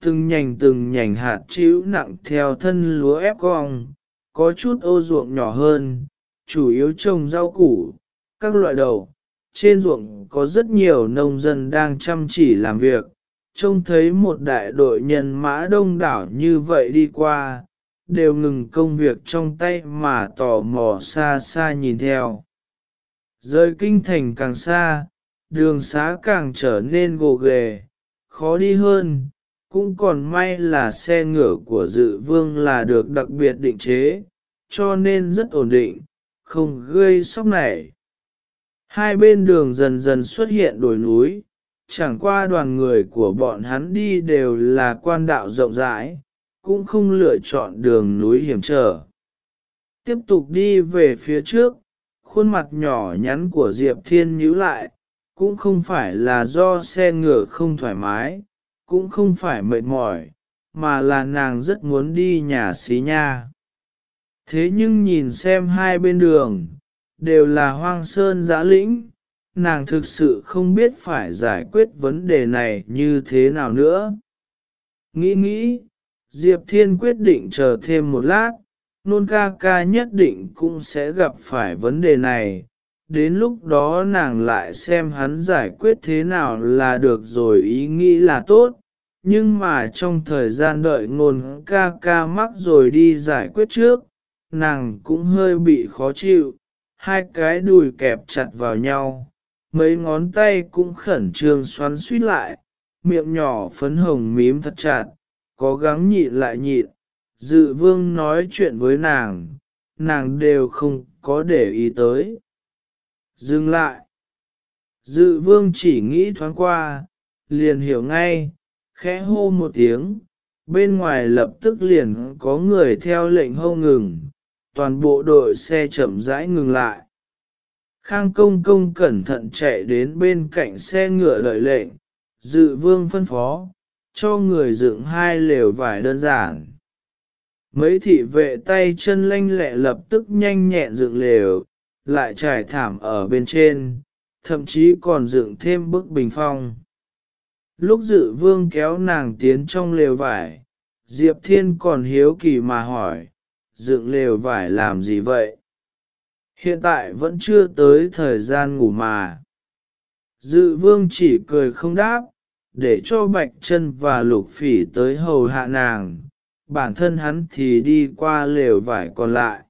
từng nhành từng nhành hạt chiếu nặng theo thân lúa ép cong, có chút ô ruộng nhỏ hơn, chủ yếu trồng rau củ, các loại đậu. Trên ruộng có rất nhiều nông dân đang chăm chỉ làm việc, trông thấy một đại đội nhân mã đông đảo như vậy đi qua, đều ngừng công việc trong tay mà tò mò xa xa nhìn theo. Rời kinh thành càng xa, đường xá càng trở nên gồ ghề, khó đi hơn, cũng còn may là xe ngựa của dự vương là được đặc biệt định chế, cho nên rất ổn định, không gây sóc nảy. Hai bên đường dần dần xuất hiện đồi núi, chẳng qua đoàn người của bọn hắn đi đều là quan đạo rộng rãi, cũng không lựa chọn đường núi hiểm trở. Tiếp tục đi về phía trước, khuôn mặt nhỏ nhắn của Diệp Thiên nhíu lại, cũng không phải là do xe ngựa không thoải mái, cũng không phải mệt mỏi, mà là nàng rất muốn đi nhà xí nha. Thế nhưng nhìn xem hai bên đường, đều là hoang sơn giã lĩnh, nàng thực sự không biết phải giải quyết vấn đề này như thế nào nữa. Nghĩ nghĩ, Diệp Thiên quyết định chờ thêm một lát, nôn ca ca nhất định cũng sẽ gặp phải vấn đề này, đến lúc đó nàng lại xem hắn giải quyết thế nào là được rồi ý nghĩ là tốt, nhưng mà trong thời gian đợi ngôn ca ca mắc rồi đi giải quyết trước, nàng cũng hơi bị khó chịu, hai cái đùi kẹp chặt vào nhau, mấy ngón tay cũng khẩn trương xoắn suýt lại, miệng nhỏ phấn hồng mím thật chặt, cố gắng nhịn lại nhịn, dự vương nói chuyện với nàng, nàng đều không có để ý tới. Dừng lại. Dự vương chỉ nghĩ thoáng qua, liền hiểu ngay, khẽ hô một tiếng, bên ngoài lập tức liền có người theo lệnh hô ngừng, toàn bộ đội xe chậm rãi ngừng lại. Khang công công cẩn thận chạy đến bên cạnh xe ngựa lợi lệnh, dự vương phân phó, cho người dựng hai lều vải đơn giản. Mấy thị vệ tay chân lanh lẹ lập tức nhanh nhẹn dựng lều, lại trải thảm ở bên trên, thậm chí còn dựng thêm bức bình phong. Lúc dự vương kéo nàng tiến trong lều vải, Diệp Thiên còn hiếu kỳ mà hỏi, dựng lều vải làm gì vậy? Hiện tại vẫn chưa tới thời gian ngủ mà. Dự vương chỉ cười không đáp, để cho bạch chân và lục phỉ tới hầu hạ nàng, bản thân hắn thì đi qua lều vải còn lại.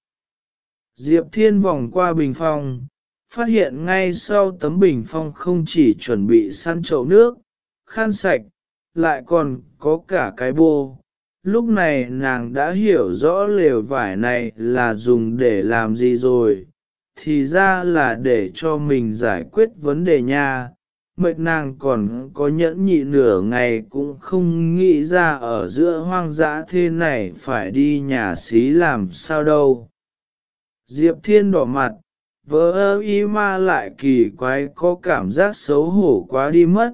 Diệp Thiên vòng qua bình phong, phát hiện ngay sau tấm bình phong không chỉ chuẩn bị săn chậu nước, khăn sạch, lại còn có cả cái bô. Lúc này nàng đã hiểu rõ lều vải này là dùng để làm gì rồi, thì ra là để cho mình giải quyết vấn đề nha. Mệt nàng còn có nhẫn nhị nửa ngày cũng không nghĩ ra ở giữa hoang dã thế này phải đi nhà xí làm sao đâu. Diệp Thiên đỏ mặt, vỡ ơ y ma lại kỳ quái có cảm giác xấu hổ quá đi mất,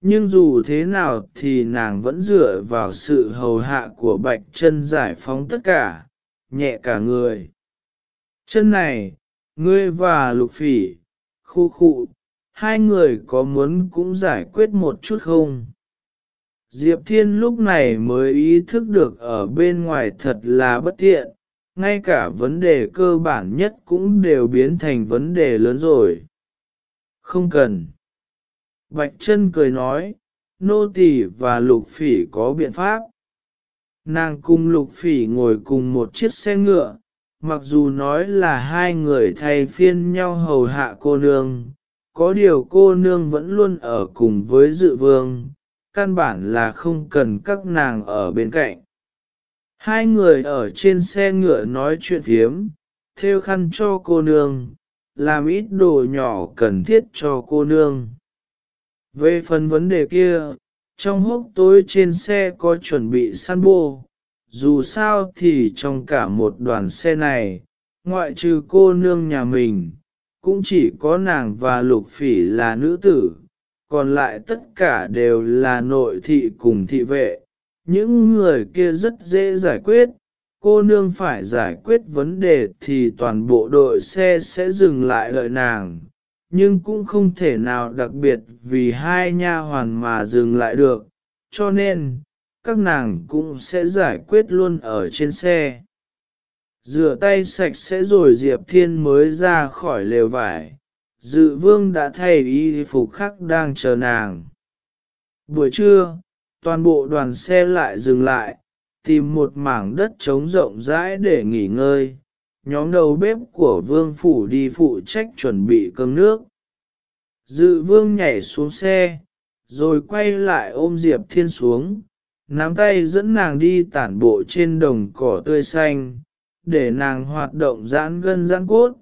nhưng dù thế nào thì nàng vẫn dựa vào sự hầu hạ của bạch chân giải phóng tất cả, nhẹ cả người. Chân này, ngươi và lục phỉ, khu khu, hai người có muốn cũng giải quyết một chút không? Diệp Thiên lúc này mới ý thức được ở bên ngoài thật là bất tiện, ngay cả vấn đề cơ bản nhất cũng đều biến thành vấn đề lớn rồi. Không cần. Bạch chân cười nói, nô tỳ và lục phỉ có biện pháp. Nàng cùng lục phỉ ngồi cùng một chiếc xe ngựa, mặc dù nói là hai người thay phiên nhau hầu hạ cô nương, có điều cô nương vẫn luôn ở cùng với dự vương, căn bản là không cần các nàng ở bên cạnh. Hai người ở trên xe ngựa nói chuyện hiếm, theo khăn cho cô nương, làm ít đồ nhỏ cần thiết cho cô nương. Về phần vấn đề kia, trong hốc tối trên xe có chuẩn bị săn bô, dù sao thì trong cả một đoàn xe này, ngoại trừ cô nương nhà mình, cũng chỉ có nàng và lục phỉ là nữ tử, còn lại tất cả đều là nội thị cùng thị vệ, những người kia rất dễ giải quyết, cô nương phải giải quyết vấn đề thì toàn bộ đội xe sẽ dừng lại lợi nàng, nhưng cũng không thể nào đặc biệt vì hai nha hoàn mà dừng lại được, cho nên, các nàng cũng sẽ giải quyết luôn ở trên xe. Rửa tay sạch sẽ rồi Diệp Thiên mới ra khỏi lều vải, dự vương đã thay y phục khác đang chờ nàng. Buổi trưa, toàn bộ đoàn xe lại dừng lại, tìm một mảng đất trống rộng rãi để nghỉ ngơi. Nhóm đầu bếp của vương phủ đi phụ trách chuẩn bị cơm nước. Dự vương nhảy xuống xe, rồi quay lại ôm Diệp Thiên xuống, nắm tay dẫn nàng đi tản bộ trên đồng cỏ tươi xanh, để nàng hoạt động giãn gân giãn cốt,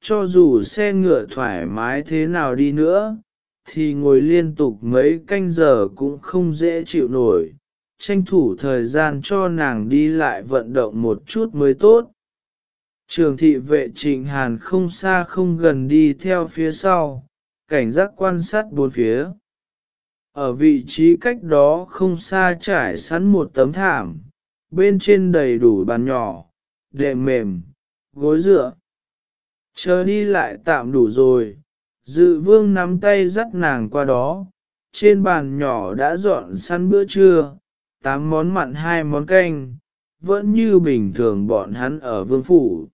cho dù xe ngựa thoải mái thế nào đi nữa, thì ngồi liên tục mấy canh giờ cũng không dễ chịu nổi, tranh thủ thời gian cho nàng đi lại vận động một chút mới tốt. Trường thị vệ trịnh hàn không xa không gần đi theo phía sau, cảnh giác quan sát bốn phía. Ở vị trí cách đó không xa trải sẵn một tấm thảm, bên trên đầy đủ bàn nhỏ, đệm mềm, gối dựa. Chờ đi lại tạm đủ rồi, Dự vương nắm tay dắt nàng qua đó, trên bàn nhỏ đã dọn săn bữa trưa, tám món mặn hai món canh, vẫn như bình thường bọn hắn ở vương phủ.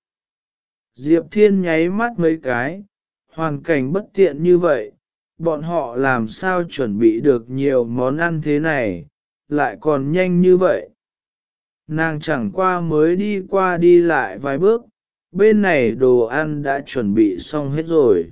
Diệp Thiên nháy mắt mấy cái, hoàn cảnh bất tiện như vậy, bọn họ làm sao chuẩn bị được nhiều món ăn thế này, lại còn nhanh như vậy. Nàng chẳng qua mới đi qua đi lại vài bước, bên này đồ ăn đã chuẩn bị xong hết rồi.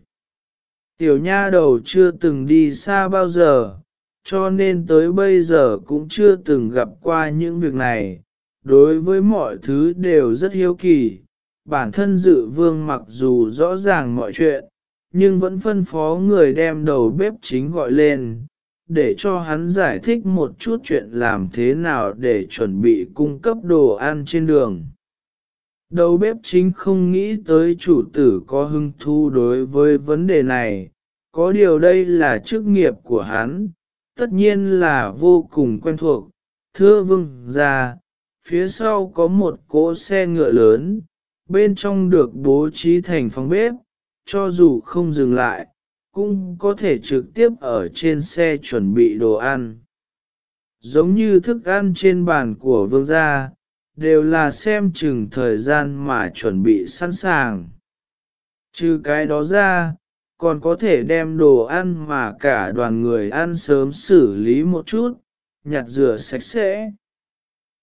Tiểu nha đầu chưa từng đi xa bao giờ, cho nên tới bây giờ cũng chưa từng gặp qua những việc này. Đối với mọi thứ đều rất hiếu kỳ, bản thân dự vương mặc dù rõ ràng mọi chuyện, nhưng vẫn phân phó người đem đầu bếp chính gọi lên, để cho hắn giải thích một chút chuyện làm thế nào để chuẩn bị cung cấp đồ ăn trên đường. Đầu bếp chính không nghĩ tới chủ tử có hứng thu đối với vấn đề này, có điều đây là chức nghiệp của hắn, tất nhiên là vô cùng quen thuộc. Thưa vương gia phía sau có một cỗ xe ngựa lớn, bên trong được bố trí thành phòng bếp, cho dù không dừng lại, cũng có thể trực tiếp ở trên xe chuẩn bị đồ ăn. Giống như thức ăn trên bàn của vương gia, đều là xem chừng thời gian mà chuẩn bị sẵn sàng. Trừ cái đó ra, còn có thể đem đồ ăn mà cả đoàn người ăn sớm xử lý một chút, nhặt rửa sạch sẽ.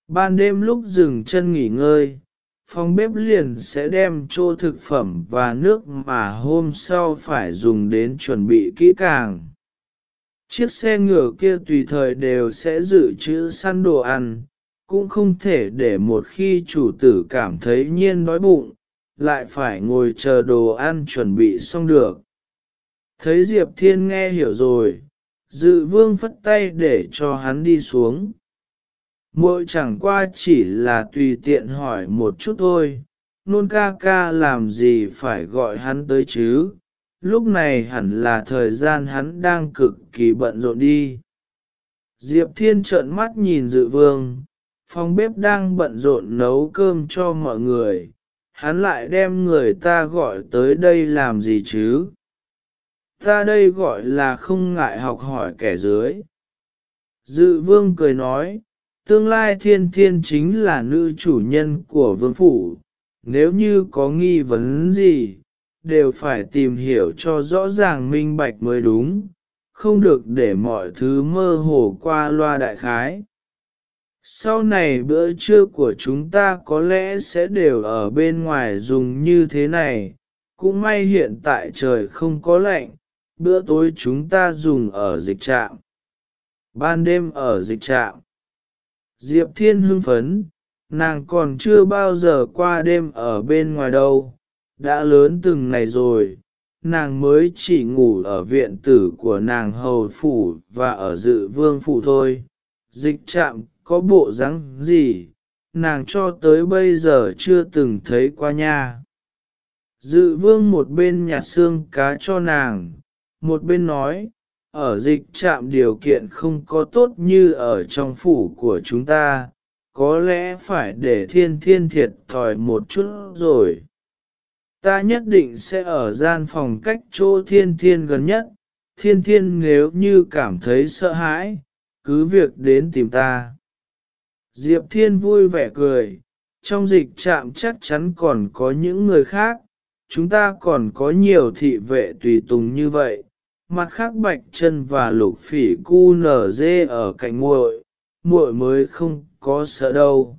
Ban đêm lúc dừng chân nghỉ ngơi, phòng bếp liền sẽ đem chỗ thực phẩm và nước mà hôm sau phải dùng đến chuẩn bị kỹ càng. Chiếc xe ngựa kia tùy thời đều sẽ dự trữ săn đồ ăn, cũng không thể để một khi chủ tử cảm thấy nhiên đói bụng, lại phải ngồi chờ đồ ăn chuẩn bị xong được. Thấy Diệp Thiên nghe hiểu rồi, dự vương phất tay để cho hắn đi xuống. Muội chẳng qua chỉ là tùy tiện hỏi một chút thôi, nôn ca ca làm gì phải gọi hắn tới chứ, lúc này hẳn là thời gian hắn đang cực kỳ bận rộn đi. Diệp Thiên trợn mắt nhìn dự vương, phòng bếp đang bận rộn nấu cơm cho mọi người, hắn lại đem người ta gọi tới đây làm gì chứ? Ta đây gọi là không ngại học hỏi kẻ dưới. Dự vương cười nói, tương lai thiên thiên chính là nữ chủ nhân của vương phủ, nếu như có nghi vấn gì, đều phải tìm hiểu cho rõ ràng minh bạch mới đúng, không được để mọi thứ mơ hồ qua loa đại khái. Sau này bữa trưa của chúng ta có lẽ sẽ đều ở bên ngoài dùng như thế này, cũng may hiện tại trời không có lạnh, bữa tối chúng ta dùng ở dịch trạm. Ban đêm ở dịch trạm. Diệp Thiên hưng phấn, nàng còn chưa bao giờ qua đêm ở bên ngoài đâu, đã lớn từng ngày rồi, nàng mới chỉ ngủ ở viện tử của nàng hầu phủ và ở dự vương phủ thôi. Dịch trạm có bộ dáng gì, nàng cho tới bây giờ chưa từng thấy qua nha. Dự vương một bên nhặt xương cá cho nàng, một bên nói, ở dịch trạm điều kiện không có tốt như ở trong phủ của chúng ta, có lẽ phải để thiên thiên thiệt thòi một chút rồi. Ta nhất định sẽ ở gian phòng cách chỗ thiên thiên gần nhất, thiên thiên nếu như cảm thấy sợ hãi, cứ việc đến tìm ta. Diệp thiên vui vẻ cười, trong dịch trạm chắc chắn còn có những người khác, chúng ta còn có nhiều thị vệ tùy tùng như vậy. Mặt khác bạch chân và lục phỉ cu nở dê ở cạnh muội, muội mới không có sợ đâu.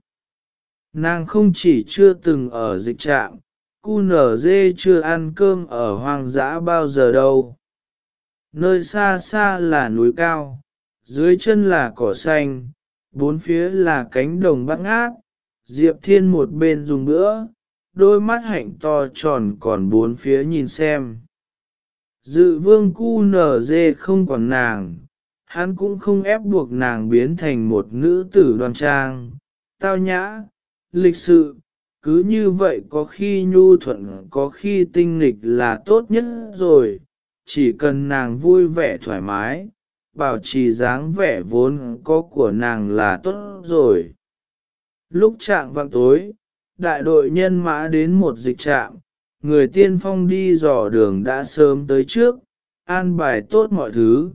Nàng không chỉ chưa từng ở dịch trạm, cu nở dê chưa ăn cơm ở hoang dã bao giờ đâu. Nơi xa xa là núi cao, dưới chân là cỏ xanh, bốn phía là cánh đồng bát ngát, Diệp Thiên một bên dùng bữa, đôi mắt hạnh to tròn còn bốn phía nhìn xem. Dự vương cu nở dê không còn nàng, hắn cũng không ép buộc nàng biến thành một nữ tử đoan trang, tao nhã, lịch sự, cứ như vậy có khi nhu thuận có khi tinh nghịch là tốt nhất rồi, chỉ cần nàng vui vẻ thoải mái, bảo trì dáng vẻ vốn có của nàng là tốt rồi. Lúc trạng vạng tối, đại đội nhân mã đến một dịch trạm, người tiên phong đi dò đường đã sớm tới trước, an bài tốt mọi thứ.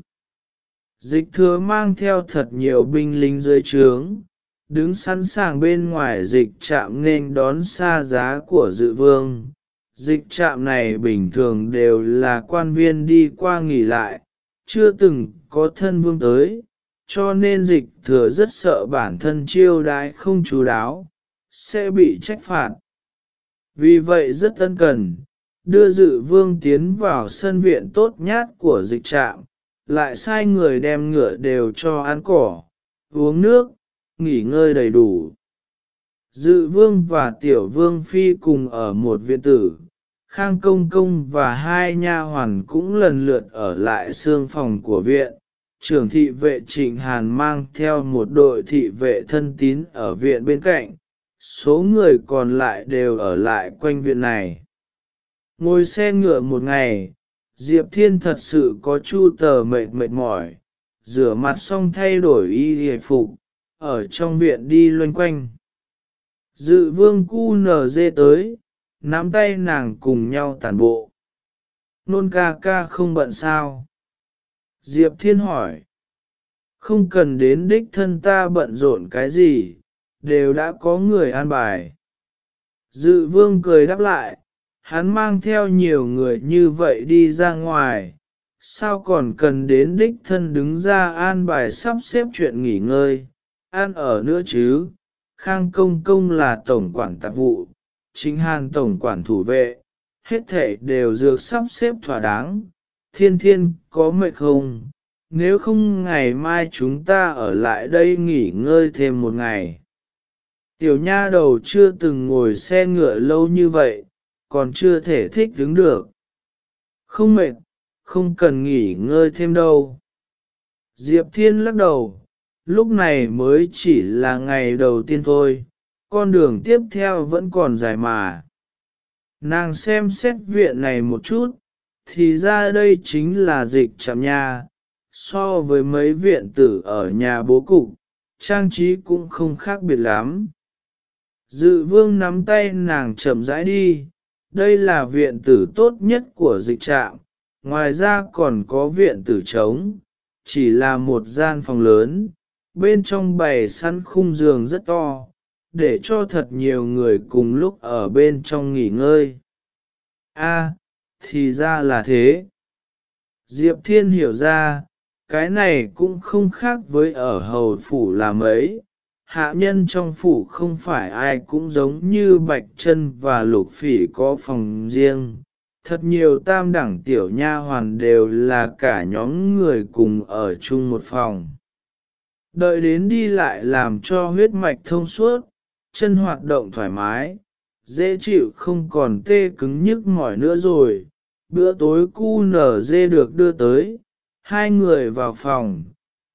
Dịch thừa mang theo thật nhiều binh lính dưới trướng, đứng sẵn sàng bên ngoài dịch trạm nên đón xa giá của dự vương. Dịch trạm này bình thường đều là quan viên đi qua nghỉ lại, chưa từng có thân vương tới, cho nên dịch thừa rất sợ bản thân chiêu đái không chú đáo, sẽ bị trách phạt. Vì vậy rất ân cần, đưa dự vương tiến vào sân viện tốt nhát của dịch trạm, lại sai người đem ngựa đều cho ăn cỏ, uống nước, nghỉ ngơi đầy đủ. Dự vương và tiểu vương phi cùng ở một viện tử, khang công công và hai nha hoàn cũng lần lượt ở lại xương phòng của viện. Trưởng thị vệ trịnh hàn mang theo một đội thị vệ thân tín ở viện bên cạnh, số người còn lại đều ở lại quanh viện này. Ngồi xe ngựa một ngày, Diệp Thiên thật sự có chu tờ mệt mệt mỏi, rửa mặt xong thay đổi y hề phục, ở trong viện đi loanh quanh. Dự vương cu nở dê tới, nắm tay nàng cùng nhau tàn bộ. Nôn ca ca không bận sao? Diệp Thiên hỏi. Không cần đến đích thân ta bận rộn cái gì, đều đã có người an bài. Dự vương cười đáp lại, hắn mang theo nhiều người như vậy đi ra ngoài, sao còn cần đến đích thân đứng ra an bài sắp xếp chuyện nghỉ ngơi, an ở nữa chứ, Khang Công Công là tổng quản tạp vụ, chính hàn tổng quản thủ vệ, hết thể đều dược sắp xếp thỏa đáng, thiên thiên có mệt không, nếu không ngày mai chúng ta ở lại đây nghỉ ngơi thêm một ngày. Tiểu nha đầu chưa từng ngồi xe ngựa lâu như vậy, còn chưa thể thích đứng được. Không mệt, không cần nghỉ ngơi thêm đâu. Diệp Thiên lắc đầu, lúc này mới chỉ là ngày đầu tiên thôi, con đường tiếp theo vẫn còn dài mà. Nàng xem xét viện này một chút, thì ra đây chính là dịch trạm nha, so với mấy viện tử ở nhà bố cục, trang trí cũng không khác biệt lắm. Dự vương nắm tay nàng chậm rãi đi, đây là viện tử tốt nhất của dịch trạm, ngoài ra còn có viện tử trống, chỉ là một gian phòng lớn, bên trong bày săn khung giường rất to, để cho thật nhiều người cùng lúc ở bên trong nghỉ ngơi. A, thì ra là thế. Diệp Thiên hiểu ra, cái này cũng không khác với ở hầu phủ là mấy. Hạ nhân trong phủ không phải ai cũng giống như Bạch chân và Lục Phỉ có phòng riêng. Thật nhiều tam đẳng tiểu nha hoàn đều là cả nhóm người cùng ở chung một phòng. Đợi đến đi lại làm cho huyết mạch thông suốt, chân hoạt động thoải mái, dễ chịu không còn tê cứng nhức mỏi nữa rồi. Bữa tối cu nở dê được đưa tới, hai người vào phòng,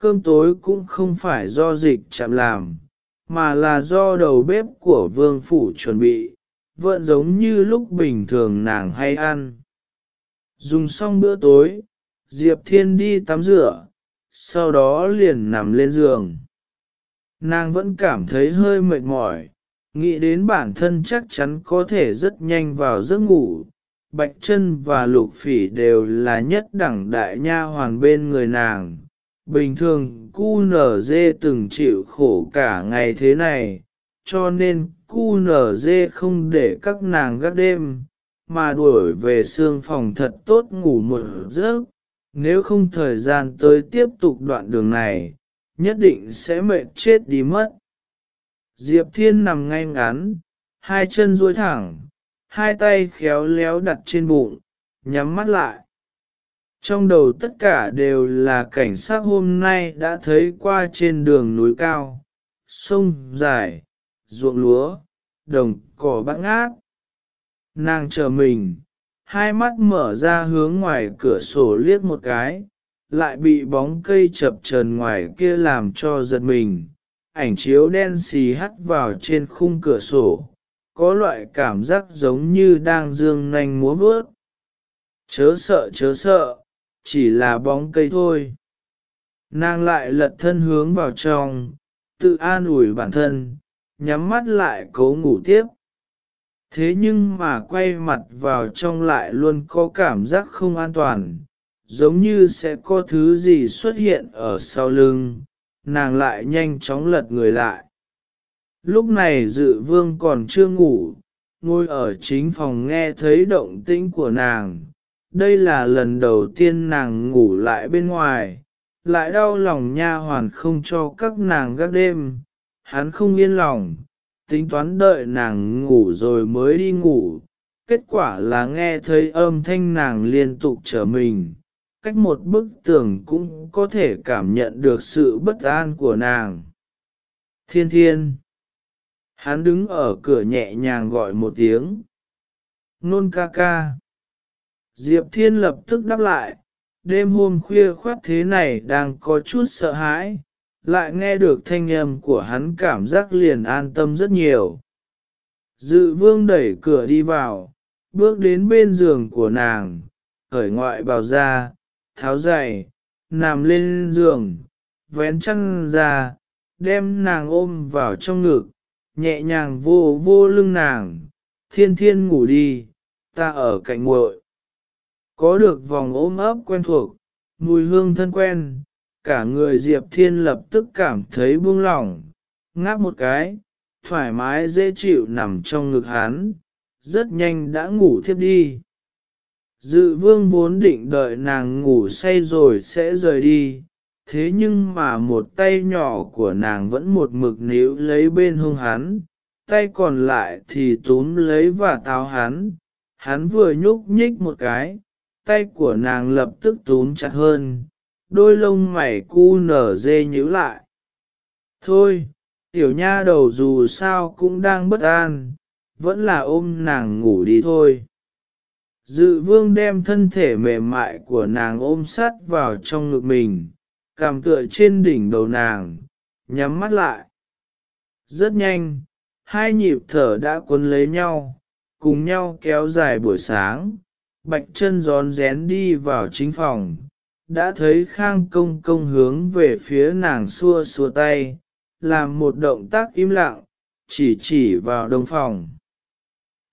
cơm tối cũng không phải do dịch chạm làm, mà là do đầu bếp của vương phủ chuẩn bị, vẫn giống như lúc bình thường nàng hay ăn. Dùng xong bữa tối, Diệp Thiên đi tắm rửa, sau đó liền nằm lên giường. Nàng vẫn cảm thấy hơi mệt mỏi, nghĩ đến bản thân chắc chắn có thể rất nhanh vào giấc ngủ. Bạch chân và lục phỉ đều là nhất đẳng đại nha hoàn bên người nàng. Bình thường cu nở dê từng chịu khổ cả ngày thế này, cho nên cu nở dê không để các nàng gác đêm, mà đuổi về xương phòng thật tốt ngủ một giấc. Nếu không thời gian tới tiếp tục đoạn đường này, nhất định sẽ mệt chết đi mất. Diệp Thiên nằm ngay ngắn, hai chân duỗi thẳng, hai tay khéo léo đặt trên bụng, nhắm mắt lại. Trong đầu tất cả đều là cảnh sát hôm nay đã thấy qua trên đường núi cao, sông dài, ruộng lúa, đồng cỏ bát ngát. Nàng chờ mình, hai mắt mở ra hướng ngoài cửa sổ liếc một cái, lại bị bóng cây chập trần ngoài kia làm cho giật mình. Ảnh chiếu đen xì hắt vào trên khung cửa sổ, có loại cảm giác giống như đang dương nanh múa vớt. Chớ sợ chớ sợ, chỉ là bóng cây thôi. Nàng lại lật thân hướng vào trong, tự an ủi bản thân, nhắm mắt lại cố ngủ tiếp. Thế nhưng mà quay mặt vào trong lại luôn có cảm giác không an toàn, giống như sẽ có thứ gì xuất hiện ở sau lưng, nàng lại nhanh chóng lật người lại. Lúc này dự vương còn chưa ngủ, ngồi ở chính phòng nghe thấy động tĩnh của nàng. Đây là lần đầu tiên nàng ngủ lại bên ngoài, lại đau lòng nha hoàn không cho các nàng gác đêm. Hắn không yên lòng, tính toán đợi nàng ngủ rồi mới đi ngủ. Kết quả là nghe thấy âm thanh nàng liên tục trở mình, cách một bức tường cũng có thể cảm nhận được sự bất an của nàng. Thiên thiên. Hắn đứng ở cửa nhẹ nhàng gọi một tiếng. Nôn ca ca. Diệp thiên lập tức đáp lại, đêm hôm khuya khoát thế này đang có chút sợ hãi, lại nghe được thanh âm của hắn cảm giác liền an tâm rất nhiều. Dự vương đẩy cửa đi vào, bước đến bên giường của nàng, khởi ngoại bào ra, tháo giày, nằm lên giường, vén chăn ra, đem nàng ôm vào trong ngực, nhẹ nhàng vô vô lưng nàng, thiên thiên ngủ đi, ta ở cạnh muội. Có được vòng ôm ấp quen thuộc, mùi hương thân quen, cả người Diệp Thiên lập tức cảm thấy buông lỏng, ngáp một cái, thoải mái dễ chịu nằm trong ngực hắn, rất nhanh đã ngủ thiếp đi. Dự vương vốn định đợi nàng ngủ say rồi sẽ rời đi, thế nhưng mà một tay nhỏ của nàng vẫn một mực níu lấy bên hông hắn, tay còn lại thì túm lấy và táo hắn, hắn vừa nhúc nhích một cái, tay của nàng lập tức túm chặt hơn, đôi lông mày cu nở dê nhíu lại. Thôi, tiểu nha đầu dù sao cũng đang bất an, vẫn là ôm nàng ngủ đi thôi. Dự vương đem thân thể mềm mại của nàng ôm sát vào trong ngực mình, cảm tựa trên đỉnh đầu nàng, nhắm mắt lại. Rất nhanh, hai nhịp thở đã cuốn lấy nhau, cùng nhau kéo dài buổi sáng, bạch chân gión rén đi vào chính phòng, đã thấy khang công công hướng về phía nàng xua xua tay, làm một động tác im lặng, chỉ chỉ vào đông phòng.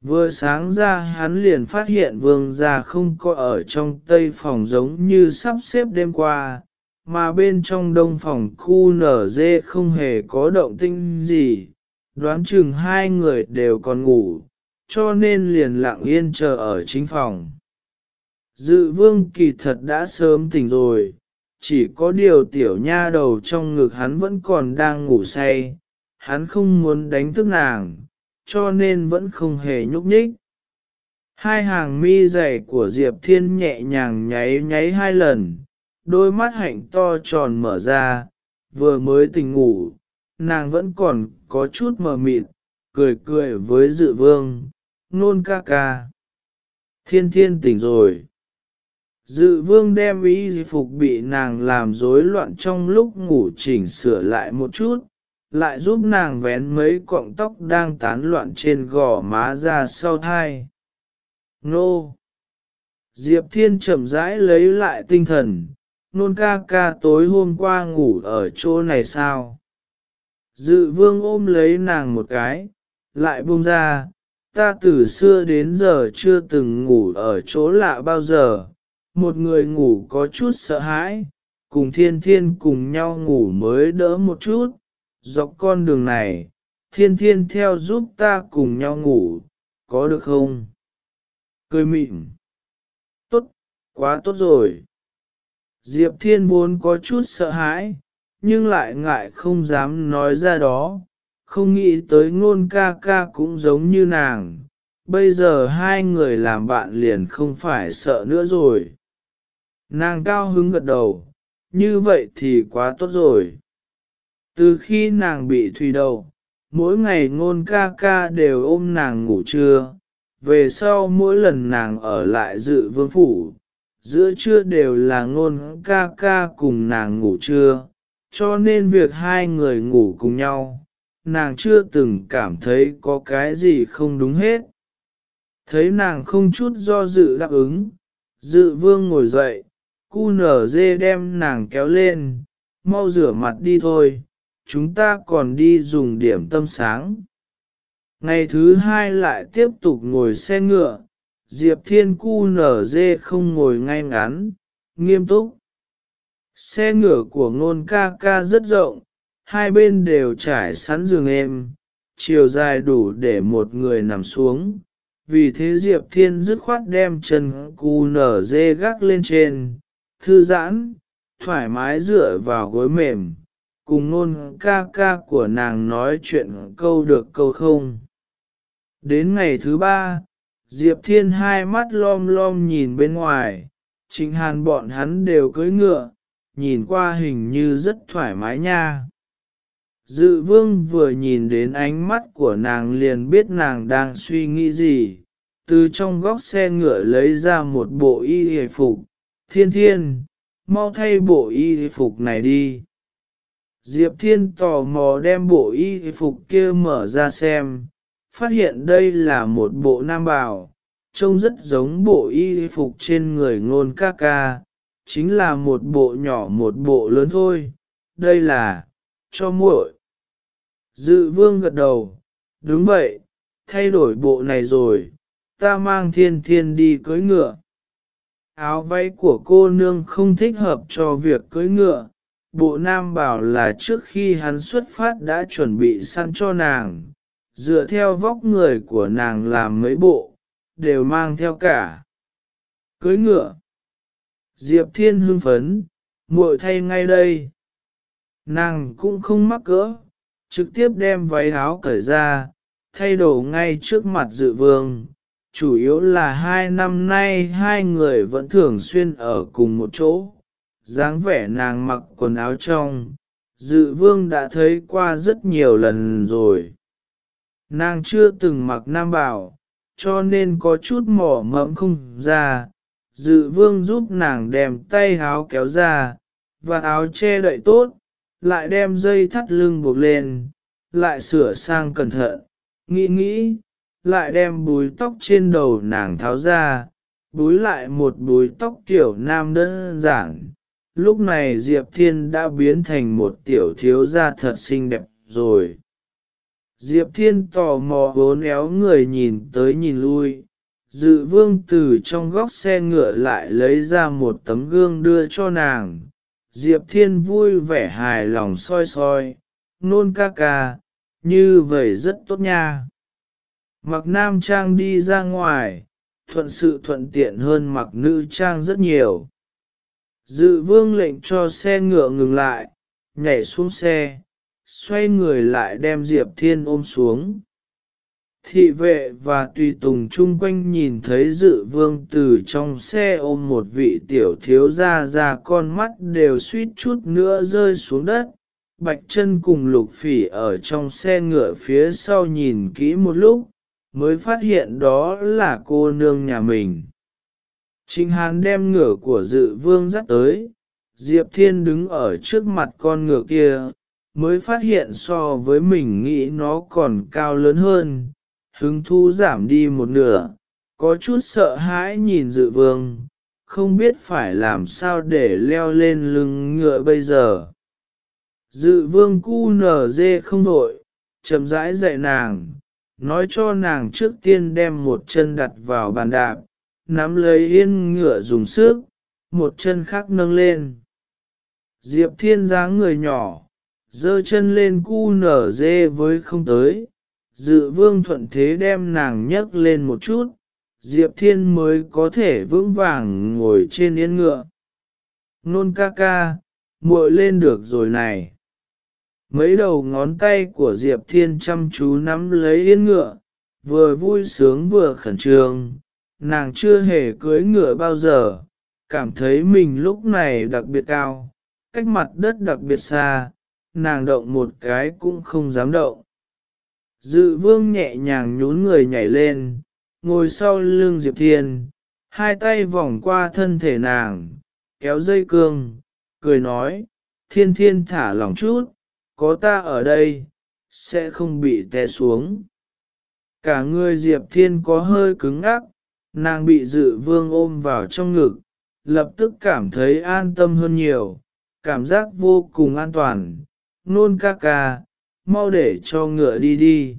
Vừa sáng ra hắn liền phát hiện vương gia không có ở trong tây phòng giống như sắp xếp đêm qua, mà bên trong đông phòng khu nở dê không hề có động tinh gì, đoán chừng hai người đều còn ngủ, cho nên liền lặng yên chờ ở chính phòng. Dự vương kỳ thật đã sớm tỉnh rồi, chỉ có điều tiểu nha đầu trong ngực hắn vẫn còn đang ngủ say, hắn không muốn đánh thức nàng, cho nên vẫn không hề nhúc nhích. Hai hàng mi dày của Diệp Thiên nhẹ nhàng nháy nháy hai lần, đôi mắt hạnh to tròn mở ra, vừa mới tỉnh ngủ, nàng vẫn còn có chút mờ mịt, cười cười với dự vương, nôn ca ca. Thiên thiên tỉnh rồi. Dự vương đem ý phục bị nàng làm rối loạn trong lúc ngủ chỉnh sửa lại một chút, lại giúp nàng vén mấy cọng tóc đang tán loạn trên gò má ra sau thai. Nô! Diệp Thiên chậm rãi lấy lại tinh thần, nôn ca ca tối hôm qua ngủ ở chỗ này sao? Dự vương ôm lấy nàng một cái, lại buông ra, ta từ xưa đến giờ chưa từng ngủ ở chỗ lạ bao giờ, một người ngủ có chút sợ hãi, cùng thiên thiên cùng nhau ngủ mới đỡ một chút, dọc con đường này, thiên thiên theo giúp ta cùng nhau ngủ, có được không? Cười mịn. Tốt, quá tốt rồi. Diệp thiên vốn có chút sợ hãi, nhưng lại ngại không dám nói ra đó, không nghĩ tới ngôn ca ca cũng giống như nàng. Bây giờ hai người làm bạn liền không phải sợ nữa rồi. Nàng cao hứng gật đầu, như vậy thì quá tốt rồi. Từ khi nàng bị thủy đầu, mỗi ngày ngôn ca ca đều ôm nàng ngủ trưa, về sau mỗi lần nàng ở lại dự vương phủ, giữa trưa đều là ngôn ca ca cùng nàng ngủ trưa, cho nên việc hai người ngủ cùng nhau, nàng chưa từng cảm thấy có cái gì không đúng hết. Thấy nàng không chút do dự đáp ứng, dự vương ngồi dậy, cu nở dê đem nàng kéo lên, mau rửa mặt đi thôi, chúng ta còn đi dùng điểm tâm sáng. Ngày thứ hai lại tiếp tục ngồi xe ngựa, Diệp Thiên cu nở dê không ngồi ngay ngắn, nghiêm túc. Xe ngựa của ngôn ca ca rất rộng, hai bên đều trải sẵn giường êm, chiều dài đủ để một người nằm xuống. Vì thế Diệp Thiên dứt khoát đem chân cu nở dê gác lên trên, thư giãn, thoải mái dựa vào gối mềm, cùng nôn ca ca của nàng nói chuyện câu được câu không. Đến ngày thứ ba, Diệp Thiên hai mắt lom lom nhìn bên ngoài, chính Hàn bọn hắn đều cưỡi ngựa, nhìn qua hình như rất thoải mái nha. Dự vương vừa nhìn đến ánh mắt của nàng liền biết nàng đang suy nghĩ gì, từ trong góc xe ngựa lấy ra một bộ y hề phục, thiên thiên, mau thay bộ y phục này đi. Diệp thiên tò mò đem bộ y phục kia mở ra xem, phát hiện đây là một bộ nam bào, trông rất giống bộ y phục trên người ngôn ca ca, chính là một bộ nhỏ một bộ lớn thôi, đây là, cho muội. Dự vương gật đầu, đúng vậy, thay đổi bộ này rồi, ta mang thiên thiên đi cưới ngựa. Áo váy của cô nương không thích hợp cho việc cưới ngựa, bộ nam bảo là trước khi hắn xuất phát đã chuẩn bị săn cho nàng. dựa theo vóc người của nàng làm mấy bộ, đều mang theo cả. Cưới ngựa. Diệp Thiên hưng phấn, muội thay ngay đây. Nàng cũng không mắc cỡ, trực tiếp đem váy áo cởi ra, thay đồ ngay trước mặt dự vương. Chủ yếu là hai năm nay hai người vẫn thường xuyên ở cùng một chỗ, dáng vẻ nàng mặc quần áo trong, dự vương đã thấy qua rất nhiều lần rồi. Nàng chưa từng mặc nam bảo, cho nên có chút mỏ mẫm không ra, dự vương giúp nàng đem tay áo kéo ra, và áo che đậy tốt, lại đem dây thắt lưng buộc lên, lại sửa sang cẩn thận, nghĩ nghĩ, lại đem búi tóc trên đầu nàng tháo ra, búi lại một búi tóc kiểu nam đơn giản. Lúc này Diệp Thiên đã biến thành một tiểu thiếu gia thật xinh đẹp rồi. Diệp Thiên tò mò bốn éo người nhìn tới nhìn lui, dự vương từ trong góc xe ngựa lại lấy ra một tấm gương đưa cho nàng. Diệp Thiên vui vẻ hài lòng soi soi, nôn ca ca, như vậy rất tốt nha. Mặc nam trang đi ra ngoài, thuận sự thuận tiện hơn mặc nữ trang rất nhiều. Dự vương lệnh cho xe ngựa ngừng lại, nhảy xuống xe, xoay người lại đem Diệp Thiên ôm xuống. Thị vệ và tùy tùng chung quanh nhìn thấy dự vương từ trong xe ôm một vị tiểu thiếu ra ra con mắt đều suýt chút nữa rơi xuống đất. Bạch chân cùng lục phỉ ở trong xe ngựa phía sau nhìn kỹ một lúc, mới phát hiện đó là cô nương nhà mình. Trịnh Hàn đem ngựa của dự vương dắt tới, Diệp Thiên đứng ở trước mặt con ngựa kia, mới phát hiện so với mình nghĩ nó còn cao lớn hơn, hứng thú giảm đi một nửa, có chút sợ hãi nhìn dự vương, không biết phải làm sao để leo lên lưng ngựa bây giờ. Dự vương cu nở dê không đội, chậm rãi dạy nàng, nói cho nàng trước tiên đem một chân đặt vào bàn đạp, nắm lấy yên ngựa dùng sức, một chân khác nâng lên. Diệp thiên dáng người nhỏ, dơ chân lên cu nở dê với không tới, dự vương thuận thế đem nàng nhấc lên một chút, Diệp Thiên mới có thể vững vàng ngồi trên yên ngựa. Nôn ca ca, muội lên được rồi này. Mấy đầu ngón tay của Diệp Thiên chăm chú nắm lấy yên ngựa, vừa vui sướng vừa khẩn trương, nàng chưa hề cưới ngựa bao giờ, cảm thấy mình lúc này đặc biệt cao, cách mặt đất đặc biệt xa, nàng động một cái cũng không dám động. Dự vương nhẹ nhàng nhún người nhảy lên, ngồi sau lưng Diệp Thiên, hai tay vòng qua thân thể nàng, kéo dây cương, cười nói, thiên thiên thả lỏng chút, có ta ở đây, sẽ không bị té xuống. Cả người Diệp Thiên có hơi cứng ngắc, nàng bị dự vương ôm vào trong ngực, lập tức cảm thấy an tâm hơn nhiều, cảm giác vô cùng an toàn, nôn ca ca, mau để cho ngựa đi đi.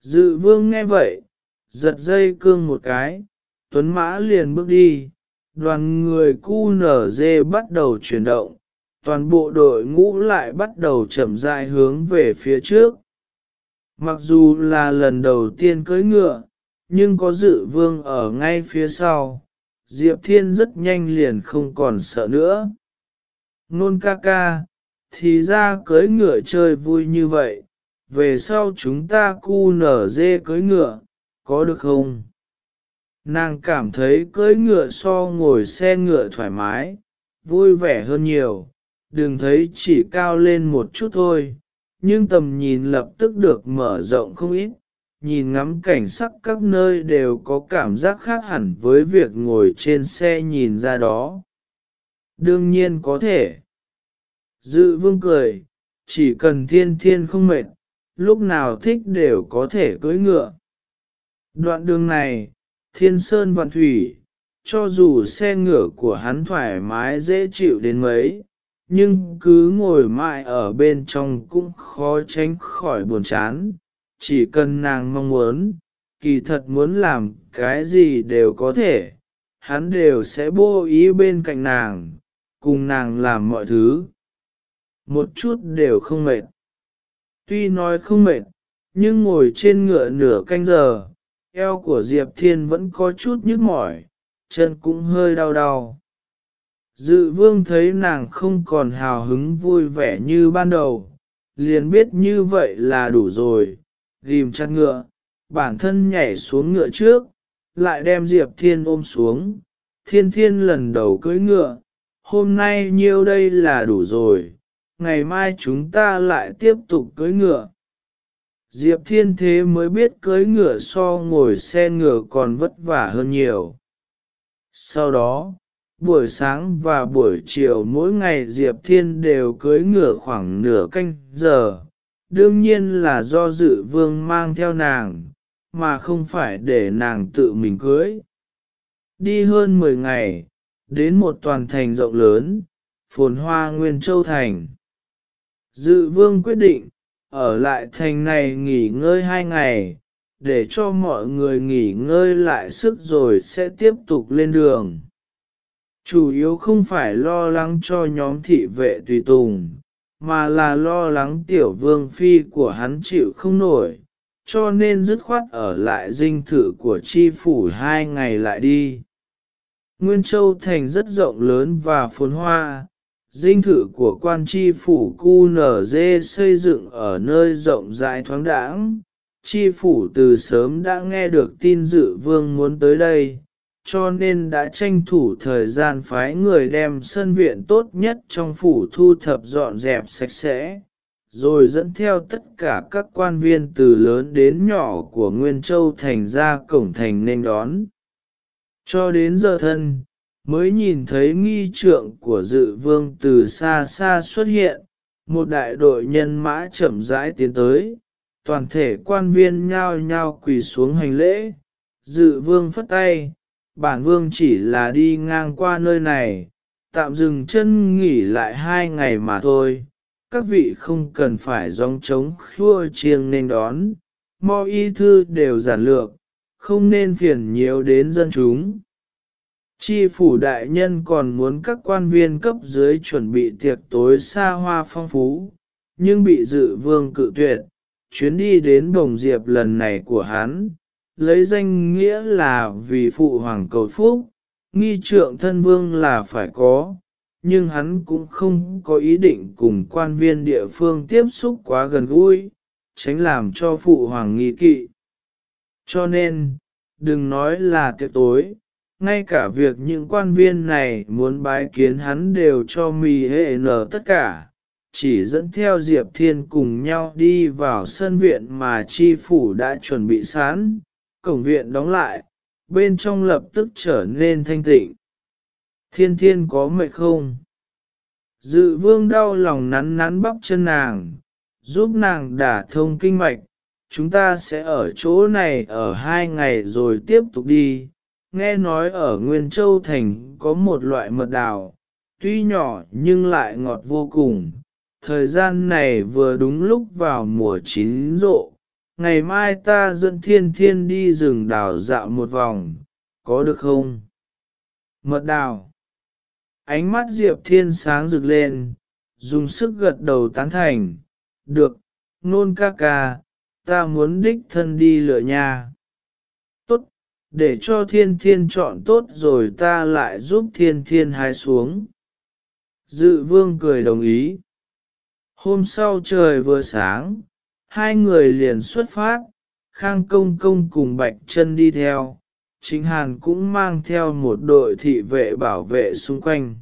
Dự vương nghe vậy, giật dây cương một cái, tuấn mã liền bước đi, đoàn người cu nở dê bắt đầu chuyển động, toàn bộ đội ngũ lại bắt đầu chậm rãi hướng về phía trước. Mặc dù là lần đầu tiên cưỡi ngựa, nhưng có dự vương ở ngay phía sau, Diệp Thiên rất nhanh liền không còn sợ nữa. Nôn ca ca, thì ra cưỡi ngựa chơi vui như vậy, về sau chúng ta cu nở dê cưỡi ngựa, có được không? Nàng cảm thấy cưỡi ngựa so ngồi xe ngựa thoải mái, vui vẻ hơn nhiều, đừng thấy chỉ cao lên một chút thôi, nhưng tầm nhìn lập tức được mở rộng không ít, nhìn ngắm cảnh sắc các nơi đều có cảm giác khác hẳn với việc ngồi trên xe nhìn ra đó. Đương nhiên có thể. Dự vương cười, chỉ cần thiên thiên không mệt, lúc nào thích đều có thể cưỡi ngựa. Đoạn đường này, thiên sơn vạn thủy, cho dù xe ngựa của hắn thoải mái dễ chịu đến mấy, nhưng cứ ngồi mãi ở bên trong cũng khó tránh khỏi buồn chán. Chỉ cần nàng mong muốn, kỳ thật muốn làm cái gì đều có thể, hắn đều sẽ bố ý bên cạnh nàng, cùng nàng làm mọi thứ. Một chút đều không mệt. Tuy nói không mệt, nhưng ngồi trên ngựa nửa canh giờ, eo của Diệp Thiên vẫn có chút nhức mỏi, chân cũng hơi đau đau. Dự vương thấy nàng không còn hào hứng vui vẻ như ban đầu, liền biết như vậy là đủ rồi, ghim chặt ngựa, bản thân nhảy xuống ngựa trước, lại đem Diệp Thiên ôm xuống, thiên thiên lần đầu cưỡi ngựa, hôm nay nhiêu đây là đủ rồi, ngày mai chúng ta lại tiếp tục cưỡi ngựa. Diệp Thiên thế mới biết cưỡi ngựa so ngồi xe ngựa còn vất vả hơn nhiều. Sau đó, buổi sáng và buổi chiều mỗi ngày Diệp Thiên đều cưới ngựa khoảng nửa canh giờ, đương nhiên là do dự vương mang theo nàng, mà không phải để nàng tự mình cưới. Đi hơn 10 ngày, đến một toàn thành rộng lớn, phồn hoa Nguyên Châu Thành. Dự vương quyết định, ở lại thành này nghỉ ngơi hai ngày, để cho mọi người nghỉ ngơi lại sức rồi sẽ tiếp tục lên đường. Chủ yếu không phải lo lắng cho nhóm thị vệ tùy tùng, mà là lo lắng tiểu vương phi của hắn chịu không nổi, cho nên dứt khoát ở lại dinh thự của chi phủ hai ngày lại đi. Nguyên Châu Thành rất rộng lớn và phồn hoa, dinh thự của quan chi phủ cu nở dê xây dựng ở nơi rộng rãi thoáng đãng. Chi phủ từ sớm đã nghe được tin dự vương muốn tới đây, cho nên đã tranh thủ thời gian phái người đem sân viện tốt nhất trong phủ thu thập dọn dẹp sạch sẽ, rồi dẫn theo tất cả các quan viên từ lớn đến nhỏ của Nguyên Châu thành ra cổng thành nên đón. Cho đến giờ thân, mới nhìn thấy nghi trượng của dự vương từ xa xa xuất hiện, một đại đội nhân mã chậm rãi tiến tới, toàn thể quan viên nhao nhao quỳ xuống hành lễ, dự vương phất tay, bản vương chỉ là đi ngang qua nơi này, tạm dừng chân nghỉ lại hai ngày mà thôi, các vị không cần phải dòng trống khua chiêng nên đón, mò y thư đều giản lược, không nên phiền nhiều đến dân chúng. Chi phủ đại nhân còn muốn các quan viên cấp dưới chuẩn bị tiệc tối xa hoa phong phú, nhưng bị dự vương cự tuyệt, chuyến đi đến Đồng Diệp lần này của hắn, lấy danh nghĩa là vì phụ hoàng cầu phúc, nghi trượng thân vương là phải có, nhưng hắn cũng không có ý định cùng quan viên địa phương tiếp xúc quá gần gũi, tránh làm cho phụ hoàng nghi kỵ. Cho nên, đừng nói là tiệc tối, ngay cả việc những quan viên này muốn bái kiến hắn đều cho mì hệ nở tất cả, chỉ dẫn theo Diệp Thiên cùng nhau đi vào sân viện mà chi phủ đã chuẩn bị sẵn, cổng viện đóng lại, bên trong lập tức trở nên thanh tịnh. Thiên thiên có mệt không? Dự vương đau lòng nắn nắn bắp chân nàng, giúp nàng đả thông kinh mạch, chúng ta sẽ ở chỗ này ở hai ngày rồi tiếp tục đi. Nghe nói ở Nguyên Châu Thành có một loại mật đào, tuy nhỏ nhưng lại ngọt vô cùng. Thời gian này vừa đúng lúc vào mùa chín rộ, ngày mai ta dẫn thiên thiên đi rừng đào dạo một vòng, có được không? Mật đào. Ánh mắt Diệp Thiên sáng rực lên, dùng sức gật đầu tán thành. Được, nôn ca ca, ta muốn đích thân đi lựa nhà. Tốt, để cho thiên thiên chọn tốt rồi ta lại giúp thiên thiên hái xuống. Dự vương cười đồng ý. Hôm sau trời vừa sáng, hai người liền xuất phát, Khang Công Công cùng Bạch chân đi theo, chính Hàn cũng mang theo một đội thị vệ bảo vệ xung quanh.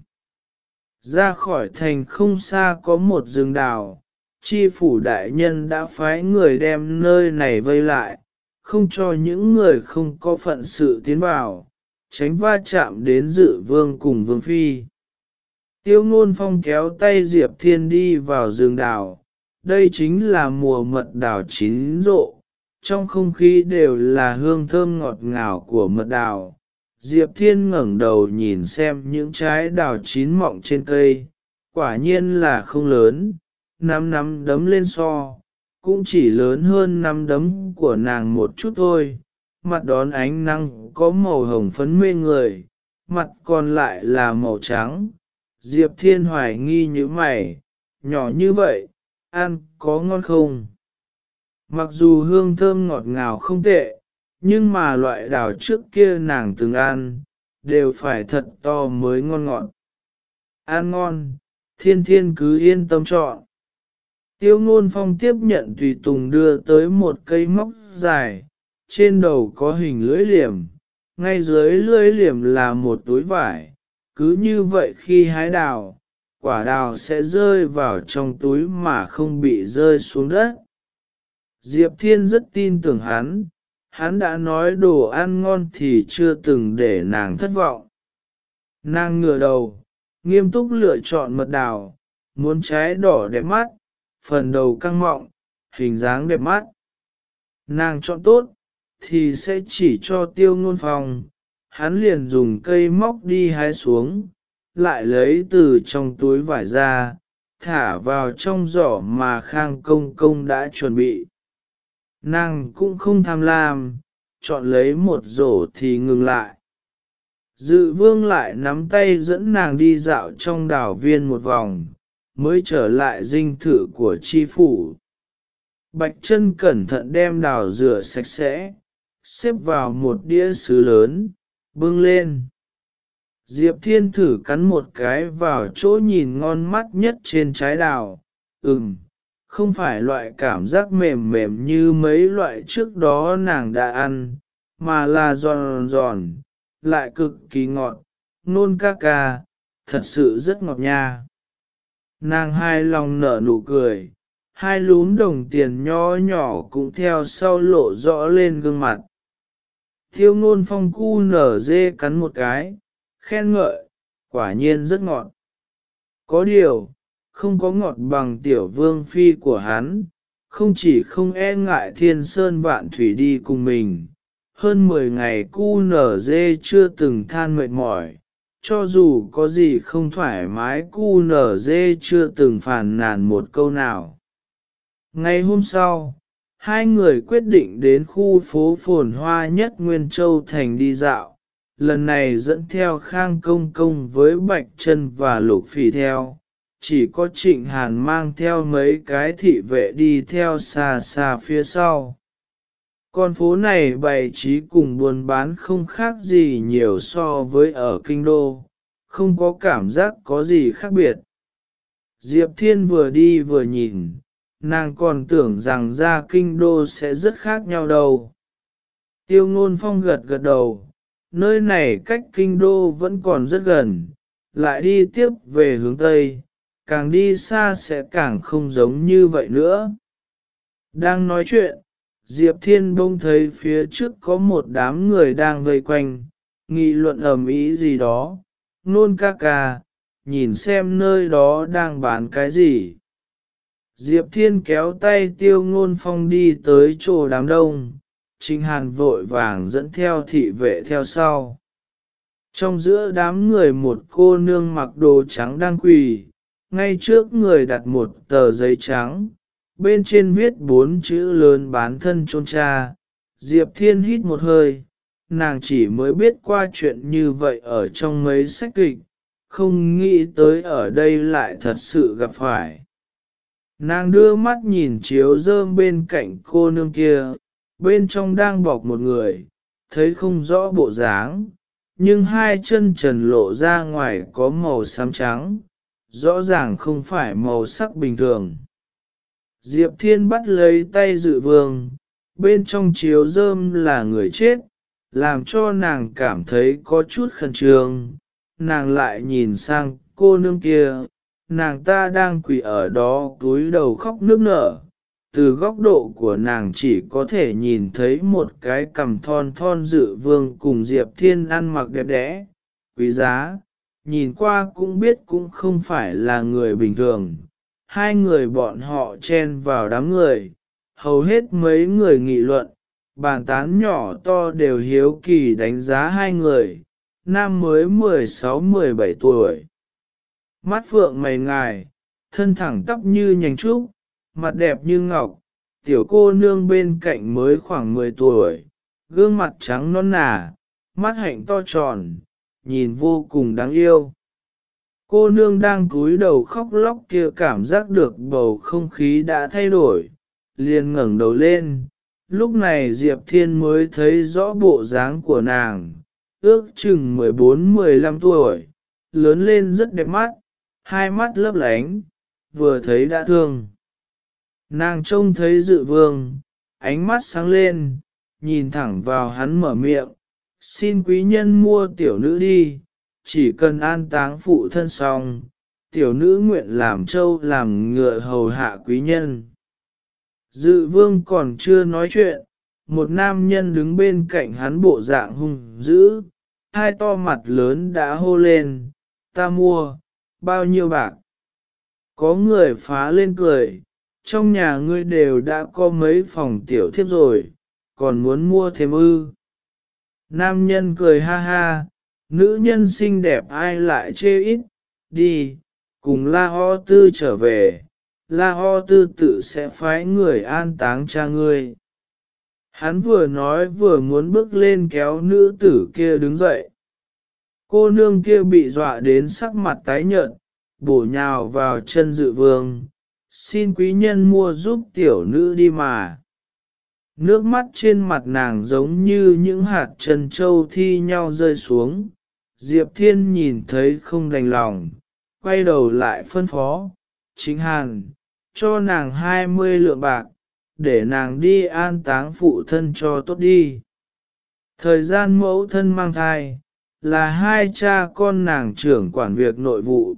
Ra khỏi thành không xa có một rừng đào, chi phủ đại nhân đã phái người đem nơi này vây lại, không cho những người không có phận sự tiến vào, tránh va chạm đến dự vương cùng vương phi. Tiêu ngôn phong kéo tay Diệp Thiên đi vào rừng đào, đây chính là mùa mật đào chín rộ, trong không khí đều là hương thơm ngọt ngào của mật đào. Diệp Thiên ngẩng đầu nhìn xem những trái đào chín mọng trên cây, quả nhiên là không lớn, nắm nắm đấm lên so, cũng chỉ lớn hơn nắm đấm của nàng một chút thôi. Mặt đón ánh nắng có màu hồng phấn mê người, mặt còn lại là màu trắng. Diệp Thiên hoài nghi như mày, nhỏ như vậy, ăn có ngon không? mặc dù hương thơm ngọt ngào không tệ, nhưng mà loại đào trước kia nàng từng ăn, đều phải thật to mới ngon ngọt. Ăn ngon, thiên thiên cứ yên tâm chọn. Tiêu ngôn phong tiếp nhận tùy tùng đưa tới một cây móc dài, trên đầu có hình lưỡi liềm, ngay dưới lưỡi liềm là một túi vải, cứ như vậy khi hái đào, quả đào sẽ rơi vào trong túi mà không bị rơi xuống đất. Diệp Thiên rất tin tưởng hắn, hắn đã nói đồ ăn ngon thì chưa từng để nàng thất vọng. Nàng ngửa đầu, nghiêm túc lựa chọn mật đào, muốn trái đỏ đẹp mắt, phần đầu căng mọng, hình dáng đẹp mắt. Nàng chọn tốt, thì sẽ chỉ cho tiêu ngôn phòng, hắn liền dùng cây móc đi hái xuống, lại lấy từ trong túi vải ra, thả vào trong giỏ mà khang công công đã chuẩn bị. Nàng cũng không tham lam, chọn lấy một rổ thì ngừng lại. Dự vương lại nắm tay dẫn nàng đi dạo trong đảo viên một vòng, mới trở lại dinh thự của chi phủ. Bạch chân cẩn thận đem đào rửa sạch sẽ, xếp vào một đĩa sứ lớn, bưng lên. Diệp Thiên thử cắn một cái vào chỗ nhìn ngon mắt nhất trên trái đào, ừm, không phải loại cảm giác mềm mềm như mấy loại trước đó nàng đã ăn, mà là giòn giòn, lại cực kỳ ngọt, nôn ca ca, thật sự rất ngọt nha. Nàng hai lòng nở nụ cười, hai lún đồng tiền nho nhỏ cũng theo sau lộ rõ lên gương mặt. Thiêu ngôn phong cu nở dê cắn một cái, khen ngợi, quả nhiên rất ngọt. Có điều, không có ngọt bằng tiểu vương phi của hắn, không chỉ không e ngại thiên sơn vạn thủy đi cùng mình. Hơn 10 ngày cu nở dê chưa từng than mệt mỏi, cho dù có gì không thoải mái cu nở dê chưa từng phàn nàn một câu nào. Ngày hôm sau, hai người quyết định đến khu phố phồn hoa nhất Nguyên Châu Thành đi dạo, lần này dẫn theo Khang Công Công với Bạch chân và Lục Phỉ theo, chỉ có Trịnh Hàn mang theo mấy cái thị vệ đi theo xa xa phía sau. Con phố này bày trí cùng buôn bán không khác gì nhiều so với ở Kinh Đô, không có cảm giác có gì khác biệt. Diệp Thiên vừa đi vừa nhìn, nàng còn tưởng rằng ra Kinh Đô sẽ rất khác nhau đâu. Tiêu ngôn phong gật gật đầu, nơi này cách Kinh Đô vẫn còn rất gần, lại đi tiếp về hướng Tây, càng đi xa sẽ càng không giống như vậy nữa. Đang nói chuyện, Diệp Thiên bông thấy phía trước có một đám người đang vây quanh, nghị luận ầm ý gì đó, nôn ca ca, nhìn xem nơi đó đang bán cái gì. Diệp Thiên kéo tay tiêu ngôn phong đi tới chỗ đám đông, Trình Hàn vội vàng dẫn theo thị vệ theo sau. Trong giữa đám người một cô nương mặc đồ trắng đang quỳ, ngay trước người đặt một tờ giấy trắng, bên trên viết bốn chữ lớn bán thân trôn cha. Diệp Thiên hít một hơi, nàng chỉ mới biết qua chuyện như vậy ở trong mấy sách kịch, không nghĩ tới ở đây lại thật sự gặp phải. Nàng đưa mắt nhìn chiếu rơm bên cạnh cô nương kia, bên trong đang bọc một người, thấy không rõ bộ dáng, nhưng hai chân trần lộ ra ngoài có màu xám trắng, rõ ràng không phải màu sắc bình thường. Diệp Thiên bắt lấy tay dự vương, bên trong chiếu rơm là người chết, làm cho nàng cảm thấy có chút khẩn trương. Nàng lại nhìn sang cô nương kia, nàng ta đang quỳ ở đó túi đầu khóc nước nở. Từ góc độ của nàng chỉ có thể nhìn thấy một cái cằm thon thon dự vương cùng Diệp Thiên ăn mặc đẹp đẽ, quý giá, nhìn qua cũng biết cũng không phải là người bình thường. Hai người bọn họ chen vào đám người, hầu hết mấy người nghị luận, bàn tán nhỏ to đều hiếu kỳ đánh giá hai người, nam mới 16-17 tuổi. Mắt phượng mày ngài, thân thẳng tóc như nhành trúc, mặt đẹp như ngọc, tiểu cô nương bên cạnh mới khoảng 10 tuổi, gương mặt trắng non nà, mắt hạnh to tròn, nhìn vô cùng đáng yêu. Cô nương đang cúi đầu khóc lóc kia cảm giác được bầu không khí đã thay đổi, liền ngẩng đầu lên, lúc này Diệp Thiên mới thấy rõ bộ dáng của nàng, ước chừng 14-15 tuổi, lớn lên rất đẹp mắt, hai mắt lấp lánh, vừa thấy đã thương. Nàng trông thấy dự vương, ánh mắt sáng lên, nhìn thẳng vào hắn mở miệng, xin quý nhân mua tiểu nữ đi, chỉ cần an táng phụ thân xong, tiểu nữ nguyện làm trâu làm ngựa hầu hạ quý nhân. Dự vương còn chưa nói chuyện, một nam nhân đứng bên cạnh hắn bộ dạng hung dữ, hai to mặt lớn đã hô lên, ta mua, bao nhiêu bạc. Có người phá lên cười, trong nhà ngươi đều đã có mấy phòng tiểu thiếp rồi, còn muốn mua thêm ư. Nam nhân cười ha ha, nữ nhân xinh đẹp ai lại chê ít, đi, cùng la ho tư trở về, la ho tư tự sẽ phái người an táng cha ngươi. Hắn vừa nói vừa muốn bước lên kéo nữ tử kia đứng dậy. Cô nương kia bị dọa đến sắc mặt tái nhợt, bổ nhào vào chân dự vương, xin quý nhân mua giúp tiểu nữ đi mà. Nước mắt trên mặt nàng giống như những hạt trần châu thi nhau rơi xuống. Diệp Thiên nhìn thấy không đành lòng, quay đầu lại phân phó, chính hàn, cho nàng hai mươi lượng bạc, để nàng đi an táng phụ thân cho tốt đi. Thời gian mẫu thân mang thai, là hai cha con nàng trưởng quản việc nội vụ,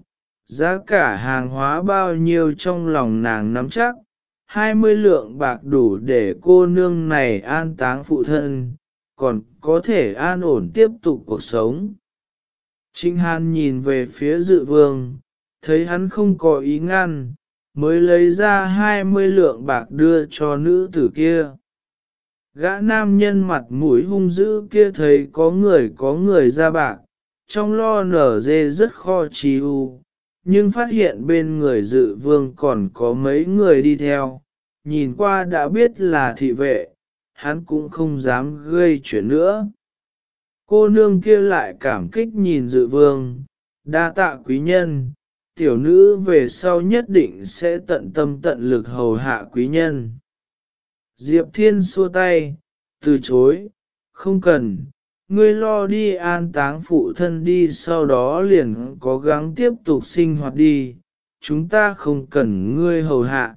giá cả hàng hóa bao nhiêu trong lòng nàng nắm chắc, hai mươi lượng bạc đủ để cô nương này an táng phụ thân, còn có thể an ổn tiếp tục cuộc sống. Trinh Hàn nhìn về phía dự vương, thấy hắn không có ý ngăn, mới lấy ra hai mươi lượng bạc đưa cho nữ tử kia. Gã nam nhân mặt mũi hung dữ kia thấy có người có người ra bạc, trong lo nở dê rất kho trì u, nhưng phát hiện bên người dự vương còn có mấy người đi theo, nhìn qua đã biết là thị vệ, hắn cũng không dám gây chuyện nữa. Cô nương kia lại cảm kích nhìn dự vương, đa tạ quý nhân, tiểu nữ về sau nhất định sẽ tận tâm tận lực hầu hạ quý nhân. Diệp Thiên xua tay, từ chối, không cần, ngươi lo đi an táng phụ thân đi sau đó liền cố gắng tiếp tục sinh hoạt đi, chúng ta không cần ngươi hầu hạ.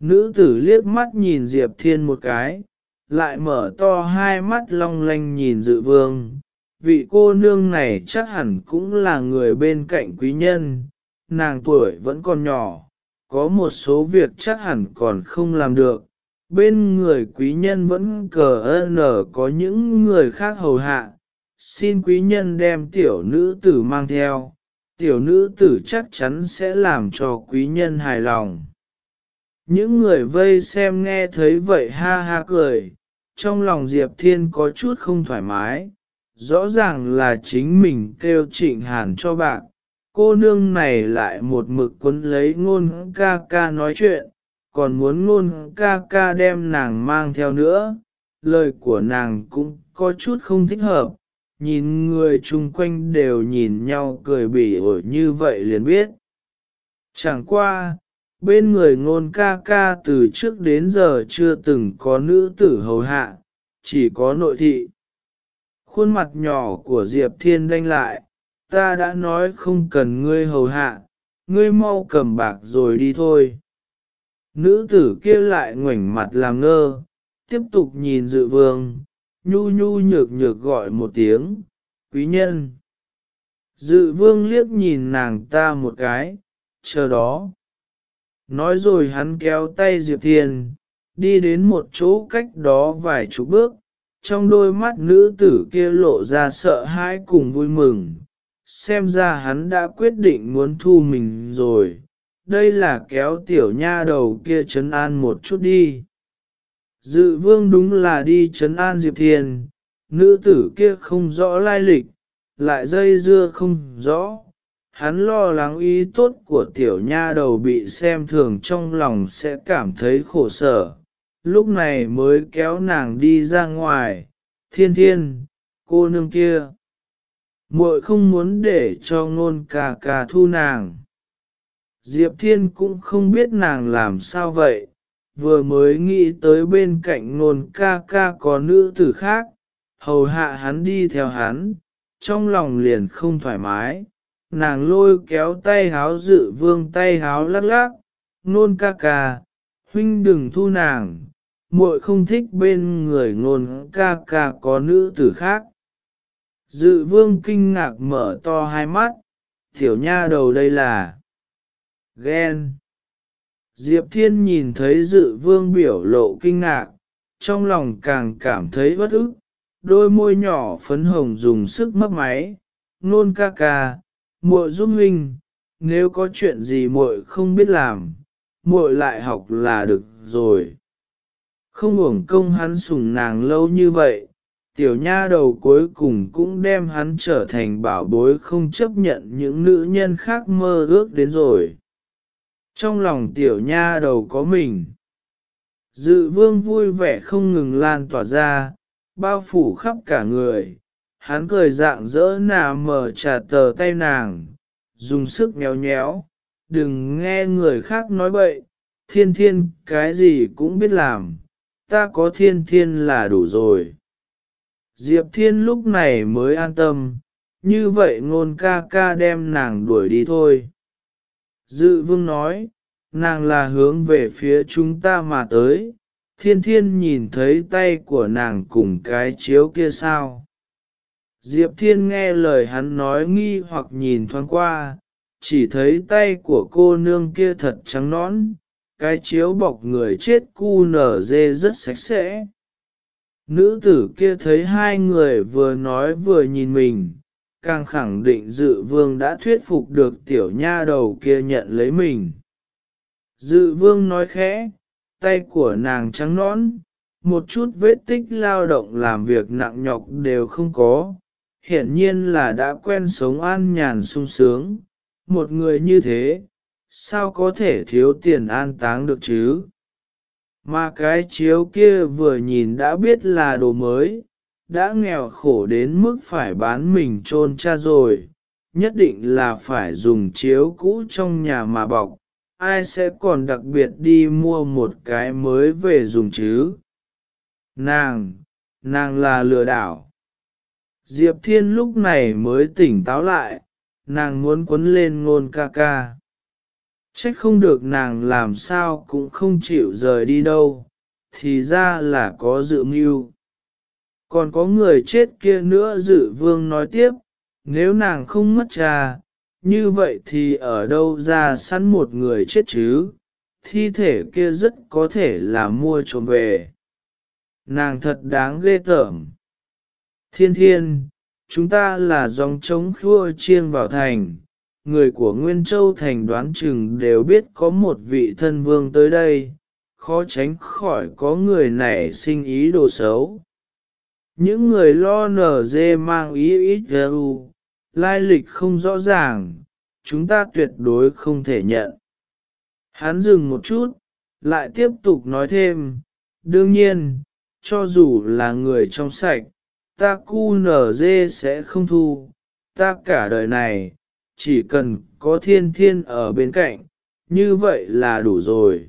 Nữ tử liếc mắt nhìn Diệp Thiên một cái, lại mở to hai mắt long lanh nhìn dự vương. Vị cô nương này chắc hẳn cũng là người bên cạnh quý nhân, nàng tuổi vẫn còn nhỏ, có một số việc chắc hẳn còn không làm được. Bên người quý nhân vẫn cờ ơn có những người khác hầu hạ, xin quý nhân đem tiểu nữ tử mang theo, tiểu nữ tử chắc chắn sẽ làm cho quý nhân hài lòng. Những người vây xem nghe thấy vậy ha ha cười, trong lòng Diệp Thiên có chút không thoải mái, rõ ràng là chính mình kêu trịnh hàn cho bạn, cô nương này lại một mực quấn lấy ngôn ca ca nói chuyện, còn muốn ngôn ca ca đem nàng mang theo nữa, lời của nàng cũng có chút không thích hợp, nhìn người chung quanh đều nhìn nhau cười bỉ ổi như vậy liền biết. Chẳng qua, bên người ngôn ca ca từ trước đến giờ chưa từng có nữ tử hầu hạ, chỉ có nội thị. Khuôn mặt nhỏ của Diệp Thiên đanh lại, ta đã nói không cần ngươi hầu hạ, ngươi mau cầm bạc rồi đi thôi. Nữ tử kia lại ngoảnh mặt làm ngơ, tiếp tục nhìn dự vương, nhu nhu nhược nhược gọi một tiếng, quý nhân. Dự vương liếc nhìn nàng ta một cái, chờ đó. Nói rồi hắn kéo tay Diệp Thiên, đi đến một chỗ cách đó vài chục bước, trong đôi mắt nữ tử kia lộ ra sợ hãi cùng vui mừng. Xem ra hắn đã quyết định muốn thu mình rồi, đây là kéo tiểu nha đầu kia chấn an một chút đi. Dự vương đúng là đi chấn an Diệp Thiên, nữ tử kia không rõ lai lịch, lại dây dưa không rõ, hắn lo lắng ý tốt của tiểu nha đầu bị xem thường trong lòng sẽ cảm thấy khổ sở, lúc này mới kéo nàng đi ra ngoài, thiên thiên, cô nương kia. muội không muốn để cho ngôn ca ca thu nàng. Diệp thiên cũng không biết nàng làm sao vậy, vừa mới nghĩ tới bên cạnh nôn ca ca có nữ tử khác, hầu hạ hắn đi theo hắn, trong lòng liền không thoải mái, nàng lôi kéo tay háo dự vương tay háo lắc lắc, nôn ca ca, huynh đừng thu nàng, muội không thích bên người nôn ca ca có nữ tử khác. Dự vương kinh ngạc mở to hai mắt, tiểu nha đầu đây là ghen. Diệp Thiên nhìn thấy dự vương biểu lộ kinh ngạc, trong lòng càng cảm thấy bất ức, đôi môi nhỏ phấn hồng dùng sức mấp máy, nôn ca ca, muội giúp huynh, nếu có chuyện gì muội không biết làm, muội lại học là được rồi. Không uổng công hắn sủng nàng lâu như vậy, tiểu nha đầu cuối cùng cũng đem hắn trở thành bảo bối không chấp nhận những nữ nhân khác mơ ước đến rồi. Trong lòng tiểu nha đầu có mình. Dự vương vui vẻ không ngừng lan tỏa ra, bao phủ khắp cả người. Hắn cười dạng dỡ nà mở trà tờ tay nàng, dùng sức nhéo nhéo, đừng nghe người khác nói bậy, thiên thiên cái gì cũng biết làm, ta có thiên thiên là đủ rồi. Diệp thiên lúc này mới an tâm, như vậy ngôn ca ca đem nàng đuổi đi thôi. Dự vương nói, nàng là hướng về phía chúng ta mà tới, thiên thiên nhìn thấy tay của nàng cùng cái chiếu kia sao. Diệp thiên nghe lời hắn nói nghi hoặc nhìn thoáng qua, chỉ thấy tay của cô nương kia thật trắng nõn, cái chiếu bọc người chết cu nở dê rất sạch sẽ. Nữ tử kia thấy hai người vừa nói vừa nhìn mình, càng khẳng định dự vương đã thuyết phục được tiểu nha đầu kia nhận lấy mình. Dự vương nói khẽ, tay của nàng trắng nõn, một chút vết tích lao động làm việc nặng nhọc đều không có, hiển nhiên là đã quen sống an nhàn sung sướng, một người như thế, sao có thể thiếu tiền an táng được chứ? Mà cái chiếu kia vừa nhìn đã biết là đồ mới, đã nghèo khổ đến mức phải bán mình chôn cha rồi, nhất định là phải dùng chiếu cũ trong nhà mà bọc, ai sẽ còn đặc biệt đi mua một cái mới về dùng chứ? Nàng, nàng là lừa đảo. Diệp Thiên lúc này mới tỉnh táo lại, nàng muốn quấn lên ngôn ca ca. Trách không được nàng làm sao cũng không chịu rời đi đâu, thì ra là có dự mưu. Còn có người chết kia nữa dự vương nói tiếp, nếu nàng không mất trà, như vậy thì ở đâu ra sẵn một người chết chứ, thi thể kia rất có thể là mua trộm về. Nàng thật đáng ghê tởm. Thiên thiên, chúng ta là dòng trống khua chiêng vào thành, người của Nguyên Châu thành đoán chừng đều biết có một vị thân vương tới đây, khó tránh khỏi có người nảy sinh ý đồ xấu. Những người lo nở dê mang ý ít lai lịch không rõ ràng, chúng ta tuyệt đối không thể nhận. Hắn dừng một chút, lại tiếp tục nói thêm, đương nhiên, cho dù là người trong sạch, ta cu nở dê sẽ không thu, ta cả đời này, chỉ cần có thiên thiên ở bên cạnh, như vậy là đủ rồi.